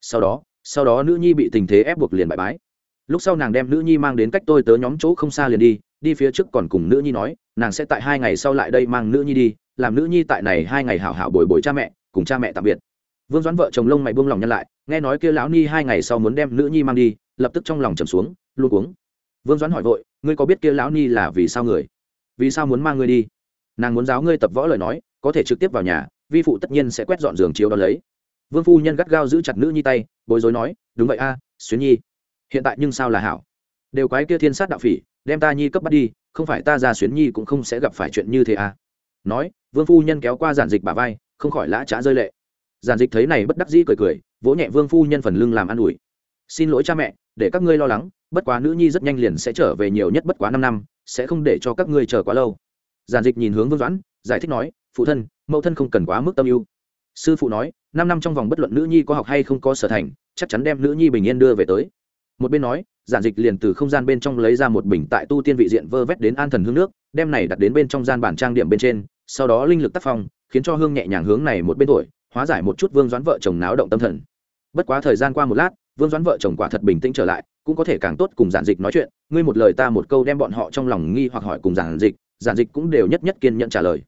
Sau đó sau đó nữ nhi bị tình thế ép buộc liền bại bái. Lúc sau nàng đem nữ nhi mang đến cách tôi tớ nhóm chỗ không xa liền đi đi phía trước còn cùng nữ nhi nói, nàng sẽ tại hai ngày sau lại đây mang nữ nhi đi, làm nữ nhi tại này hai ngày hảo hảo bồi bồi cha mẹ, cùng cha mẹ tạm biệt. Vương doãn vợ chồng lông mày buông lòng nhân lại, nghe nói kia lão ni hai ngày sau muốn đem nữ nhi mang đi, lập tức trong lòng trầm xuống, luôn uống vương doãn hỏi vội, ngươi có biết kia lão ni là vì sao người? Vì sao muốn mang ngươi đi? Nàng muốn giáo ngươi tập võ lời nói, có thể trực tiếp vào nhà, vi phụ tất nhiên sẽ quét dọn giường chiếu đón lấy. Vương phu nhân gắt gao giữ chặt nữ nhi tay, bối rối nói, đúng vậy a, xuyến nhi, hiện tại nhưng sao là hảo? Đều quái kia thiên sát đạo phỉ, đem ta nhi cấp bắt đi, không phải ta ra xuyến nhi cũng không sẽ gặp phải chuyện như thế à nói, vương phu nhân kéo qua giản dịch bà vai, không khỏi lã trá rơi lệ. Giản dịch thấy này bất đắc dĩ cười cười, vỗ nhẹ vương phu nhân phần lưng làm an ủi. Xin lỗi cha mẹ, để các ngươi lo lắng, bất quá nữ nhi rất nhanh liền sẽ trở về nhiều nhất bất quá năm năm, sẽ không để cho các ngươi chờ quá lâu giản dịch nhìn hướng vương doãn, giải thích nói, phụ thân, mẫu thân không cần quá mức tâm ưu. Sư phụ nói, năm năm trong vòng bất luận nữ nhi có học hay không có sở thành, chắc chắn đem nữ nhi bình yên đưa về tới. Một bên nói, giản dịch liền từ không gian bên trong lấy ra một bình tại tu tiên vị diện vơ vét đến an thần hương nước, đem này đặt đến bên trong gian bản trang điểm bên trên, sau đó linh lực tác phong, khiến cho hương nhẹ nhàng hướng này một bên tuổi hóa giải một chút vương doãn vợ chồng náo động tâm thần. Bất quá thời gian qua một lát, vương doãn vợ chồng quả thật bình tĩnh trở lại, cũng có thể càng tốt cùng giản dịch nói chuyện, ngươi một lời ta một câu đem bọn họ trong lòng nghi hoặc hỏi cùng giản dịch giản dịch cũng đều nhất nhất kiên nhận trả lời.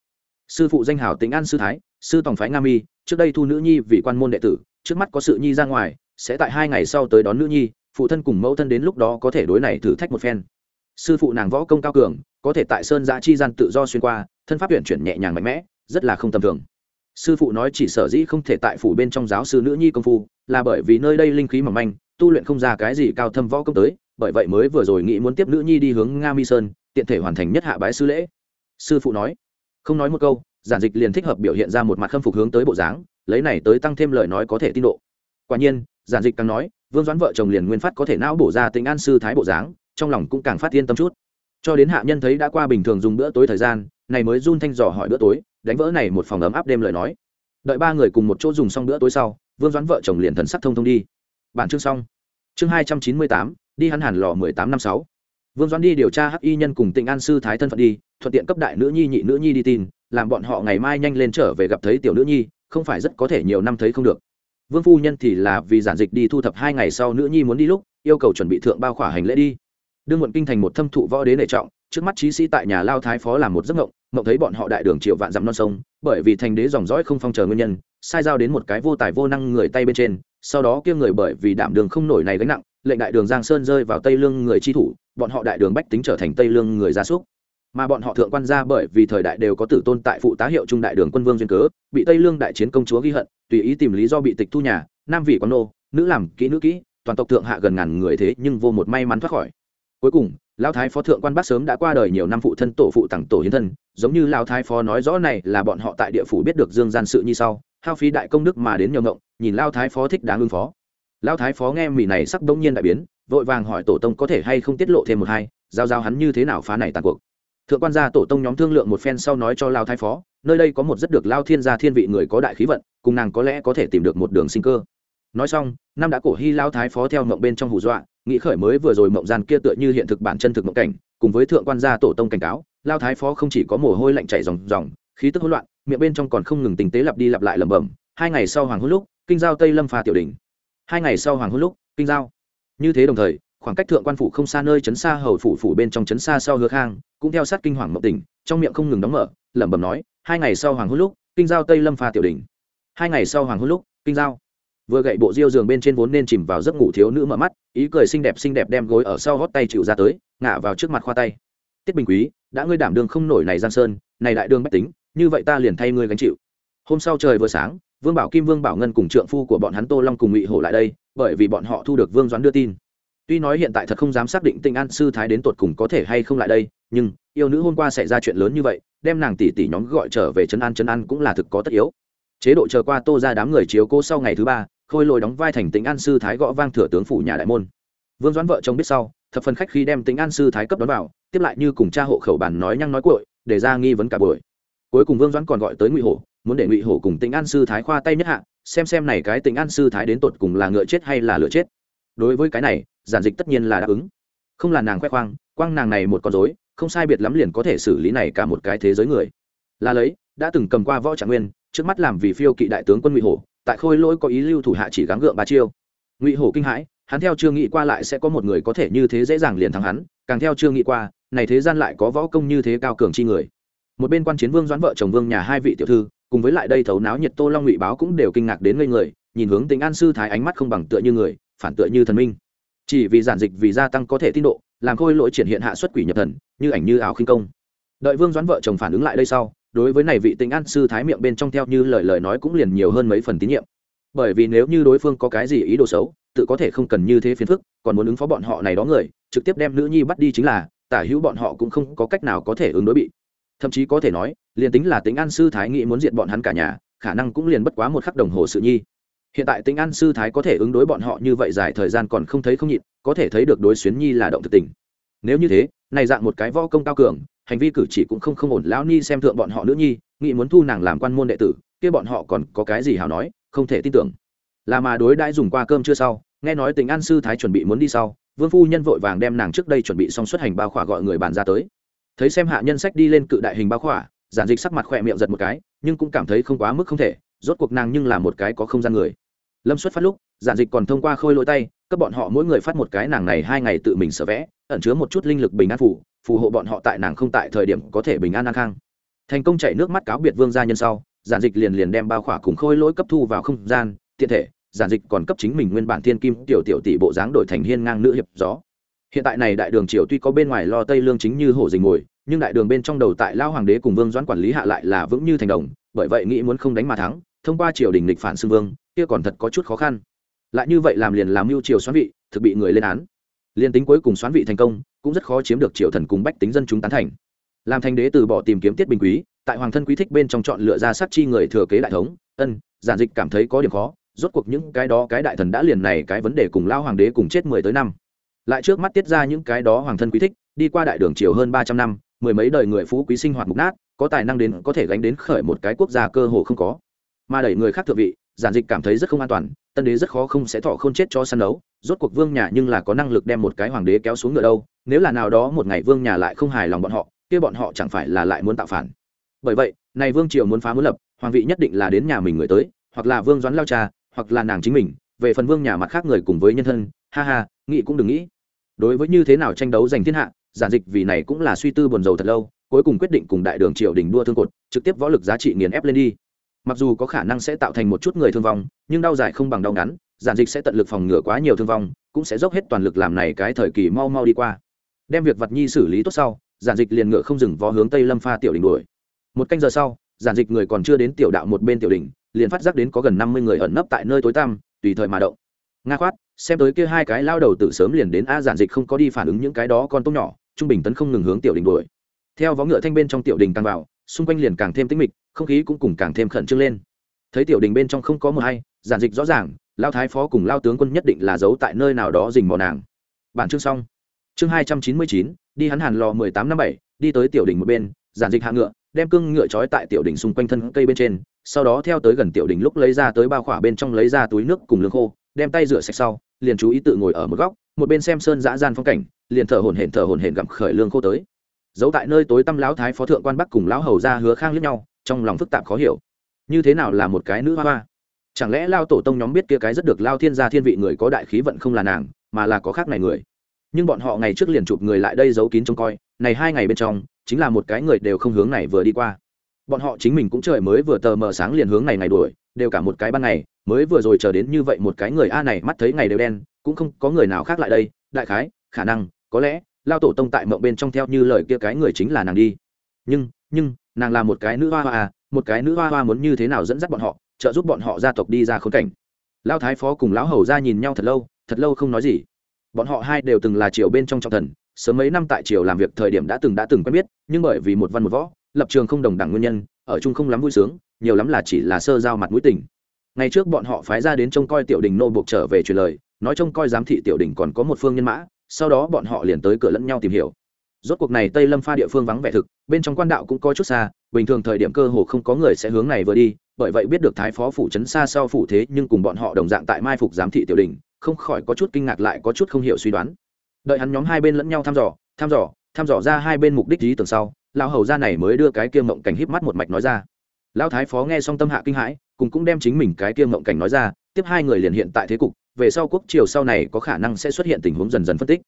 Sư phụ danh hào tính an sư thái, sư tòng phái nga mi, trước đây thu nữ nhi vì quan môn đệ tử, trước mắt có sự nhi ra ngoài, sẽ tại hai ngày sau tới đón nữ nhi, phụ thân cùng mẫu thân đến lúc đó có thể đối này thử thách một phen. Sư phụ nàng võ công cao cường, có thể tại sơn giã chi gian tự do xuyên qua, thân pháp huyện chuyển nhẹ nhàng mạnh mẽ, rất là không tầm thường. Sư phụ nói chỉ sở dĩ không thể tại phủ bên trong giáo sư nữ nhi công phu, là bởi vì nơi đây linh khí mỏng manh, tu luyện không ra cái gì cao thâm võ công tới, bởi vậy mới vừa rồi nghĩ muốn tiếp nữ nhi đi hướng nga mi sơn tiện thể hoàn thành nhất hạ bái sư lễ. Sư phụ nói, không nói một câu, giản dịch liền thích hợp biểu hiện ra một mặt khâm phục hướng tới bộ dáng, lấy này tới tăng thêm lời nói có thể tin độ. Quả nhiên, giản dịch càng nói, vương doãn vợ chồng liền nguyên phát có thể não bổ ra tính an sư thái bộ dáng, trong lòng cũng càng phát yên tâm chút. Cho đến hạ nhân thấy đã qua bình thường dùng bữa tối thời gian, này mới run thanh dò hỏi bữa tối, đánh vỡ này một phòng ấm áp đêm lời nói. Đợi ba người cùng một chỗ dùng xong bữa tối sau, vương doãn vợ chồng liền thần sắc thông thông đi. Bản chương xong. Chương hai trăm chín mươi tám, đi hắn hẳn lò mười tám năm sáu vương doãn đi điều tra hắc y nhân cùng tịnh an sư thái thân phận đi, thuận tiện cấp đại nữ nhi, nhị nữ nhi đi tin, làm bọn họ ngày mai nhanh lên trở về gặp thấy tiểu nữ nhi, không phải rất có thể nhiều năm thấy không được. Vương phu nhân thì là vì giản dịch đi thu thập hai ngày sau nữ nhi muốn đi lúc, yêu cầu chuẩn bị thượng bao khỏa hành lễ đi. Đương muộn kinh thành một thâm thụ võ đế nệ trọng, trước mắt trí sĩ tại nhà lao thái phó làm một giấc mộng mộng thấy bọn họ đại đường triệu vạn dặm non sông, bởi vì thành đế dòng dõi không phong chờ nguyên nhân, sai giao đến một cái vô tài vô năng người tay bên trên, sau đó kia người bởi vì đảm đường không nổi này gánh nặng, lệnh đại đường giang sơn rơi vào tây lương người chi thủ bọn họ đại đường bách tính trở thành tây lương người gia súc. Mà bọn họ thượng quan gia bởi vì thời đại đều có tử tôn tại phụ tá hiệu trung đại đường quân vương duyên cớ, bị tây lương đại chiến công chúa ghi hận, tùy ý tìm lý do bị tịch thu nhà, nam vị quán nô, nữ làm kỹ nữ kỹ, toàn tộc thượng hạ gần ngàn người thế nhưng vô một may mắn thoát khỏi. Cuối cùng, lão thái phó thượng quan bác sớm đã qua đời nhiều năm phụ thân tổ phụ tặng tổ hiến thân, giống như lão thái phó nói rõ này là bọn họ tại địa phủ biết được dương gian sự như sau, hao phí đại công đức mà đến nhờ ngộng, nhìn lão thái phó thích đáng ưng phó lão thái phó nghe mỹ này sắc đông nhiên đại biến, vội vàng hỏi tổ tông có thể hay không tiết lộ thêm một hai, giao giao hắn như thế nào phá này tàn cuộc. Thượng quan gia tổ tông nhóm thương lượng một phen sau nói cho lao thái phó, nơi đây có một rất được lao thiên gia thiên vị người có đại khí vận, cùng nàng có lẽ có thể tìm được một đường sinh cơ. Nói xong, năm đã cổ hy lao thái phó theo mộng bên trong hù dọa, nghĩ khởi mới vừa rồi mộng gian kia tựa như hiện thực bản chân thực mộng cảnh, cùng với thượng quan gia tổ tông cảnh cáo lao thái phó không chỉ có mồ hôi lạnh chảy ròng ròng, khí tức hỗn loạn, miệng bên trong còn không ngừng tình tế lặp đi lặp lại lẩm bẩm. Hai ngày sau hoàng hôn lúc, kinh giao tây lâm phà tiểu đình hai ngày sau hoàng hôn lúc, kinh giao. Như thế đồng thời, khoảng cách thượng quan phủ không xa nơi chấn xa hầu phủ phủ bên trong chấn xa sau hứa khang, cũng theo sát kinh hoàng mộng tỉnh, trong miệng không ngừng đóng mở, lẩm bẩm nói, hai ngày sau hoàng hôn lúc, kinh giao tây lâm Pha tiểu đình hai ngày sau hoàng hôn lúc, kinh giao. Vừa gậy bộ diêu giường bên trên vốn nên chìm vào giấc ngủ thiếu nữ mở mắt, ý cười xinh đẹp xinh đẹp đem gối ở sau gót tay chịu ra tới, ngả vào trước mặt khoa tay. Tiết bình quý, đã ngươi đảm đường không nổi này giang sơn, này đại đường bách tính, như vậy ta liền thay ngươi gánh chịu. Hôm sau trời vừa sáng vương bảo kim, vương bảo ngân cùng trượng phu của bọn hắn tô long cùng ngụy hổ lại đây, bởi vì bọn họ thu được vương doãn đưa tin. Tuy nói hiện tại thật không dám xác định tinh an sư thái đến tột cùng có thể hay không lại đây, nhưng yêu nữ hôm qua xảy ra chuyện lớn như vậy, đem nàng tỷ tỷ nhóm gọi trở về trấn an trấn an cũng là thực có tất yếu. Chế độ chờ qua tô ra đám người chiếu cố sau ngày thứ ba, khôi lồi đóng vai thành tính an sư thái gõ vang thừa tướng phủ nhà đại môn. Vương doãn vợ chồng biết sau, thập phần khách khi đem tính an sư thái cấp đón vào, tiếp lại như cùng cha hộ khẩu bản nói nhăng nói cội để ra nghi vấn cả buổi. Cuối cùng vương doãn còn gọi tới ngụy hổ muốn để ngụy hổ cùng tính an sư thái khoa tay nhất hạ, xem xem này cái tính an sư thái đến tột cùng là ngựa chết hay là lựa chết. Đối với cái này, giản dịch tất nhiên là đáp ứng. Không là nàng khoe khoang, quang nàng này một con dối không sai biệt lắm liền có thể xử lý này cả một cái thế giới người. Là lấy, đã từng cầm qua võ trạng nguyên, trước mắt làm vì phiêu kỵ đại tướng quân ngụy hổ, tại khôi lỗi có ý lưu thủ hạ chỉ gắng gượng ba chiêu. Ngụy hổ kinh hãi, hắn theo chưa nghĩ qua lại sẽ có một người có thể như thế dễ dàng liền thắng hắn, càng theo chưa nghĩ qua, này thế gian lại có võ công như thế cao cường chi người. Một bên quan chiến vương doãn vợ chồng vương nhà hai vị tiểu thư cùng với lại đây thấu náo nhiệt tô long ngụy báo cũng đều kinh ngạc đến ngây người, nhìn hướng tính an sư thái ánh mắt không bằng tựa như người, phản tựa như thần minh. Chỉ vì giản dịch vì gia tăng có thể tin độ, làm khôi lỗi triển hiện hạ xuất quỷ nhập thần, như ảnh như ảo khinh công. Đợi vương doãn vợ chồng phản ứng lại đây sau, đối với này vị tính an sư thái miệng bên trong theo như lời lời nói cũng liền nhiều hơn mấy phần tín nhiệm. Bởi vì nếu như đối phương có cái gì ý đồ xấu, tự có thể không cần như thế phiền phức, còn muốn ứng phó bọn họ này đó người, trực tiếp đem nữ nhi bắt đi chính là, tả hữu bọn họ cũng không có cách nào có thể ứng đối bị thậm chí có thể nói, liền tính là tính an sư thái nghĩ muốn diện bọn hắn cả nhà, khả năng cũng liền bất quá một khắc đồng hồ sự nhi. Hiện tại tính an sư thái có thể ứng đối bọn họ như vậy dài thời gian còn không thấy không nhịn, có thể thấy được đối xuyến nhi là động thực tình. Nếu như thế, này dạng một cái võ công cao cường, hành vi cử chỉ cũng không không ổn, lão ni xem thượng bọn họ nữ nhi, nghĩ muốn thu nàng làm quan môn đệ tử, kia bọn họ còn có cái gì hào nói, không thể tin tưởng. Là mà đối đãi dùng qua cơm chưa sau, nghe nói tình an sư thái chuẩn bị muốn đi sau, vương phu nhân vội vàng đem nàng trước đây chuẩn bị xong xuất hành bao khỏa gọi người bàn ra tới thấy xem hạ nhân sách đi lên cự đại hình bao khỏa, giản dịch sắc mặt khỏe miệng giật một cái, nhưng cũng cảm thấy không quá mức không thể, rốt cuộc nàng nhưng là một cái có không gian người. Lâm xuất phát lúc, giản dịch còn thông qua khôi lỗi tay, cấp bọn họ mỗi người phát một cái nàng này hai ngày tự mình sở vẽ, ẩn chứa một chút linh lực bình an phủ phù hộ bọn họ tại nàng không tại thời điểm có thể bình an an khang. Thành công chạy nước mắt cáo biệt vương gia nhân sau, giản dịch liền liền đem bao khỏa cùng khôi lỗi cấp thu vào không gian, tiện thể, giản dịch còn cấp chính mình nguyên bản thiên kim tiểu tiểu tỷ bộ dáng đổi thành hiên ngang nữ hiệp gió hiện tại này đại đường triều tuy có bên ngoài lo tây lương chính như hổ dình ngồi nhưng đại đường bên trong đầu tại lao hoàng đế cùng vương doãn quản lý hạ lại là vững như thành đồng, bởi vậy nghĩ muốn không đánh mà thắng, thông qua triều đình lịch phản xưng vương, kia còn thật có chút khó khăn. Lại như vậy làm liền làm mưu triều xoán vị, thực bị người lên án. Liền tính cuối cùng xoán vị thành công, cũng rất khó chiếm được triều thần cùng bách tính dân chúng tán thành. Làm thành đế từ bỏ tìm kiếm tiết bình quý, tại hoàng thân quý thích bên trong chọn lựa ra sát chi người thừa kế đại thống, ân, giản dịch cảm thấy có điểm khó, rốt cuộc những cái đó cái đại thần đã liền này cái vấn đề cùng lao hoàng đế cùng chết mười tới năm lại trước mắt tiết ra những cái đó hoàng thân quý thích, đi qua đại đường triều hơn ba trăm năm, mười mấy đời người phú quý sinh hoạt mục nát, có tài năng đến, có thể gánh đến khởi một cái quốc gia cơ hồ không có. Mà đẩy người khác thượng vị, giản dịch cảm thấy rất không an toàn, tân đế rất khó không sẽ thọ không chết cho săn đấu, rốt cuộc vương nhà nhưng là có năng lực đem một cái hoàng đế kéo xuống ngựa đâu, nếu là nào đó một ngày vương nhà lại không hài lòng bọn họ, kia bọn họ chẳng phải là lại muốn tạo phản. Bởi vậy, này vương triều muốn phá muốn lập, hoàng vị nhất định là đến nhà mình người tới, hoặc là vương doãn lao cha, hoặc là nàng chính mình, về phần vương nhà mặt khác người cùng với nhân thân, ha ha, nghĩ cũng đừng nghĩ đối với như thế nào tranh đấu giành thiên hạ, giản dịch vì này cũng là suy tư buồn rầu thật lâu, cuối cùng quyết định cùng đại đường triều đình đua thương cột, trực tiếp võ lực giá trị nghiền ép lên đi. Mặc dù có khả năng sẽ tạo thành một chút người thương vong, nhưng đau dài không bằng đau ngắn, giản dịch sẽ tận lực phòng ngừa quá nhiều thương vong, cũng sẽ dốc hết toàn lực làm này cái thời kỳ mau mau đi qua. Đem việc vật nhi xử lý tốt sau, giản dịch liền ngựa không dừng vó hướng tây lâm pha tiểu đình đuổi. Một canh giờ sau, giản dịch người còn chưa đến tiểu đạo một bên tiểu đình, liền phát giác đến có gần năm mươi người ẩn nấp tại nơi tối tăm, tùy thời mà động nga khoát, xem tới kia hai cái lao đầu tự sớm liền đến a giản dịch không có đi phản ứng những cái đó con tôm nhỏ, trung bình tấn không ngừng hướng tiểu đình đuổi. Theo vó ngựa thanh bên trong tiểu đình càng vào, xung quanh liền càng thêm tĩnh mịch, không khí cũng cùng càng thêm khẩn trương lên. Thấy tiểu đình bên trong không có mờ hay, giản dịch rõ ràng, lao thái phó cùng lao tướng quân nhất định là giấu tại nơi nào đó dình mò nàng. Bản chương xong. Chương hai trăm chín mươi chín, đi hắn hàn lò mười tám năm bảy, đi tới tiểu đình một bên, giản dịch hạ ngựa, đem cưng ngựa trói tại tiểu đình xung quanh thân cây bên trên, sau đó theo tới gần tiểu đình lúc lấy ra tới bao khỏa bên trong lấy ra túi nước cùng lương khô đem tay rửa sạch sau, liền chú ý tự ngồi ở một góc, một bên xem sơn dã gian phong cảnh, liền thở hổn hển, thở hổn hển gặm khởi lương khô tới. Giấu tại nơi tối tăm lão thái phó thượng quan bắc cùng lão hầu ra hứa khang liếc nhau, trong lòng phức tạp khó hiểu. Như thế nào là một cái nữ hoa hoa? Chẳng lẽ lao tổ tông nhóm biết kia cái rất được lao thiên gia thiên vị người có đại khí vận không là nàng, mà là có khác này người? Nhưng bọn họ ngày trước liền chụp người lại đây giấu kín trông coi, này hai ngày bên trong, chính là một cái người đều không hướng này vừa đi qua. Bọn họ chính mình cũng trời mới vừa tờ mờ sáng liền hướng này ngày đuổi đều cả một cái ban ngày, mới vừa rồi chờ đến như vậy một cái người a này mắt thấy ngày đều đen, cũng không có người nào khác lại đây, đại khái, khả năng, có lẽ, lao tổ tông tại mộng bên trong theo như lời kia cái người chính là nàng đi. Nhưng nhưng, nàng là một cái nữ hoa hoa à một cái nữ hoa hoa muốn như thế nào dẫn dắt bọn họ, trợ giúp bọn họ gia tộc đi ra khốn cảnh. Lao thái phó cùng lão hầu ra nhìn nhau thật lâu thật lâu không nói gì. Bọn họ hai đều từng là triều bên trong trọng thần, sớm mấy năm tại triều làm việc thời điểm đã từng đã từng quen biết, nhưng bởi vì một văn một võ, lập trường không đồng đẳng nguyên nhân, ở chung không lắm vui sướng nhiều lắm là chỉ là sơ giao mặt mũi tình. Ngày trước bọn họ phái ra đến trông coi tiểu đình nô buộc trở về truyền lời, nói trông coi giám thị tiểu đình còn có một phương nhân mã, sau đó bọn họ liền tới cửa lẫn nhau tìm hiểu. Rốt cuộc này tây lâm pha địa phương vắng vẻ thực, bên trong quan đạo cũng có chút xa, bình thường thời điểm cơ hồ không có người sẽ hướng này vừa đi, bởi vậy biết được thái phó phủ trấn xa sau phủ thế nhưng cùng bọn họ đồng dạng tại mai phục giám thị tiểu đình, không khỏi có chút kinh ngạc lại có chút không hiểu suy đoán. Đợi hắn nhóm hai bên lẫn nhau thăm dò thăm dò thăm dò ra hai bên mục đích lý tưởng sau, lão hầu ra này mới đưa cái kia mộng cảnh híp mắt một mạch nói ra lão thái phó nghe xong tâm hạ kinh hãi, cùng cũng đem chính mình cái kia mộng cảnh nói ra, tiếp hai người liền hiện tại thế cục, về sau quốc triều sau này có khả năng sẽ xuất hiện tình huống dần dần phân tích.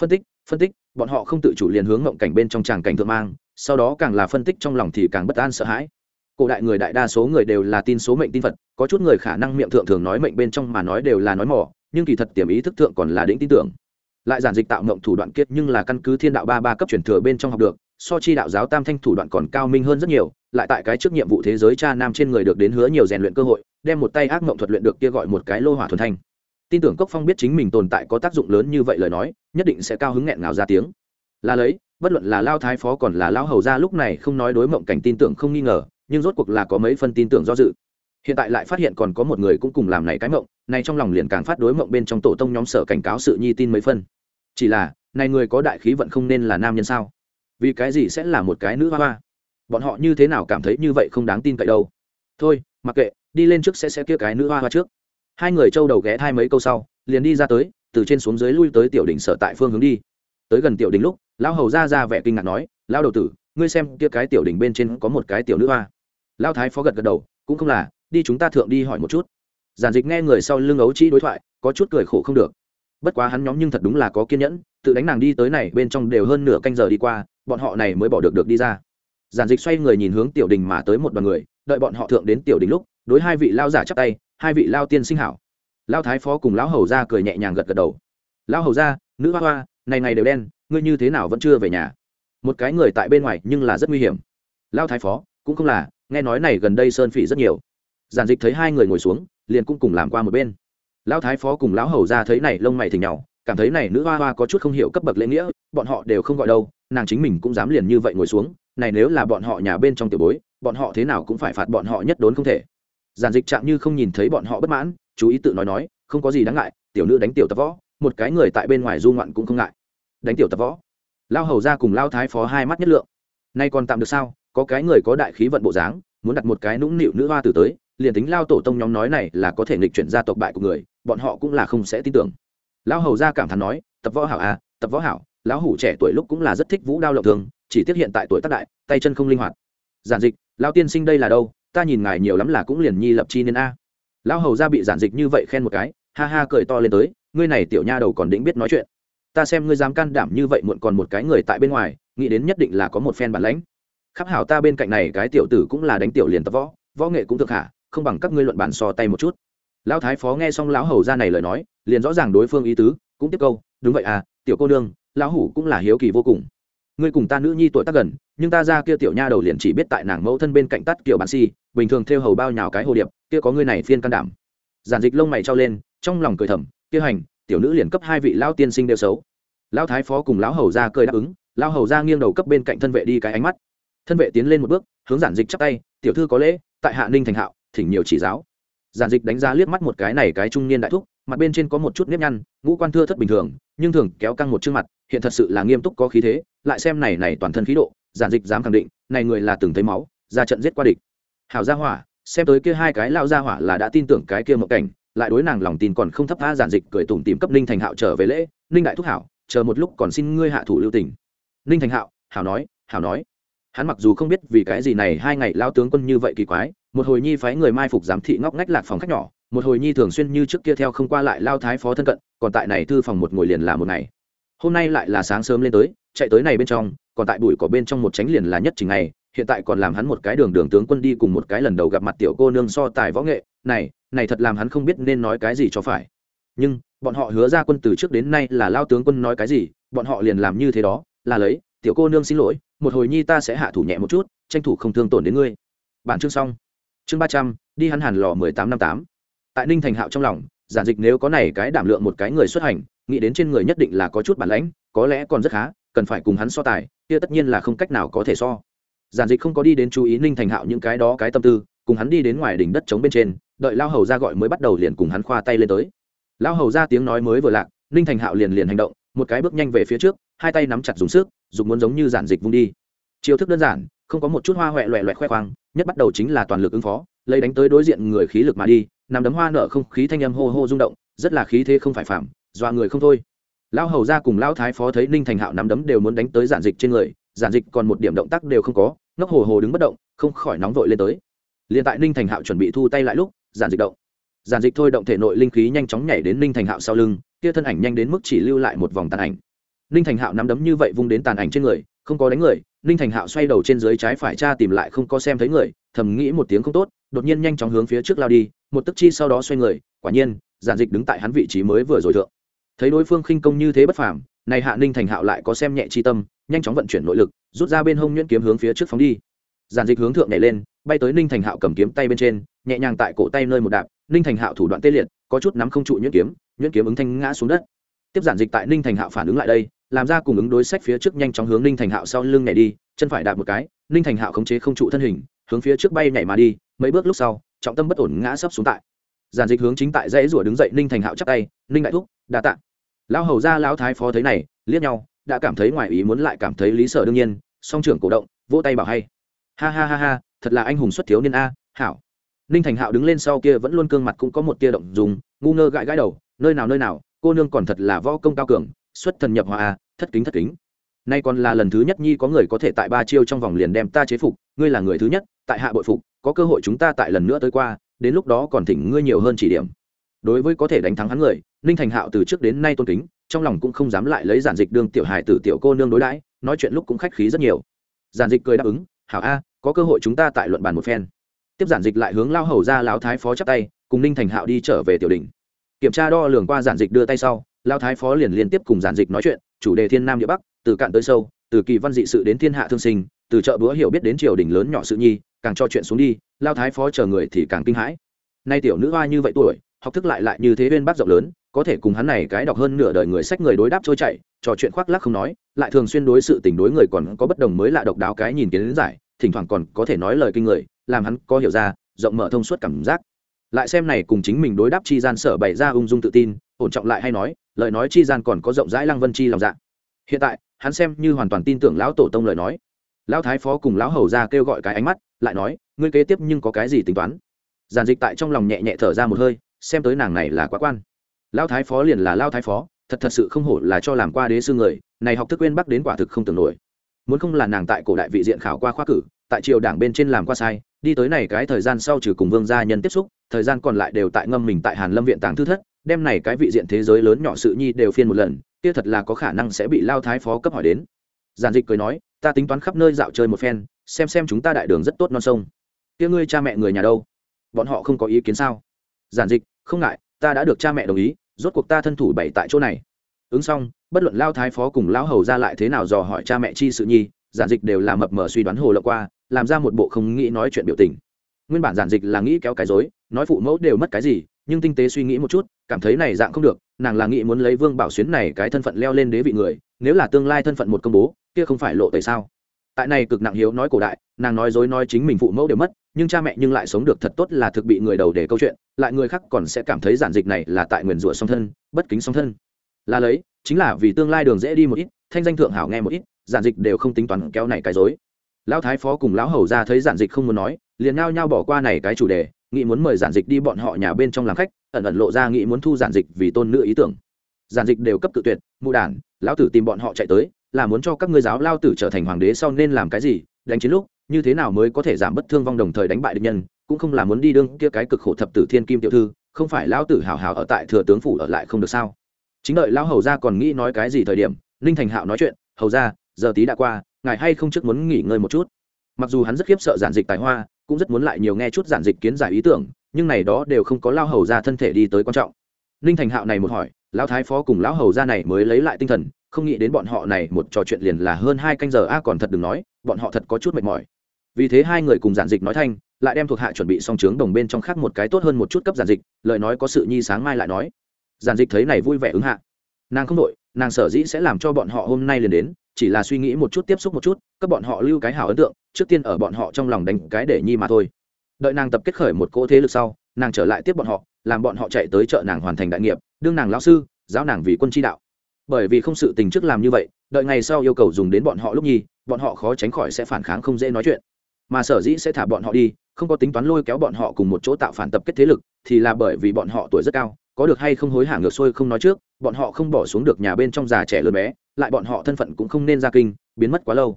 Phân tích phân tích, bọn họ không tự chủ liền hướng mộng cảnh bên trong tràng cảnh thượng mang, sau đó càng là phân tích trong lòng thì càng bất an sợ hãi. Cổ đại người đại đa số người đều là tin số mệnh tin phật, có chút người khả năng miệng thượng thường nói mệnh bên trong mà nói đều là nói mỏ, nhưng kỳ thật tiềm ý thức thượng còn là đĩnh tin tưởng. Lại giản dịch tạo mộng thủ đoạn kiết nhưng là căn cứ thiên đạo ba ba cấp truyền thừa bên trong học được, so chi đạo giáo tam thanh thủ đoạn còn cao minh hơn rất nhiều lại tại cái trước nhiệm vụ thế giới cha nam trên người được đến hứa nhiều rèn luyện cơ hội, đem một tay ác mộng thuật luyện được kia gọi một cái lô hỏa thuần thanh. Tin tưởng cốc phong biết chính mình tồn tại có tác dụng lớn như vậy lời nói, nhất định sẽ cao hứng nghẹn ngào ra tiếng. Là lấy, bất luận là lao thái phó còn là lao hầu ra lúc này không nói đối mộng cảnh tin tưởng không nghi ngờ, nhưng rốt cuộc là có mấy phân tin tưởng do dự. Hiện tại lại phát hiện còn có một người cũng cùng làm này cái mộng, này trong lòng liền càng phát đối mộng bên trong tổ tông nhóm sở cảnh cáo sự nhi tin mấy phân chỉ là, này người có đại khí vận không nên là nam nhân sao? Vì cái gì sẽ là một cái nữ hoa hoa? Bọn họ như thế nào cảm thấy như vậy không đáng tin cậy đâu. Thôi, mặc kệ, đi lên trước sẽ sẽ kia cái nữ hoa hoa trước. Hai người trâu đầu ghé thai mấy câu sau, liền đi ra tới, từ trên xuống dưới lui tới tiểu đỉnh sở tại phương hướng đi. Tới gần tiểu đỉnh lúc, lão hầu ra ra vẻ kinh ngạc nói, lão đầu tử, ngươi xem kia cái tiểu đỉnh bên trên có một cái tiểu nữ hoa. Lão thái phó gật gật đầu, cũng không là, đi chúng ta thượng đi hỏi một chút. Giản dịch nghe người sau lưng ấu trĩ đối thoại, có chút cười khổ không được. Bất quá hắn nhóm nhưng thật đúng là có kiên nhẫn, tự đánh nàng đi tới này bên trong đều hơn nửa canh giờ đi qua, bọn họ này mới bỏ được được đi ra giản dịch xoay người nhìn hướng tiểu đình mà tới một đoàn người, đợi bọn họ thượng đến tiểu đình lúc, đối hai vị lao giả chắp tay, hai vị lao tiên sinh hảo. Lao thái phó cùng lão hầu ra cười nhẹ nhàng gật gật đầu. Lão hầu ra nữ hoa hoa, này này đều đen, ngươi như thế nào vẫn chưa về nhà? Một cái người tại bên ngoài nhưng là rất nguy hiểm. Lao thái phó, cũng không là, nghe nói này gần đây sơn phỉ rất nhiều. Giản dịch thấy hai người ngồi xuống, liền cũng cùng làm qua một bên. Lão thái phó cùng lão hầu ra thấy này lông mày thì nhỏ cảm thấy này nữ hoa hoa có chút không hiểu cấp bậc lễ nghĩa, bọn họ đều không gọi đâu, nàng chính mình cũng dám liền như vậy ngồi xuống này nếu là bọn họ nhà bên trong tiểu bối, bọn họ thế nào cũng phải phạt bọn họ nhất đốn không thể. Giản dịch chạm như không nhìn thấy bọn họ bất mãn, chú ý tự nói nói, không có gì đáng ngại, tiểu nữ đánh tiểu tập võ, một cái người tại bên ngoài du ngoạn cũng không ngại. Đánh tiểu tập võ. Lao hầu ra cùng lao thái phó hai mắt nhất lượng. Nay còn tạm được sao, có cái người có đại khí vận bộ dáng, muốn đặt một cái nũng nịu nữ hoa tử tới, liền tính lao tổ tông nhóm nói này là có thể nghịch chuyển gia tộc bại của người, bọn họ cũng là không sẽ tin tưởng. Lão hầu ra cảm thán nói, tập võ hảo à tập võ hảo lão hủ trẻ tuổi lúc cũng là rất thích vũ đao lộng thường, chỉ tiếc hiện tại tuổi tác đại, tay chân không linh hoạt. Giản dịch, lão tiên sinh đây là đâu? Ta nhìn ngài nhiều lắm là cũng liền nhi lập chi nên a. Lão hầu ra bị giản dịch như vậy khen một cái, ha ha cười to lên tới, ngươi này tiểu nha đầu còn đĩnh biết nói chuyện. Ta xem ngươi dám can đảm như vậy muộn còn một cái người tại bên ngoài, nghĩ đến nhất định là có một phen bản lãnh. Khắc hảo ta bên cạnh này cái tiểu tử cũng là đánh tiểu liền tập võ võ nghệ cũng thực hạ, không bằng các ngươi luận bản so tay một chút. Lão thái phó nghe xong lão hầu ra này lời nói, liền rõ ràng đối phương ý tứ, cũng tiếp câu, đúng vậy à tiểu cô nương lão hủ cũng là hiếu kỳ vô cùng. Ngươi cùng ta nữ nhi tuổi tác gần, nhưng ta ra kia tiểu nha đầu liền chỉ biết tại nàng mẫu thân bên cạnh tắt kiểu bản si, bình thường theo hầu bao nhào cái hồ điệp, kia có ngươi này phiên can đảm. Giản dịch lông mày trao lên, trong lòng cười thầm, kia hành, tiểu nữ liền cấp hai vị lão tiên sinh đều xấu. Lão thái phó cùng lão hầu ra cười đáp ứng, lão hầu ra nghiêng đầu cấp bên cạnh thân vệ đi cái ánh mắt. Thân vệ tiến lên một bước, hướng giản dịch chắp tay, tiểu thư có lễ, tại hạ ninh thành hạo, thỉnh nhiều chỉ giáo. Giản dịch đánh giá liếc mắt một cái này cái trung niên đại thúc mặt bên trên có một chút nếp nhăn, ngũ quan thưa thất bình thường, nhưng thường kéo căng một chương mặt, hiện thật sự là nghiêm túc có khí thế, lại xem này này toàn thân khí độ, giản dịch dám khẳng định, này người là từng thấy máu, ra trận giết qua địch. Hảo gia hỏa, xem tới kia hai cái lao gia hỏa là đã tin tưởng cái kia một cảnh, lại đối nàng lòng tin còn không thấp tha giản dịch cười tủm tìm cấp ninh thành hạo trở về lễ, ninh đại thúc hảo, chờ một lúc còn xin ngươi hạ thủ lưu tình. Ninh thành hạo, hảo nói hảo nói. Hắn mặc dù không biết vì cái gì này hai ngày lao tướng quân như vậy kỳ quái, một hồi nhi phái người mai phục giám thị ngóc ngách lạc phòng khách nhỏ một hồi nhi thường xuyên như trước kia theo không qua lại lao thái phó thân cận, còn tại này thư phòng một ngồi liền là một ngày. Hôm nay lại là sáng sớm lên tới, chạy tới này bên trong, còn tại bụi có bên trong một tránh liền là nhất trình ngày, hiện tại còn làm hắn một cái đường đường tướng quân đi cùng một cái lần đầu gặp mặt tiểu cô nương so tài võ nghệ, này này thật làm hắn không biết nên nói cái gì cho phải. Nhưng, bọn họ hứa ra quân từ trước đến nay là lao tướng quân nói cái gì, bọn họ liền làm như thế đó, là lấy, tiểu cô nương xin lỗi, một hồi nhi ta sẽ hạ thủ nhẹ một chút, tranh thủ không thương tổn đến ngươi. Bản chương xong. Chương ba trăm, đi hắn hàn lò mười tám năm tám tại ninh thành hạo trong lòng, giản dịch nếu có này cái đảm lượng một cái người xuất hành, nghĩ đến trên người nhất định là có chút bản lãnh, có lẽ còn rất khá, cần phải cùng hắn so tài, kia tất nhiên là không cách nào có thể so. Giản dịch không có đi đến chú ý ninh thành hạo những cái đó cái tâm tư, cùng hắn đi đến ngoài đỉnh đất trống bên trên, đợi lao hầu ra gọi mới bắt đầu liền cùng hắn khoa tay lên tới. Lao hầu ra tiếng nói mới vừa lạc, ninh thành hạo liền liền hành động, một cái bước nhanh về phía trước, hai tay nắm chặt dùng sức dùng muốn giống như giản dịch vung đi. Chiêu thức đơn giản, không có một chút hoa huệ loẹ loẹ khoe khoang, nhất bắt đầu chính là toàn lực ứng phó, lấy đánh tới đối diện người khí lực mà đi nằm đấm hoa nở không khí thanh âm hô hô rung động, rất là khí thế không phải phạm dọa người không thôi. Lão hầu ra cùng lão thái phó thấy ninh thành hạo nắm đấm đều muốn đánh tới giản dịch trên người, giản dịch còn một điểm động tác đều không có, ngốc hồ hồ đứng bất động, không khỏi nóng vội lên tới. Liền tại ninh thành hạo chuẩn bị thu tay lại lúc, giản dịch động. Giản dịch thôi động thể nội linh khí nhanh chóng nhảy đến ninh thành hạo sau lưng, kia thân ảnh nhanh đến mức chỉ lưu lại một vòng tàn ảnh. Ninh thành hạo nắm đấm như vậy vung đến tàn ảnh trên người, không có đánh người, ninh thành hạo xoay đầu trên dưới trái phải tra tìm lại không có xem thấy người, thầm nghĩ một tiếng không tốt đột nhiên nhanh chóng hướng phía trước lao đi, một tức chi sau đó xoay người, quả nhiên, giản dịch đứng tại hắn vị trí mới vừa rồi thượng. Thấy đối phương khinh công như thế bất phàm, này hạ ninh thành hạo lại có xem nhẹ chi tâm, nhanh chóng vận chuyển nội lực, rút ra bên hông nhuyễn kiếm hướng phía trước phóng đi. Giản dịch hướng thượng nhảy lên, bay tới ninh thành hạo cầm kiếm tay bên trên, nhẹ nhàng tại cổ tay nơi một đạp, ninh thành hạo thủ đoạn tê liệt, có chút nắm không trụ nhuyễn kiếm nhuyễn kiếm ứng thanh ngã xuống đất. Tiếp giản dịch tại ninh thành hạo phản ứng lại đây, làm ra cùng ứng đối sách phía trước nhanh chóng hướng ninh thành hạo sau lưng nhảy đi, chân phải đạp một cái, ninh thành hạo khống chế không trụ thân hình, hướng phía trước bay nhảy mà đi mấy bước lúc sau, trọng tâm bất ổn ngã sấp xuống tại. Giản dịch hướng chính tại dãy rủa đứng dậy, ninh thành hạo chắc tay, ninh đại thúc, đa tạ. Lão hầu ra lão thái phó thấy này, liếc nhau, đã cảm thấy ngoài ý muốn lại cảm thấy lý sở đương nhiên, song trưởng cổ động, vỗ tay bảo hay. Ha ha ha ha, thật là anh hùng xuất thiếu niên a, hảo. Ninh thành hạo đứng lên sau kia vẫn luôn cương mặt cũng có một tia động dùng ngu ngơ gãi gãi đầu, nơi nào nơi nào, cô nương còn thật là võ công cao cường, xuất thần nhập hòa a, thất kính thất kính. Nay còn là lần thứ nhất nhi có người có thể tại ba chiêu trong vòng liền đem ta chế phục, ngươi là người thứ nhất, tại hạ bội phục có cơ hội chúng ta tại lần nữa tới qua, đến lúc đó còn thỉnh ngươi nhiều hơn chỉ điểm. Đối với có thể đánh thắng hắn người, ninh thành hạo từ trước đến nay tôn kính, trong lòng cũng không dám lại lấy giản dịch đương tiểu hài tử tiểu cô nương đối đãi, nói chuyện lúc cũng khách khí rất nhiều. Giản dịch cười đáp ứng, hảo a, có cơ hội chúng ta tại luận bàn một phen. Tiếp giản dịch lại hướng lao hầu ra lão thái phó chắp tay, cùng ninh thành hạo đi trở về tiểu đình kiểm tra đo lường qua giản dịch đưa tay sau, lao thái phó liền liên tiếp cùng giản dịch nói chuyện, chủ đề thiên nam địa bắc, từ cạn tới sâu, từ kỳ văn dị sự đến thiên hạ thương sinh từ chợ búa hiểu biết đến triều đình lớn nhỏ sự nhi, càng cho chuyện xuống đi, lao thái phó chờ người thì càng kinh hãi. Nay tiểu nữ hoa như vậy tuổi, học thức lại lại như thế bên bác rộng lớn, có thể cùng hắn này cái đọc hơn nửa đời người sách người đối đáp trôi chảy, trò chuyện khoác lắc không nói, lại thường xuyên đối sự tình đối người còn có bất đồng mới lạ độc đáo cái nhìn kiến giải, thỉnh thoảng còn có thể nói lời kinh người, làm hắn có hiểu ra, rộng mở thông suốt cảm giác. Lại xem này cùng chính mình đối đáp chi gian sở bày ra ung dung tự tin, ổn trọng lại hay nói, lời nói chi gian còn có rộng rãi lăng vân chi lòng dạ. Hiện tại, hắn xem như hoàn toàn tin tưởng lão tổ tông lời nói lão thái phó cùng lão hầu ra kêu gọi cái ánh mắt, lại nói, ngươi kế tiếp nhưng có cái gì tính toán? Giản dịch tại trong lòng nhẹ nhẹ thở ra một hơi, xem tới nàng này là quá quan. Lão thái phó liền là lão thái phó, thật thật sự không hổ là cho làm qua đế sư người, này học thức quên bắc đến quả thực không tưởng nổi. Muốn không là nàng tại cổ đại vị diện khảo qua khoa cử, tại triều đảng bên trên làm qua sai, đi tới này cái thời gian sau trừ cùng vương gia nhân tiếp xúc, thời gian còn lại đều tại ngâm mình tại hàn lâm viện tàng thư thất, đem này cái vị diện thế giới lớn nhỏ sự nhi đều phiên một lần, kia thật là có khả năng sẽ bị lao thái phó cấp hỏi đến. Giản dịch cười nói ta tính toán khắp nơi dạo chơi một phen, xem xem chúng ta đại đường rất tốt non sông. Kia ngươi cha mẹ người nhà đâu? Bọn họ không có ý kiến sao? Giản dịch, không ngại, ta đã được cha mẹ đồng ý, rốt cuộc ta thân thủ bảy tại chỗ này. Ứng xong, bất luận lao thái phó cùng lão hầu ra lại thế nào dò hỏi cha mẹ chi sự nhi, giản dịch đều là mập mờ suy đoán hồ lộ qua, làm ra một bộ không nghĩ nói chuyện biểu tình. Nguyên bản giản dịch là nghĩ kéo cái dối nói phụ mẫu đều mất cái gì, nhưng tinh tế suy nghĩ một chút, cảm thấy này dạng không được, nàng là nghĩ muốn lấy vương bảo xuyến này cái thân phận leo lên đế vị người, nếu là tương lai thân phận một công bố kia không phải lộ tẩy sao? Tại này cực nặng hiếu nói cổ đại, nàng nói dối nói chính mình phụ mẫu đều mất, nhưng cha mẹ nhưng lại sống được thật tốt là thực bị người đầu để câu chuyện, lại người khác còn sẽ cảm thấy giản dịch này là tại nguyền rủa song thân, bất kính song thân. Là lấy, chính là vì tương lai đường dễ đi một ít, thanh danh thượng hảo nghe một ít, giản dịch đều không tính toán kéo này cái dối lão thái phó cùng lão hầu ra thấy giản dịch không muốn nói, liền nhao nhao bỏ qua này cái chủ đề, nghĩ muốn mời giản dịch đi bọn họ nhà bên trong làm khách, ẩn ẩn lộ ra nghĩ muốn thu giản dịch vì tôn nữ ý tưởng. Giản dịch đều cấp tự tuyệt, mụ đản, lão tử tìm bọn họ chạy tới là muốn cho các ngươi giáo lao tử trở thành hoàng đế sau nên làm cái gì, đánh chiến lúc, như thế nào mới có thể giảm bất thương vong đồng thời đánh bại địch nhân, cũng không là muốn đi đương kia cái cực khổ thập tử thiên kim tiểu thư, không phải lao tử hào hào ở tại thừa tướng phủ ở lại không được sao? Chính đợi lao hầu ra còn nghĩ nói cái gì thời điểm, ninh thành hạo nói chuyện, hầu ra giờ tí đã qua, ngài hay không trước muốn nghỉ ngơi một chút? Mặc dù hắn rất khiếp sợ giản dịch tài hoa, cũng rất muốn lại nhiều nghe chút giản dịch kiến giải ý tưởng, nhưng này đó đều không có lao hầu ra thân thể đi tới quan trọng. Ninh thành hạo này một hỏi, lão thái phó cùng lão hầu ra này mới lấy lại tinh thần không nghĩ đến bọn họ này một trò chuyện liền là hơn hai canh giờ. A, còn thật đừng nói, bọn họ thật có chút mệt mỏi. Vì thế hai người cùng giản dịch nói thanh, lại đem thuộc hạ chuẩn bị xong trướng đồng bên trong khác một cái tốt hơn một chút cấp giản dịch, lời nói có sự nhi sáng mai lại nói. Giản dịch thấy này vui vẻ ứng hạ. Nàng không đội nàng sở dĩ sẽ làm cho bọn họ hôm nay liền đến, chỉ là suy nghĩ một chút tiếp xúc một chút các bọn họ lưu cái hảo ấn tượng, trước tiên ở bọn họ trong lòng đánh cái để nhi mà thôi. Đợi nàng tập kết khởi một cỗ thế lực sau, nàng trở lại tiếp bọn họ, làm bọn họ chạy tới chợ nàng hoàn thành đại nghiệp, đương nàng lão sư, giáo nàng vì quân tri đạo bởi vì không sự tình trước làm như vậy, đợi ngày sau yêu cầu dùng đến bọn họ lúc nhi, bọn họ khó tránh khỏi sẽ phản kháng không dễ nói chuyện. Mà sở dĩ sẽ thả bọn họ đi, không có tính toán lôi kéo bọn họ cùng một chỗ tạo phản tập kết thế lực, thì là bởi vì bọn họ tuổi rất cao, có được hay không hối hả ngược xuôi không nói trước, bọn họ không bỏ xuống được nhà bên trong già trẻ lớn bé, lại bọn họ thân phận cũng không nên ra kinh, biến mất quá lâu.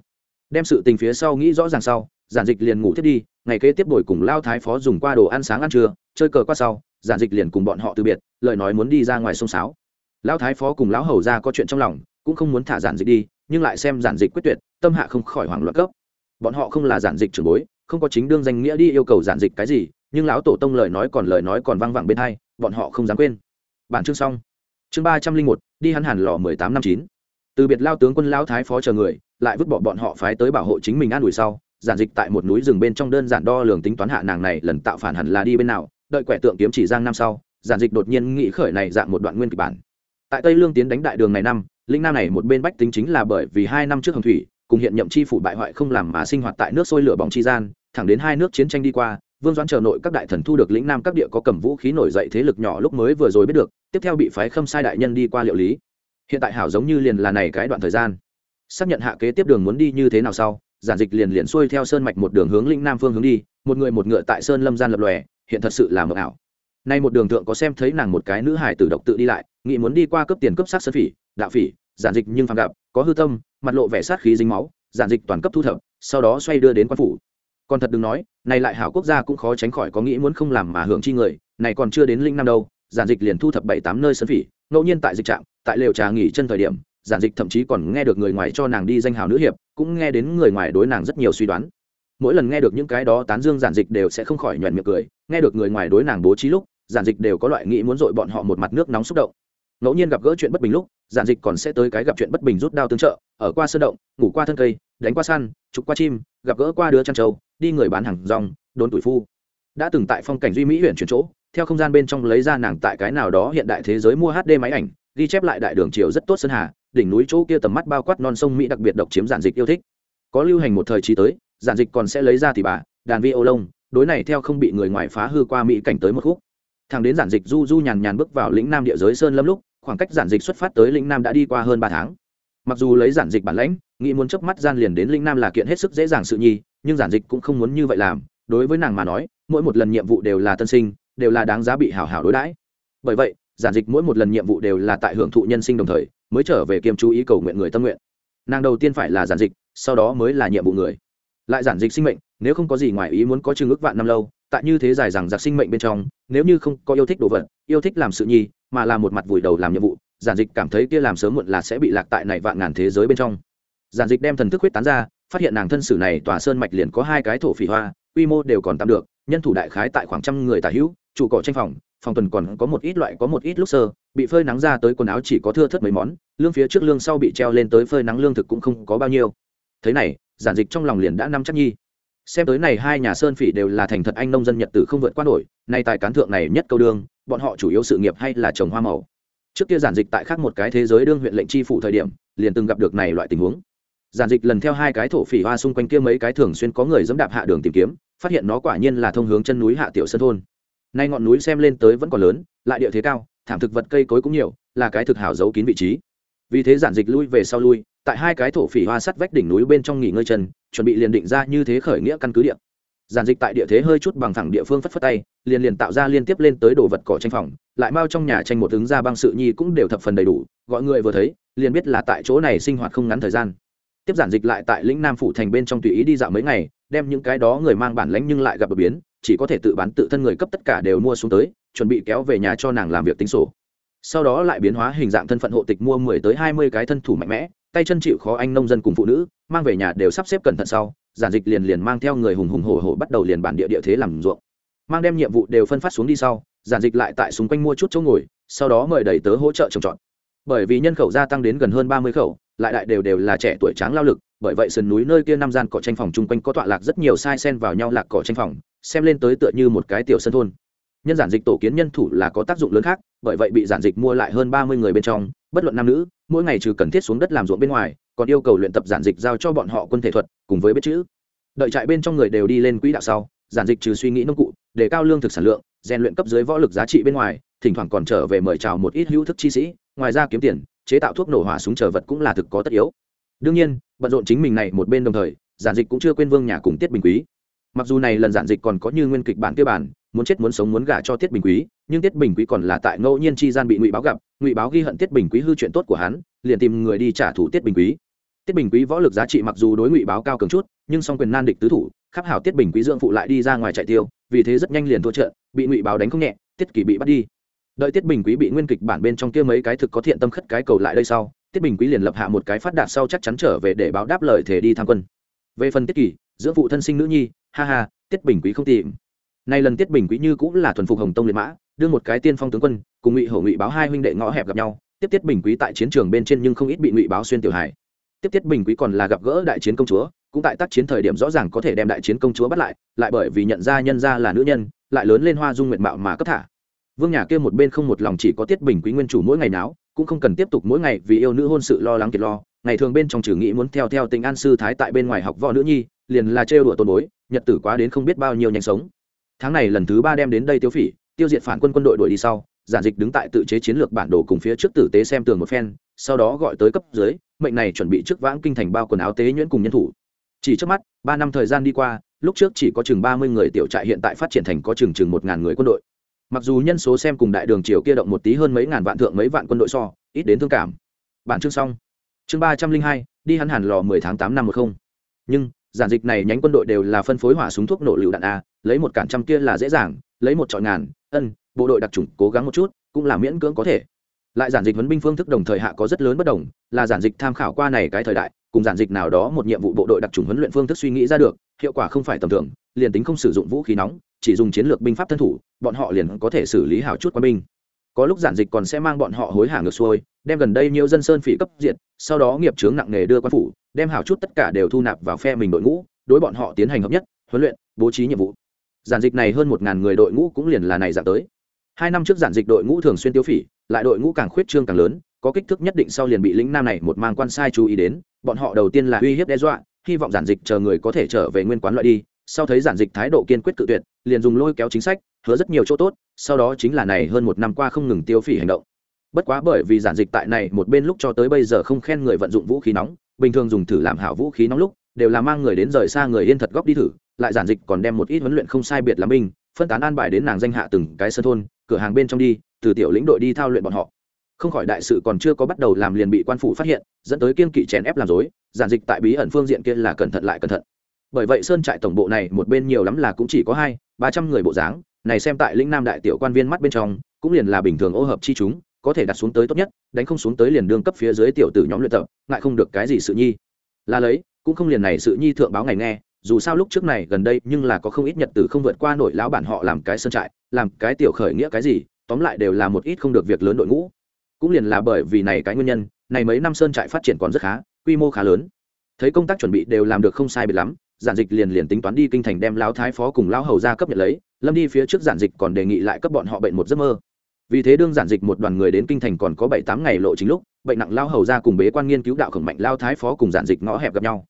Đem sự tình phía sau nghĩ rõ ràng sau, giản dịch liền ngủ thiết đi, ngày kế tiếp buổi cùng lao thái phó dùng qua đồ ăn sáng ăn trưa, chơi cờ qua sau, giản dịch liền cùng bọn họ từ biệt, lời nói muốn đi ra ngoài sông sáo lão thái phó cùng lão hầu ra có chuyện trong lòng, cũng không muốn thả giản dịch đi, nhưng lại xem giản dịch quyết tuyệt, tâm hạ không khỏi hoảng loạn cấp bọn họ không là giản dịch trưởng bối, không có chính đương danh nghĩa đi yêu cầu giản dịch cái gì, nhưng lão tổ tông lời nói còn lời nói còn vang vẳng bên hai, bọn họ không dám quên. Bản chương xong. Chương ba trăm linh một, đi hắn hẳn lò mười tám năm chín. Từ biệt lao tướng quân lão thái phó chờ người, lại vứt bỏ bọn họ phái tới bảo hộ chính mình an ủi sau, giản dịch tại một núi rừng bên trong đơn giản đo lường tính toán hạ nàng này, lần tạo phản hẳn là đi bên nào, đợi quẻ tượng kiếm chỉ giang năm sau, giản dịch đột nhiên nghĩ khởi này dạng một đoạn nguyên kịch bản tại tây lương tiến đánh đại đường này năm, lĩnh nam này một bên bách tính chính là bởi vì hai năm trước hồng thủy, cùng hiện nhậm chi phủ bại hoại không làm mà sinh hoạt tại nước sôi lửa bỏng chi gian, thẳng đến hai nước chiến tranh đi qua, vương doãn chờ nội các đại thần thu được lĩnh nam các địa có cầm vũ khí nổi dậy thế lực nhỏ lúc mới vừa rồi biết được, tiếp theo bị phái khâm sai đại nhân đi qua liệu lý. Hiện tại hảo giống như liền là này cái đoạn thời gian. Xác nhận hạ kế tiếp đường muốn đi như thế nào sau, giản dịch liền liền xuôi theo sơn mạch một đường hướng lĩnh nam phương hướng đi, một người một ngựa tại sơn lâm gian lập lòe, hiện thật sự là mờ ảo nay một đường thượng có xem thấy nàng một cái nữ hải tử độc tự đi lại, nghĩ muốn đi qua cấp tiền cấp sát sơn phỉ, đạo phỉ, giản dịch nhưng phàm gặp, có hư tâm, mặt lộ vẻ sát khí dính máu, giản dịch toàn cấp thu thập, sau đó xoay đưa đến quan phủ. Còn thật đừng nói, này lại hảo quốc gia cũng khó tránh khỏi có nghĩ muốn không làm mà hưởng chi người, này còn chưa đến linh năm đâu, giản dịch liền thu thập bảy tám nơi sơn phỉ, ngẫu nhiên tại dịch trạm tại lều trà nghỉ chân thời điểm, giản dịch thậm chí còn nghe được người ngoài cho nàng đi danh hào nữ hiệp, cũng nghe đến người ngoài đối nàng rất nhiều suy đoán. Mỗi lần nghe được những cái đó tán dương giản dịch đều sẽ không khỏi nhuận miệng cười, nghe được người ngoài đối nàng bố trí lúc giản dịch đều có loại nghĩ muốn dội bọn họ một mặt nước nóng xúc động. Ngẫu nhiên gặp gỡ chuyện bất bình lúc, giản dịch còn sẽ tới cái gặp chuyện bất bình rút đao tương trợ, ở qua sơn động, ngủ qua thân cây, đánh qua săn trục qua chim, gặp gỡ qua đứa chăn trâu, đi người bán hàng rong, đốn tuổi phu. Đã từng tại phong cảnh duy mỹ huyện chuyển chỗ, theo không gian bên trong lấy ra nàng tại cái nào đó hiện đại thế giới mua hd máy ảnh, ghi chép lại đại đường triều rất tốt sơn hà, đỉnh núi chỗ kia tầm mắt bao quát non sông mỹ đặc biệt độc chiếm giản dịch yêu thích. Có lưu hành một thời trí tới, giản dịch còn sẽ lấy ra thì bà, đàn vi ô lông, đối này theo không bị người ngoài phá hư qua mỹ cảnh tới một khúc thằng đến giản dịch du du nhàn nhàn bước vào lĩnh nam địa giới sơn lâm lúc, khoảng cách giản dịch xuất phát tới lĩnh nam đã đi qua hơn ba tháng. Mặc dù lấy giản dịch bản lãnh, nghĩ muốn chớp mắt gian liền đến lĩnh nam là kiện hết sức dễ dàng sự nhi, nhưng giản dịch cũng không muốn như vậy làm. Đối với nàng mà nói, mỗi một lần nhiệm vụ đều là tân sinh, đều là đáng giá bị hảo hảo đối đãi. Bởi vậy, giản dịch mỗi một lần nhiệm vụ đều là tại hưởng thụ nhân sinh đồng thời, mới trở về kiêm chú ý cầu nguyện người tâm nguyện. Nàng đầu tiên phải là giản dịch, sau đó mới là nhiệm vụ người. Lại giản dịch sinh mệnh, nếu không có gì ngoài ý muốn có chừng ước vạn năm lâu tại như thế dài rằng giặc sinh mệnh bên trong, nếu như không có yêu thích đồ vật, yêu thích làm sự nhi, mà là một mặt vùi đầu làm nhiệm vụ, giản dịch cảm thấy kia làm sớm muộn là sẽ bị lạc tại này vạn ngàn thế giới bên trong. Giản dịch đem thần thức huyết tán ra, phát hiện nàng thân sử này tòa sơn mạch liền có hai cái thổ phỉ hoa, quy mô đều còn tạm được, nhân thủ đại khái tại khoảng trăm người tả hữu, trụ cỏ tranh phòng phòng tuần còn có một ít loại có một ít lúc sơ, bị phơi nắng ra tới quần áo chỉ có thưa thớt mấy món, lương phía trước lương sau bị treo lên tới phơi nắng lương thực cũng không có bao nhiêu. Thế này, giản dịch trong lòng liền đã năm chắc nhi xem tới này hai nhà sơn phỉ đều là thành thật anh nông dân nhật tử không vượt qua nổi, nay tại cán thượng này nhất câu đương bọn họ chủ yếu sự nghiệp hay là trồng hoa màu. Trước kia giản dịch tại khác một cái thế giới đương huyện lệnh chi phủ thời điểm, liền từng gặp được này loại tình huống. Giản dịch lần theo hai cái thổ phỉ hoa xung quanh kia mấy cái thường xuyên có người dẫm đạp hạ đường tìm kiếm, phát hiện nó quả nhiên là thông hướng chân núi hạ tiểu sơn thôn. Nay ngọn núi xem lên tới vẫn còn lớn, lại địa thế cao, thảm thực vật cây cối cũng nhiều, là cái thực hảo giấu kín vị trí. Vì thế giản dịch lui về sau lui tại hai cái thổ phỉ hoa sắt vách đỉnh núi bên trong nghỉ ngơi chân, chuẩn bị liền định ra như thế khởi nghĩa căn cứ địa. Giản dịch tại địa thế hơi chút bằng thẳng địa phương phất phất tay, liền liền tạo ra liên tiếp lên tới đồ vật cỏ tranh phòng, lại bao trong nhà tranh một ứng ra băng sự nhi cũng đều thập phần đầy đủ, gọi người vừa thấy, liền biết là tại chỗ này sinh hoạt không ngắn thời gian. Tiếp giản dịch lại tại lĩnh nam phủ thành bên trong tùy ý đi dạo mấy ngày, đem những cái đó người mang bản lãnh nhưng lại gặp đột biến, chỉ có thể tự bán tự thân người cấp tất cả đều mua xuống tới, chuẩn bị kéo về nhà cho nàng làm việc tính sổ. Sau đó lại biến hóa hình dạng thân phận hộ tịch mua mười tới hai mươi cái thân thủ mạnh mẽ tay chân chịu khó anh nông dân cùng phụ nữ, mang về nhà đều sắp xếp cẩn thận sau, giản dịch liền liền mang theo người hùng hùng hổ hổ bắt đầu liền bản địa địa thế làm ruộng. Mang đem nhiệm vụ đều phân phát xuống đi sau, giản dịch lại tại xung quanh mua chút chỗ ngồi, sau đó mời đầy tớ hỗ trợ trồng trọt. Bởi vì nhân khẩu gia tăng đến gần hơn ba mươi khẩu, lại đại đều đều là trẻ tuổi tráng lao lực, bởi vậy sườn núi nơi kia năm gian cỏ tranh phòng chung quanh có tọa lạc rất nhiều sai sen vào nhau lạc cỏ tranh phòng, xem lên tới tựa như một cái tiểu sân thôn nhân giản dịch tổ kiến nhân thủ là có tác dụng lớn khác, bởi vậy bị giản dịch mua lại hơn ba mươi người bên trong, bất luận nam nữ, mỗi ngày trừ cần thiết xuống đất làm ruộng bên ngoài, còn yêu cầu luyện tập giản dịch giao cho bọn họ quân thể thuật, cùng với biết chữ. Đợi trại bên trong người đều đi lên quỹ đạo sau, giản dịch trừ suy nghĩ nông cụ, để cao lương thực sản lượng, rèn luyện cấp dưới võ lực giá trị bên ngoài, thỉnh thoảng còn trở về mời chào một ít hữu thức chi sĩ, ngoài ra kiếm tiền, chế tạo thuốc nổ hỏa súng chờ vật cũng là thực có tất yếu. Đương nhiên, bận rộn chính mình này một bên đồng thời, giản dịch cũng chưa quên vương nhà cùng tiết bình quý mặc dù này lần giản dịch còn có như nguyên kịch bản kia bản, muốn chết muốn sống muốn gả cho tiết bình quý, nhưng tiết bình quý còn là tại ngẫu nhiên chi gian bị ngụy báo gặp, ngụy báo ghi hận tiết bình quý hư chuyện tốt của hắn, liền tìm người đi trả thù tiết bình quý. Tiết bình quý võ lực giá trị mặc dù đối ngụy báo cao cường chút, nhưng song quyền nan địch tứ thủ, khắp hảo tiết bình quý dưỡng phụ lại đi ra ngoài chạy tiêu, vì thế rất nhanh liền thua trận, bị ngụy báo đánh không nhẹ, tiết kỳ bị bắt đi. Đợi tiết bình quý bị nguyên kịch bản bên trong kia mấy cái thực có thiện tâm khất cái cầu lại đây sau, tiết bình quý liền lập hạ một cái phát đạt sau chắc chắn trở về để báo đáp lời thể đi tham quân. Về phần tiết kỳ, dưỡng phụ thân sinh nữ nhi ha ha, tiết bình quý không tìm. Nay lần tiết bình quý như cũng là thuần phục hồng tông liệt mã, đưa một cái tiên phong tướng quân, cùng ngụy hổ ngụy báo hai huynh đệ ngõ hẹp gặp nhau. Tiếp tiết bình quý tại chiến trường bên trên nhưng không ít bị ngụy báo xuyên tiểu hải tiếp tiết bình quý còn là gặp gỡ đại chiến công chúa, cũng tại tác chiến thời điểm rõ ràng có thể đem đại chiến công chúa bắt lại lại bởi vì nhận ra nhân ra là nữ nhân, lại lớn lên hoa dung nguyện mạo mà cấp thả. Vương nhà kia một bên không một lòng chỉ có tiết bình quý nguyên chủ mỗi ngày náo, cũng không cần tiếp tục mỗi ngày vì yêu nữ hôn sự lo lắng kiệt lo. Ngày thường bên trong trừ nghĩ muốn theo theo tình an sư thái tại bên ngoài học võ nữ nhi, liền là trêu đùa tôn bối nhật tử quá đến không biết bao nhiêu nhanh sống. Tháng này lần thứ ba đem đến đây tiêu phỉ, tiêu diệt phản quân quân đội đuổi đi sau giản dịch đứng tại tự chế chiến lược bản đồ cùng phía trước tử tế xem tường một phen, sau đó gọi tới cấp dưới, mệnh này chuẩn bị trước vãng kinh thành bao quần áo tế nhuyễn cùng nhân thủ. Chỉ trước mắt, ba năm thời gian đi qua, lúc trước chỉ có chừng ba mươi người tiểu trại hiện tại phát triển thành có chừng chừng một ngàn người quân đội. Mặc dù nhân số xem cùng đại đường triều kia động một tí hơn mấy ngàn vạn thượng mấy vạn quân đội so, ít đến thương cảm. Bản chương xong. Chương ba trăm linh hai, đi hắn hẳn lò mười tháng tám năm một không. Nhưng giản dịch này nhánh quân đội đều là phân phối hỏa súng thuốc nổ lựu đạn a, lấy một cản trăm kia là dễ dàng, lấy một trọi ngàn, ân, bộ đội đặc trùng cố gắng một chút, cũng là miễn cưỡng có thể. Lại giản dịch huấn binh phương thức đồng thời hạ có rất lớn bất đồng, là giản dịch tham khảo qua này cái thời đại, cùng giản dịch nào đó một nhiệm vụ bộ đội đặc trùng huấn luyện phương thức suy nghĩ ra được, hiệu quả không phải tầm thường, liền tính không sử dụng vũ khí nóng, chỉ dùng chiến lược binh pháp thân thủ, bọn họ liền có thể xử lý hảo chút quân binh. Có lúc giản dịch còn sẽ mang bọn họ hối hả ngược xuôi, đem gần đây nhiều dân sơn phỉ cấp diện sau đó nghiệp chướng nặng nề đưa quan phủ đem hảo chút tất cả đều thu nạp vào phe mình đội ngũ, đối bọn họ tiến hành hợp nhất, huấn luyện, bố trí nhiệm vụ. Giản dịch này hơn một ngàn người đội ngũ cũng liền là này dạng tới. Hai năm trước giản dịch đội ngũ thường xuyên tiêu phỉ, lại đội ngũ càng khuyết trương càng lớn, có kích thước nhất định sau liền bị lĩnh nam này một mang quan sai chú ý đến, bọn họ đầu tiên là uy hiếp đe dọa, hy vọng giản dịch chờ người có thể trở về nguyên quán loại đi, sau thấy giản dịch thái độ kiên quyết cự tuyệt, liền dùng lôi kéo chính sách, hứa rất nhiều chỗ tốt, sau đó chính là này hơn một năm qua không ngừng tiêu phỉ hành động. Bất quá bởi vì giản dịch tại này một bên lúc cho tới bây giờ không khen người vận dụng vũ khí nóng bình thường dùng thử làm hảo vũ khí nóng lúc, đều là mang người đến rời xa người yên thật góc đi thử, lại giản dịch còn đem một ít huấn luyện không sai biệt làm binh, phân tán an bài đến nàng danh hạ từng cái sân thôn, cửa hàng bên trong đi, từ tiểu lĩnh đội đi thao luyện bọn họ. Không khỏi đại sự còn chưa có bắt đầu làm liền bị quan phủ phát hiện, dẫn tới kiên kỵ chèn ép làm dối giản dịch tại bí ẩn phương diện kia là cẩn thận lại cẩn thận. Bởi vậy sơn trại tổng bộ này một bên nhiều lắm là cũng chỉ có hai, ba trăm người bộ dáng, này xem tại lĩnh nam đại tiểu quan viên mắt bên trong, cũng liền là bình thường ô hợp chi chúng có thể đặt xuống tới tốt nhất, đánh không xuống tới liền đương cấp phía dưới tiểu tử nhóm luyện tập, ngại không được cái gì sự nhi. Là lấy, cũng không liền này sự nhi thượng báo ngày nghe, dù sao lúc trước này gần đây nhưng là có không ít nhật tử không vượt qua nổi lão bản họ làm cái sơn trại, làm cái tiểu khởi nghĩa cái gì, tóm lại đều là một ít không được việc lớn đội ngũ. Cũng liền là bởi vì này cái nguyên nhân, này mấy năm sơn trại phát triển còn rất khá, quy mô khá lớn. Thấy công tác chuẩn bị đều làm được không sai biệt lắm, giản dịch liền liền tính toán đi kinh thành đem lão thái phó cùng lão hầu ra cấp nhận lấy, lâm đi phía trước giản dịch còn đề nghị lại cấp bọn họ bệnh một giấc mơ vì thế đương giản dịch một đoàn người đến kinh thành còn có bảy tám ngày lộ chính lúc, bệnh nặng lao hầu ra cùng bế quan nghiên cứu đạo khổng mạnh lao thái phó cùng giản dịch ngõ hẹp gặp nhau.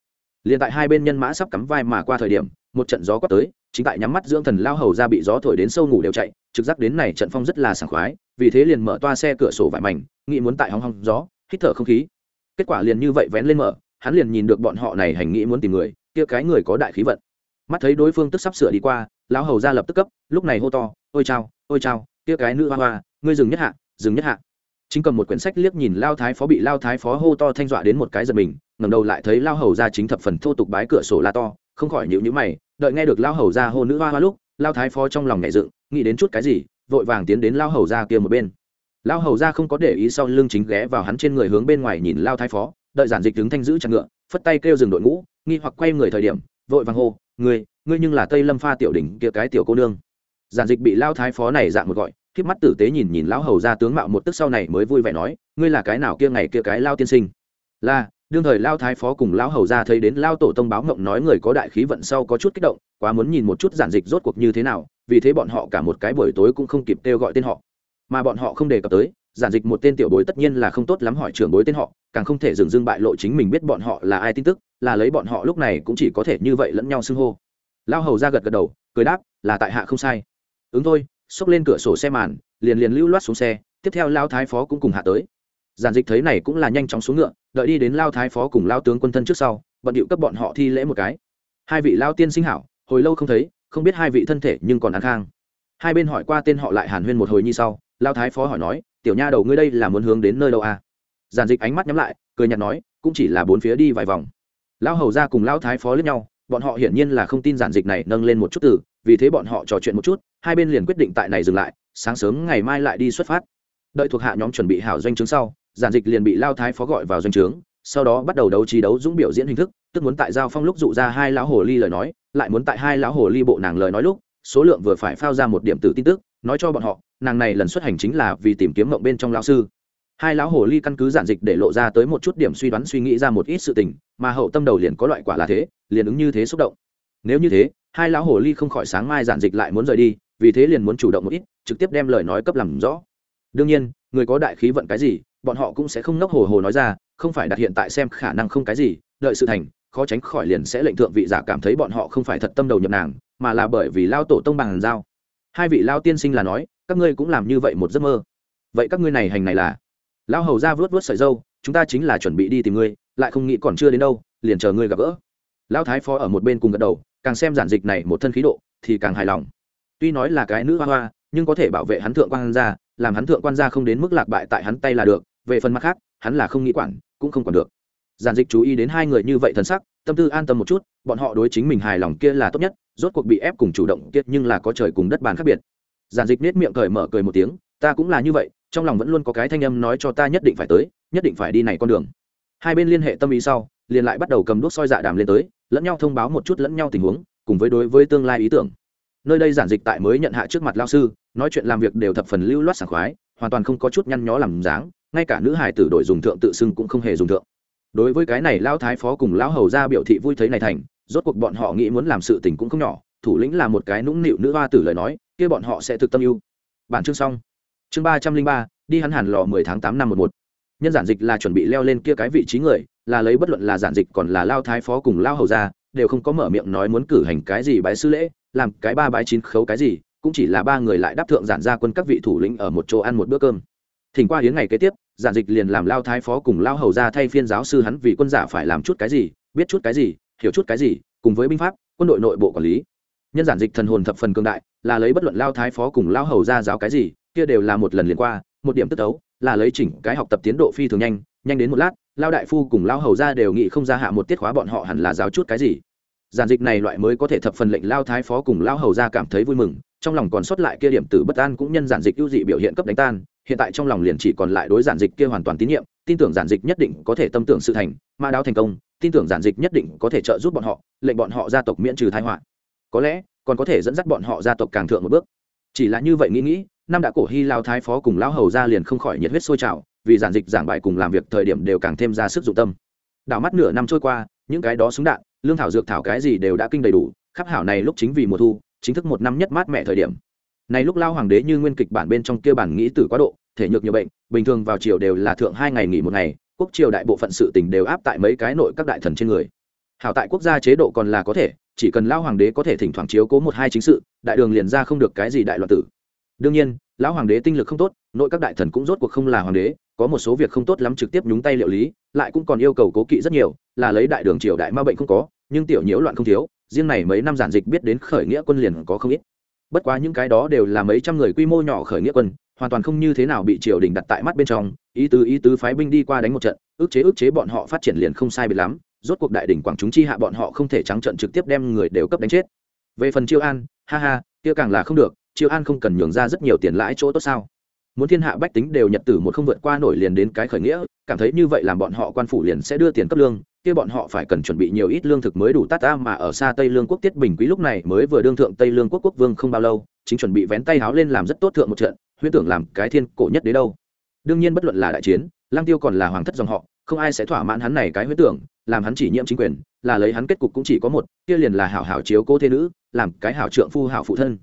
Liền tại hai bên nhân mã sắp cắm vai mà qua thời điểm, một trận gió quát tới, chính tại nhắm mắt dưỡng thần lao hầu ra bị gió thổi đến sâu ngủ đều chạy, trực giác đến này trận phong rất là sảng khoái, vì thế liền mở toa xe cửa sổ vải mảnh, nghĩ muốn tại hóng hóng gió, hít thở không khí. Kết quả liền như vậy vén lên mở, hắn liền nhìn được bọn họ này hành nghĩ muốn tìm người, kia cái người có đại khí vận. Mắt thấy đối phương tức sắp sửa đi qua lão hầu ra lập tức cấp, lúc này hô to, ôi chao ôi chao kia cái nữ hoa hoa, ngươi dừng nhất hạ, dừng nhất hạ. Chính cầm một quyển sách liếc nhìn lao thái phó bị lao thái phó hô to thanh dọa đến một cái giật mình, ngẩng đầu lại thấy lao hầu ra chính thập phần thô tục bái cửa sổ la to, không khỏi nhịu nhữ mày, đợi nghe được lao hầu ra hô nữ hoa hoa lúc, lao thái phó trong lòng nhẹ dựng, nghĩ đến chút cái gì, vội vàng tiến đến lao hầu ra kia một bên. Lao hầu ra không có để ý sau lưng chính ghé vào hắn trên người hướng bên ngoài nhìn lao thái phó, đợi giản dịch đứng thanh giữ chặt ngựa, phất tay kêu dừng đội ngũ, nghi hoặc quay người thời điểm, vội vàng hô, ngươi ngươi nhưng là tây lâm pha tiểu đỉnh kia cái tiểu cô nương giản dịch bị lao thái phó này dạng một gọi khiếp mắt tử tế nhìn nhìn lão hầu ra tướng mạo một tức sau này mới vui vẻ nói, ngươi là cái nào kia ngày kia cái lao tiên sinh? Là, đương thời lao thái phó cùng lão hầu ra thấy đến lao tổ tông báo mộng nói người có đại khí vận sau có chút kích động, quá muốn nhìn một chút giản dịch rốt cuộc như thế nào, vì thế bọn họ cả một cái buổi tối cũng không kịp kêu gọi tên họ. Mà bọn họ không đề cập tới, giản dịch một tên tiểu bối tất nhiên là không tốt lắm hỏi trưởng bối tên họ, càng không thể dừng dưng bại lộ chính mình biết bọn họ là ai tin tức, là lấy bọn họ lúc này cũng chỉ có thể như vậy lẫn nhau xưng hô. Lao hầu ra gật gật đầu, cười đáp, là tại hạ không sai ứng thôi, xốc lên cửa sổ xe màn, liền liền lưu loát xuống xe, tiếp theo lao thái phó cũng cùng hạ tới. Giản dịch thấy này cũng là nhanh chóng xuống ngựa, đợi đi đến lao thái phó cùng lao tướng quân thân trước sau, bận điệu cấp bọn họ thi lễ một cái. Hai vị lao tiên sinh hảo, hồi lâu không thấy, không biết hai vị thân thể nhưng còn ăn khang. Hai bên hỏi qua tên họ lại hàn huyên một hồi như sau, lao thái phó hỏi nói, tiểu nha đầu ngươi đây là muốn hướng đến nơi đâu à? Giản dịch ánh mắt nhắm lại, cười nhạt nói, cũng chỉ là bốn phía đi vài vòng. Lao hầu ra cùng lao thái phó lướt nhau bọn họ hiển nhiên là không tin giản dịch này nâng lên một chút từ, vì thế bọn họ trò chuyện một chút, hai bên liền quyết định tại này dừng lại, sáng sớm ngày mai lại đi xuất phát. Đợi thuộc hạ nhóm chuẩn bị hảo doanh trướng sau, giản dịch liền bị lao thái phó gọi vào doanh trướng, sau đó bắt đầu đấu trí đấu dũng biểu diễn hình thức, tức muốn tại giao phong lúc dụ ra hai lão hồ ly lời nói, lại muốn tại hai lão hồ ly bộ nàng lời nói lúc, số lượng vừa phải phao ra một điểm tử tin tức, nói cho bọn họ, nàng này lần xuất hành chính là vì tìm kiếm mộng bên trong lão sư hai lão hồ ly căn cứ giản dịch để lộ ra tới một chút điểm suy đoán suy nghĩ ra một ít sự tình, mà hậu tâm đầu liền có loại quả là thế, liền ứng như thế xúc động. Nếu như thế, hai lão hồ ly không khỏi sáng mai giản dịch lại muốn rời đi, vì thế liền muốn chủ động một ít, trực tiếp đem lời nói cấp làm rõ. Đương nhiên, người có đại khí vận cái gì, bọn họ cũng sẽ không nốc hồ hồ nói ra, không phải đặt hiện tại xem khả năng không cái gì, đợi sự thành, khó tránh khỏi liền sẽ lệnh thượng vị giả cảm thấy bọn họ không phải thật tâm đầu nhập nàng, mà là bởi vì lao tổ tông bằng giao. Hai vị lao tiên sinh là nói, các ngươi cũng làm như vậy một giấc mơ. Vậy các ngươi này hành này là? Lão hầu ra vớt vớt sợi dâu, chúng ta chính là chuẩn bị đi tìm ngươi, lại không nghĩ còn chưa đến đâu, liền chờ ngươi gặp gỡ. Lão thái phó ở một bên cùng gật đầu, càng xem giản dịch này một thân khí độ, thì càng hài lòng. Tuy nói là cái nữ hoa hoa, nhưng có thể bảo vệ hắn thượng quan gia, làm hắn thượng quan gia không đến mức lạc bại tại hắn tay là được, về phần mặt khác, hắn là không nghĩ quản, cũng không còn được. Giản dịch chú ý đến hai người như vậy thần sắc, tâm tư an tâm một chút, bọn họ đối chính mình hài lòng kia là tốt nhất, rốt cuộc bị ép cùng chủ động kia nhưng là có trời cùng đất bàn khác biệt. Giản dịch nết miệng cởi mở cười một tiếng ta cũng là như vậy, trong lòng vẫn luôn có cái thanh âm nói cho ta nhất định phải tới, nhất định phải đi này con đường. Hai bên liên hệ tâm ý sau, liền lại bắt đầu cầm đuốc soi dạ đàm lên tới, lẫn nhau thông báo một chút lẫn nhau tình huống, cùng với đối với tương lai ý tưởng. Nơi đây giản dịch tại mới nhận hạ trước mặt lao sư, nói chuyện làm việc đều thập phần lưu loát sảng khoái, hoàn toàn không có chút nhăn nhó làm dáng, ngay cả nữ hải tử đổi dùng thượng tự xưng cũng không hề dùng thượng. Đối với cái này lao thái phó cùng lão hầu ra biểu thị vui thấy này thành, rốt cuộc bọn họ nghĩ muốn làm sự tình cũng không nhỏ, thủ lĩnh là một cái nũng nịu nữ hoa tử lời nói, kia bọn họ sẽ thực tâm yêu. bản chương xong chương ba trăm linh ba, đi hắn hàn lò mười tháng tám năm một một. Nhân giản dịch là chuẩn bị leo lên kia cái vị trí người, là lấy bất luận là giản dịch còn là lao thái phó cùng lao hầu ra, đều không có mở miệng nói muốn cử hành cái gì bái sư lễ, làm cái ba bái chín khấu cái gì, cũng chỉ là ba người lại đáp thượng giản ra quân các vị thủ lĩnh ở một chỗ ăn một bữa cơm. Thỉnh qua hiến ngày kế tiếp, giản dịch liền làm lao thái phó cùng lao hầu ra thay phiên giáo sư hắn vì quân giả phải làm chút cái gì, biết chút cái gì, hiểu chút cái gì, cùng với binh pháp, quân đội nội bộ quản lý. Nhân giản dịch thần hồn thập phần cương đại, là lấy bất luận lao thái phó cùng lao hầu ra giáo cái gì kia đều là một lần liền qua, một điểm tức tấu, là lấy chỉnh cái học tập tiến độ phi thường nhanh nhanh đến một lát, lao đại phu cùng lao hầu ra đều nghĩ không ra hạ một tiết khóa bọn họ hẳn là giáo chút cái gì. Giản dịch này loại mới có thể thập phần lệnh lao thái phó cùng lao hầu ra cảm thấy vui mừng, trong lòng còn sót lại kia điểm tử bất an cũng nhân giản dịch ưu dị biểu hiện cấp đánh tan, hiện tại trong lòng liền chỉ còn lại đối giản dịch kia hoàn toàn tín nhiệm, tin tưởng giản dịch nhất định có thể tâm tưởng sự thành, ma đáo thành công, tin tưởng giản dịch nhất định có thể trợ giúp bọn họ, lệnh bọn họ gia tộc miễn trừ thái họa. Có lẽ, còn có thể dẫn dắt bọn họ gia tộc càng thượng một bước. Chỉ là như vậy nghĩ nghĩ năm đã cổ hy lao thái phó cùng lão hầu ra liền không khỏi nhiệt huyết sôi trào, vì giản dịch giảng bài cùng làm việc thời điểm đều càng thêm ra sức dụng tâm. Đảo mắt nửa năm trôi qua, những cái đó súng đạn, lương thảo dược thảo cái gì đều đã kinh đầy đủ, khắp hảo này lúc chính vì mùa thu, chính thức một năm nhất mát mẹ thời điểm. Này lúc lao hoàng đế như nguyên kịch bản bên trong kia bản nghĩ tử quá độ, thể nhược nhiều bệnh, bình thường vào chiều đều là thượng hai ngày nghỉ một ngày, quốc triều đại bộ phận sự tình đều áp tại mấy cái nội các đại thần trên người. Hảo tại quốc gia chế độ còn là có thể, chỉ cần lao hoàng đế có thể thỉnh thoảng chiếu cố một hai chính sự, đại đường liền ra không được cái gì đại loạn tử đương nhiên, lão hoàng đế tinh lực không tốt, nội các đại thần cũng rốt cuộc không là hoàng đế, có một số việc không tốt lắm trực tiếp nhúng tay liệu lý, lại cũng còn yêu cầu cố kỵ rất nhiều, là lấy đại đường triều đại ma bệnh không có, nhưng tiểu nhiễu loạn không thiếu, riêng này mấy năm giản dịch biết đến khởi nghĩa quân liền có không ít. Bất quá những cái đó đều là mấy trăm người quy mô nhỏ khởi nghĩa quân, hoàn toàn không như thế nào bị triều đình đặt tại mắt bên trong, ý tứ ý tứ phái binh đi qua đánh một trận ước chế ước chế bọn họ phát triển liền không sai biệt lắm, rốt cuộc đại đỉnh quảng chúng chi hạ bọn họ không thể trắng trận trực tiếp đem người đều cấp đánh chết. Về phần chiêu an, ha ha, kia càng là không được chiêu an không cần nhường ra rất nhiều tiền lãi chỗ tốt sao? Muốn thiên hạ bách tính đều nhật tử một không vượt qua nổi liền đến cái khởi nghĩa, cảm thấy như vậy làm bọn họ quan phủ liền sẽ đưa tiền cấp lương, kia bọn họ phải cần chuẩn bị nhiều ít lương thực mới đủ tát ta mà ở xa tây lương quốc tiết bình quý lúc này mới vừa đương thượng tây lương quốc quốc vương không bao lâu, chính chuẩn bị vén tay háo lên làm rất tốt thượng một trận, huyễn tưởng làm cái thiên cổ nhất đấy đâu. Đương nhiên bất luận là đại chiến lang tiêu còn là hoàng thất dòng họ, không ai sẽ thỏa mãn hắn này cái huyễn tưởng, làm hắn chỉ nhiệm chính quyền, là lấy hắn kết cục cũng chỉ có một, kia liền là hảo hảo chiếu cô thế nữ, làm cái hảo trượng phu hảo phụ thân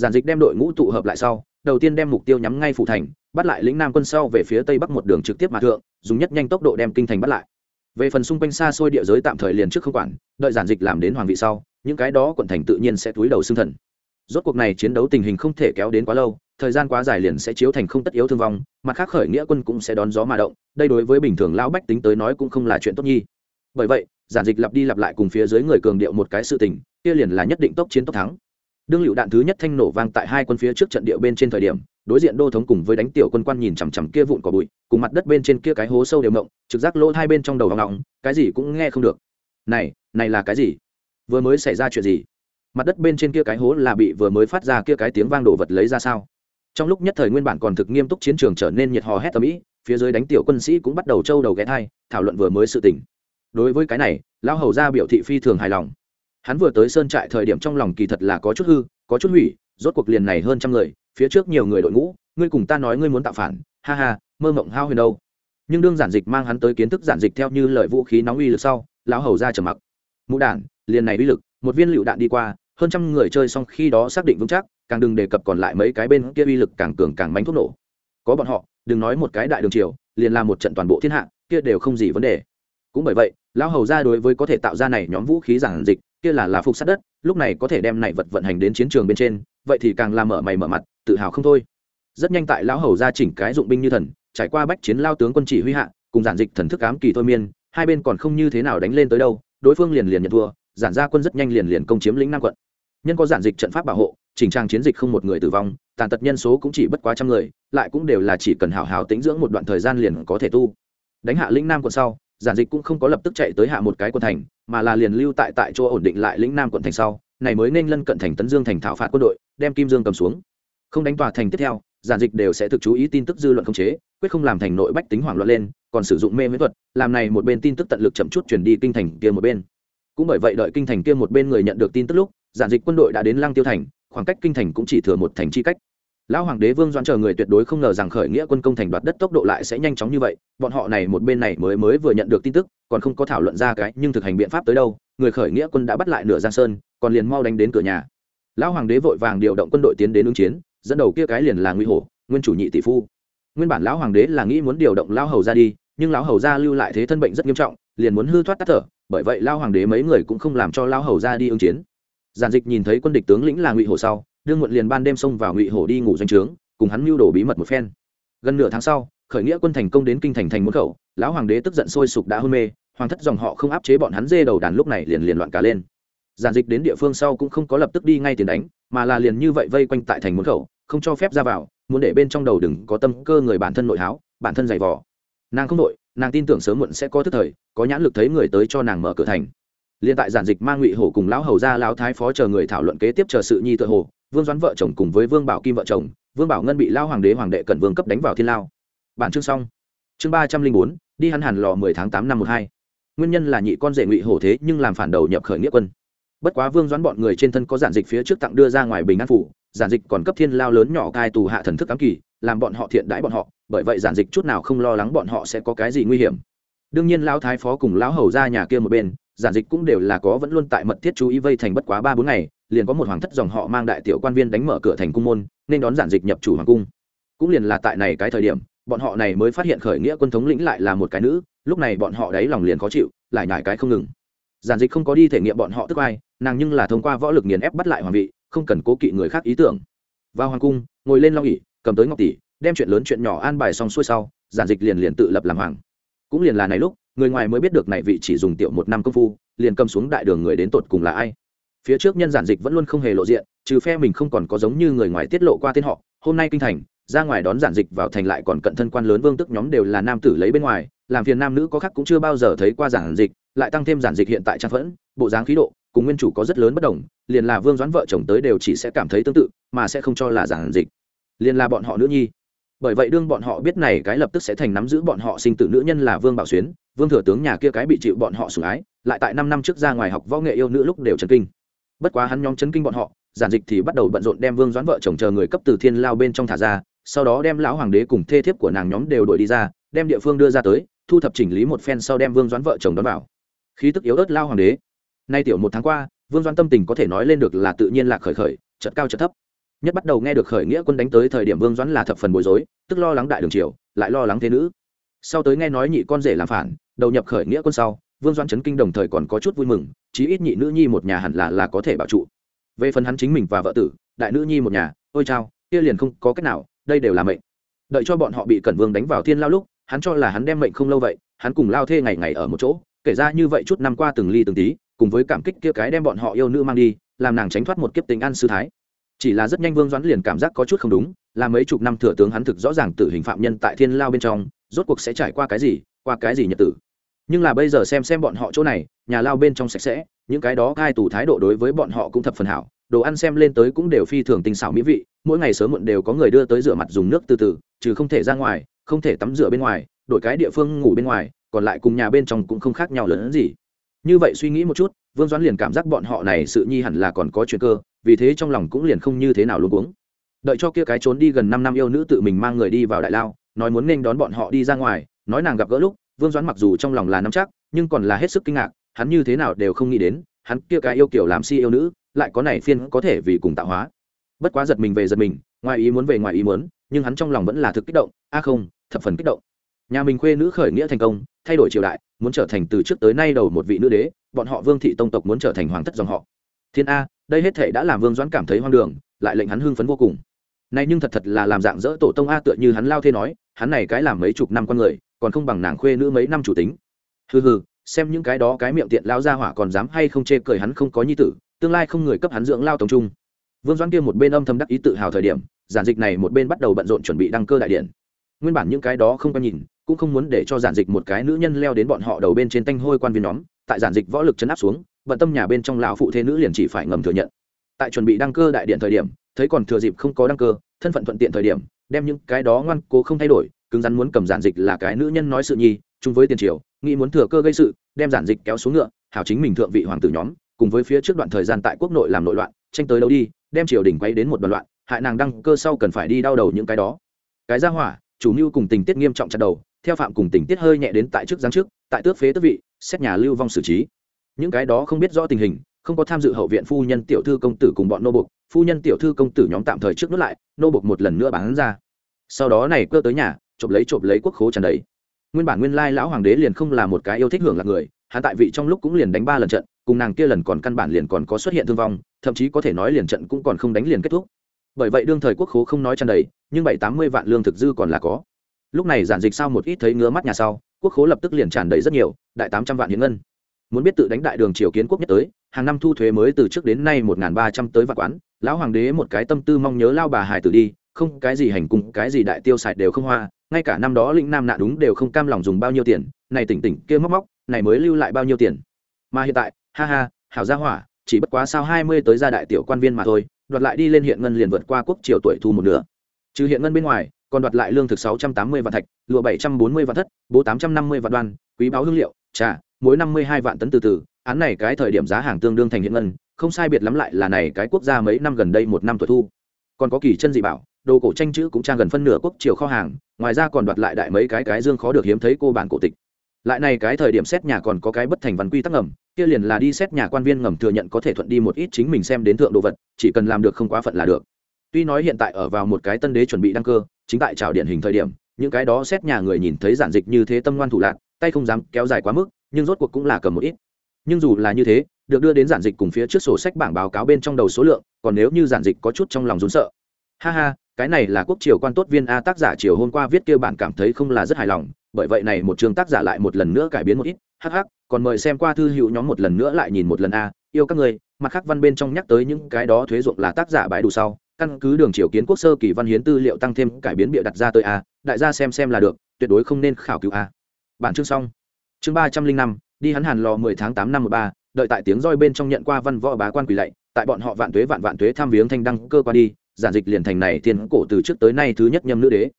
giản dịch đem đội ngũ tụ hợp lại sau, đầu tiên đem mục tiêu nhắm ngay phủ thành, bắt lại lĩnh nam quân sau về phía tây bắc một đường trực tiếp mà thượng, dùng nhất nhanh tốc độ đem kinh thành bắt lại. Về phần xung quanh xa xôi địa giới tạm thời liền trước không quản, đợi giản dịch làm đến hoàng vị sau, những cái đó quận thành tự nhiên sẽ túi đầu xương thần. Rốt cuộc này chiến đấu tình hình không thể kéo đến quá lâu, thời gian quá dài liền sẽ chiếu thành không tất yếu thương vong, mặt khác khởi nghĩa quân cũng sẽ đón gió mà động, đây đối với bình thường lão bách tính tới nói cũng không là chuyện tốt nhi. Bởi vậy, giản dịch lặp đi lặp lại cùng phía dưới người cường điệu một cái sự tình, kia liền là nhất định tốc chiến tốc thắng đương lựu đạn thứ nhất thanh nổ vang tại hai quân phía trước trận địa bên trên thời điểm, đối diện đô thống cùng với đánh tiểu quân quan nhìn chằm chằm kia vụn cỏ bụi, cùng mặt đất bên trên kia cái hố sâu đều mộng trực giác lỗ hai bên trong đầu hoang ngọng, cái gì cũng nghe không được. Này này là cái gì? Vừa mới xảy ra chuyện gì? Mặt đất bên trên kia cái hố là bị vừa mới phát ra kia cái tiếng vang đổ vật lấy ra sao? Trong lúc nhất thời nguyên bản còn thực nghiêm túc chiến trường trở nên nhiệt hò hét tầm ĩ, phía dưới đánh tiểu quân sĩ cũng bắt đầu trâu đầu ghé thai, thảo luận vừa mới sự tình. Đối với cái này, lão hầu ra biểu thị phi thường hài lòng hắn vừa tới sơn trại thời điểm trong lòng kỳ thật là có chút hư, có chút hủy, rốt cuộc liền này hơn trăm người, phía trước nhiều người đội ngũ, ngươi cùng ta nói ngươi muốn tạo phản, ha ha, mơ mộng hao huyền đâu. Nhưng đương giản dịch mang hắn tới kiến thức giản dịch theo như lời vũ khí nóng uy lực sau, lão hầu ra trầm mặc. Mũ đản, liền này uy lực, một viên lựu đạn đi qua, hơn trăm người chơi xong khi đó xác định vững chắc, càng đừng đề cập còn lại mấy cái bên kia uy lực càng cường càng mánh thuốc nổ. Có bọn họ, đừng nói một cái đại đường triều, liền làm một trận toàn bộ thiên hạ, kia đều không gì vấn đề. Cũng bởi vậy, lão hầu ra đối với có thể tạo ra này nhóm vũ khí giản dịch kia là là phục sát đất, lúc này có thể đem này vật vận hành đến chiến trường bên trên, vậy thì càng làm mở mày mở mặt, tự hào không thôi. Rất nhanh tại lão hầu ra chỉnh cái dụng binh như thần, trải qua bách chiến lao tướng quân chỉ huy hạ, cùng giản dịch thần thức ám kỳ thôi miên, hai bên còn không như thế nào đánh lên tới đâu, đối phương liền liền nhận thua, giản gia quân rất nhanh liền liền công chiếm lĩnh nam quận. Nhân có giản dịch trận pháp bảo hộ, chỉnh trang chiến dịch không một người tử vong, tàn tật nhân số cũng chỉ bất quá trăm người, lại cũng đều là chỉ cần hào hào tĩnh dưỡng một đoạn thời gian liền có thể tu. Đánh hạ lĩnh nam quận sau giản dịch cũng không có lập tức chạy tới hạ một cái quận thành, mà là liền lưu tại tại chỗ ổn định lại lĩnh nam quận thành sau, này mới nên lân cận thành tấn dương thành thảo phạt quân đội, đem kim dương cầm xuống. Không đánh tòa thành tiếp theo, giản dịch đều sẽ thực chú ý tin tức dư luận khống chế, quyết không làm thành nội bách tính hoảng loạn lên, còn sử dụng mê miễn thuật, làm này một bên tin tức tận lực chậm chút chuyển đi kinh thành kia một bên. Cũng bởi vậy đợi kinh thành kia một bên người nhận được tin tức lúc, giản dịch quân đội đã đến lăng tiêu thành, khoảng cách kinh thành cũng chỉ thừa một thành chi cách lão hoàng đế vương doãn chờ người tuyệt đối không ngờ rằng khởi nghĩa quân công thành đoạt đất tốc độ lại sẽ nhanh chóng như vậy, bọn họ này một bên này mới mới vừa nhận được tin tức, còn không có thảo luận ra cái nhưng thực hành biện pháp tới đâu, người khởi nghĩa quân đã bắt lại nửa giang sơn, còn liền mau đánh đến cửa nhà. Lão hoàng đế vội vàng điều động quân đội tiến đến ứng chiến, dẫn đầu kia cái liền là nguy hổ, nguyên chủ nhị tỷ phu. Nguyên bản lão hoàng đế là nghĩ muốn điều động lão hầu ra đi, nhưng lão hầu ra lưu lại thế thân bệnh rất nghiêm trọng, liền muốn hư thoát tắt thở, bởi vậy lão hoàng đế mấy người cũng không làm cho lão hầu ra đi ứng chiến. Giản dịch nhìn thấy quân địch tướng lĩnh là ngụy hổ sau đương muộn liền ban đêm xông vào ngụy hổ đi ngủ doanh trướng, cùng hắn mưu đồ bí mật một phen. Gần nửa tháng sau, khởi nghĩa quân thành công đến kinh thành thành môn khẩu, lão hoàng đế tức giận sôi sục đã hôn mê, hoàng thất dòng họ không áp chế bọn hắn dê đầu đàn lúc này liền liền loạn cả lên. Giản dịch đến địa phương sau cũng không có lập tức đi ngay tiền đánh, mà là liền như vậy vây quanh tại thành môn khẩu, không cho phép ra vào, muốn để bên trong đầu đừng có tâm cơ người bản thân nội háo, bản thân dày vò. Nàng không nội nàng tin tưởng sớm muộn sẽ có thức thời, có nhãn lực thấy người tới cho nàng mở cửa thành. Liên tại giản dịch mang ngụy hổ cùng lão hầu ra, lão thái phó chờ người thảo luận kế tiếp chờ sự nhi tự hồ vương doãn vợ chồng cùng với vương bảo kim vợ chồng, vương bảo ngân bị lao hoàng đế hoàng đệ cẩn vương cấp đánh vào thiên lao. Bản chương xong. Chương ba trăm linh bốn, đi hắn hàn lò mười tháng tám năm một hai. Nguyên nhân là nhị con rể ngụy hổ thế nhưng làm phản đầu nhập khởi nghĩa quân. Bất quá vương doãn bọn người trên thân có giản dịch phía trước tặng đưa ra ngoài bình an phủ, giản dịch còn cấp thiên lao lớn nhỏ cai tù hạ thần thức ám kỳ, làm bọn họ thiện đãi bọn họ, bởi vậy giản dịch chút nào không lo lắng bọn họ sẽ có cái gì nguy hiểm. Đương nhiên lão thái phó cùng lão hầu ra nhà kia một bên, giản dịch cũng đều là có vẫn luôn tại mật thiết chú ý vây thành bất quá ba bốn ngày liền có một hoàng thất dòng họ mang đại tiểu quan viên đánh mở cửa thành cung môn, nên đón giản dịch nhập chủ hoàng cung. Cũng liền là tại này cái thời điểm, bọn họ này mới phát hiện khởi nghĩa quân thống lĩnh lại là một cái nữ, lúc này bọn họ đáy lòng liền khó chịu, lại nhải cái không ngừng. Giản dịch không có đi thể nghiệm bọn họ tức ai, nàng nhưng là thông qua võ lực nghiền ép bắt lại hoàng vị, không cần cố kỵ người khác ý tưởng. Vào hoàng cung, ngồi lên long nghỉ, cầm tới ngọc tỷ, đem chuyện lớn chuyện nhỏ an bài xong xuôi sau, giản dịch liền liền tự lập làm hoàng. Cũng liền là này lúc, người ngoài mới biết được này vị chỉ dùng tiểu một năm công phu, liền cầm xuống đại đường người đến tột cùng là ai phía trước nhân giản dịch vẫn luôn không hề lộ diện, trừ phe mình không còn có giống như người ngoài tiết lộ qua tên họ. Hôm nay kinh thành, ra ngoài đón giản dịch vào thành lại còn cận thân quan lớn vương tức nhóm đều là nam tử lấy bên ngoài, làm phiền nam nữ có khác cũng chưa bao giờ thấy qua giản dịch, lại tăng thêm giản dịch hiện tại trang phẫn, bộ dáng khí độ, cùng nguyên chủ có rất lớn bất đồng, liền là vương doãn vợ chồng tới đều chỉ sẽ cảm thấy tương tự, mà sẽ không cho là giản dịch. Liền là bọn họ nữ nhi. Bởi vậy đương bọn họ biết này cái lập tức sẽ thành nắm giữ bọn họ sinh tử nữ nhân là vương bảo xuyến, vương thừa tướng nhà kia cái bị chịu bọn họ sủng ái, lại tại năm năm trước ra ngoài học võ nghệ yêu nữ lúc đều trần kinh bất quá hắn nhóm chấn kinh bọn họ, giản dịch thì bắt đầu bận rộn đem vương doãn vợ chồng chờ người cấp từ thiên lao bên trong thả ra, sau đó đem lão hoàng đế cùng thê thiếp của nàng nhóm đều đuổi đi ra, đem địa phương đưa ra tới, thu thập chỉnh lý một phen sau đem vương doãn vợ chồng đón vào. Khí tức yếu ớt lao hoàng đế. Nay tiểu một tháng qua, vương doãn tâm tình có thể nói lên được là tự nhiên lạc khởi khởi chật cao chật thấp. Nhất bắt đầu nghe được khởi nghĩa quân đánh tới thời điểm vương doãn là thập phần bối rối, tức lo lắng đại đường triều, lại lo lắng thế nữ. Sau tới nghe nói nhị con rể làm phản, đầu nhập khởi nghĩa quân sau vương doãn chấn kinh đồng thời còn có chút vui mừng, chí ít nhị nữ nhi một nhà hẳn là là có thể bảo trụ. Về phần hắn chính mình và vợ tử, đại nữ nhi một nhà, ôi chao, kia liền không có cách nào, đây đều là mệnh. Đợi cho bọn họ bị cẩn vương đánh vào thiên lao lúc, hắn cho là hắn đem mệnh không lâu vậy, hắn cùng lao thê ngày ngày ở một chỗ, kể ra như vậy chút năm qua từng ly từng tí, cùng với cảm kích kia cái đem bọn họ yêu nữ mang đi, làm nàng tránh thoát một kiếp tình an sư thái. Chỉ là rất nhanh vương doãn liền cảm giác có chút không đúng, là mấy chục năm thừa tướng hắn thực rõ ràng tử hình phạm nhân tại thiên lao bên trong, rốt cuộc sẽ trải qua cái gì, qua cái gì nhật tử nhưng là bây giờ xem xem bọn họ chỗ này, nhà lao bên trong sạch sẽ, những cái đó cai tù thái độ đối với bọn họ cũng thập phần hảo. Đồ ăn xem lên tới cũng đều phi thường tinh xảo mỹ vị, mỗi ngày sớm muộn đều có người đưa tới rửa mặt dùng nước từ từ chứ không thể ra ngoài, không thể tắm rửa bên ngoài, đổi cái địa phương ngủ bên ngoài, còn lại cùng nhà bên trong cũng không khác nhau lớn hơn gì. Như vậy suy nghĩ một chút, vương doãn liền cảm giác bọn họ này sự nhi hẳn là còn có chuyện cơ, vì thế trong lòng cũng liền không như thế nào luôn uống đợi cho kia cái trốn đi gần năm năm yêu nữ tự mình mang người đi vào đại lao, nói muốn nên đón bọn họ đi ra ngoài, nói nàng gặp gỡ lúc vương doãn mặc dù trong lòng là nắm chắc, nhưng còn là hết sức kinh ngạc, hắn như thế nào đều không nghĩ đến, hắn kia cái yêu kiểu làm si yêu nữ, lại có này phiên có thể vì cùng tạo hóa. Bất quá giật mình về giật mình, ngoài ý muốn về ngoài ý muốn, nhưng hắn trong lòng vẫn là thực kích động, a không, thập phần kích động. Nhà mình khuê nữ khởi nghĩa thành công, thay đổi triều đại, muốn trở thành từ trước tới nay đầu một vị nữ đế, bọn họ vương thị tông tộc muốn trở thành hoàng thất dòng họ. Thiên a, đây hết thể đã làm vương doãn cảm thấy hoang đường, lại lệnh hắn hưng phấn vô cùng. Này nhưng thật thật là làm dạng dỡ tổ tông a tựa như hắn lao thế nói, hắn này cái làm mấy chục năm con người còn không bằng nàng khuê nữ mấy năm chủ tính. Hừ hừ, xem những cái đó cái miệng tiện lao ra hỏa còn dám hay không chê cười hắn không có nhi tử, tương lai không người cấp hắn dưỡng lao tổng trung. Vương doãn kia một bên âm thầm đắc ý tự hào thời điểm, giản dịch này một bên bắt đầu bận rộn chuẩn bị đăng cơ đại điện. Nguyên bản những cái đó không có nhìn, cũng không muốn để cho giản dịch một cái nữ nhân leo đến bọn họ đầu bên trên tanh hôi quan viên nhóm, tại giản dịch võ lực chấn áp xuống, bận tâm nhà bên trong lão phụ thế nữ liền chỉ phải ngầm thừa nhận. Tại chuẩn bị đăng cơ đại điện thời điểm, thấy còn thừa dịp không có đăng cơ, thân phận thuận tiện thời điểm, đem những cái đó ngoan cố không thay đổi cứng rắn muốn cầm giản dịch là cái nữ nhân nói sự nhi, chung với tiền triều, nghĩ muốn thừa cơ gây sự, đem giản dịch kéo xuống ngựa, hảo chính mình thượng vị hoàng tử nhóm, cùng với phía trước đoạn thời gian tại quốc nội làm nội loạn, tranh tới đâu đi, đem triều đình quay đến một đoạn loạn, hại nàng đăng cơ sau cần phải đi đau đầu những cái đó. Cái ra hỏa, chủ mưu cùng tình tiết nghiêm trọng chặt đầu, theo phạm cùng tình tiết hơi nhẹ đến tại trước giáng trước, tại tước phế tước vị, xét nhà lưu vong xử trí. Những cái đó không biết rõ tình hình, không có tham dự hậu viện phu nhân tiểu thư công tử cùng bọn nô bục phu nhân tiểu thư công tử nhóm tạm thời trước nút lại, nô bục một lần nữa bán ra. Sau đó này cơ tới nhà chộp lấy chộp lấy quốc khố tràn đầy. Nguyên bản nguyên lai lão hoàng đế liền không là một cái yêu thích hưởng lạc người, hắn tại vị trong lúc cũng liền đánh ba lần trận, cùng nàng kia lần còn căn bản liền còn có xuất hiện thương vong, thậm chí có thể nói liền trận cũng còn không đánh liền kết thúc. Bởi vậy đương thời quốc khố không nói tràn đầy, nhưng bảy tám mươi vạn lương thực dư còn là có. Lúc này giản dịch sau một ít thấy ngứa mắt nhà sau, quốc khố lập tức liền tràn đầy rất nhiều, đại tám trăm vạn hiến ngân. Muốn biết tự đánh đại đường triều kiến quốc nhất tới, hàng năm thu thuế mới từ trước đến nay một ba trăm tới vạn quán, lão hoàng đế một cái tâm tư mong nhớ lao bà hài tử đi, không cái gì hành cùng cái gì đại tiêu xài đều không hoa ngay cả năm đó lĩnh nam nạ đúng đều không cam lòng dùng bao nhiêu tiền, này tỉnh tỉnh kia móc móc, này mới lưu lại bao nhiêu tiền. Mà hiện tại, ha ha, hảo gia hỏa, chỉ bất quá sao hai mươi tới gia đại tiểu quan viên mà thôi, đoạt lại đi lên hiện ngân liền vượt qua quốc triều tuổi thu một nửa. Trừ hiện ngân bên ngoài, còn đoạt lại lương thực sáu trăm tám mươi vạn thạch, lụa bảy trăm bốn mươi vạn thất, bố tám trăm năm mươi vạn đoan, quý báo hương liệu, trà, mỗi năm mươi hai vạn tấn từ từ, án này cái thời điểm giá hàng tương đương thành hiện ngân, không sai biệt lắm lại là này cái quốc gia mấy năm gần đây một năm tuổi thu. Còn có kỳ chân dị bảo, đồ cổ tranh chữ cũng trang gần phân nửa quốc triều kho hàng ngoài ra còn đoạt lại đại mấy cái cái dương khó được hiếm thấy cô bản cổ tịch. Lại này cái thời điểm xét nhà còn có cái bất thành văn quy tắc ngầm, kia liền là đi xét nhà quan viên ngầm thừa nhận có thể thuận đi một ít chính mình xem đến thượng đồ vật, chỉ cần làm được không quá phận là được. Tuy nói hiện tại ở vào một cái tân đế chuẩn bị đăng cơ, chính tại trào điển hình thời điểm, những cái đó xét nhà người nhìn thấy giản dịch như thế tâm ngoan thủ lạc, tay không dám kéo dài quá mức, nhưng rốt cuộc cũng là cầm một ít. Nhưng dù là như thế, được đưa đến giản dịch cùng phía trước sổ sách bảng báo cáo bên trong đầu số lượng, còn nếu như giản dịch có chút trong lòng rốn sợ. Ha ha cái này là quốc triều quan tốt viên a tác giả triều hôm qua viết kia bản cảm thấy không là rất hài lòng, bởi vậy này một trường tác giả lại một lần nữa cải biến một ít, hắc hắc, còn mời xem qua thư hữu nhóm một lần nữa lại nhìn một lần a, yêu các người, mặt khác văn bên trong nhắc tới những cái đó thuế ruộng là tác giả bãi đủ sau, căn cứ đường triều kiến quốc sơ kỳ văn hiến tư liệu tăng thêm cải biến bịa đặt ra tới a, đại gia xem xem là được, tuyệt đối không nên khảo cứu a. Bản chương xong. Chương ba trăm linh năm, đi hắn hàn lò mười tháng tám năm một ba, đợi tại tiếng roi bên trong nhận qua văn võ bá quan quỳ lạy, tại bọn họ vạn tuế vạn vạn tuế tham viếng thanh đăng cơ qua đi giản dịch liền thành này thiên cổ từ trước tới nay thứ nhất nhâm nữ đế.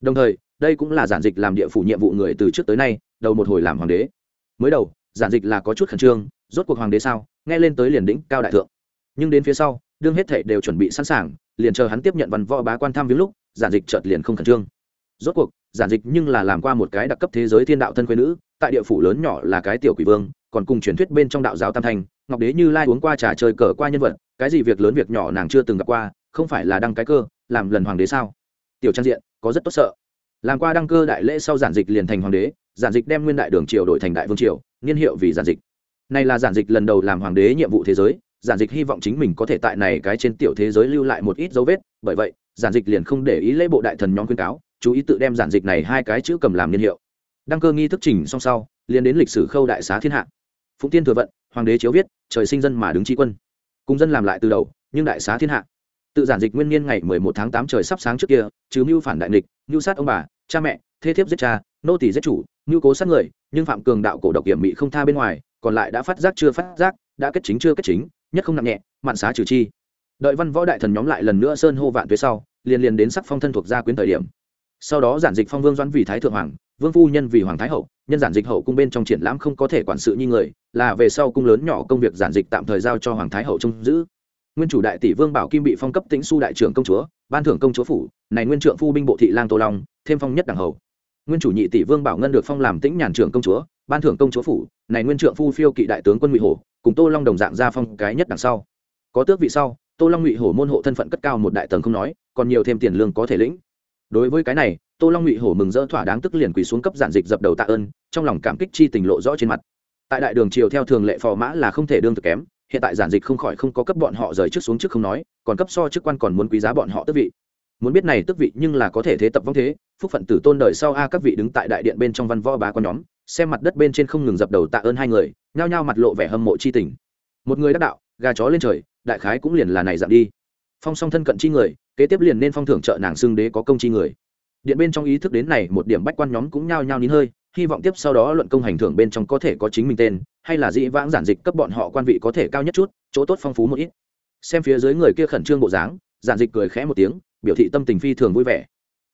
Đồng thời, đây cũng là giản dịch làm địa phủ nhiệm vụ người từ trước tới nay, đầu một hồi làm hoàng đế. Mới đầu, giản dịch là có chút khẩn trương, rốt cuộc hoàng đế sao? Nghe lên tới liền đỉnh, cao đại thượng. Nhưng đến phía sau, đương hết thệ đều chuẩn bị sẵn sàng, liền chờ hắn tiếp nhận văn võ bá quan tham viếng lúc, giản dịch chợt liền không khẩn trương. Rốt cuộc, giản dịch nhưng là làm qua một cái đặc cấp thế giới thiên đạo thân quê nữ, tại địa phủ lớn nhỏ là cái tiểu quỷ vương, còn cùng truyền thuyết bên trong đạo giáo tam thanh, ngọc đế như lai uống qua trà chơi cờ qua nhân vật, cái gì việc lớn việc nhỏ nàng chưa từng gặp qua không phải là đăng cái cơ, làm lần hoàng đế sao? Tiểu trang diện, có rất tốt sợ. Làm qua đăng cơ đại lễ sau giản dịch liền thành hoàng đế, giản dịch đem nguyên đại đường triều đổi thành đại vương triều, niên hiệu vì giản dịch. Này là giản dịch lần đầu làm hoàng đế nhiệm vụ thế giới, giản dịch hy vọng chính mình có thể tại này cái trên tiểu thế giới lưu lại một ít dấu vết, bởi vậy, giản dịch liền không để ý lễ bộ đại thần nhóm khuyên cáo, chú ý tự đem giản dịch này hai cái chữ cầm làm niên hiệu. Đăng cơ nghi thức trình song sau, liền đến lịch sử khâu đại xá thiên hạ. Phụng tiên thừa vận, hoàng đế chiếu viết, trời sinh dân mà đứng tri quân. Cùng dân làm lại từ đầu, nhưng đại xá thiên hạ tự giản dịch nguyên niên ngày mười một tháng tám trời sắp sáng trước kia chứ mưu phản đại nghịch, mưu sát ông bà, cha mẹ, thế thiếp giết cha, nô tỳ giết chủ, mưu cố sát người, nhưng phạm cường đạo cổ độc hiểm mị không tha bên ngoài, còn lại đã phát giác chưa phát giác, đã kết chính chưa kết chính, nhất không nặng nhẹ, mạn xá trừ chi. Đợi văn võ đại thần nhóm lại lần nữa sơn hô vạn tuế sau, liền liền đến sắc phong thân thuộc gia quyến thời điểm. Sau đó giản dịch phong vương doãn vì thái thượng hoàng, vương phu nhân vì hoàng thái hậu, nhân giản dịch hậu cung bên trong triển lãm không có thể quản sự như người, là về sau cung lớn nhỏ công việc giản dịch tạm thời giao cho hoàng thái hậu trông giữ nguyên chủ đại tỷ vương bảo kim bị phong cấp tĩnh su đại trưởng công chúa, ban thưởng công chúa phủ, này nguyên trượng phu binh bộ thị lang tô long, thêm phong nhất đẳng hầu. Nguyên chủ nhị tỷ vương bảo ngân được phong làm tĩnh nhàn trưởng công chúa, ban thưởng công chúa phủ, này nguyên trượng phu phiêu kỵ đại tướng quân ngụy hổ, cùng tô long đồng dạng ra phong cái nhất đằng sau. Có tước vị sau, tô long ngụy hổ môn hộ thân phận cất cao một đại tầng không nói, còn nhiều thêm tiền lương có thể lĩnh. Đối với cái này, tô long ngụy hổ mừng rỡ thỏa đáng tức liền quỳ xuống cấp giản dịch dập đầu tạ ơn, trong lòng cảm kích chi tình lộ rõ trên mặt. Tại đại đường triều theo thường lệ phò mã là không thể đương thực kém hiện tại giản dịch không khỏi không có cấp bọn họ rời trước xuống trước không nói, còn cấp so chức quan còn muốn quý giá bọn họ tước vị. Muốn biết này tước vị nhưng là có thể thế tập vong thế, phúc phận tử tôn đời sau a các vị đứng tại đại điện bên trong văn võ bá con nhóm, xem mặt đất bên trên không ngừng dập đầu tạ ơn hai người, nhao nhao mặt lộ vẻ hâm mộ chi tình. Một người đắc đạo, gà chó lên trời, đại khái cũng liền là này dạng đi. Phong song thân cận chi người, kế tiếp liền nên phong thưởng trợ nàng xưng đế có công chi người. Điện bên trong ý thức đến này, một điểm bách quan nhóm cũng nhao nhao nín hơi, hy vọng tiếp sau đó luận công hành thưởng bên trong có thể có chính mình tên hay là dĩ vãng giản dịch cấp bọn họ quan vị có thể cao nhất chút, chỗ tốt phong phú một ít. Xem phía dưới người kia khẩn trương bộ dáng, giản dịch cười khẽ một tiếng, biểu thị tâm tình phi thường vui vẻ.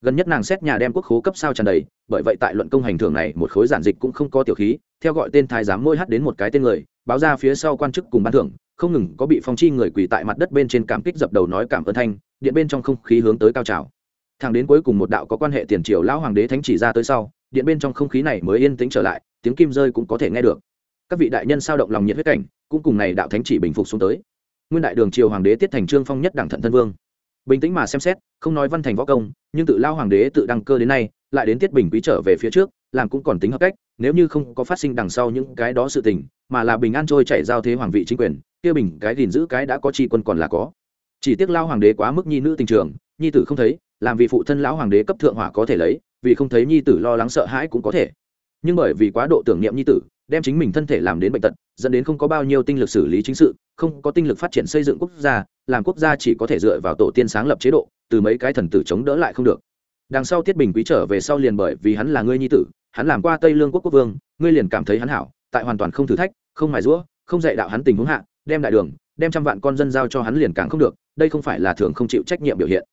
Gần nhất nàng xét nhà đem quốc khố cấp sao tràn đầy, bởi vậy tại luận công hành thưởng này, một khối giản dịch cũng không có tiểu khí, theo gọi tên thái giám môi hát đến một cái tên người, báo ra phía sau quan chức cùng ban thưởng, không ngừng có bị phong chi người quỳ tại mặt đất bên trên cảm kích dập đầu nói cảm ơn thanh, điện bên trong không khí hướng tới cao trào. Thẳng đến cuối cùng một đạo có quan hệ tiền triều lão hoàng đế thánh chỉ ra tới sau, điện bên trong không khí này mới yên tĩnh trở lại, tiếng kim rơi cũng có thể nghe được các vị đại nhân sao động lòng nhiệt huyết cảnh, cũng cùng này đạo thánh chỉ bình phục xuống tới. Nguyên đại đường triều hoàng đế tiết thành trương phong nhất đảng thận thân vương. Bình tĩnh mà xem xét, không nói văn thành võ công, nhưng tự lao hoàng đế tự đăng cơ đến nay, lại đến tiết bình quý trở về phía trước, làm cũng còn tính hợp cách, nếu như không có phát sinh đằng sau những cái đó sự tình, mà là bình an trôi chảy giao thế hoàng vị chính quyền, kia bình cái gìn giữ cái đã có tri quân còn là có. Chỉ tiếc lao hoàng đế quá mức nhi nữ tình trường, nhi tử không thấy, làm vì phụ thân lão hoàng đế cấp thượng hỏa có thể lấy, vì không thấy nhi tử lo lắng sợ hãi cũng có thể. Nhưng bởi vì quá độ tưởng niệm nhi tử đem chính mình thân thể làm đến bệnh tật, dẫn đến không có bao nhiêu tinh lực xử lý chính sự, không có tinh lực phát triển xây dựng quốc gia, làm quốc gia chỉ có thể dựa vào tổ tiên sáng lập chế độ, từ mấy cái thần tử chống đỡ lại không được. Đằng sau tiết bình quý trở về sau liền bởi vì hắn là ngươi nhi tử, hắn làm qua tây lương quốc quốc vương, ngươi liền cảm thấy hắn hảo, tại hoàn toàn không thử thách, không mài rũa không dạy đạo hắn tình huống hạ, đem đại đường, đem trăm vạn con dân giao cho hắn liền càng không được, đây không phải là thường không chịu trách nhiệm biểu hiện.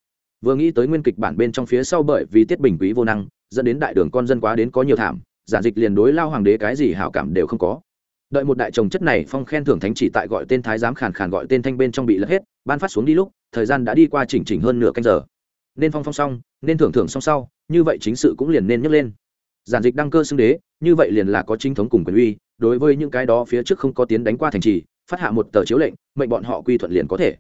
Vừa nghĩ tới nguyên kịch bản bên trong phía sau bởi vì tiết bình quý vô năng, dẫn đến đại đường con dân quá đến có nhiều thảm giản dịch liền đối lao hoàng đế cái gì hảo cảm đều không có. Đợi một đại chồng chất này phong khen thưởng thánh chỉ tại gọi tên thái giám khàn khàn gọi tên thanh bên trong bị lật hết, ban phát xuống đi lúc, thời gian đã đi qua chỉnh chỉnh hơn nửa canh giờ. Nên phong phong xong, nên thưởng thưởng xong sau, như vậy chính sự cũng liền nên nhấc lên. Giản dịch đăng cơ xưng đế, như vậy liền là có chính thống cùng quyền uy, đối với những cái đó phía trước không có tiến đánh qua thành trì, phát hạ một tờ chiếu lệnh, mệnh bọn họ quy thuận liền có thể.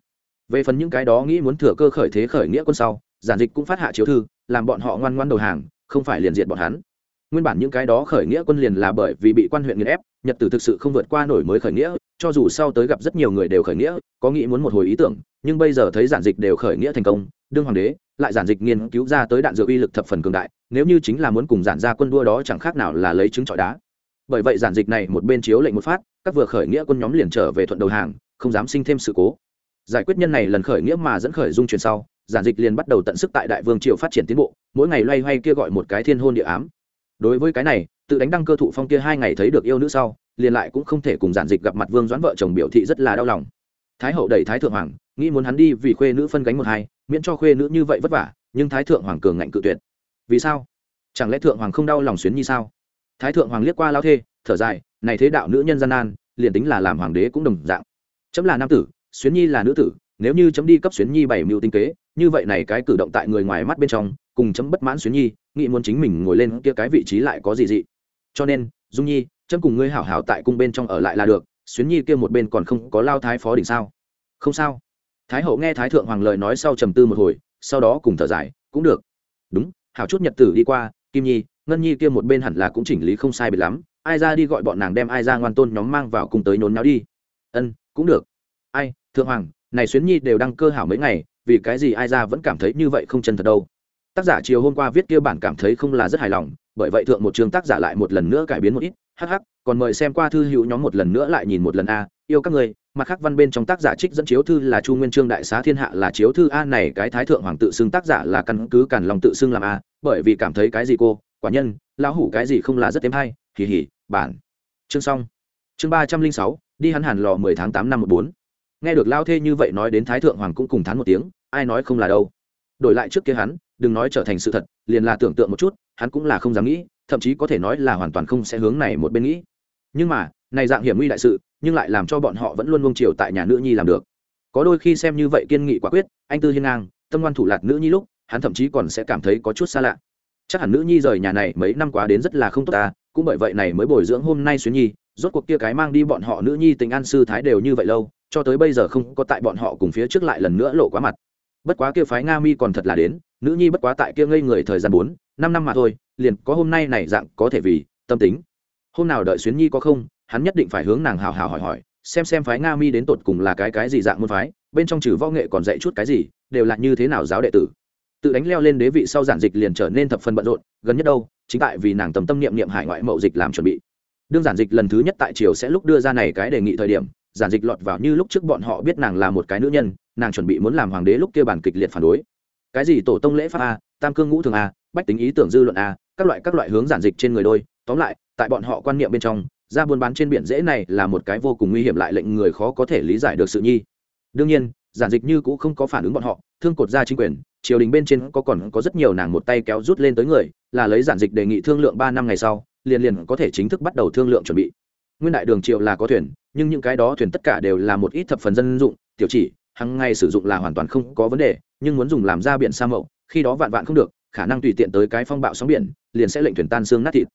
Về phần những cái đó nghĩ muốn thừa cơ khởi thế khởi nghĩa quân sau, giản dịch cũng phát hạ chiếu thư, làm bọn họ ngoan ngoan đầu hàng, không phải liền diện bọn hắn nguyên bản những cái đó khởi nghĩa quân liền là bởi vì bị quan huyện nghiền ép, nhật tử thực sự không vượt qua nổi mới khởi nghĩa, cho dù sau tới gặp rất nhiều người đều khởi nghĩa, có nghĩ muốn một hồi ý tưởng, nhưng bây giờ thấy giản dịch đều khởi nghĩa thành công, đương hoàng đế, lại giản dịch nghiên cứu ra tới đạn dược uy lực thập phần cường đại, nếu như chính là muốn cùng giản ra quân đua đó chẳng khác nào là lấy trứng trọi đá. Bởi vậy giản dịch này một bên chiếu lệnh một phát, các vừa khởi nghĩa quân nhóm liền trở về thuận đầu hàng, không dám sinh thêm sự cố. Giải quyết nhân này lần khởi nghĩa mà dẫn khởi dung truyền sau, giản dịch liền bắt đầu tận sức tại đại vương triều phát triển tiến bộ, mỗi ngày loay hoay kia gọi một cái thiên hôn địa ám đối với cái này, tự đánh đăng cơ thụ phong kia hai ngày thấy được yêu nữ sau, liền lại cũng không thể cùng giản dịch gặp mặt vương doãn vợ chồng biểu thị rất là đau lòng. Thái hậu đẩy thái thượng hoàng, nghĩ muốn hắn đi vì khuê nữ phân gánh một hai, miễn cho khuê nữ như vậy vất vả, nhưng thái thượng hoàng cường ngạnh cự tuyệt. Vì sao? Chẳng lẽ thượng hoàng không đau lòng xuyến như sao? Thái thượng hoàng liếc qua lao thê, thở dài, này thế đạo nữ nhân gian nan, liền tính là làm hoàng đế cũng đồng dạng. Chấm là nam tử, xuyến nhi là nữ tử, nếu như chấm đi cấp xuyến nhi bảy mưu tinh kế, như vậy này cái cử động tại người ngoài mắt bên trong cùng chấm bất mãn xuyến nhi, nghĩ muốn chính mình ngồi lên kia cái vị trí lại có gì dị. Cho nên, dung nhi, chấm cùng ngươi hảo hảo tại cung bên trong ở lại là được, xuyến nhi kia một bên còn không có lao thái phó đỉnh sao? Không sao. Thái hậu nghe thái thượng hoàng lời nói sau trầm tư một hồi, sau đó cùng thở dài, cũng được. Đúng, hảo chút nhật tử đi qua, kim nhi, ngân nhi kia một bên hẳn là cũng chỉnh lý không sai biệt lắm, ai ra đi gọi bọn nàng đem ai ra ngoan tôn nhóm mang vào cùng tới nhốn nháo đi. Ân, cũng được. Ai, thượng hoàng, này xuyến nhi đều đăng cơ hảo mấy ngày, vì cái gì ai ra vẫn cảm thấy như vậy không chân thật đâu? Tác giả chiều hôm qua viết kia bản cảm thấy không là rất hài lòng, bởi vậy thượng một chương tác giả lại một lần nữa cải biến một ít. Hh còn mời xem qua thư hữu nhóm một lần nữa lại nhìn một lần a, yêu các người. Mặt khác văn bên trong tác giả trích dẫn chiếu thư là chu nguyên trương đại xá thiên hạ là chiếu thư a này, cái thái thượng hoàng tự xưng tác giả là căn cứ cản lòng tự xưng làm a, bởi vì cảm thấy cái gì cô? Quả nhân, lão hủ cái gì không là rất thêm hay? Hỉ hỉ bản. Chương xong. Chương ba trăm linh sáu, đi hắn hàn lò mười tháng tám năm một bốn. Nghe được lao thê như vậy nói đến thái thượng hoàng cũng cùng thán một tiếng, ai nói không là đâu. Đổi lại trước kia hắn đừng nói trở thành sự thật, liền là tưởng tượng một chút, hắn cũng là không dám nghĩ, thậm chí có thể nói là hoàn toàn không sẽ hướng này một bên nghĩ. Nhưng mà, này dạng hiểm nguy đại sự, nhưng lại làm cho bọn họ vẫn luôn mông chiều tại nhà nữ nhi làm được. Có đôi khi xem như vậy kiên nghị quả quyết, anh tư hiên ngang, tâm ngoan thủ lạc nữ nhi lúc, hắn thậm chí còn sẽ cảm thấy có chút xa lạ. Chắc hẳn nữ nhi rời nhà này mấy năm quá đến rất là không tốt ta, cũng bởi vậy này mới bồi dưỡng hôm nay xuyến nhi, rốt cuộc kia cái mang đi bọn họ nữ nhi tình an sư thái đều như vậy lâu, cho tới bây giờ không có tại bọn họ cùng phía trước lại lần nữa lộ quá mặt. Bất quá kia phái nga mi còn thật là đến nữ nhi bất quá tại kia ngây người thời gian bốn, năm năm mà thôi, liền có hôm nay này dạng có thể vì tâm tính. Hôm nào đợi xuyến nhi có không, hắn nhất định phải hướng nàng hào hào hỏi hỏi, xem xem phái nga mi đến tột cùng là cái cái gì dạng môn phái, bên trong trừ võ nghệ còn dạy chút cái gì, đều là như thế nào giáo đệ tử. Tự đánh leo lên đế vị sau giản dịch liền trở nên thập phần bận rộn, gần nhất đâu, chính tại vì nàng tầm tâm niệm niệm hải ngoại mậu dịch làm chuẩn bị. Đương giản dịch lần thứ nhất tại triều sẽ lúc đưa ra này cái đề nghị thời điểm, giản dịch lọt vào như lúc trước bọn họ biết nàng là một cái nữ nhân, nàng chuẩn bị muốn làm hoàng đế lúc kia bản kịch liệt phản đối cái gì tổ tông lễ pháp a, tam cương ngũ thường a, bách tính ý tưởng dư luận a, các loại các loại hướng giản dịch trên người đôi. Tóm lại, tại bọn họ quan niệm bên trong, ra buôn bán trên biển dễ này là một cái vô cùng nguy hiểm lại lệnh người khó có thể lý giải được sự nhi. Đương nhiên, giản dịch như cũng không có phản ứng bọn họ, thương cột ra chính quyền, triều đình bên trên có còn có rất nhiều nàng một tay kéo rút lên tới người, là lấy giản dịch đề nghị thương lượng ba năm ngày sau, liền liền có thể chính thức bắt đầu thương lượng chuẩn bị. Nguyên đại đường triều là có thuyền, nhưng những cái đó thuyền tất cả đều là một ít thập phần dân dụng, tiểu chỉ hàng ngày sử dụng là hoàn toàn không có vấn đề, nhưng muốn dùng làm ra biển sa mậu, khi đó vạn vạn không được, khả năng tùy tiện tới cái phong bạo sóng biển, liền sẽ lệnh thuyền tan xương nát thịt.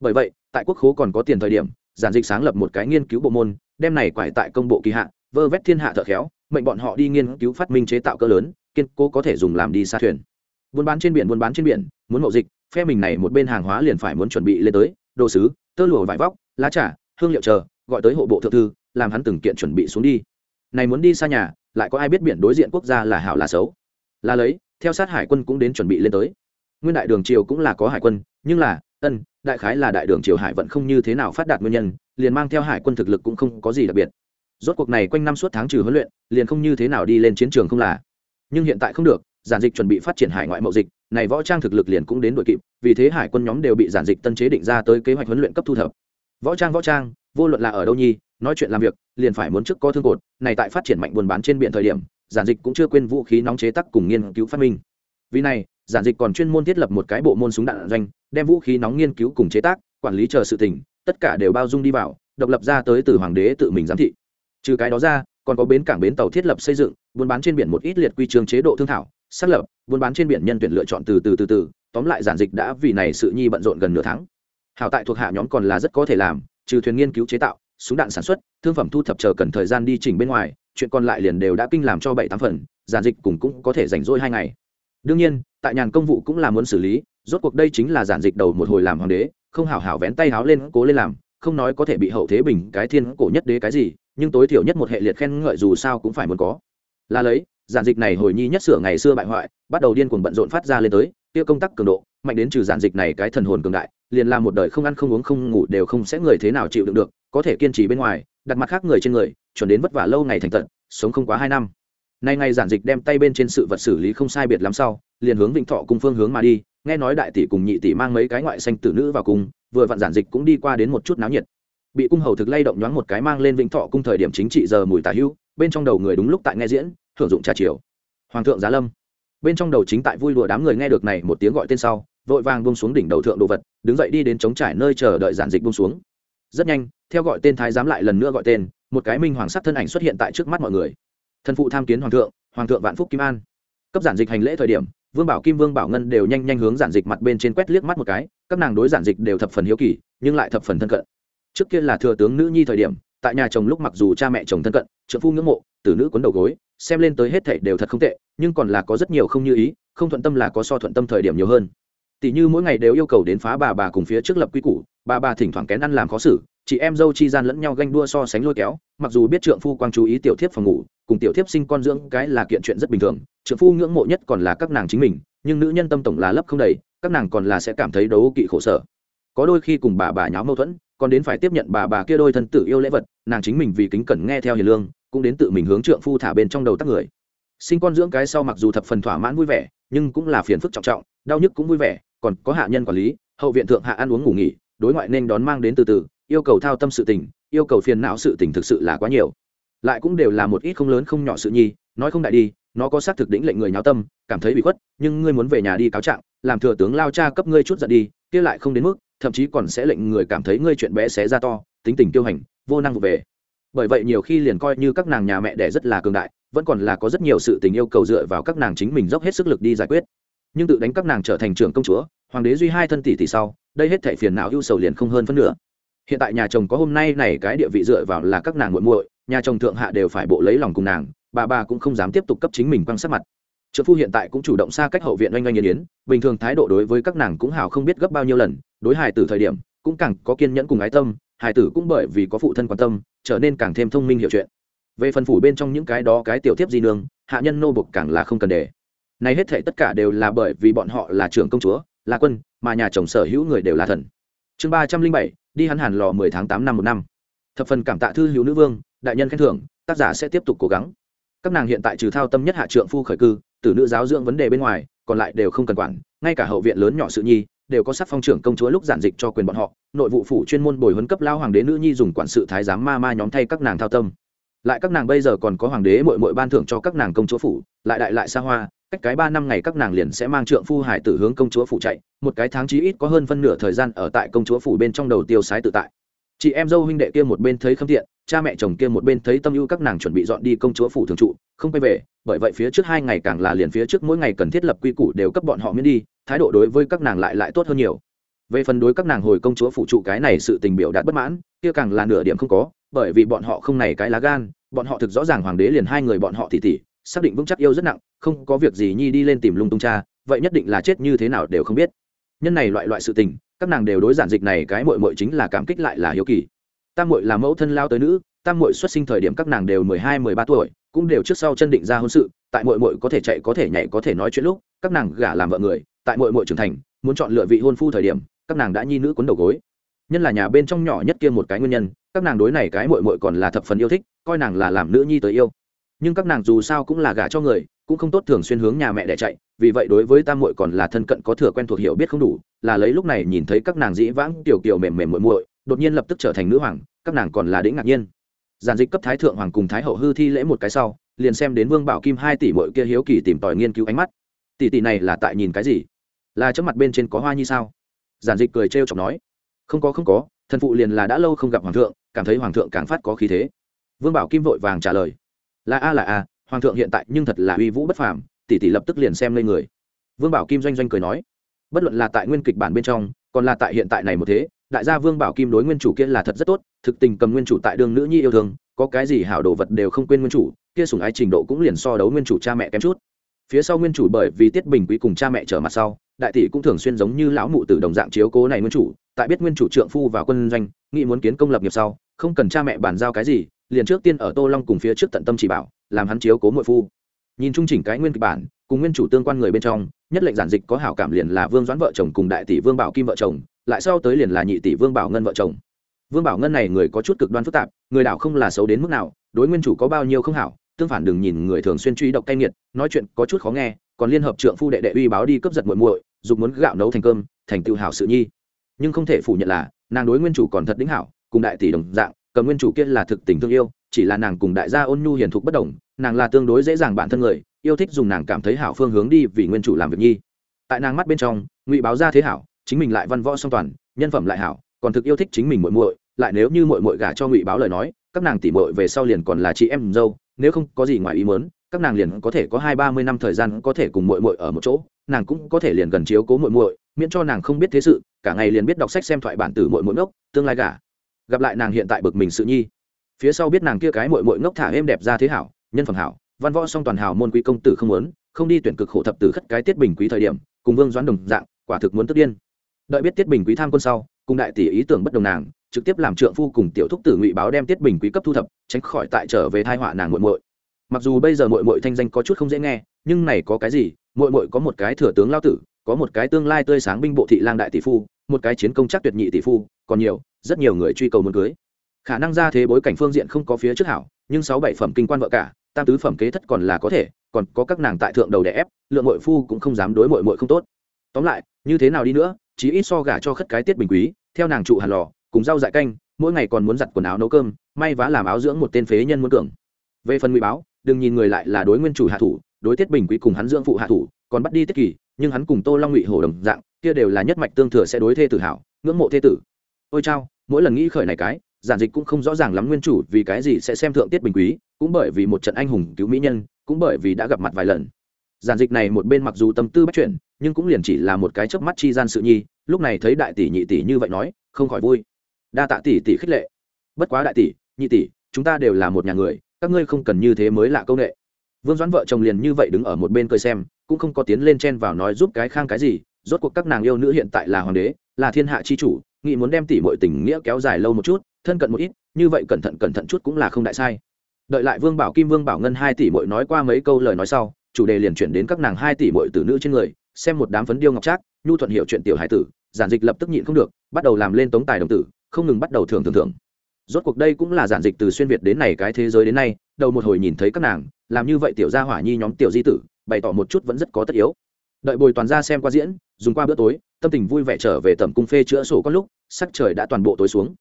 Bởi vậy, tại quốc khố còn có tiền thời điểm, giản dịch sáng lập một cái nghiên cứu bộ môn, đem này quải tại công bộ kỳ hạ, vơ vét thiên hạ thợ khéo, mệnh bọn họ đi nghiên cứu phát minh chế tạo cỡ lớn, kiên cố có thể dùng làm đi xa thuyền. Buôn bán trên biển, buôn bán trên biển, muốn mậu dịch, phe mình này một bên hàng hóa liền phải muốn chuẩn bị lên tới, đồ sứ, tơ lụa vải vóc, lá trà, hương liệu chờ, gọi tới hộ bộ thượng thư, làm hắn từng kiện chuẩn bị xuống đi này muốn đi xa nhà, lại có ai biết biển đối diện quốc gia là hảo là xấu? Là lấy, theo sát hải quân cũng đến chuẩn bị lên tới. Nguyên đại đường triều cũng là có hải quân, nhưng là, ân, đại khái là đại đường triều hải vận không như thế nào phát đạt nguyên nhân, liền mang theo hải quân thực lực cũng không có gì đặc biệt. Rốt cuộc này quanh năm suốt tháng trừ huấn luyện, liền không như thế nào đi lên chiến trường không là. Nhưng hiện tại không được, giản dịch chuẩn bị phát triển hải ngoại mậu dịch, này võ trang thực lực liền cũng đến đội kịp, vì thế hải quân nhóm đều bị giản dịch tân chế định ra tới kế hoạch huấn luyện cấp thu thập. Võ trang võ trang vô luận là ở đâu nhi, nói chuyện làm việc, liền phải muốn trước có thương cột, này tại phát triển mạnh buôn bán trên biển thời điểm, giản dịch cũng chưa quên vũ khí nóng chế tắc cùng nghiên cứu phát minh. Vì này, giản dịch còn chuyên môn thiết lập một cái bộ môn súng đạn doanh, đem vũ khí nóng nghiên cứu cùng chế tác, quản lý chờ sự tình, tất cả đều bao dung đi vào, độc lập ra tới từ hoàng đế tự mình giám thị. Trừ cái đó ra, còn có bến cảng bến tàu thiết lập xây dựng, buôn bán trên biển một ít liệt quy trường chế độ thương thảo, xác lập, buôn bán trên biển nhân tuyển lựa chọn từ từ từ từ, tóm lại giản dịch đã vì này sự nhi bận rộn gần nửa tháng. Hảo tại thuộc hạ nhóm còn là rất có thể làm trừ thuyền nghiên cứu chế tạo, súng đạn sản xuất, thương phẩm thu thập chờ cần thời gian đi chỉnh bên ngoài, chuyện còn lại liền đều đã kinh làm cho bảy tám phần giản dịch cùng cũng có thể rảnh rỗi hai ngày. Đương nhiên, tại nhàn công vụ cũng là muốn xử lý, rốt cuộc đây chính là giản dịch đầu một hồi làm hoàng đế, không hảo hảo vén tay háo lên, cố lên làm, không nói có thể bị hậu thế bình, cái thiên cổ nhất đế cái gì, nhưng tối thiểu nhất một hệ liệt khen ngợi dù sao cũng phải muốn có. Là lấy giản dịch này hồi nhi nhất sửa ngày xưa bại hoại, bắt đầu điên cuồng bận rộn phát ra lên tới tiêu công tác cường độ, mạnh đến trừ giản dịch này cái thần hồn cường đại liền làm một đời không ăn không uống không ngủ đều không sẽ người thế nào chịu đựng được, có thể kiên trì bên ngoài, đặt mặt khác người trên người, chuẩn đến vất vả lâu ngày thành tận sống không quá hai năm. Nay ngày giản dịch đem tay bên trên sự vật xử lý không sai biệt lắm sau, liền hướng vĩnh thọ cùng phương hướng mà đi, nghe nói đại tỷ cùng nhị tỷ mang mấy cái ngoại xanh tử nữ vào cung vừa vặn giản dịch cũng đi qua đến một chút náo nhiệt. Bị cung hầu thực lay động nhoáng một cái mang lên vĩnh thọ cung thời điểm chính trị giờ mùi tả hữu bên trong đầu người đúng lúc tại nghe diễn, thưởng dụng trà chiều. Hoàng thượng giá lâm. Bên trong đầu chính tại vui đùa đám người nghe được này một tiếng gọi tên sau vội vàng bông xuống đỉnh đầu thượng đồ vật, đứng dậy đi đến chống trải nơi chờ đợi giản dịch bông xuống. Rất nhanh, theo gọi tên thái giám lại lần nữa gọi tên, một cái minh hoàng sắc thân ảnh xuất hiện tại trước mắt mọi người. Thân phụ tham kiến hoàng thượng hoàng thượng vạn phúc kim an. Cấp giản dịch hành lễ thời điểm, vương bảo kim, vương bảo ngân đều nhanh nhanh hướng giản dịch mặt bên trên quét liếc mắt một cái, các nàng đối giản dịch đều thập phần hiếu kỳ, nhưng lại thập phần thân cận. Trước kia là thừa tướng nữ nhi thời điểm, tại nhà chồng lúc mặc dù cha mẹ chồng thân cận trợ phu ngưỡng mộ, tử nữ cuốn đầu gối, xem lên tới hết thảy đều thật không tệ, nhưng còn là có rất nhiều không như ý, không thuận tâm là có so thuận tâm thời điểm nhiều hơn tỷ như mỗi ngày đều yêu cầu đến phá bà bà cùng phía trước lập quy củ, bà bà thỉnh thoảng kén ăn làm khó xử, chị em dâu chi gian lẫn nhau ganh đua so sánh lôi kéo, mặc dù biết trượng phu quang chú ý tiểu thiếp phòng ngủ, cùng tiểu thiếp sinh con dưỡng cái là kiện chuyện rất bình thường, trượng phu ngưỡng mộ nhất còn là các nàng chính mình, nhưng nữ nhân tâm tổng là lấp không đầy, các nàng còn là sẽ cảm thấy đấu kỵ khổ sở. Có đôi khi cùng bà bà nháo mâu thuẫn, còn đến phải tiếp nhận bà bà kia đôi thân tử yêu lễ vật, nàng chính mình vì kính cẩn nghe theo hiền lương, cũng đến tự mình hướng trượng phu thả bên trong đầu tắc người. Sinh con dưỡng cái sau mặc dù thập phần thỏa mãn vui vẻ, nhưng cũng là phiền phức trọng trọng, đau nhức cũng vui vẻ còn có hạ nhân quản lý, hậu viện thượng hạ ăn uống ngủ nghỉ, đối ngoại nên đón mang đến từ từ, yêu cầu thao tâm sự tình, yêu cầu phiền não sự tình thực sự là quá nhiều. Lại cũng đều là một ít không lớn không nhỏ sự nhi, nói không đại đi, nó có xác thực đĩnh lệnh người nháo tâm, cảm thấy bị khuất, nhưng ngươi muốn về nhà đi cáo trạng, làm thừa tướng lao cha cấp ngươi chút giận đi, kia lại không đến mức, thậm chí còn sẽ lệnh người cảm thấy ngươi chuyện bé xé ra to, tính tình tiêu hành, vô năng vụ về. Bởi vậy nhiều khi liền coi như các nàng nhà mẹ đẻ rất là cường đại, vẫn còn là có rất nhiều sự tình yêu cầu dựa vào các nàng chính mình dốc hết sức lực đi giải quyết nhưng tự đánh các nàng trở thành trưởng công chúa, hoàng đế duy hai thân tỷ tỷ sau, đây hết thảy phiền não ưu sầu liền không hơn phân nửa. Hiện tại nhà chồng có hôm nay này cái địa vị dựa vào là các nàng muội muội, nhà chồng thượng hạ đều phải bộ lấy lòng cùng nàng, bà bà cũng không dám tiếp tục cấp chính mình quăng sát mặt. Trợ phu hiện tại cũng chủ động xa cách hậu viện oanh oanh yên yến, bình thường thái độ đối với các nàng cũng hào không biết gấp bao nhiêu lần, đối hài tử thời điểm, cũng càng có kiên nhẫn cùng ái tâm, hài tử cũng bởi vì có phụ thân quan tâm, trở nên càng thêm thông minh hiểu chuyện. Về phần phủ bên trong những cái đó cái tiểu tiếp di nương, hạ nhân nô bục càng là không cần để này hết thảy tất cả đều là bởi vì bọn họ là trưởng công chúa, là quân, mà nhà chồng sở hữu người đều là thần. Chương ba trăm linh bảy, đi hắn hàn lò mười tháng tám năm một năm. Thập phần cảm tạ thư hữu nữ vương, đại nhân khen thưởng, tác giả sẽ tiếp tục cố gắng. Các nàng hiện tại trừ thao tâm nhất hạ trượng phu khởi cư từ nữ giáo dưỡng vấn đề bên ngoài, còn lại đều không cần quản, ngay cả hậu viện lớn nhỏ sự nhi, đều có sắc phong trưởng công chúa lúc giản dịch cho quyền bọn họ, nội vụ phủ chuyên môn bồi huấn cấp lao hoàng đế nữ nhi dùng quản sự thái giám ma ma nhóm thay các nàng thao tâm. Lại các nàng bây giờ còn có hoàng đế mội mội ban thưởng cho các nàng công chúa phủ, lại đại lại xa hoa cách cái ba năm ngày các nàng liền sẽ mang trượng phu hải tử hướng công chúa phủ chạy, một cái tháng chí ít có hơn phân nửa thời gian ở tại công chúa phủ bên trong đầu tiêu sái tự tại. Chị em dâu huynh đệ kia một bên thấy khâm tiện, cha mẹ chồng kia một bên thấy tâm ưu các nàng chuẩn bị dọn đi công chúa phủ thường trụ, không quay về, bởi vậy phía trước hai ngày càng là liền phía trước mỗi ngày cần thiết lập quy củ đều cấp bọn họ miễn đi, thái độ đối với các nàng lại lại tốt hơn nhiều. Về phần đối các nàng hồi công chúa phủ trụ cái này sự tình biểu đạt bất mãn, kia càng là nửa điểm không có, bởi vì bọn họ không này cái lá gan, bọn họ thực rõ ràng hoàng đế liền hai người bọn họ tỉ tỉ xác định vững chắc yêu rất nặng, không có việc gì nhi đi lên tìm lung tung cha, vậy nhất định là chết như thế nào đều không biết. Nhân này loại loại sự tình, các nàng đều đối giản dịch này cái mội mội chính là cảm kích lại là hiếu kỳ. Tam mội là mẫu thân lao tới nữ, tam mội xuất sinh thời điểm các nàng đều mười hai, mười ba tuổi, cũng đều trước sau chân định ra hôn sự, tại mội mội có thể chạy, có thể nhảy, có thể nói chuyện lúc, các nàng gả làm vợ người, tại mội mội trưởng thành, muốn chọn lựa vị hôn phu thời điểm, các nàng đã nhi nữ cuốn đầu gối. Nhân là nhà bên trong nhỏ nhất kia một cái nguyên nhân, các nàng đối này cái mội mội còn là thập phần yêu thích, coi nàng là làm nữ nhi tới yêu nhưng các nàng dù sao cũng là gả cho người, cũng không tốt thường xuyên hướng nhà mẹ để chạy, vì vậy đối với tam muội còn là thân cận có thừa quen thuộc hiểu biết không đủ, là lấy lúc này nhìn thấy các nàng dĩ vãng tiểu kiểu mềm mềm muội muội, đột nhiên lập tức trở thành nữ hoàng, các nàng còn là đĩnh ngạc nhiên. Giản dịch cấp thái thượng hoàng cùng thái hậu hư thi lễ một cái sau, liền xem đến vương bảo kim hai tỷ muội kia hiếu kỳ tìm tòi nghiên cứu ánh mắt. Tỷ tỷ này là tại nhìn cái gì? Là trước mặt bên trên có hoa như sao? Giản dịch cười trêu chọc nói. Không có không có, thần phụ liền là đã lâu không gặp hoàng thượng, cảm thấy hoàng thượng càng phát có khí thế. Vương bảo kim vội vàng trả lời là a là a, hoàng thượng hiện tại nhưng thật là uy vũ bất phàm, tỷ tỷ lập tức liền xem lên người. Vương bảo kim doanh doanh cười nói, bất luận là tại nguyên kịch bản bên trong, còn là tại hiện tại này một thế, đại gia vương bảo kim đối nguyên chủ kia là thật rất tốt, thực tình cầm nguyên chủ tại đường nữ nhi yêu thương, có cái gì hảo đồ vật đều không quên nguyên chủ, kia sủng ái trình độ cũng liền so đấu nguyên chủ cha mẹ kém chút. Phía sau nguyên chủ bởi vì tiết bình quý cùng cha mẹ trở mặt sau, đại tỷ cũng thường xuyên giống như lão mụ từ đồng dạng chiếu cố này nguyên chủ, tại biết nguyên chủ trượng phu vào quân doanh, nghĩ muốn kiến công lập nghiệp sau, không cần cha mẹ bàn giao cái gì liền trước tiên ở tô long cùng phía trước tận tâm chỉ bảo, làm hắn chiếu cố mội phu. Nhìn chung chỉnh cái nguyên kịch bản, cùng nguyên chủ tương quan người bên trong, nhất lệnh giản dịch có hảo cảm liền là vương doãn vợ chồng cùng đại tỷ vương bảo kim vợ chồng, lại sau tới liền là nhị tỷ vương bảo ngân vợ chồng. Vương bảo ngân này người có chút cực đoan phức tạp, người đảo không là xấu đến mức nào, đối nguyên chủ có bao nhiêu không hảo, tương phản đừng nhìn người thường xuyên truy độc cay nghiệt, nói chuyện có chút khó nghe, còn liên hợp trượng phu đệ đệ uy báo đi cướp giật muội muội, dục muốn gạo nấu thành cơm, thành tự hảo sự nhi. Nhưng không thể phủ nhận là, nàng đối nguyên chủ còn thật đính hảo, cùng đại tỷ đồng dạng cầm nguyên chủ kia là thực tình thương yêu, chỉ là nàng cùng đại gia ôn nhu hiền thục bất đồng, nàng là tương đối dễ dàng bản thân người, yêu thích dùng nàng cảm thấy hảo phương hướng đi vì nguyên chủ làm việc nhi. Tại nàng mắt bên trong, ngụy báo ra thế hảo, chính mình lại văn võ song toàn, nhân phẩm lại hảo, còn thực yêu thích chính mình muội muội, lại nếu như muội muội gả cho ngụy báo lời nói, các nàng tỉ muội về sau liền còn là chị em dâu, nếu không có gì ngoài ý muốn, các nàng liền có thể có hai ba mươi năm thời gian có thể cùng muội muội ở một chỗ, nàng cũng có thể liền gần chiếu cố muội muội, miễn cho nàng không biết thế sự, cả ngày liền biết đọc sách xem thoại bản từ muội muội ngốc, tương lai gả gặp lại nàng hiện tại bực mình sự nhi. Phía sau biết nàng kia cái muội muội ngốc thả êm đẹp ra thế hảo, nhân phẩm hảo, văn võ song toàn hảo môn quý công tử không muốn, không đi tuyển cực khổ thập tử khất cái tiết bình quý thời điểm, cùng vương doãn đồng dạng, quả thực muốn tức điên. Đợi biết tiết bình quý tham quân sau, cùng đại tỷ ý tưởng bất đồng nàng, trực tiếp làm trượng phu cùng tiểu thúc tử ngụy báo đem tiết bình quý cấp thu thập, tránh khỏi tại trở về thai họa nàng muội muội. Mặc dù bây giờ muội muội thanh danh có chút không dễ nghe, nhưng này có cái gì? Muội muội có một cái thừa tướng lao tử, có một cái tương lai tươi sáng binh bộ thị lang đại tỷ phu một cái chiến công chắc tuyệt nhị tỷ phu, còn nhiều, rất nhiều người truy cầu muốn cưới. Khả năng ra thế bối cảnh phương diện không có phía trước hảo, nhưng sáu bảy phẩm kinh quan vợ cả, tam tứ phẩm kế thất còn là có thể, còn có các nàng tại thượng đầu đè ép, lượng mội phu cũng không dám đối mội mội không tốt. Tóm lại, như thế nào đi nữa chỉ ít so gả cho khất cái tiết bình quý, theo nàng trụ hàn lò, cùng rau dại canh, mỗi ngày còn muốn giặt quần áo nấu cơm, may vá làm áo dưỡng một tên phế nhân muốn cường. Về phần ngụy báo, đừng nhìn người lại là đối nguyên chủ hạ thủ, đối tiết bình quý cùng hắn dưỡng phụ hạ thủ, còn bắt đi tiết kỳ nhưng hắn cùng tô long ngụy hổ đồng dạng kia đều là nhất mạch tương thừa sẽ đối thê tử hảo, ngưỡng mộ thê tử. Ôi chao, mỗi lần nghĩ khởi này cái, giản dịch cũng không rõ ràng lắm nguyên chủ vì cái gì sẽ xem thượng tiết bình quý, cũng bởi vì một trận anh hùng cứu mỹ nhân, cũng bởi vì đã gặp mặt vài lần. Giản dịch này một bên mặc dù tâm tư bắt chuyển, nhưng cũng liền chỉ là một cái chớp mắt chi gian sự nhi, lúc này thấy đại tỷ nhị tỷ như vậy nói, không khỏi vui. Đa tạ tỷ tỷ khích lệ. Bất quá đại tỷ, nhị tỷ, chúng ta đều là một nhà người, các ngươi không cần như thế mới lạ công nghệ vương doãn vợ chồng liền như vậy đứng ở một bên cười xem, cũng không có tiến lên chen vào nói giúp cái khang cái gì rốt cuộc các nàng yêu nữ hiện tại là hoàng đế, là thiên hạ chi chủ nghị muốn đem tỷ mọi tình nghĩa kéo dài lâu một chút, thân cận một ít, như vậy cẩn thận cẩn thận chút cũng là không đại sai. Đợi lại vương bảo kim, vương bảo ngân hai tỷ mội nói qua mấy câu lời nói sau, chủ đề liền chuyển đến các nàng hai tỷ mội tử nữ trên người, xem một đám phấn điêu ngọc trác, nhu thuận hiệu chuyện tiểu hải tử, giản dịch lập tức nhịn không được, bắt đầu làm lên tống tài đồng tử, không ngừng bắt đầu thường thường thường rốt cuộc đây cũng là giản dịch từ xuyên việt đến này cái thế giới đến nay, đầu một hồi nhìn thấy các nàng, làm như vậy tiểu gia hỏa nhi nhóm tiểu di tử, bày tỏ một chút vẫn rất có tất yếu đợi bồi toàn ra xem qua diễn, dùng qua bữa tối, tâm tình vui vẻ trở về tầm cung phê chữa sổ có lúc, sắc trời đã toàn bộ tối xuống.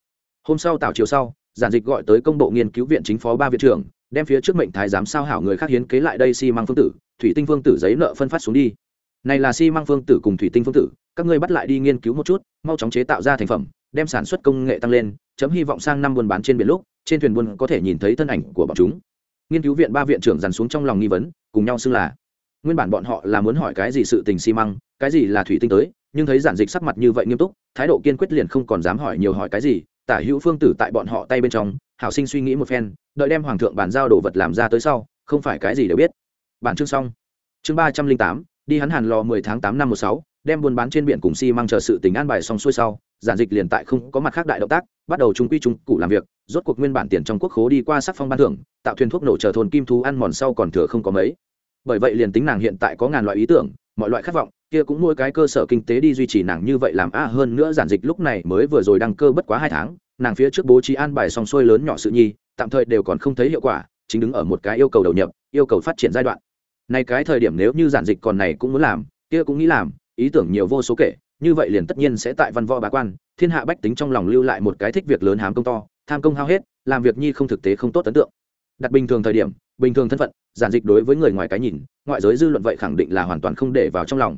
Hôm sau tảo chiều sau, giản dịch gọi tới công bộ nghiên cứu viện chính phó ba viện trưởng, đem phía trước mệnh thái giám sao hảo người khác hiến kế lại đây xi、si、măng phương tử, thủy tinh phương tử giấy nợ phân phát xuống đi. Này là xi、si、măng phương tử cùng thủy tinh phương tử, các ngươi bắt lại đi nghiên cứu một chút, mau chóng chế tạo ra thành phẩm, đem sản xuất công nghệ tăng lên, chấm hy vọng sang năm buôn bán trên biển lúc, trên thuyền buôn có thể nhìn thấy thân ảnh của bọn chúng. Nghiên cứu viện ba viện trưởng dàn xuống trong lòng nghi vấn, cùng nhau xưng là nguyên bản bọn họ là muốn hỏi cái gì sự tình xi măng, cái gì là thủy tinh tới, nhưng thấy giản dịch sắc mặt như vậy nghiêm túc, thái độ kiên quyết liền không còn dám hỏi nhiều hỏi cái gì, tả hữu phương tử tại bọn họ tay bên trong, hảo sinh suy nghĩ một phen, đợi đem hoàng thượng bàn giao đồ vật làm ra tới sau, không phải cái gì đều biết. Bản chương xong. Chương ba trăm linh tám, đi hắn hàn lò mười tháng tám năm một sáu, đem buôn bán trên biển cùng xi、si、măng chờ sự tình an bài xong xuôi sau, giản dịch liền tại không có mặt khác đại động tác, bắt đầu trung quy trung cụ làm việc, rốt cuộc nguyên bản tiền trong quốc khố đi qua sắc phong ban thưởng, tạo thuyền thuốc nổ chờ thôn kim thú ăn mòn sau còn thừa không có mấy bởi vậy liền tính nàng hiện tại có ngàn loại ý tưởng, mọi loại khát vọng, kia cũng nuôi cái cơ sở kinh tế đi duy trì nàng như vậy làm a hơn nữa giản dịch lúc này mới vừa rồi đăng cơ bất quá hai tháng, nàng phía trước bố trí an bài xong xuôi lớn nhỏ sự nhi, tạm thời đều còn không thấy hiệu quả, chính đứng ở một cái yêu cầu đầu nhập, yêu cầu phát triển giai đoạn. Này cái thời điểm nếu như giản dịch còn này cũng muốn làm, kia cũng nghĩ làm, ý tưởng nhiều vô số kể, như vậy liền tất nhiên sẽ tại văn võ bá quan, thiên hạ bách tính trong lòng lưu lại một cái thích việc lớn hám công to, tham công hao hết, làm việc nhi không thực tế không tốt ấn tượng. Đặt bình thường thời điểm, bình thường thân phận giản dịch đối với người ngoài cái nhìn, ngoại giới dư luận vậy khẳng định là hoàn toàn không để vào trong lòng.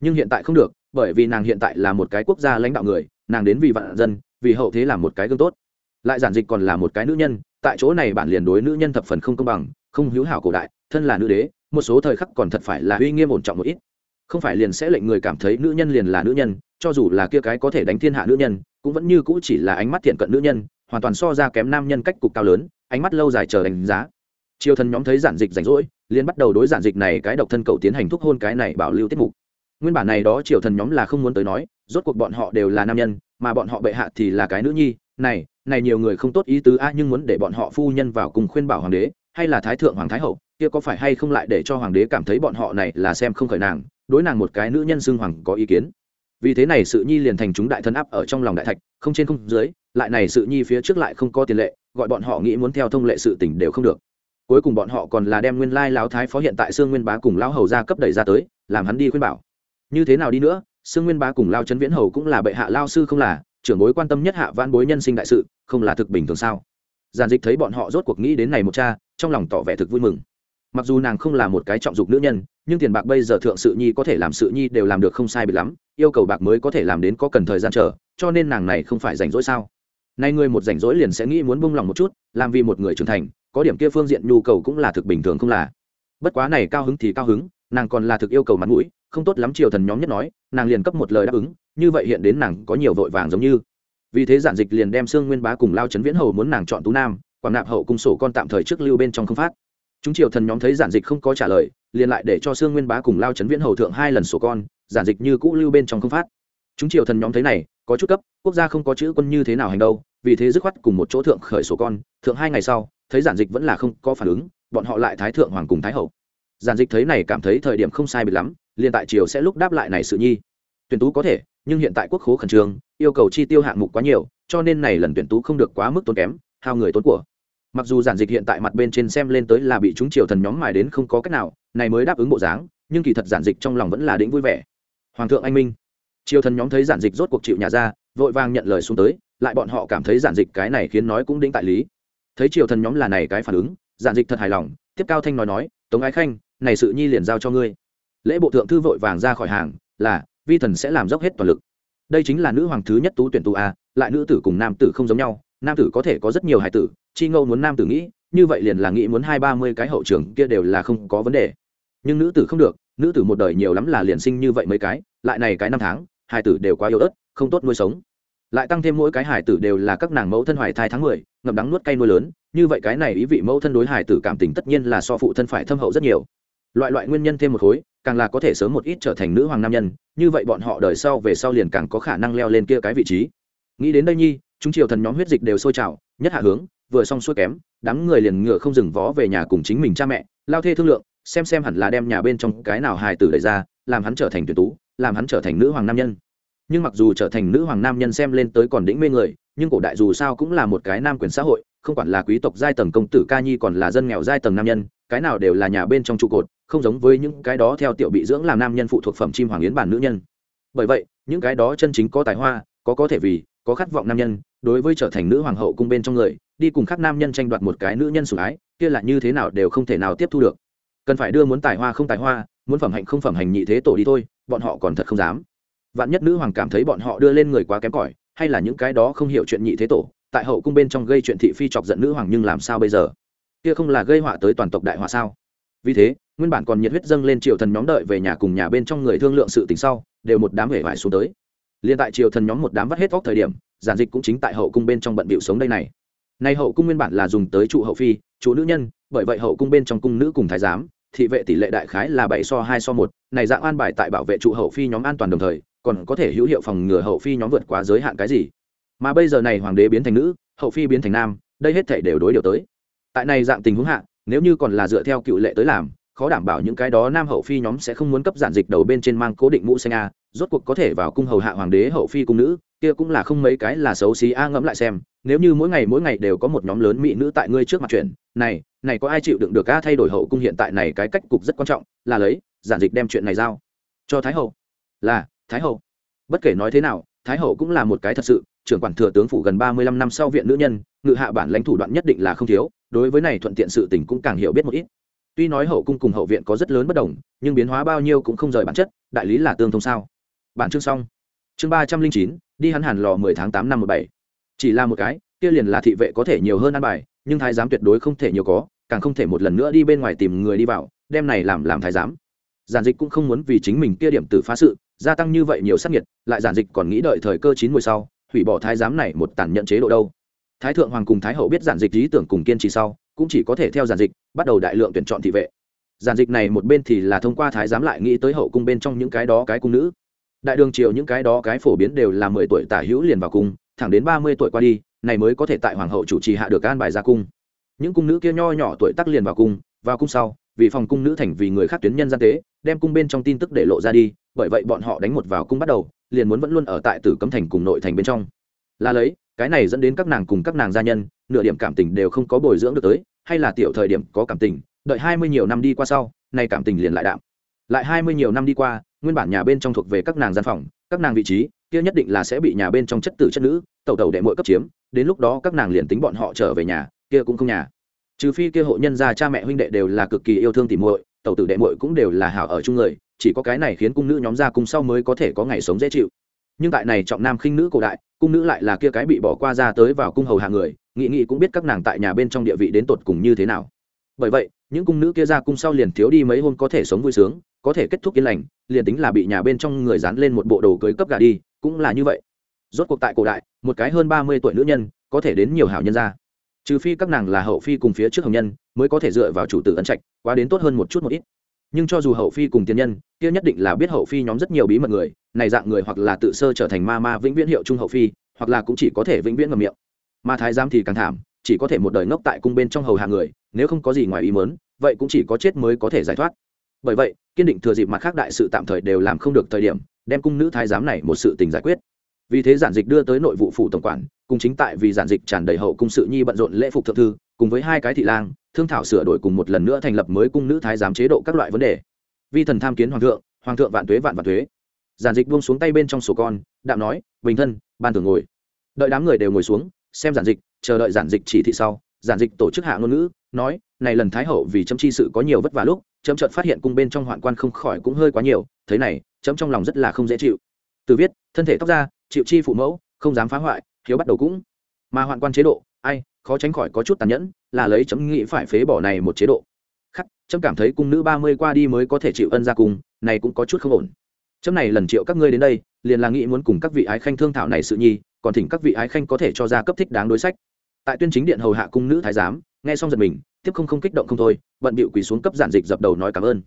Nhưng hiện tại không được, bởi vì nàng hiện tại là một cái quốc gia lãnh đạo người, nàng đến vì vạn dân, vì hậu thế là một cái gương tốt. Lại giản dịch còn là một cái nữ nhân, tại chỗ này bản liền đối nữ nhân thập phần không công bằng, không hữu hảo cổ đại, thân là nữ đế, một số thời khắc còn thật phải là uy nghiêm ổn trọng một ít. Không phải liền sẽ lệnh người cảm thấy nữ nhân liền là nữ nhân, cho dù là kia cái có thể đánh thiên hạ nữ nhân, cũng vẫn như cũ chỉ là ánh mắt thiện cận nữ nhân, hoàn toàn so ra kém nam nhân cách cục cao lớn, ánh mắt lâu dài chờ đánh giá triều thần nhóm thấy giản dịch rảnh rỗi, liền bắt đầu đối giản dịch này cái độc thân cậu tiến hành thúc hôn cái này bảo lưu tiết mục. Nguyên bản này đó triều thần nhóm là không muốn tới nói, rốt cuộc bọn họ đều là nam nhân, mà bọn họ bệ hạ thì là cái nữ nhi. Này này nhiều người không tốt ý tứ a, nhưng muốn để bọn họ phu nhân vào cùng khuyên bảo hoàng đế, hay là thái thượng hoàng thái hậu, kia có phải hay không lại để cho hoàng đế cảm thấy bọn họ này là xem không khởi nàng, đối nàng một cái nữ nhân xưng hoàng có ý kiến. Vì thế này sự nhi liền thành chúng đại thân áp ở trong lòng đại thạch, không trên không dưới, lại này sự nhi phía trước lại không có tiền lệ, gọi bọn họ nghĩ muốn theo thông lệ sự tỉnh đều không được cuối cùng bọn họ còn là đem nguyên lai lão thái phó hiện tại xương nguyên bá cùng lão hầu ra cấp đẩy ra tới, làm hắn đi khuyên bảo. Như thế nào đi nữa xương nguyên bá cùng lao trấn viễn hầu cũng là bệ hạ lao sư không là, trưởng bối quan tâm nhất hạ văn bối nhân sinh đại sự, không là thực bình thường sao? Giàn dịch thấy bọn họ rốt cuộc nghĩ đến này một cha, trong lòng tỏ vẻ thực vui mừng. Mặc dù nàng không là một cái trọng dục nữ nhân, nhưng tiền bạc bây giờ thượng sự nhi có thể làm sự nhi đều làm được không sai bị lắm, yêu cầu bạc mới có thể làm đến có cần thời gian chờ, cho nên nàng này không phải rảnh rỗi sao? Nay ngươi một rảnh rỗi liền sẽ nghĩ muốn bông lòng một chút, làm vì một người trưởng thành có điểm kia phương diện nhu cầu cũng là thực bình thường không là. Bất quá này cao hứng thì cao hứng, nàng còn là thực yêu cầu mặt mũi, không tốt lắm triều thần nhóm nhất nói, nàng liền cấp một lời đáp ứng, như vậy hiện đến nàng có nhiều vội vàng giống như. Vì thế giản dịch liền đem xương nguyên bá cùng lao trấn viễn hầu muốn nàng chọn tú nam, quảng nạp hậu cung sổ con tạm thời trước lưu bên trong không phát. Chúng triều thần nhóm thấy giản dịch không có trả lời, liền lại để cho xương nguyên bá cùng lao trấn viễn hầu thượng hai lần sổ con, giản dịch như cũ lưu bên trong không phát. Chúng triều thần nhóm thấy này, có chút cấp, quốc gia không có chữ quân như thế nào hành đâu, vì thế dứt khoát cùng một chỗ thượng khởi sổ con, thượng hai ngày sau thấy giản dịch vẫn là không có phản ứng, bọn họ lại thái thượng hoàng cùng thái hậu. Giản dịch thấy này cảm thấy thời điểm không sai biệt lắm, liền tại triều sẽ lúc đáp lại này sự nhi. Tuyển tú có thể, nhưng hiện tại quốc khố khẩn trương, yêu cầu chi tiêu hạng mục quá nhiều, cho nên này lần tuyển tú không được quá mức tốn kém, hao người tốn của. Mặc dù giản dịch hiện tại mặt bên trên xem lên tới là bị chúng triều thần nhóm mài đến không có cách nào, này mới đáp ứng bộ dáng, nhưng kỳ thật giản dịch trong lòng vẫn là đĩnh vui vẻ. Hoàng thượng anh minh. Triều thần nhóm thấy giản dịch rốt cuộc chịu nhà ra, vội vàng nhận lời xuống tới, lại bọn họ cảm thấy giản dịch cái này khiến nói cũng đĩnh tại lý thấy triều thần nhóm là này cái phản ứng, giản dịch thật hài lòng, tiếp cao thanh nói nói, tống ái khanh, này sự nhi liền giao cho ngươi. Lễ bộ thượng thư vội vàng ra khỏi hàng, là, vi thần sẽ làm dốc hết toàn lực. Đây chính là nữ hoàng thứ nhất tú tuyển tu a, lại nữ tử cùng nam tử không giống nhau, nam tử có thể có rất nhiều hài tử, chi ngâu muốn nam tử nghĩ, như vậy liền là nghĩ muốn hai ba mươi cái hậu trường kia đều là không có vấn đề. Nhưng nữ tử không được, nữ tử một đời nhiều lắm là liền sinh như vậy mấy cái, lại này cái năm tháng, hài tử đều quá yếu ớt, không tốt nuôi sống lại tăng thêm mỗi cái hài tử đều là các nàng mẫu thân hoài thai tháng mười, ngậm đắng nuốt cay nuôi lớn, như vậy cái này ý vị mẫu thân đối hài tử cảm tình tất nhiên là so phụ thân phải thâm hậu rất nhiều. Loại loại nguyên nhân thêm một khối, càng là có thể sớm một ít trở thành nữ hoàng nam nhân, như vậy bọn họ đời sau về sau liền càng có khả năng leo lên kia cái vị trí. Nghĩ đến đây nhi, chúng triều thần nhóm huyết dịch đều sôi trào, nhất hạ hướng, vừa xong xuôi kém, đám người liền ngựa không dừng vó về nhà cùng chính mình cha mẹ, lao thê thương lượng, xem xem hẳn là đem nhà bên trong cái nào hài tử đẩy ra, làm hắn trở thành tuyển tú, làm hắn trở thành nữ hoàng nam nhân nhưng mặc dù trở thành nữ hoàng nam nhân xem lên tới còn đĩnh mê người, nhưng cổ đại dù sao cũng là một cái nam quyền xã hội, không quản là quý tộc giai tầng công tử ca nhi còn là dân nghèo giai tầng nam nhân, cái nào đều là nhà bên trong trụ cột, không giống với những cái đó theo tiểu bị dưỡng làm nam nhân phụ thuộc phẩm chim hoàng yến bản nữ nhân. Bởi vậy, những cái đó chân chính có tài hoa, có có thể vì, có khát vọng nam nhân, đối với trở thành nữ hoàng hậu cung bên trong người, đi cùng các nam nhân tranh đoạt một cái nữ nhân sủng ái, kia là như thế nào đều không thể nào tiếp thu được. Cần phải đưa muốn tài hoa không tài hoa, muốn phẩm hạnh không phẩm hành nhị thế tổ đi thôi, bọn họ còn thật không dám vạn nhất nữ hoàng cảm thấy bọn họ đưa lên người quá kém cỏi, hay là những cái đó không hiểu chuyện nhị thế tổ, tại hậu cung bên trong gây chuyện thị phi chọc giận nữ hoàng nhưng làm sao bây giờ? Kia không là gây họa tới toàn tộc đại họa sao? Vì thế, nguyên bản còn nhiệt huyết dâng lên triều thần nhóm đợi về nhà cùng nhà bên trong người thương lượng sự tình sau, đều một đám hể vải xuống tới. Liên tại triều thần nhóm một đám vắt hết vóc thời điểm, giản dịch cũng chính tại hậu cung bên trong bận bịu sống đây này. Nay hậu cung nguyên bản là dùng tới trụ hậu phi chủ nữ nhân, bởi vậy hậu cung bên trong cung nữ cùng thái giám, thị vệ tỷ lệ đại khái là bảy so hai so một, này dạng an bài tại bảo vệ trụ hậu phi nhóm an toàn đồng thời còn có thể hữu hiệu phòng ngừa hậu phi nhóm vượt quá giới hạn cái gì. Mà bây giờ này hoàng đế biến thành nữ, hậu phi biến thành nam, đây hết thể đều đối điều tới. Tại này dạng tình huống hạ, nếu như còn là dựa theo cựu lệ tới làm, khó đảm bảo những cái đó nam hậu phi nhóm sẽ không muốn cấp giản dịch đầu bên trên mang cố định mũ xanh a, rốt cuộc có thể vào cung hầu hạ hoàng đế hậu phi cung nữ, kia cũng là không mấy cái là xấu xí a ngẫm lại xem, nếu như mỗi ngày mỗi ngày đều có một nhóm lớn mỹ nữ tại ngươi trước mặt chuyện, này này có ai chịu đựng được a thay đổi hậu cung hiện tại này cái cách cục rất quan trọng, là lấy, giản dịch đem chuyện này giao cho thái hậu. Là thái hậu. Bất kể nói thế nào, thái hậu cũng là một cái thật sự, trưởng quản thừa tướng phủ gần ba mươi lăm năm sau viện nữ nhân, ngự hạ bản lãnh thủ đoạn nhất định là không thiếu, đối với này thuận tiện sự tình cũng càng hiểu biết một ít. Tuy nói hậu cung cùng hậu viện có rất lớn bất đồng, nhưng biến hóa bao nhiêu cũng không rời bản chất, đại lý là tương thông sao? Bản chương xong. Chương ba trăm linh chín, đi hắn hẳn lò mười tháng tám năm một bảy. Chỉ là một cái, kia liền là thị vệ có thể nhiều hơn ăn bài, nhưng thái giám tuyệt đối không thể nhiều có, càng không thể một lần nữa đi bên ngoài tìm người đi vào, đem này làm làm thái giám giản dịch cũng không muốn vì chính mình kia điểm tử phá sự, gia tăng như vậy nhiều sắc nhiệt lại giản dịch còn nghĩ đợi thời cơ chín mùi sau, hủy bỏ thái giám này một tàn nhận chế độ đâu. Thái thượng hoàng cùng thái hậu biết giản dịch lý tưởng cùng kiên trì sau, cũng chỉ có thể theo giản dịch, bắt đầu đại lượng tuyển chọn thị vệ. Giản dịch này một bên thì là thông qua thái giám lại nghĩ tới hậu cung bên trong những cái đó cái cung nữ. Đại đường triều những cái đó cái phổ biến đều là mười tuổi tả hữu liền vào cung, thẳng đến ba mươi tuổi qua đi, này mới có thể tại hoàng hậu chủ trì hạ được an bài ra cung. Những cung nữ kia nho nhỏ tuổi tắc liền vào cung vào cung sau vì phòng cung nữ thành vì người khác tuyến nhân gian tế, đem cung bên trong tin tức để lộ ra đi, bởi vậy bọn họ đánh một vào cung bắt đầu, liền muốn vẫn luôn ở tại tử cấm thành cùng nội thành bên trong. Là lấy, cái này dẫn đến các nàng cùng các nàng gia nhân, nửa điểm cảm tình đều không có bồi dưỡng được tới, hay là tiểu thời điểm có cảm tình, đợi hai mươi nhiều năm đi qua sau, nay cảm tình liền lại đạm. Lại hai mươi nhiều năm đi qua, nguyên bản nhà bên trong thuộc về các nàng gian phòng, các nàng vị trí, kia nhất định là sẽ bị nhà bên trong chất tử chất nữ, tẩu tẩu đệ mội cấp chiếm, đến lúc đó các nàng liền tính bọn họ trở về nhà, kia cũng không nhà trừ phi kia hộ nhân gia cha mẹ huynh đệ đều là cực kỳ yêu thương tỉ muội, tẩu tử đệ muội cũng đều là hảo ở chung người, chỉ có cái này khiến cung nữ nhóm ra cung sau mới có thể có ngày sống dễ chịu. Nhưng tại này trọng nam khinh nữ cổ đại, cung nữ lại là kia cái bị bỏ qua ra tới vào cung hầu hạ người, nghị nghị cũng biết các nàng tại nhà bên trong địa vị đến tột cùng như thế nào. Bởi vậy, những cung nữ kia ra cung sau liền thiếu đi mấy hôm có thể sống vui sướng, có thể kết thúc yên lành, liền tính là bị nhà bên trong người dán lên một bộ đồ cưới cấp gà đi, cũng là như vậy. Rốt cuộc tại cổ đại, một cái hơn ba mươi tuổi nữ nhân, có thể đến nhiều hảo nhân ra trừ phi các nàng là hậu phi cùng phía trước hồng nhân, mới có thể dựa vào chủ tử ân trạch, quá đến tốt hơn một chút một ít. Nhưng cho dù hậu phi cùng tiên nhân, kia nhất định là biết hậu phi nhóm rất nhiều bí mật người, này dạng người hoặc là tự sơ trở thành ma ma vĩnh viễn hiệu trung hậu phi, hoặc là cũng chỉ có thể vĩnh viễn ngầm miệng. Ma thái giám thì càng thảm, chỉ có thể một đời ngốc tại cung bên trong hầu hạ người, nếu không có gì ngoài ý mớn vậy cũng chỉ có chết mới có thể giải thoát. Bởi vậy, kiên định thừa dịp mặt khác đại sự tạm thời đều làm không được thời điểm, đem cung nữ thái giám này một sự tình giải quyết. Vì thế giản dịch đưa tới nội vụ phủ tổng quản cùng chính tại vì giản dịch tràn đầy hậu cung sự nhi bận rộn lễ phục thượng thư, cùng với hai cái thị lang, thương thảo sửa đổi cùng một lần nữa thành lập mới cung nữ thái giám chế độ các loại vấn đề. Vi thần tham kiến hoàng thượng hoàng thượng vạn tuế vạn vạn tuế. Giản dịch buông xuống tay bên trong sổ con, đạm nói, bình thân, ban thường ngồi. Đợi đám người đều ngồi xuống, xem giản dịch, chờ đợi giản dịch chỉ thị sau, giản dịch tổ chức hạ ngôn ngữ, nói, này lần thái hậu vì chấm chi sự có nhiều vất vả lúc, chấm chợt phát hiện cung bên trong hoạn quan không khỏi cũng hơi quá nhiều, thế này, chấm trong lòng rất là không dễ chịu. Từ viết, thân thể tóc ra chịu chi phụ mẫu, không dám phá hoại hiếu bắt đầu cũng. Mà hoạn quan chế độ, ai, khó tránh khỏi có chút tàn nhẫn, là lấy chấm nghĩ phải phế bỏ này một chế độ. Khắc, chấm cảm thấy cung nữ ba mươi qua đi mới có thể chịu ân ra cung, này cũng có chút không ổn. Chấm này lần triệu các ngươi đến đây, liền là nghĩ muốn cùng các vị ái khanh thương thảo này sự nhi, còn thỉnh các vị ái khanh có thể cho ra cấp thích đáng đối sách. Tại tuyên chính điện hầu hạ cung nữ thái giám, nghe xong giật mình, tiếp không không kích động không thôi, bận bịu quỳ xuống cấp giản dịch dập đầu nói cảm ơn.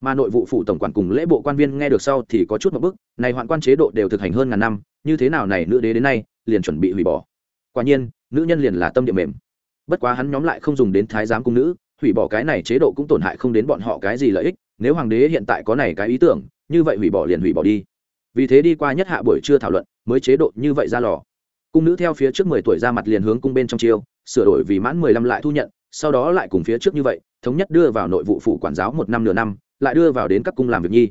Mà nội vụ phủ tổng quản cùng lễ bộ quan viên nghe được sau thì có chút một bức, này hoạn quan chế độ đều thực hành hơn ngàn năm, như thế nào này nữ đế đến nay liền chuẩn bị hủy bỏ. Quả nhiên, nữ nhân liền là tâm địa mềm. Bất quá hắn nhóm lại không dùng đến thái giám cung nữ, hủy bỏ cái này chế độ cũng tổn hại không đến bọn họ cái gì lợi ích, nếu hoàng đế hiện tại có này cái ý tưởng, như vậy hủy bỏ liền hủy bỏ đi. Vì thế đi qua nhất hạ buổi trưa thảo luận, mới chế độ như vậy ra lò. Cung nữ theo phía trước mười tuổi ra mặt liền hướng cung bên trong chiêu, sửa đổi vì mãn mười lăm lại thu nhận, sau đó lại cùng phía trước như vậy, thống nhất đưa vào nội vụ phủ quản giáo một năm nửa năm, lại đưa vào đến các cung làm việc nhi.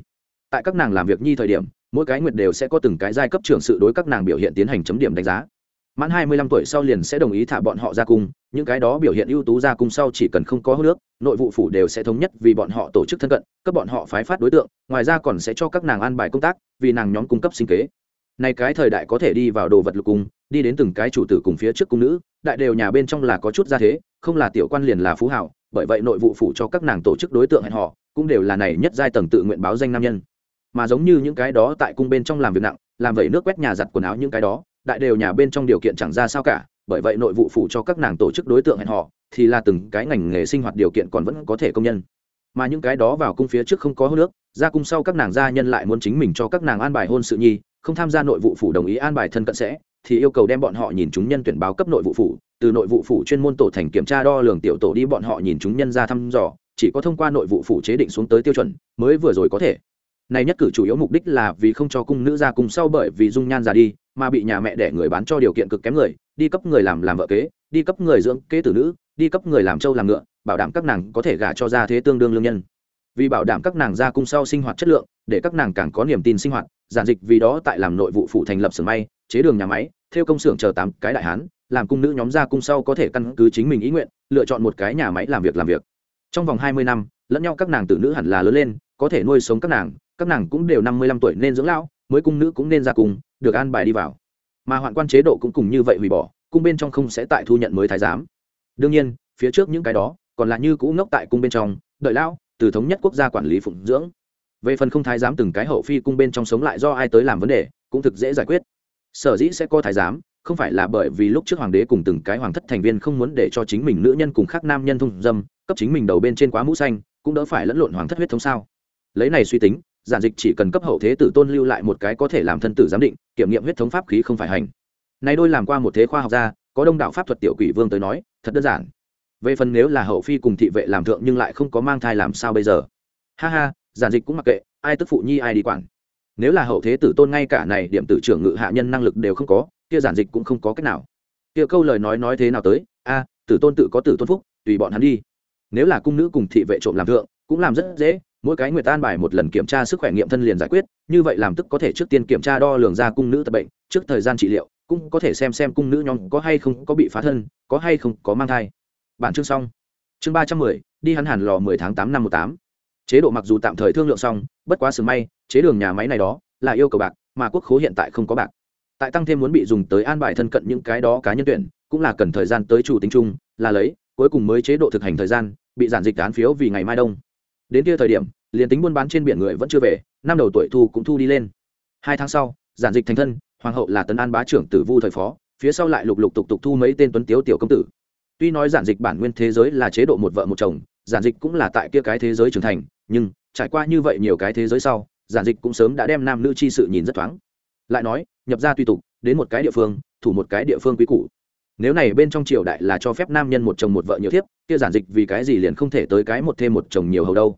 Tại các nàng làm việc nhi thời điểm mỗi cái nguyệt đều sẽ có từng cái giai cấp trưởng sự đối các nàng biểu hiện tiến hành chấm điểm đánh giá. Mãn hai mươi lăm tuổi sau liền sẽ đồng ý thả bọn họ ra cung, những cái đó biểu hiện ưu tú ra cung sau chỉ cần không có hô nước, nội vụ phủ đều sẽ thống nhất vì bọn họ tổ chức thân cận, cấp bọn họ phái phát đối tượng, ngoài ra còn sẽ cho các nàng an bài công tác, vì nàng nhóm cung cấp sinh kế. Nay cái thời đại có thể đi vào đồ vật lục cung, đi đến từng cái chủ tử cùng phía trước cung nữ, đại đều nhà bên trong là có chút gia thế, không là tiểu quan liền là phú hảo, bởi vậy nội vụ phủ cho các nàng tổ chức đối tượng hẹn họ cũng đều là này nhất giai tầng tự nguyện báo danh nam nhân mà giống như những cái đó tại cung bên trong làm việc nặng, làm vậy nước quét nhà giặt quần áo những cái đó, đại đều nhà bên trong điều kiện chẳng ra sao cả, bởi vậy nội vụ phủ cho các nàng tổ chức đối tượng hẹn họ thì là từng cái ngành nghề sinh hoạt điều kiện còn vẫn có thể công nhân. Mà những cái đó vào cung phía trước không có hô nước, ra cung sau các nàng gia nhân lại muốn chính mình cho các nàng an bài hôn sự nhi, không tham gia nội vụ phủ đồng ý an bài thân cận sẽ, thì yêu cầu đem bọn họ nhìn chúng nhân tuyển báo cấp nội vụ phủ, từ nội vụ phủ chuyên môn tổ thành kiểm tra đo lường tiểu tổ đi bọn họ nhìn chúng nhân ra thăm dò, chỉ có thông qua nội vụ phủ chế định xuống tới tiêu chuẩn, mới vừa rồi có thể này nhất cử chủ yếu mục đích là vì không cho cung nữ ra cùng sau bởi vì dung nhan già đi, mà bị nhà mẹ đẻ người bán cho điều kiện cực kém người, đi cấp người làm làm vợ kế, đi cấp người dưỡng kế tử nữ, đi cấp người làm trâu làm ngựa, bảo đảm các nàng có thể gả cho ra thế tương đương lương nhân. Vì bảo đảm các nàng ra cung sau sinh hoạt chất lượng, để các nàng càng có niềm tin sinh hoạt, giản dịch vì đó tại làm nội vụ phụ thành lập xưởng may, chế đường nhà máy, theo công xưởng chờ tám cái đại hán, làm cung nữ nhóm ra cung sau có thể căn cứ chính mình ý nguyện, lựa chọn một cái nhà máy làm việc làm việc. Trong vòng hai mươi năm, lẫn nhau các nàng tử nữ hẳn là lớn lên, có thể nuôi sống các nàng các nàng cũng đều năm mươi lăm tuổi nên dưỡng lão, mới cung nữ cũng nên ra cung được an bài đi vào. Mà hoạn quan chế độ cũng cùng như vậy hủy bỏ, cung bên trong không sẽ tại thu nhận mới thái giám. Đương nhiên, phía trước những cái đó, còn là như cũ ngốc tại cung bên trong, đợi lão, từ thống nhất quốc gia quản lý phụng dưỡng. Về phần không thái giám từng cái hậu phi cung bên trong sống lại do ai tới làm vấn đề, cũng thực dễ giải quyết. Sở dĩ sẽ có thái giám, không phải là bởi vì lúc trước hoàng đế cùng từng cái hoàng thất thành viên không muốn để cho chính mình nữ nhân cùng khác nam nhân thông dâm, cấp chính mình đầu bên trên quá mũ xanh, cũng đỡ phải lẫn lộn hoàng thất huyết thống sao. Lấy này suy tính giản dịch chỉ cần cấp hậu thế tử tôn lưu lại một cái có thể làm thân tử giám định, kiểm nghiệm huyết thống pháp khí không phải hành. Nay đôi làm qua một thế khoa học gia, có đông đạo pháp thuật tiểu quỷ vương tới nói, thật đơn giản. Về phần nếu là hậu phi cùng thị vệ làm thượng nhưng lại không có mang thai làm sao bây giờ? Ha ha, giản dịch cũng mặc kệ, ai tức phụ nhi ai đi quản. Nếu là hậu thế tử tôn ngay cả này điểm tử trưởng ngự hạ nhân năng lực đều không có, kia giản dịch cũng không có cách nào. Kia câu lời nói nói thế nào tới? A, tử tôn tự có tử tôn phúc, tùy bọn hắn đi. Nếu là cung nữ cùng thị vệ trộm làm thượng, cũng làm rất dễ mỗi cái nguyệt an bài một lần kiểm tra sức khỏe nghiệm thân liền giải quyết, như vậy làm tức có thể trước tiên kiểm tra đo lường ra cung nữ tập bệnh, trước thời gian trị liệu, cũng có thể xem xem cung nữ nhóm có hay không có bị phá thân, có hay không có mang thai. Bản chương xong. Chương ba trăm mười, đi hắn hẳn lò mười tháng tám năm một tám. Chế độ mặc dù tạm thời thương lượng xong, bất quá sừng may, chế đường nhà máy này đó là yêu cầu bạc, mà quốc khố hiện tại không có bạc. Tại tăng thêm muốn bị dùng tới an bài thân cận những cái đó cá nhân tuyển, cũng là cần thời gian tới chủ tính chung, là lấy, cuối cùng mới chế độ thực hành thời gian, bị giản dịch án phiếu vì ngày mai đông. Đến kia thời điểm liền tính buôn bán trên biển người vẫn chưa về, năm đầu tuổi thu cũng thu đi lên. Hai tháng sau, giản dịch thành thân, hoàng hậu là tấn an bá trưởng tử vu thời phó, phía sau lại lục lục tục tục thu mấy tên tuấn tiếu tiểu công tử. Tuy nói giản dịch bản nguyên thế giới là chế độ một vợ một chồng, giản dịch cũng là tại kia cái thế giới trưởng thành, nhưng trải qua như vậy nhiều cái thế giới sau, giản dịch cũng sớm đã đem nam nữ chi sự nhìn rất thoáng. Lại nói, nhập ra tùy tục, đến một cái địa phương, thủ một cái địa phương quý cũ nếu này bên trong triều đại là cho phép nam nhân một chồng một vợ nhiều thiếp, kia giản dịch vì cái gì liền không thể tới cái một thêm một chồng nhiều hầu đâu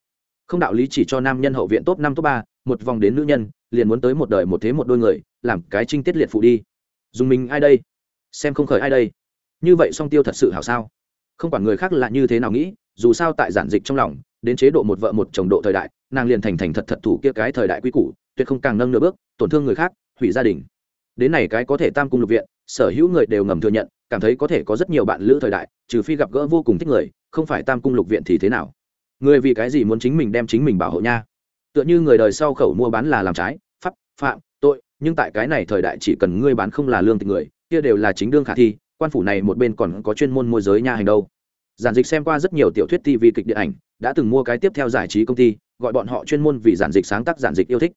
không đạo lý chỉ cho nam nhân hậu viện top năm, top ba, một vòng đến nữ nhân, liền muốn tới một đời một thế một đôi người, làm cái trinh tiết liệt phụ đi. Dùng mình ai đây? Xem không khởi ai đây? Như vậy song tiêu thật sự hảo sao? Không quản người khác là như thế nào nghĩ, dù sao tại giản dịch trong lòng, đến chế độ một vợ một chồng độ thời đại, nàng liền thành thành thật thật thủ kia cái thời đại quy củ, tuyệt không càng nâng nửa bước, tổn thương người khác, hủy gia đình. Đến này cái có thể tam cung lục viện, sở hữu người đều ngầm thừa nhận, cảm thấy có thể có rất nhiều bạn lữ thời đại, trừ phi gặp gỡ vô cùng thích người, không phải tam cung lục viện thì thế nào? Người vì cái gì muốn chính mình đem chính mình bảo hộ nha? Tựa như người đời sau khẩu mua bán là làm trái, pháp, phạm, tội, nhưng tại cái này thời đại chỉ cần ngươi bán không là lương tình người, kia đều là chính đương khả thi, quan phủ này một bên còn có chuyên môn môi giới nha hành đâu. Giản dịch xem qua rất nhiều tiểu thuyết tv kịch điện ảnh, đã từng mua cái tiếp theo giải trí công ty, gọi bọn họ chuyên môn vì giản dịch sáng tác giản dịch yêu thích.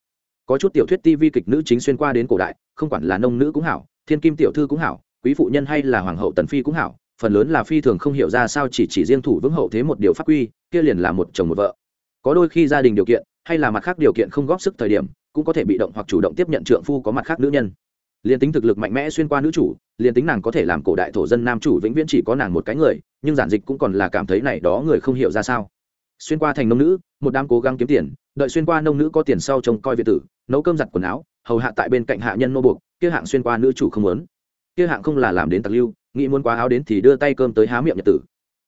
Có chút tiểu thuyết tv kịch nữ chính xuyên qua đến cổ đại, không quản là nông nữ cũng hảo, thiên kim tiểu thư cũng hảo, quý phụ nhân hay là hoàng hậu tần phi cũng hảo, phần lớn là phi thường không hiểu ra sao chỉ chỉ riêng thủ vững hậu thế một điều pháp quy kia liền là một chồng một vợ. Có đôi khi gia đình điều kiện, hay là mặt khác điều kiện không góp sức thời điểm, cũng có thể bị động hoặc chủ động tiếp nhận trượng phu có mặt khác nữ nhân. Liền tính thực lực mạnh mẽ xuyên qua nữ chủ liền tính nàng có thể làm cổ đại thổ dân nam chủ vĩnh viễn chỉ có nàng một cái người, nhưng giản dịch cũng còn là cảm thấy này đó người không hiểu ra sao. Xuyên qua thành nông nữ, một đám cố gắng kiếm tiền, đợi xuyên qua nông nữ có tiền sau trông coi việt tử, nấu cơm giặt quần áo, hầu hạ tại bên cạnh hạ nhân nô buộc, kia hạng xuyên qua nữ chủ không muốn. Kia hạng không là làm đến tặc lưu, nghĩ muốn quá áo đến thì đưa tay cơm tới há miệng nhật tử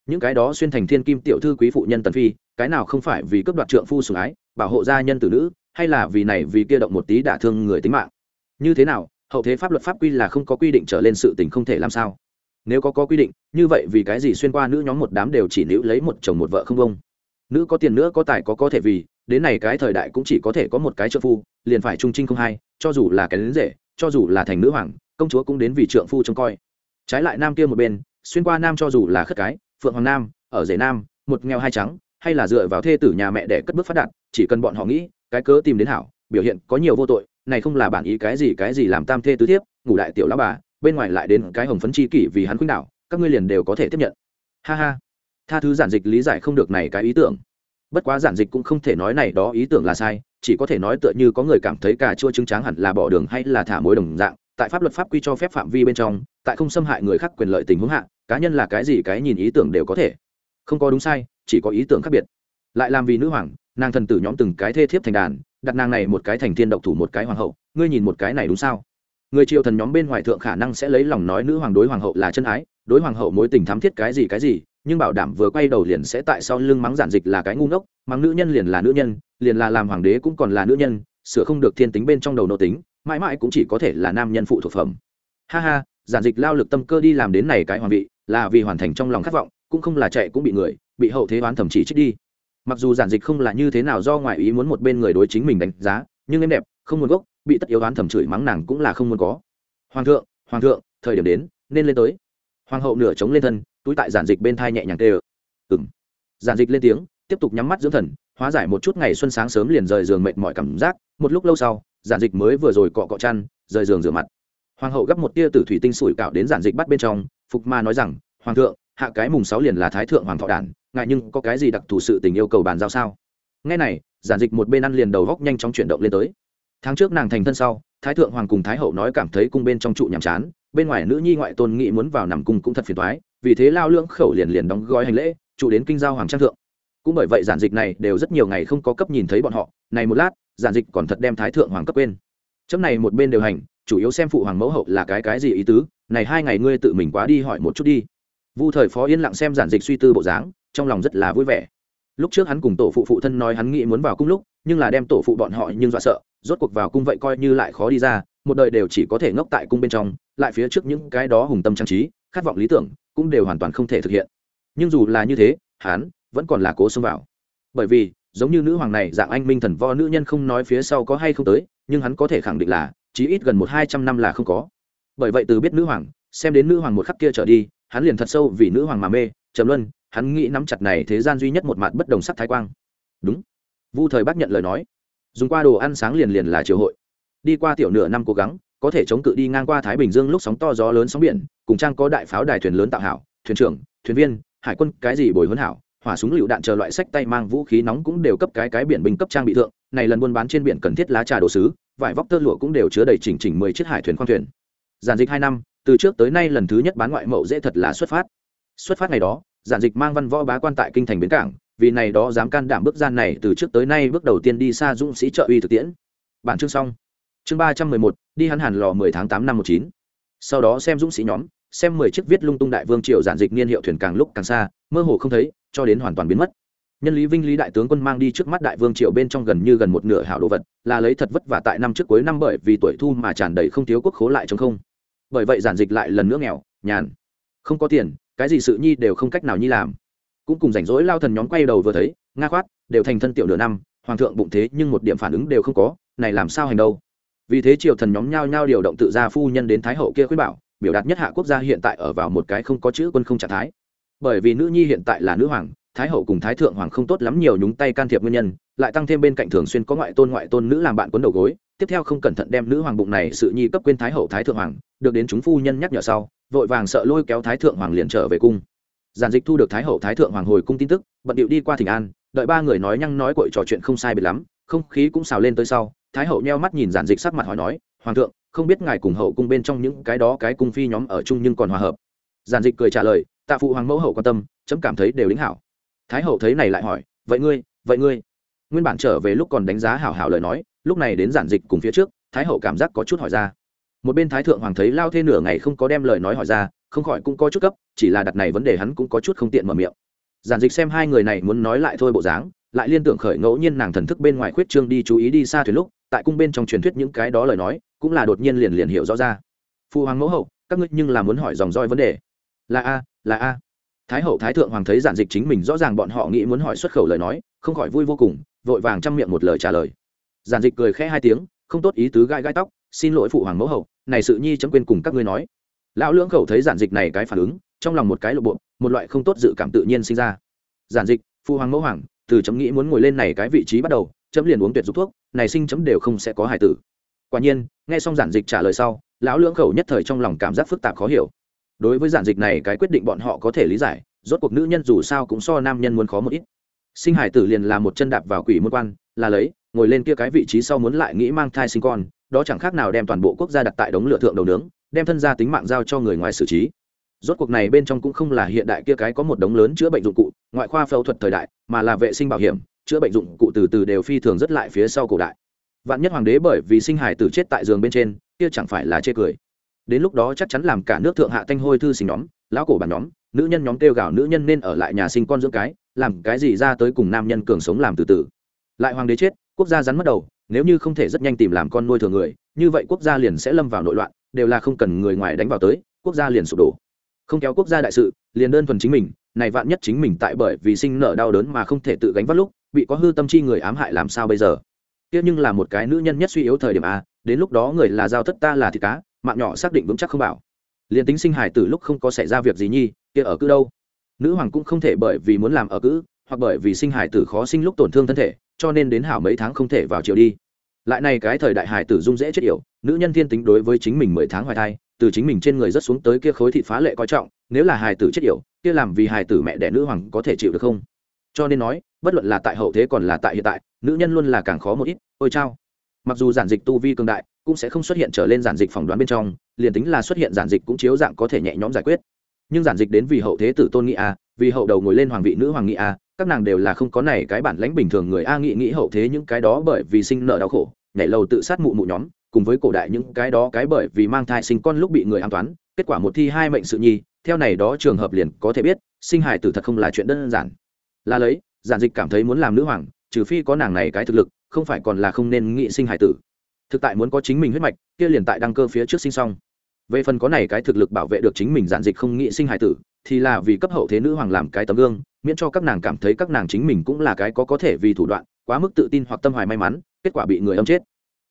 những cái đó xuyên thành thiên kim tiểu thư quý phụ nhân tần phi, cái nào không phải vì cướp đoạt trượng phu sủng ái, bảo hộ gia nhân tử nữ, hay là vì này vì kia động một tí đả thương người tính mạng? Như thế nào, hậu thế pháp luật pháp quy là không có quy định trở lên sự tình không thể làm sao? Nếu có có quy định, như vậy vì cái gì xuyên qua nữ nhóm một đám đều chỉ nữ lấy một chồng một vợ không công nữ có tiền nữa có tài có có thể vì, đến này cái thời đại cũng chỉ có thể có một cái trợ phu, liền phải trung trinh không hai, cho dù là cái đến rể, cho dù là thành nữ hoàng, công chúa cũng đến vì trượng phu trông coi. Trái lại nam kia một bên, xuyên qua nam cho dù là khất cái phượng hoàng nam, ở rể nam, một nghèo hai trắng, hay là dựa vào thê tử nhà mẹ để cất bước phát đạt, chỉ cần bọn họ nghĩ, cái cớ tìm đến hảo, biểu hiện có nhiều vô tội, này không là bản ý cái gì cái gì làm tam thê tứ thiếp, ngủ đại tiểu lão bà, bên ngoài lại đến cái hồng phấn chi kỷ vì hắn khuynh đảo, các ngươi liền đều có thể tiếp nhận. Ha ha. Tha thứ giản dịch lý giải không được này cái ý tưởng. Bất quá giản dịch cũng không thể nói này đó ý tưởng là sai, chỉ có thể nói tựa như có người cảm thấy cà chua trứng tráng hẳn là bỏ đường hay là thả mối đồng dạng, tại pháp luật pháp quy cho phép phạm vi bên trong, tại không xâm hại người khác quyền lợi tình huống hạ cá nhân là cái gì cái nhìn ý tưởng đều có thể. Không có đúng sai, chỉ có ý tưởng khác biệt. Lại làm vì nữ hoàng, nàng thần tử nhóm từng cái thê thiếp thành đàn, đặt nàng này một cái thành thiên độc thủ một cái hoàng hậu, ngươi nhìn một cái này đúng sao? Người triều thần nhóm bên ngoài thượng khả năng sẽ lấy lòng nói nữ hoàng đối hoàng hậu là chân ái, đối hoàng hậu mối tình thắm thiết cái gì cái gì, nhưng bảo đảm vừa quay đầu liền sẽ tại sau lưng mắng giản dịch là cái ngu ngốc, mắng nữ nhân liền là nữ nhân, liền là làm hoàng đế cũng còn là nữ nhân, sửa không được thiên tính bên trong đầu nô tính, mãi mãi cũng chỉ có thể là nam nhân phụ thuộc phẩm. Ha ha giản dịch lao lực tâm cơ đi làm đến này cái hoàng vị, là vì hoàn thành trong lòng khát vọng, cũng không là chạy cũng bị người, bị hậu thế đoán thậm chí trích đi. Mặc dù giản dịch không là như thế nào do ngoại ý muốn một bên người đối chính mình đánh giá, nhưng em đẹp, không nguồn gốc, bị tất yếu đoán thầm chửi mắng nàng cũng là không muốn có. Hoàng thượng hoàng thượng, thời điểm đến, nên lên tới. Hoàng hậu nửa chống lên thân, túi tại giản dịch bên thai nhẹ nhàng tê ừ ừng giản dịch lên tiếng, tiếp tục nhắm mắt dưỡng thần, hóa giải một chút ngày xuân sáng sớm liền rời giường mệt mỏi cảm giác, một lúc lâu sau, giản dịch mới vừa rồi cọ cọ chăn, rời giường rửa mặt hoàng hậu gấp một tia tử thủy tinh sủi cạo đến giản dịch bắt bên trong, phục ma nói rằng, hoàng thượng, hạ cái mùng sáu liền là thái thượng hoàng thọ đản ngại nhưng có cái gì đặc thù sự tình yêu cầu bàn giao sao? Ngay này, giản dịch một bên ăn liền đầu góc nhanh chóng chuyển động lên tới. Tháng trước nàng thành thân sau, thái thượng hoàng cùng thái hậu nói cảm thấy cung bên trong trụ nhàm chán, bên ngoài nữ nhi ngoại tôn nghị muốn vào nằm cung cũng thật phiền toái, vì thế lao lưỡng khẩu liền liền đóng gói hành lễ, trụ đến kinh giao hoàng trang thượng. Cũng bởi vậy giản dịch này đều rất nhiều ngày không có cấp nhìn thấy bọn họ, này một lát, giản dịch còn thật đem thái thượng hoàng cấp quên. Chấm này một bên đều hành chủ yếu xem phụ hoàng mẫu hậu là cái cái gì ý tứ, này hai ngày ngươi tự mình quá đi hỏi một chút đi. Vu thời phó yên lặng xem giản dịch suy tư bộ dáng, trong lòng rất là vui vẻ. Lúc trước hắn cùng tổ phụ phụ thân nói hắn nghĩ muốn vào cung lúc, nhưng là đem tổ phụ bọn họ nhưng dọa sợ, rốt cuộc vào cung vậy coi như lại khó đi ra, một đời đều chỉ có thể ngốc tại cung bên trong, lại phía trước những cái đó hùng tâm trang trí, khát vọng lý tưởng, cũng đều hoàn toàn không thể thực hiện. Nhưng dù là như thế, hắn vẫn còn là cố xông vào. Bởi vì, giống như nữ hoàng này dạng anh minh thần vo nữ nhân không nói phía sau có hay không tới, nhưng hắn có thể khẳng định là chí ít gần một hai trăm năm là không có. Bởi vậy từ biết nữ hoàng, xem đến nữ hoàng một khắc kia trở đi, hắn liền thật sâu vì nữ hoàng mà mê. Trầm luân, hắn nghĩ nắm chặt này thế gian duy nhất một mặt bất đồng sắc thái quang. Đúng. Vu thời bác nhận lời nói. Dùng qua đồ ăn sáng liền liền là triều hội. Đi qua tiểu nửa năm cố gắng, có thể chống cự đi ngang qua thái bình dương lúc sóng to gió lớn sóng biển, cùng trang có đại pháo đài thuyền lớn tạo hảo, thuyền trưởng, thuyền viên, hải quân, cái gì bồi huấn hảo, hỏa súng lựu đạn chờ loại sách tay mang vũ khí nóng cũng đều cấp cái cái biển binh cấp trang bị thượng, này lần buôn bán trên biển cần thiết lá trà đồ sứ vải vóc tơ lụa cũng đều chứa đầy chỉnh chỉnh mười chiếc hải thuyền khoang thuyền. Giản dịch hai năm, từ trước tới nay lần thứ nhất bán ngoại mậu dễ thật là xuất phát. Xuất phát ngày đó, giản dịch mang văn võ bá quan tại kinh thành bến cảng, vì này đó dám can đảm bước gian này từ trước tới nay bước đầu tiên đi xa dũng sĩ trợ uy thực tiễn. Bản chương xong. Chương ba trăm mười một, đi hắn hàn lò mười tháng tám năm một chín. Sau đó xem dũng sĩ nhóm, xem mười chiếc viết lung tung đại vương triều giản dịch niên hiệu thuyền càng lúc càng xa, mơ hồ không thấy, cho đến hoàn toàn biến mất nhân lý vinh lý đại tướng quân mang đi trước mắt đại vương triều bên trong gần như gần một nửa hảo đồ vật, là lấy thật vất vả tại năm trước cuối năm bởi vì tuổi thu mà tràn đầy không thiếu quốc khố lại trong không. Bởi vậy giản dịch lại lần nữa nghèo, nhàn. Không có tiền, cái gì sự nhi đều không cách nào nhi làm. Cũng cùng rảnh rỗi lao thần nhóm quay đầu vừa thấy, nga khoát, đều thành thân tiểu nửa năm, hoàng thượng bụng thế nhưng một điểm phản ứng đều không có, này làm sao hành đâu? Vì thế triều thần nhóm nhao nhao điều động tự ra phu nhân đến thái hậu kia khuyên bảo, biểu đạt nhất hạ quốc gia hiện tại ở vào một cái không có chữ quân không trạng thái. Bởi vì nữ nhi hiện tại là nữ hoàng thái hậu cùng thái thượng hoàng không tốt lắm nhiều nhúng tay can thiệp nguyên nhân, lại tăng thêm bên cạnh thường xuyên có ngoại tôn ngoại tôn nữ làm bạn quấn đầu gối. Tiếp theo không cẩn thận đem nữ hoàng bụng này sự nhi cấp quên thái hậu, thái thượng hoàng, được đến chúng phu nhân nhắc nhở sau, vội vàng sợ lôi kéo thái thượng hoàng liền trở về cung. Giản dịch thu được thái hậu, thái thượng hoàng hồi cung tin tức, bận điệu đi qua thỉnh an, đợi ba người nói nhăng nói cội trò chuyện không sai biệt lắm, không khí cũng xào lên tới sau, thái hậu nheo mắt nhìn giản dịch sắc mặt hỏi nói, hoàng thượng, không biết ngài cùng hậu cung bên trong những cái đó cái cung phi nhóm ở chung nhưng còn hòa hợp? Giản dịch cười trả lời, tạ phụ hoàng mẫu hậu quan tâm, chấm cảm thấy đều lĩnh hảo thái hậu thấy này lại hỏi, vậy ngươi vậy ngươi? Nguyên bản trở về lúc còn đánh giá hảo hảo lời nói, lúc này đến giản dịch cùng phía trước, thái hậu cảm giác có chút hỏi ra. Một bên thái thượng hoàng thấy lao thê nửa ngày không có đem lời nói hỏi ra, không khỏi cũng có chút cấp chỉ là đặt này vấn đề hắn cũng có chút không tiện mở miệng. Giản dịch xem hai người này muốn nói lại thôi bộ dáng, lại liên tưởng khởi ngẫu nhiên nàng thần thức bên ngoài khuyết trương đi chú ý đi xa thuyền lúc, tại cung bên trong truyền thuyết những cái đó lời nói, cũng là đột nhiên liền liền hiểu rõ ra. Phụ hoàng mẫu hậu, các ngươi nhưng là muốn hỏi dòng roi vấn đề. Là a là a thái hậu thái thượng hoàng thấy giản dịch chính mình rõ ràng bọn họ nghĩ muốn hỏi xuất khẩu lời nói, không khỏi vui vô cùng, vội vàng chăm miệng một lời trả lời. Giản dịch cười khẽ hai tiếng, không tốt ý tứ gai gai tóc, xin lỗi phụ hoàng mẫu hậu, này sự nhi chấm quên cùng các ngươi nói. Lão lưỡng khẩu thấy giản dịch này cái phản ứng, trong lòng một cái lộ bộ, một loại không tốt dự cảm tự nhiên sinh ra. Giản dịch, phụ hoàng mẫu hoàng, từ chấm nghĩ muốn ngồi lên này cái vị trí bắt đầu, chấm liền uống tuyệt dục thuốc, này sinh chấm đều không sẽ có hài tử. Quả nhiên, nghe xong giản dịch trả lời sau, lão lưỡng khẩu nhất thời trong lòng cảm giác phức tạp khó hiểu đối với giản dịch này cái quyết định bọn họ có thể lý giải, rốt cuộc nữ nhân dù sao cũng so nam nhân muốn khó một ít. Sinh hải tử liền là một chân đạp vào quỷ môn quan, là lấy, ngồi lên kia cái vị trí sau muốn lại nghĩ mang thai sinh con, đó chẳng khác nào đem toàn bộ quốc gia đặt tại đống lửa thượng đầu nướng, đem thân gia tính mạng giao cho người ngoài xử trí. Rốt cuộc này bên trong cũng không là hiện đại kia cái có một đống lớn chữa bệnh dụng cụ, ngoại khoa phẫu thuật thời đại, mà là vệ sinh bảo hiểm, chữa bệnh dụng cụ từ từ đều phi thường rất lại phía sau cổ đại. Vạn nhất hoàng đế bởi vì sinh hải tử chết tại giường bên trên, kia chẳng phải là chê cười đến lúc đó chắc chắn làm cả nước thượng hạ thanh hôi thư sinh nhóm, lão cổ bản nhóm, nữ nhân nhóm kêu gào nữ nhân nên ở lại nhà sinh con dưỡng cái, làm cái gì ra tới cùng nam nhân cường sống làm từ từ. Lại hoàng đế chết, quốc gia rắn mất đầu, nếu như không thể rất nhanh tìm làm con nuôi thường người, như vậy quốc gia liền sẽ lâm vào nội loạn, đều là không cần người ngoài đánh vào tới, quốc gia liền sụp đổ. Không kéo quốc gia đại sự, liền đơn thuần chính mình, này vạn nhất chính mình tại bởi vì sinh nợ đau đớn mà không thể tự gánh vác lúc, bị có hư tâm chi người ám hại làm sao bây giờ? Kia nhưng là một cái nữ nhân nhất suy yếu thời điểm a đến lúc đó người là giao thất ta là thịt cá mạng nhỏ xác định vững chắc không bảo. Liền tính sinh hài từ lúc không có xảy ra việc gì nhi, kia ở cứ đâu? Nữ hoàng cũng không thể bởi vì muốn làm ở cứ, hoặc bởi vì sinh hài tử khó sinh lúc tổn thương thân thể, cho nên đến hảo mấy tháng không thể vào chiều đi. Lại này cái thời đại hài tử dung dễ chết yểu, nữ nhân thiên tính đối với chính mình mười tháng hoài thai, từ chính mình trên người rất xuống tới kia khối thịt phá lệ coi trọng, nếu là hài tử chết yểu, kia làm vì hài tử mẹ đẻ nữ hoàng có thể chịu được không? Cho nên nói, bất luận là tại hậu thế còn là tại hiện tại, nữ nhân luôn là càng khó một ít. Ôi chao. Mặc dù giản dịch tu vi cường đại cũng sẽ không xuất hiện trở lên giản dịch phỏng đoán bên trong, liền tính là xuất hiện giản dịch cũng chiếu dạng có thể nhẹ nhõm giải quyết. Nhưng giản dịch đến vì hậu thế tử tôn nghị a, vì hậu đầu ngồi lên hoàng vị nữ hoàng nghị a, các nàng đều là không có này cái bản lãnh bình thường người a nghị nghĩ hậu thế những cái đó bởi vì sinh nợ đau khổ, nhảy lầu tự sát mụ mụ nhóm, cùng với cổ đại những cái đó cái bởi vì mang thai sinh con lúc bị người an toán, kết quả một thi hai mệnh sự nhi, theo này đó trường hợp liền có thể biết, sinh hài tử thật không là chuyện đơn giản. Là lấy, giản dịch cảm thấy muốn làm nữ hoàng, trừ phi có nàng này cái thực lực, không phải còn là không nên nghị sinh hài tử thực tại muốn có chính mình huyết mạch, kia liền tại đăng cơ phía trước sinh xong. Về phần có này cái thực lực bảo vệ được chính mình giản dịch không nghị sinh hài tử, thì là vì cấp hậu thế nữ hoàng làm cái tấm gương, miễn cho các nàng cảm thấy các nàng chính mình cũng là cái có có thể vì thủ đoạn, quá mức tự tin hoặc tâm hoài may mắn, kết quả bị người âm chết.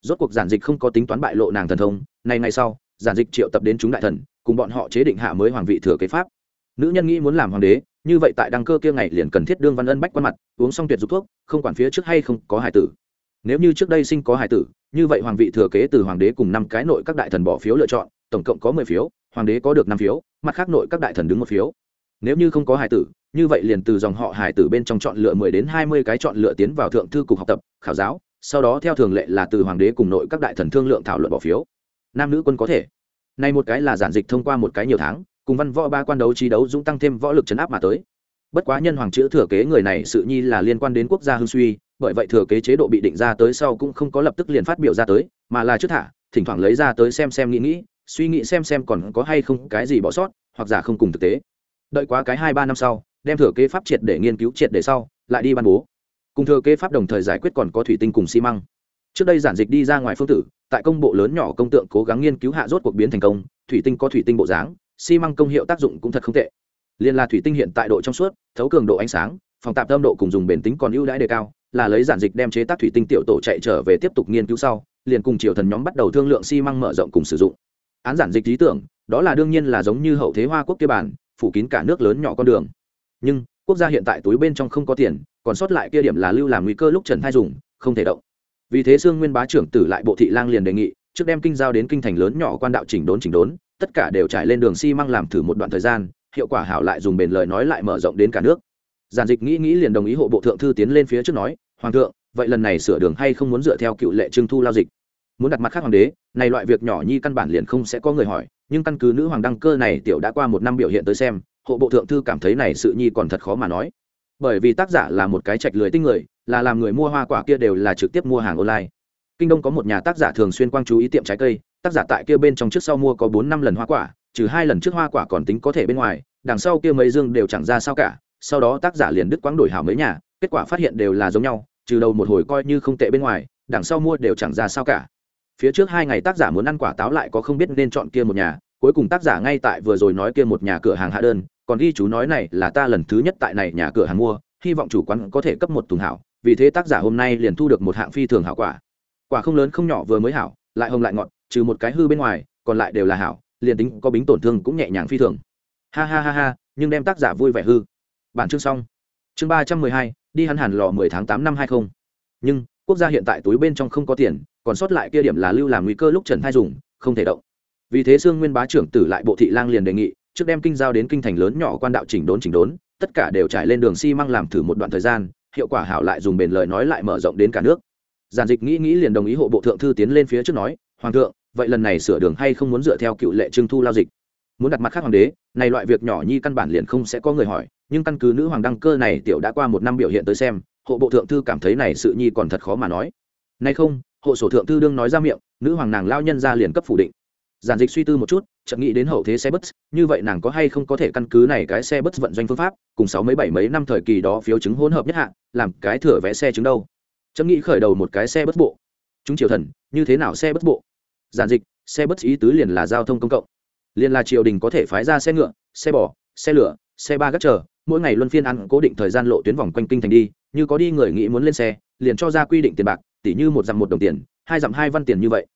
Rốt cuộc giản dịch không có tính toán bại lộ nàng thần thông này ngay sau, giản dịch triệu tập đến chúng đại thần, cùng bọn họ chế định hạ mới hoàng vị thừa kế pháp. Nữ nhân nghĩ muốn làm hoàng đế, như vậy tại đăng cơ kia ngày liền cần thiết đương văn ân bách quan mặt, uống xong tuyệt dục thuốc, không quản phía trước hay không có hải tử. Nếu như trước đây sinh có hải tử như vậy hoàng vị thừa kế từ hoàng đế cùng năm cái nội các đại thần bỏ phiếu lựa chọn, tổng cộng có mười phiếu, hoàng đế có được năm phiếu, mặt khác nội các đại thần đứng một phiếu. Nếu như không có hải tử, như vậy liền từ dòng họ hải tử bên trong chọn lựa mười đến hai mươi cái chọn lựa tiến vào thượng thư cục học tập, khảo giáo, sau đó theo thường lệ là từ hoàng đế cùng nội các đại thần thương lượng thảo luận bỏ phiếu. Nam nữ quân có thể. Nay một cái là giản dịch thông qua một cái nhiều tháng, cùng văn võ ba quan đấu trí đấu dũng tăng thêm võ lực chấn áp mà tới. Bất quá nhân hoàng chữ thừa kế người này sự nhi là liên quan đến quốc gia hưng suy bởi vậy thừa kế chế độ bị định ra tới sau cũng không có lập tức liền phát biểu ra tới, mà là trước thả, thỉnh thoảng lấy ra tới xem xem nghĩ nghĩ, suy nghĩ xem xem còn có hay không cái gì bỏ sót, hoặc giả không cùng thực tế. Đợi quá cái hai ba năm sau, đem thừa kế pháp triệt để nghiên cứu triệt để sau, lại đi ban bố. Cùng thừa kế pháp đồng thời giải quyết còn có thủy tinh cùng xi măng. Trước đây giản dịch đi ra ngoài phương tử, tại công bộ lớn nhỏ công tượng cố gắng nghiên cứu hạ rốt cuộc biến thành công, thủy tinh có thủy tinh bộ dáng, xi măng công hiệu tác dụng cũng thật không tệ. Liên là thủy tinh hiện tại độ trong suốt, thấu cường độ ánh sáng, phòng tạp tâm độ cùng dùng bền tính còn ưu đãi đề cao là lấy giản dịch đem chế tác thủy tinh tiểu tổ chạy trở về tiếp tục nghiên cứu sau, liền cùng triều thần nhóm bắt đầu thương lượng xi măng mở rộng cùng sử dụng. Án giản dịch lý tưởng, đó là đương nhiên là giống như hậu thế hoa quốc kia bản, phủ kín cả nước lớn nhỏ con đường. Nhưng, quốc gia hiện tại túi bên trong không có tiền, còn sót lại kia điểm là lưu làm nguy cơ lúc trần thai dùng, không thể động. Vì thế Dương nguyên bá trưởng tử lại bộ thị lang liền đề nghị, trước đem kinh giao đến kinh thành lớn nhỏ quan đạo chỉnh đốn chỉnh đốn, tất cả đều trải lên đường xi măng làm thử một đoạn thời gian, hiệu quả hảo lại dùng bền lời nói lại mở rộng đến cả nước giản dịch nghĩ nghĩ liền đồng ý hộ bộ thượng thư tiến lên phía trước nói, hoàng thượng, vậy lần này sửa đường hay không muốn dựa theo cựu lệ trưng thu lao dịch? Muốn đặt mặt khác hoàng đế, này loại việc nhỏ nhi căn bản liền không sẽ có người hỏi, nhưng căn cứ nữ hoàng đăng cơ này tiểu đã qua một năm biểu hiện tới xem, hộ bộ thượng thư cảm thấy này sự nhi còn thật khó mà nói. Bởi vì tác giả là một cái trạch lưới tinh người, là làm người mua hoa quả kia đều là trực tiếp mua hàng online. Kinh đông có một nhà tác giả thường xuyên quang chú ý tiệm trái cây, tác giả tại kia bên trong trước sau mua có bốn năm lần hoa quả, trừ hai lần trước hoa quả còn tính có thể bên ngoài, đằng sau kia mấy dương đều chẳng ra sao cả sau đó tác giả liền đứt quãng đổi hảo mấy nhà, kết quả phát hiện đều là giống nhau, trừ đầu một hồi coi như không tệ bên ngoài, đằng sau mua đều chẳng ra sao cả. Phía trước hai ngày tác giả muốn ăn quả táo lại có không biết nên chọn kia một nhà, cuối cùng tác giả ngay tại vừa rồi nói kia một nhà cửa hàng hạ đơn, còn ghi chú nói này là ta lần thứ nhất tại này nhà cửa hàng mua, hy vọng chủ quán có thể cấp một thùng hảo, vì thế tác giả hôm nay liền thu được một hạng phi thường hảo quả. Quả không lớn không nhỏ vừa mới hảo, lại hồng lại ngọt, trừ một cái hư bên ngoài, còn lại đều là hảo, liền tính có bính tổn thương cũng nhẹ nhàng phi thường. Ha ha ha ha, nhưng đem tác giả vui vẻ hư bản chương xong. Chương ba trăm mười hai, đi hắn Hàn lò mười tháng tám năm hai không. Nhưng, quốc gia hiện tại túi bên trong không có tiền, còn sót lại kia điểm là lưu làm nguy cơ lúc trần thai dùng, không thể động. Vì thế sương nguyên bá trưởng tử lại bộ thị lang liền đề nghị, trước đem kinh giao đến kinh thành lớn nhỏ quan đạo chỉnh đốn chỉnh đốn, tất cả đều trải lên đường xi làm thử một đoạn thời gian, hiệu quả hảo lại dùng bền lời nói lại mở rộng đến cả nước. Giản dịch nghĩ nghĩ liền đồng ý hộ bộ thượng thư tiến lên phía trước nói, hoàng thượng, vậy lần này sửa đường hay không muốn dựa theo cựu lệ trưng thu lao dịch? Muốn đặt mặt khác hoàng đế, này loại việc nhỏ nhi căn bản liền không sẽ có người hỏi nhưng căn cứ nữ hoàng đăng cơ này tiểu đã qua một năm biểu hiện tới xem, hộ bộ thượng thư cảm thấy này sự nhi còn thật khó mà nói. Nay không, hộ sổ thượng thư đương nói ra miệng, nữ hoàng nàng lao nhân ra liền cấp phủ định. Giản dịch suy tư một chút, chợt nghĩ đến hậu thế xe bus, như vậy nàng có hay không có thể căn cứ này cái xe bus vận doanh phương pháp, cùng sáu mấy bảy mấy năm thời kỳ đó phiếu chứng hỗn hợp nhất hạn làm cái thừa vé xe chứng đâu. Chậm nghĩ khởi đầu một cái xe bất bộ. Chúng triều thần, như thế nào xe bất bộ? Giản dịch, xe bất ý tứ liền là giao thông công cộng. Liền là triều đình có thể phái ra xe ngựa, xe bò, xe lửa, xe ba gác chờ mỗi ngày luân phiên ăn, cố định thời gian lộ tuyến vòng quanh kinh thành đi, như có đi người nghĩ muốn lên xe, liền cho ra quy định tiền bạc tỷ như một dặm một đồng tiền, hai dặm hai văn tiền như vậy.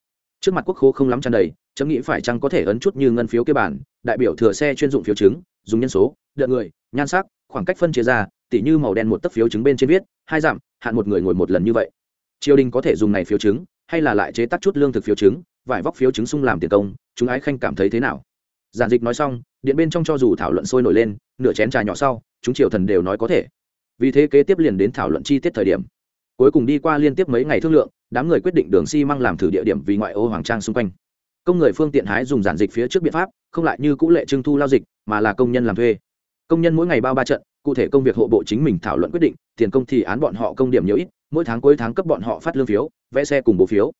Trước mặt quốc khố không lắm tràn đầy, chấm nghĩ phải chăng có thể ấn chút như ngân phiếu kế bản, đại biểu thừa xe chuyên dụng phiếu chứng, dùng nhân số, đợt người, nhan sắc, khoảng cách phân chia ra tỷ như màu đen một tấc phiếu chứng bên trên viết, hai dặm, hạn một người ngồi một lần như vậy. Triều đình có thể dùng này phiếu chứng, hay là lại chế tác chút lương thực phiếu chứng, vải vóc phiếu chứng sung làm tiền công, chúng ái khanh cảm thấy thế nào? Giản dịch nói xong, điện bên trong cho dù thảo luận sôi nổi lên, nửa chén trà nhỏ sau, chúng triều thần đều nói có thể. Vì thế kế tiếp liền đến thảo luận chi tiết thời điểm. Cuối cùng đi qua liên tiếp mấy ngày thương lượng, đám người quyết định đường xi、si、măng làm thử địa điểm vì ngoại ô hoàng trang xung quanh. Công người phương tiện hái dùng giản dịch phía trước biện pháp, không lại như cũ lệ trưng thu lao dịch, mà là công nhân làm thuê. Công nhân mỗi ngày bao ba trận, cụ thể công việc hộ bộ chính mình thảo luận quyết định, tiền công thì án bọn họ công điểm nhiều ít, mỗi tháng cuối tháng cấp bọn họ phát lương phiếu, vẽ xe cùng bố phiếu.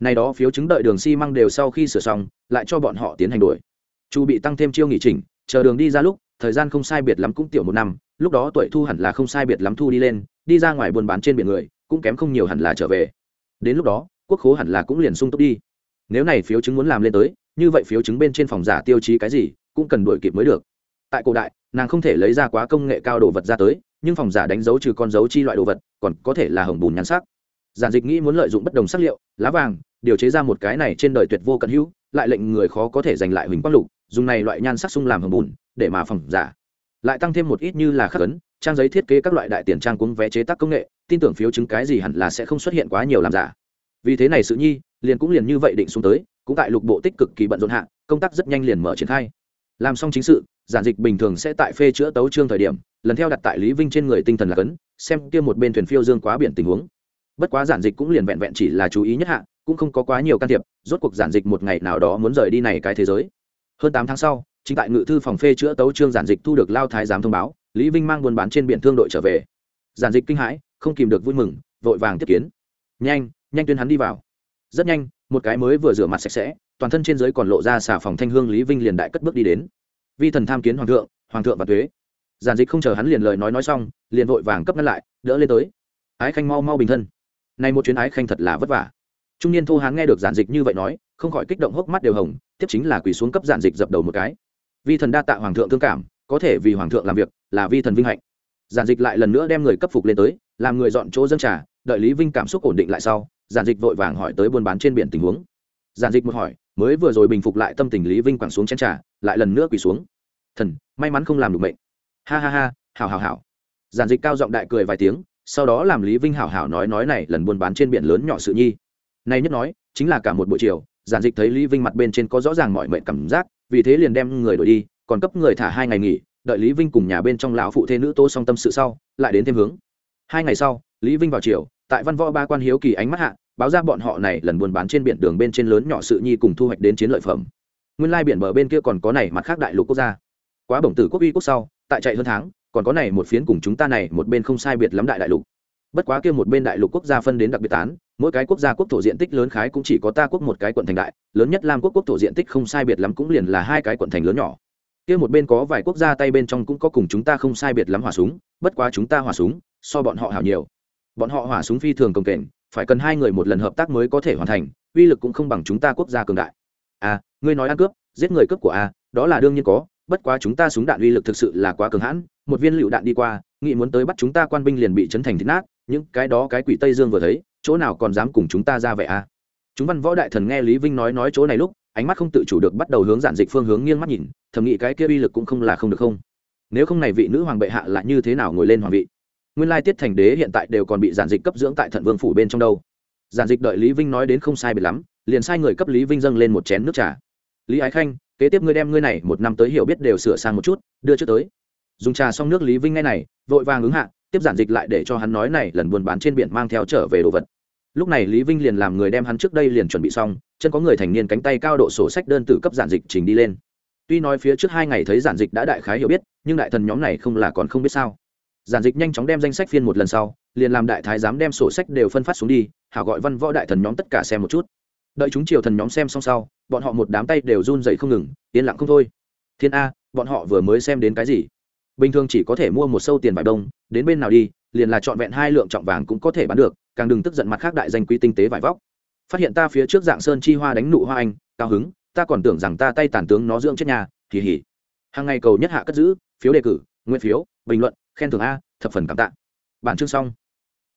Này đó phiếu chứng đợi đường xi、si、măng đều sau khi sửa xong, lại cho bọn họ tiến hành đổi chu bị tăng thêm chiêu nghỉ chỉnh, chờ đường đi ra lúc thời gian không sai biệt lắm cũng tiểu một năm lúc đó tuổi thu hẳn là không sai biệt lắm thu đi lên đi ra ngoài buôn bán trên biển người cũng kém không nhiều hẳn là trở về. Đến lúc đó quốc khố hẳn là cũng liền sung túc đi. Nếu này phiếu chứng muốn làm lên tới như vậy phiếu chứng bên trên phòng giả tiêu chí cái gì cũng cần đuổi kịp mới được. Tại cổ đại nàng không thể lấy ra quá công nghệ cao đồ vật ra tới nhưng phòng giả đánh dấu trừ con dấu chi loại đồ vật còn có thể là hồng bùn nhắn sắc. Giản dịch nghĩ muốn lợi dụng bất đồng sắc liệu lá vàng điều chế ra một cái này trên đời tuyệt vô cận hữu lại lệnh người khó có thể giành lại huỳnh quang lục dùng này loại nhan sắc sung làm hầm bùn, để mà phòng giả. Lại tăng thêm một ít như là khắc ấn, trang giấy thiết kế các loại đại tiền trang cuống vé chế tác công nghệ, tin tưởng phiếu chứng cái gì hẳn là sẽ không xuất hiện quá nhiều làm giả. Vì thế này sự nhi, liền cũng liền như vậy định xuống tới, cũng tại lục bộ tích cực kỳ bận rộn hạ, công tác rất nhanh liền mở triển khai. Làm xong chính sự, giản dịch bình thường sẽ tại phê chữa tấu trương thời điểm, lần theo đặt tại lý vinh trên người tinh thần là cấn, xem kia một bên thuyền phiêu dương quá biển tình huống. Bất quá giản dịch cũng liền vẹn vẹn chỉ là chú ý nhất hạ, cũng không có quá nhiều can thiệp, rốt cuộc giản dịch một ngày nào đó muốn rời đi này cái thế giới hơn tám tháng sau, chính tại ngự thư phòng phê chữa tấu trương giản dịch thu được lao thái giám thông báo, lý vinh mang buôn bán trên biển thương đội trở về. Giản dịch kinh hãi, không kìm được vui mừng, vội vàng tiếp kiến. Nhanh nhanh tuyên hắn đi vào. Rất nhanh, một cái mới vừa rửa mặt sạch sẽ, toàn thân trên giới còn lộ ra xà phòng thanh hương lý vinh liền đại cất bước đi đến. Vi thần tham kiến hoàng thượng hoàng thượng và thuế giản dịch không chờ hắn liền lời nói nói xong, liền vội vàng cấp ngăn lại, đỡ lên tới. Ái khanh mau mau bình thân. Nay một chuyến ái khanh thật là vất vả trung niên thô hán nghe được giản dịch như vậy nói, không khỏi kích động hốc mắt đều hồng, tiếp chính là quỳ xuống cấp giản dịch dập đầu một cái. Vi thần đa tạ hoàng thượng thương cảm, có thể vì hoàng thượng làm việc, là vi thần vinh hạnh. Giản dịch lại lần nữa đem người cấp phục lên tới, làm người dọn chỗ dân trà, đợi lý vinh cảm xúc ổn định lại sau, giản dịch vội vàng hỏi tới buôn bán trên biển tình huống. Giản dịch một hỏi, mới vừa rồi bình phục lại tâm tình lý vinh quẳng xuống chén trà, lại lần nữa quỳ xuống. Thần, may mắn không làm được mệnh. Ha ha ha hào hào hào giản dịch cao giọng đại cười vài tiếng, sau đó làm lý vinh hảo hảo nói nói này lần buôn bán trên biển lớn nhỏ sự nhi nay nhất nói, chính là cả một buổi chiều, giản dịch thấy lý vinh mặt bên trên có rõ ràng mọi mệnh cảm giác, vì thế liền đem người đổi đi, còn cấp người thả hai ngày nghỉ, đợi lý vinh cùng nhà bên trong lão phụ thê nữ tô song tâm sự sau, lại đến thêm hướng. Hai ngày sau, lý vinh vào chiều tại văn võ ba quan hiếu kỳ ánh mắt hạ, báo ra bọn họ này lần buôn bán trên biển đường bên trên lớn nhỏ sự nhi cùng thu hoạch đến chiến lợi phẩm. Nguyên lai biển bờ bên kia còn có này mặt khác đại lục quốc gia. Quá bổng tử quốc uy quốc sau, tại chạy hơn tháng, còn có này một phiến cùng chúng ta này một bên không sai biệt lắm đại đại lục bất quá kia một bên đại lục quốc gia phân đến đặc biệt tán, mỗi cái quốc gia quốc thổ diện tích lớn khái cũng chỉ có ta quốc một cái quận thành đại, lớn nhất lam quốc quốc thổ diện tích không sai biệt lắm cũng liền là hai cái quận thành lớn nhỏ. Kia một bên có vài quốc gia tay bên trong cũng có cùng chúng ta không sai biệt lắm hỏa súng, bất quá chúng ta hỏa súng, so bọn họ hảo nhiều. Bọn họ hỏa súng phi thường công kềnh, phải cần hai người một lần hợp tác mới có thể hoàn thành, uy lực cũng không bằng chúng ta quốc gia cường đại. À ngươi nói ăn cướp, giết người cướp của a, đó là đương nhiên có, bất quá chúng ta súng đạn uy lực thực sự là quá cường hãn, một viên lựu đạn đi qua nghĩ muốn tới bắt chúng ta quan binh liền bị chấn thành thịt nát những cái đó cái quỷ tây dương vừa thấy, chỗ nào còn dám cùng chúng ta ra vậy à? Chúng văn võ đại thần nghe lý vinh nói nói chỗ này lúc, ánh mắt không tự chủ được bắt đầu hướng giản dịch phương hướng nghiêng mắt nhìn, thầm nghĩ cái kia uy lực cũng không là không được không? Nếu không này vị nữ hoàng bệ hạ lại như thế nào ngồi lên hoàng vị? Nguyên lai tiết thành đế hiện tại đều còn bị giản dịch cấp dưỡng tại thận vương phủ bên trong đâu. Giản dịch đợi lý vinh nói đến không sai biệt lắm, liền sai người cấp lý vinh dâng lên một chén nước trà. Lý ái khanh, kế tiếp ngươi đem ngươi này một năm tới hiểu biết đều sửa sang một chút, đưa trước tới. Dùng trà xong nước lý vinh ngay này, vội vàng ứng hạ tiếp giản dịch lại để cho hắn nói này, lần buôn bán trên biển mang theo trở về đồ vật. Lúc này lý vinh liền làm người đem hắn trước đây liền chuẩn bị xong, chân có người thành niên cánh tay cao độ sổ sách đơn tử cấp giản dịch trình đi lên. Tuy nói phía trước hai ngày thấy giản dịch đã đại khái hiểu biết, nhưng đại thần nhóm này không là còn không biết sao. Giản dịch nhanh chóng đem danh sách phiên một lần sau, liền làm đại thái giám đem sổ sách đều phân phát xuống đi, hảo gọi văn võ đại thần nhóm tất cả xem một chút. Đợi chúng triều thần nhóm xem xong sau, bọn họ một đám tay đều run dậy không ngừng, yên lặng không thôi. Thiên a, bọn họ vừa mới xem đến cái gì? Bình thường chỉ có thể mua một sâu tiền vải đông, đến bên nào đi, liền là trọn vẹn hai lượng trọng vàng cũng có thể bán được, càng đừng tức giận mặt khác đại danh quý tinh tế vải vóc. Phát hiện ta phía trước dạng sơn chi hoa đánh nụ hoa anh, cao hứng, ta còn tưởng rằng ta tay tàn tướng nó dưỡng chết nhà kỳ hỉ hàng ngày cầu nhất hạ cất giữ, phiếu đề cử nguyên phiếu, bình luận, khen thưởng a, thập phần cảm tạ. Bản chương xong.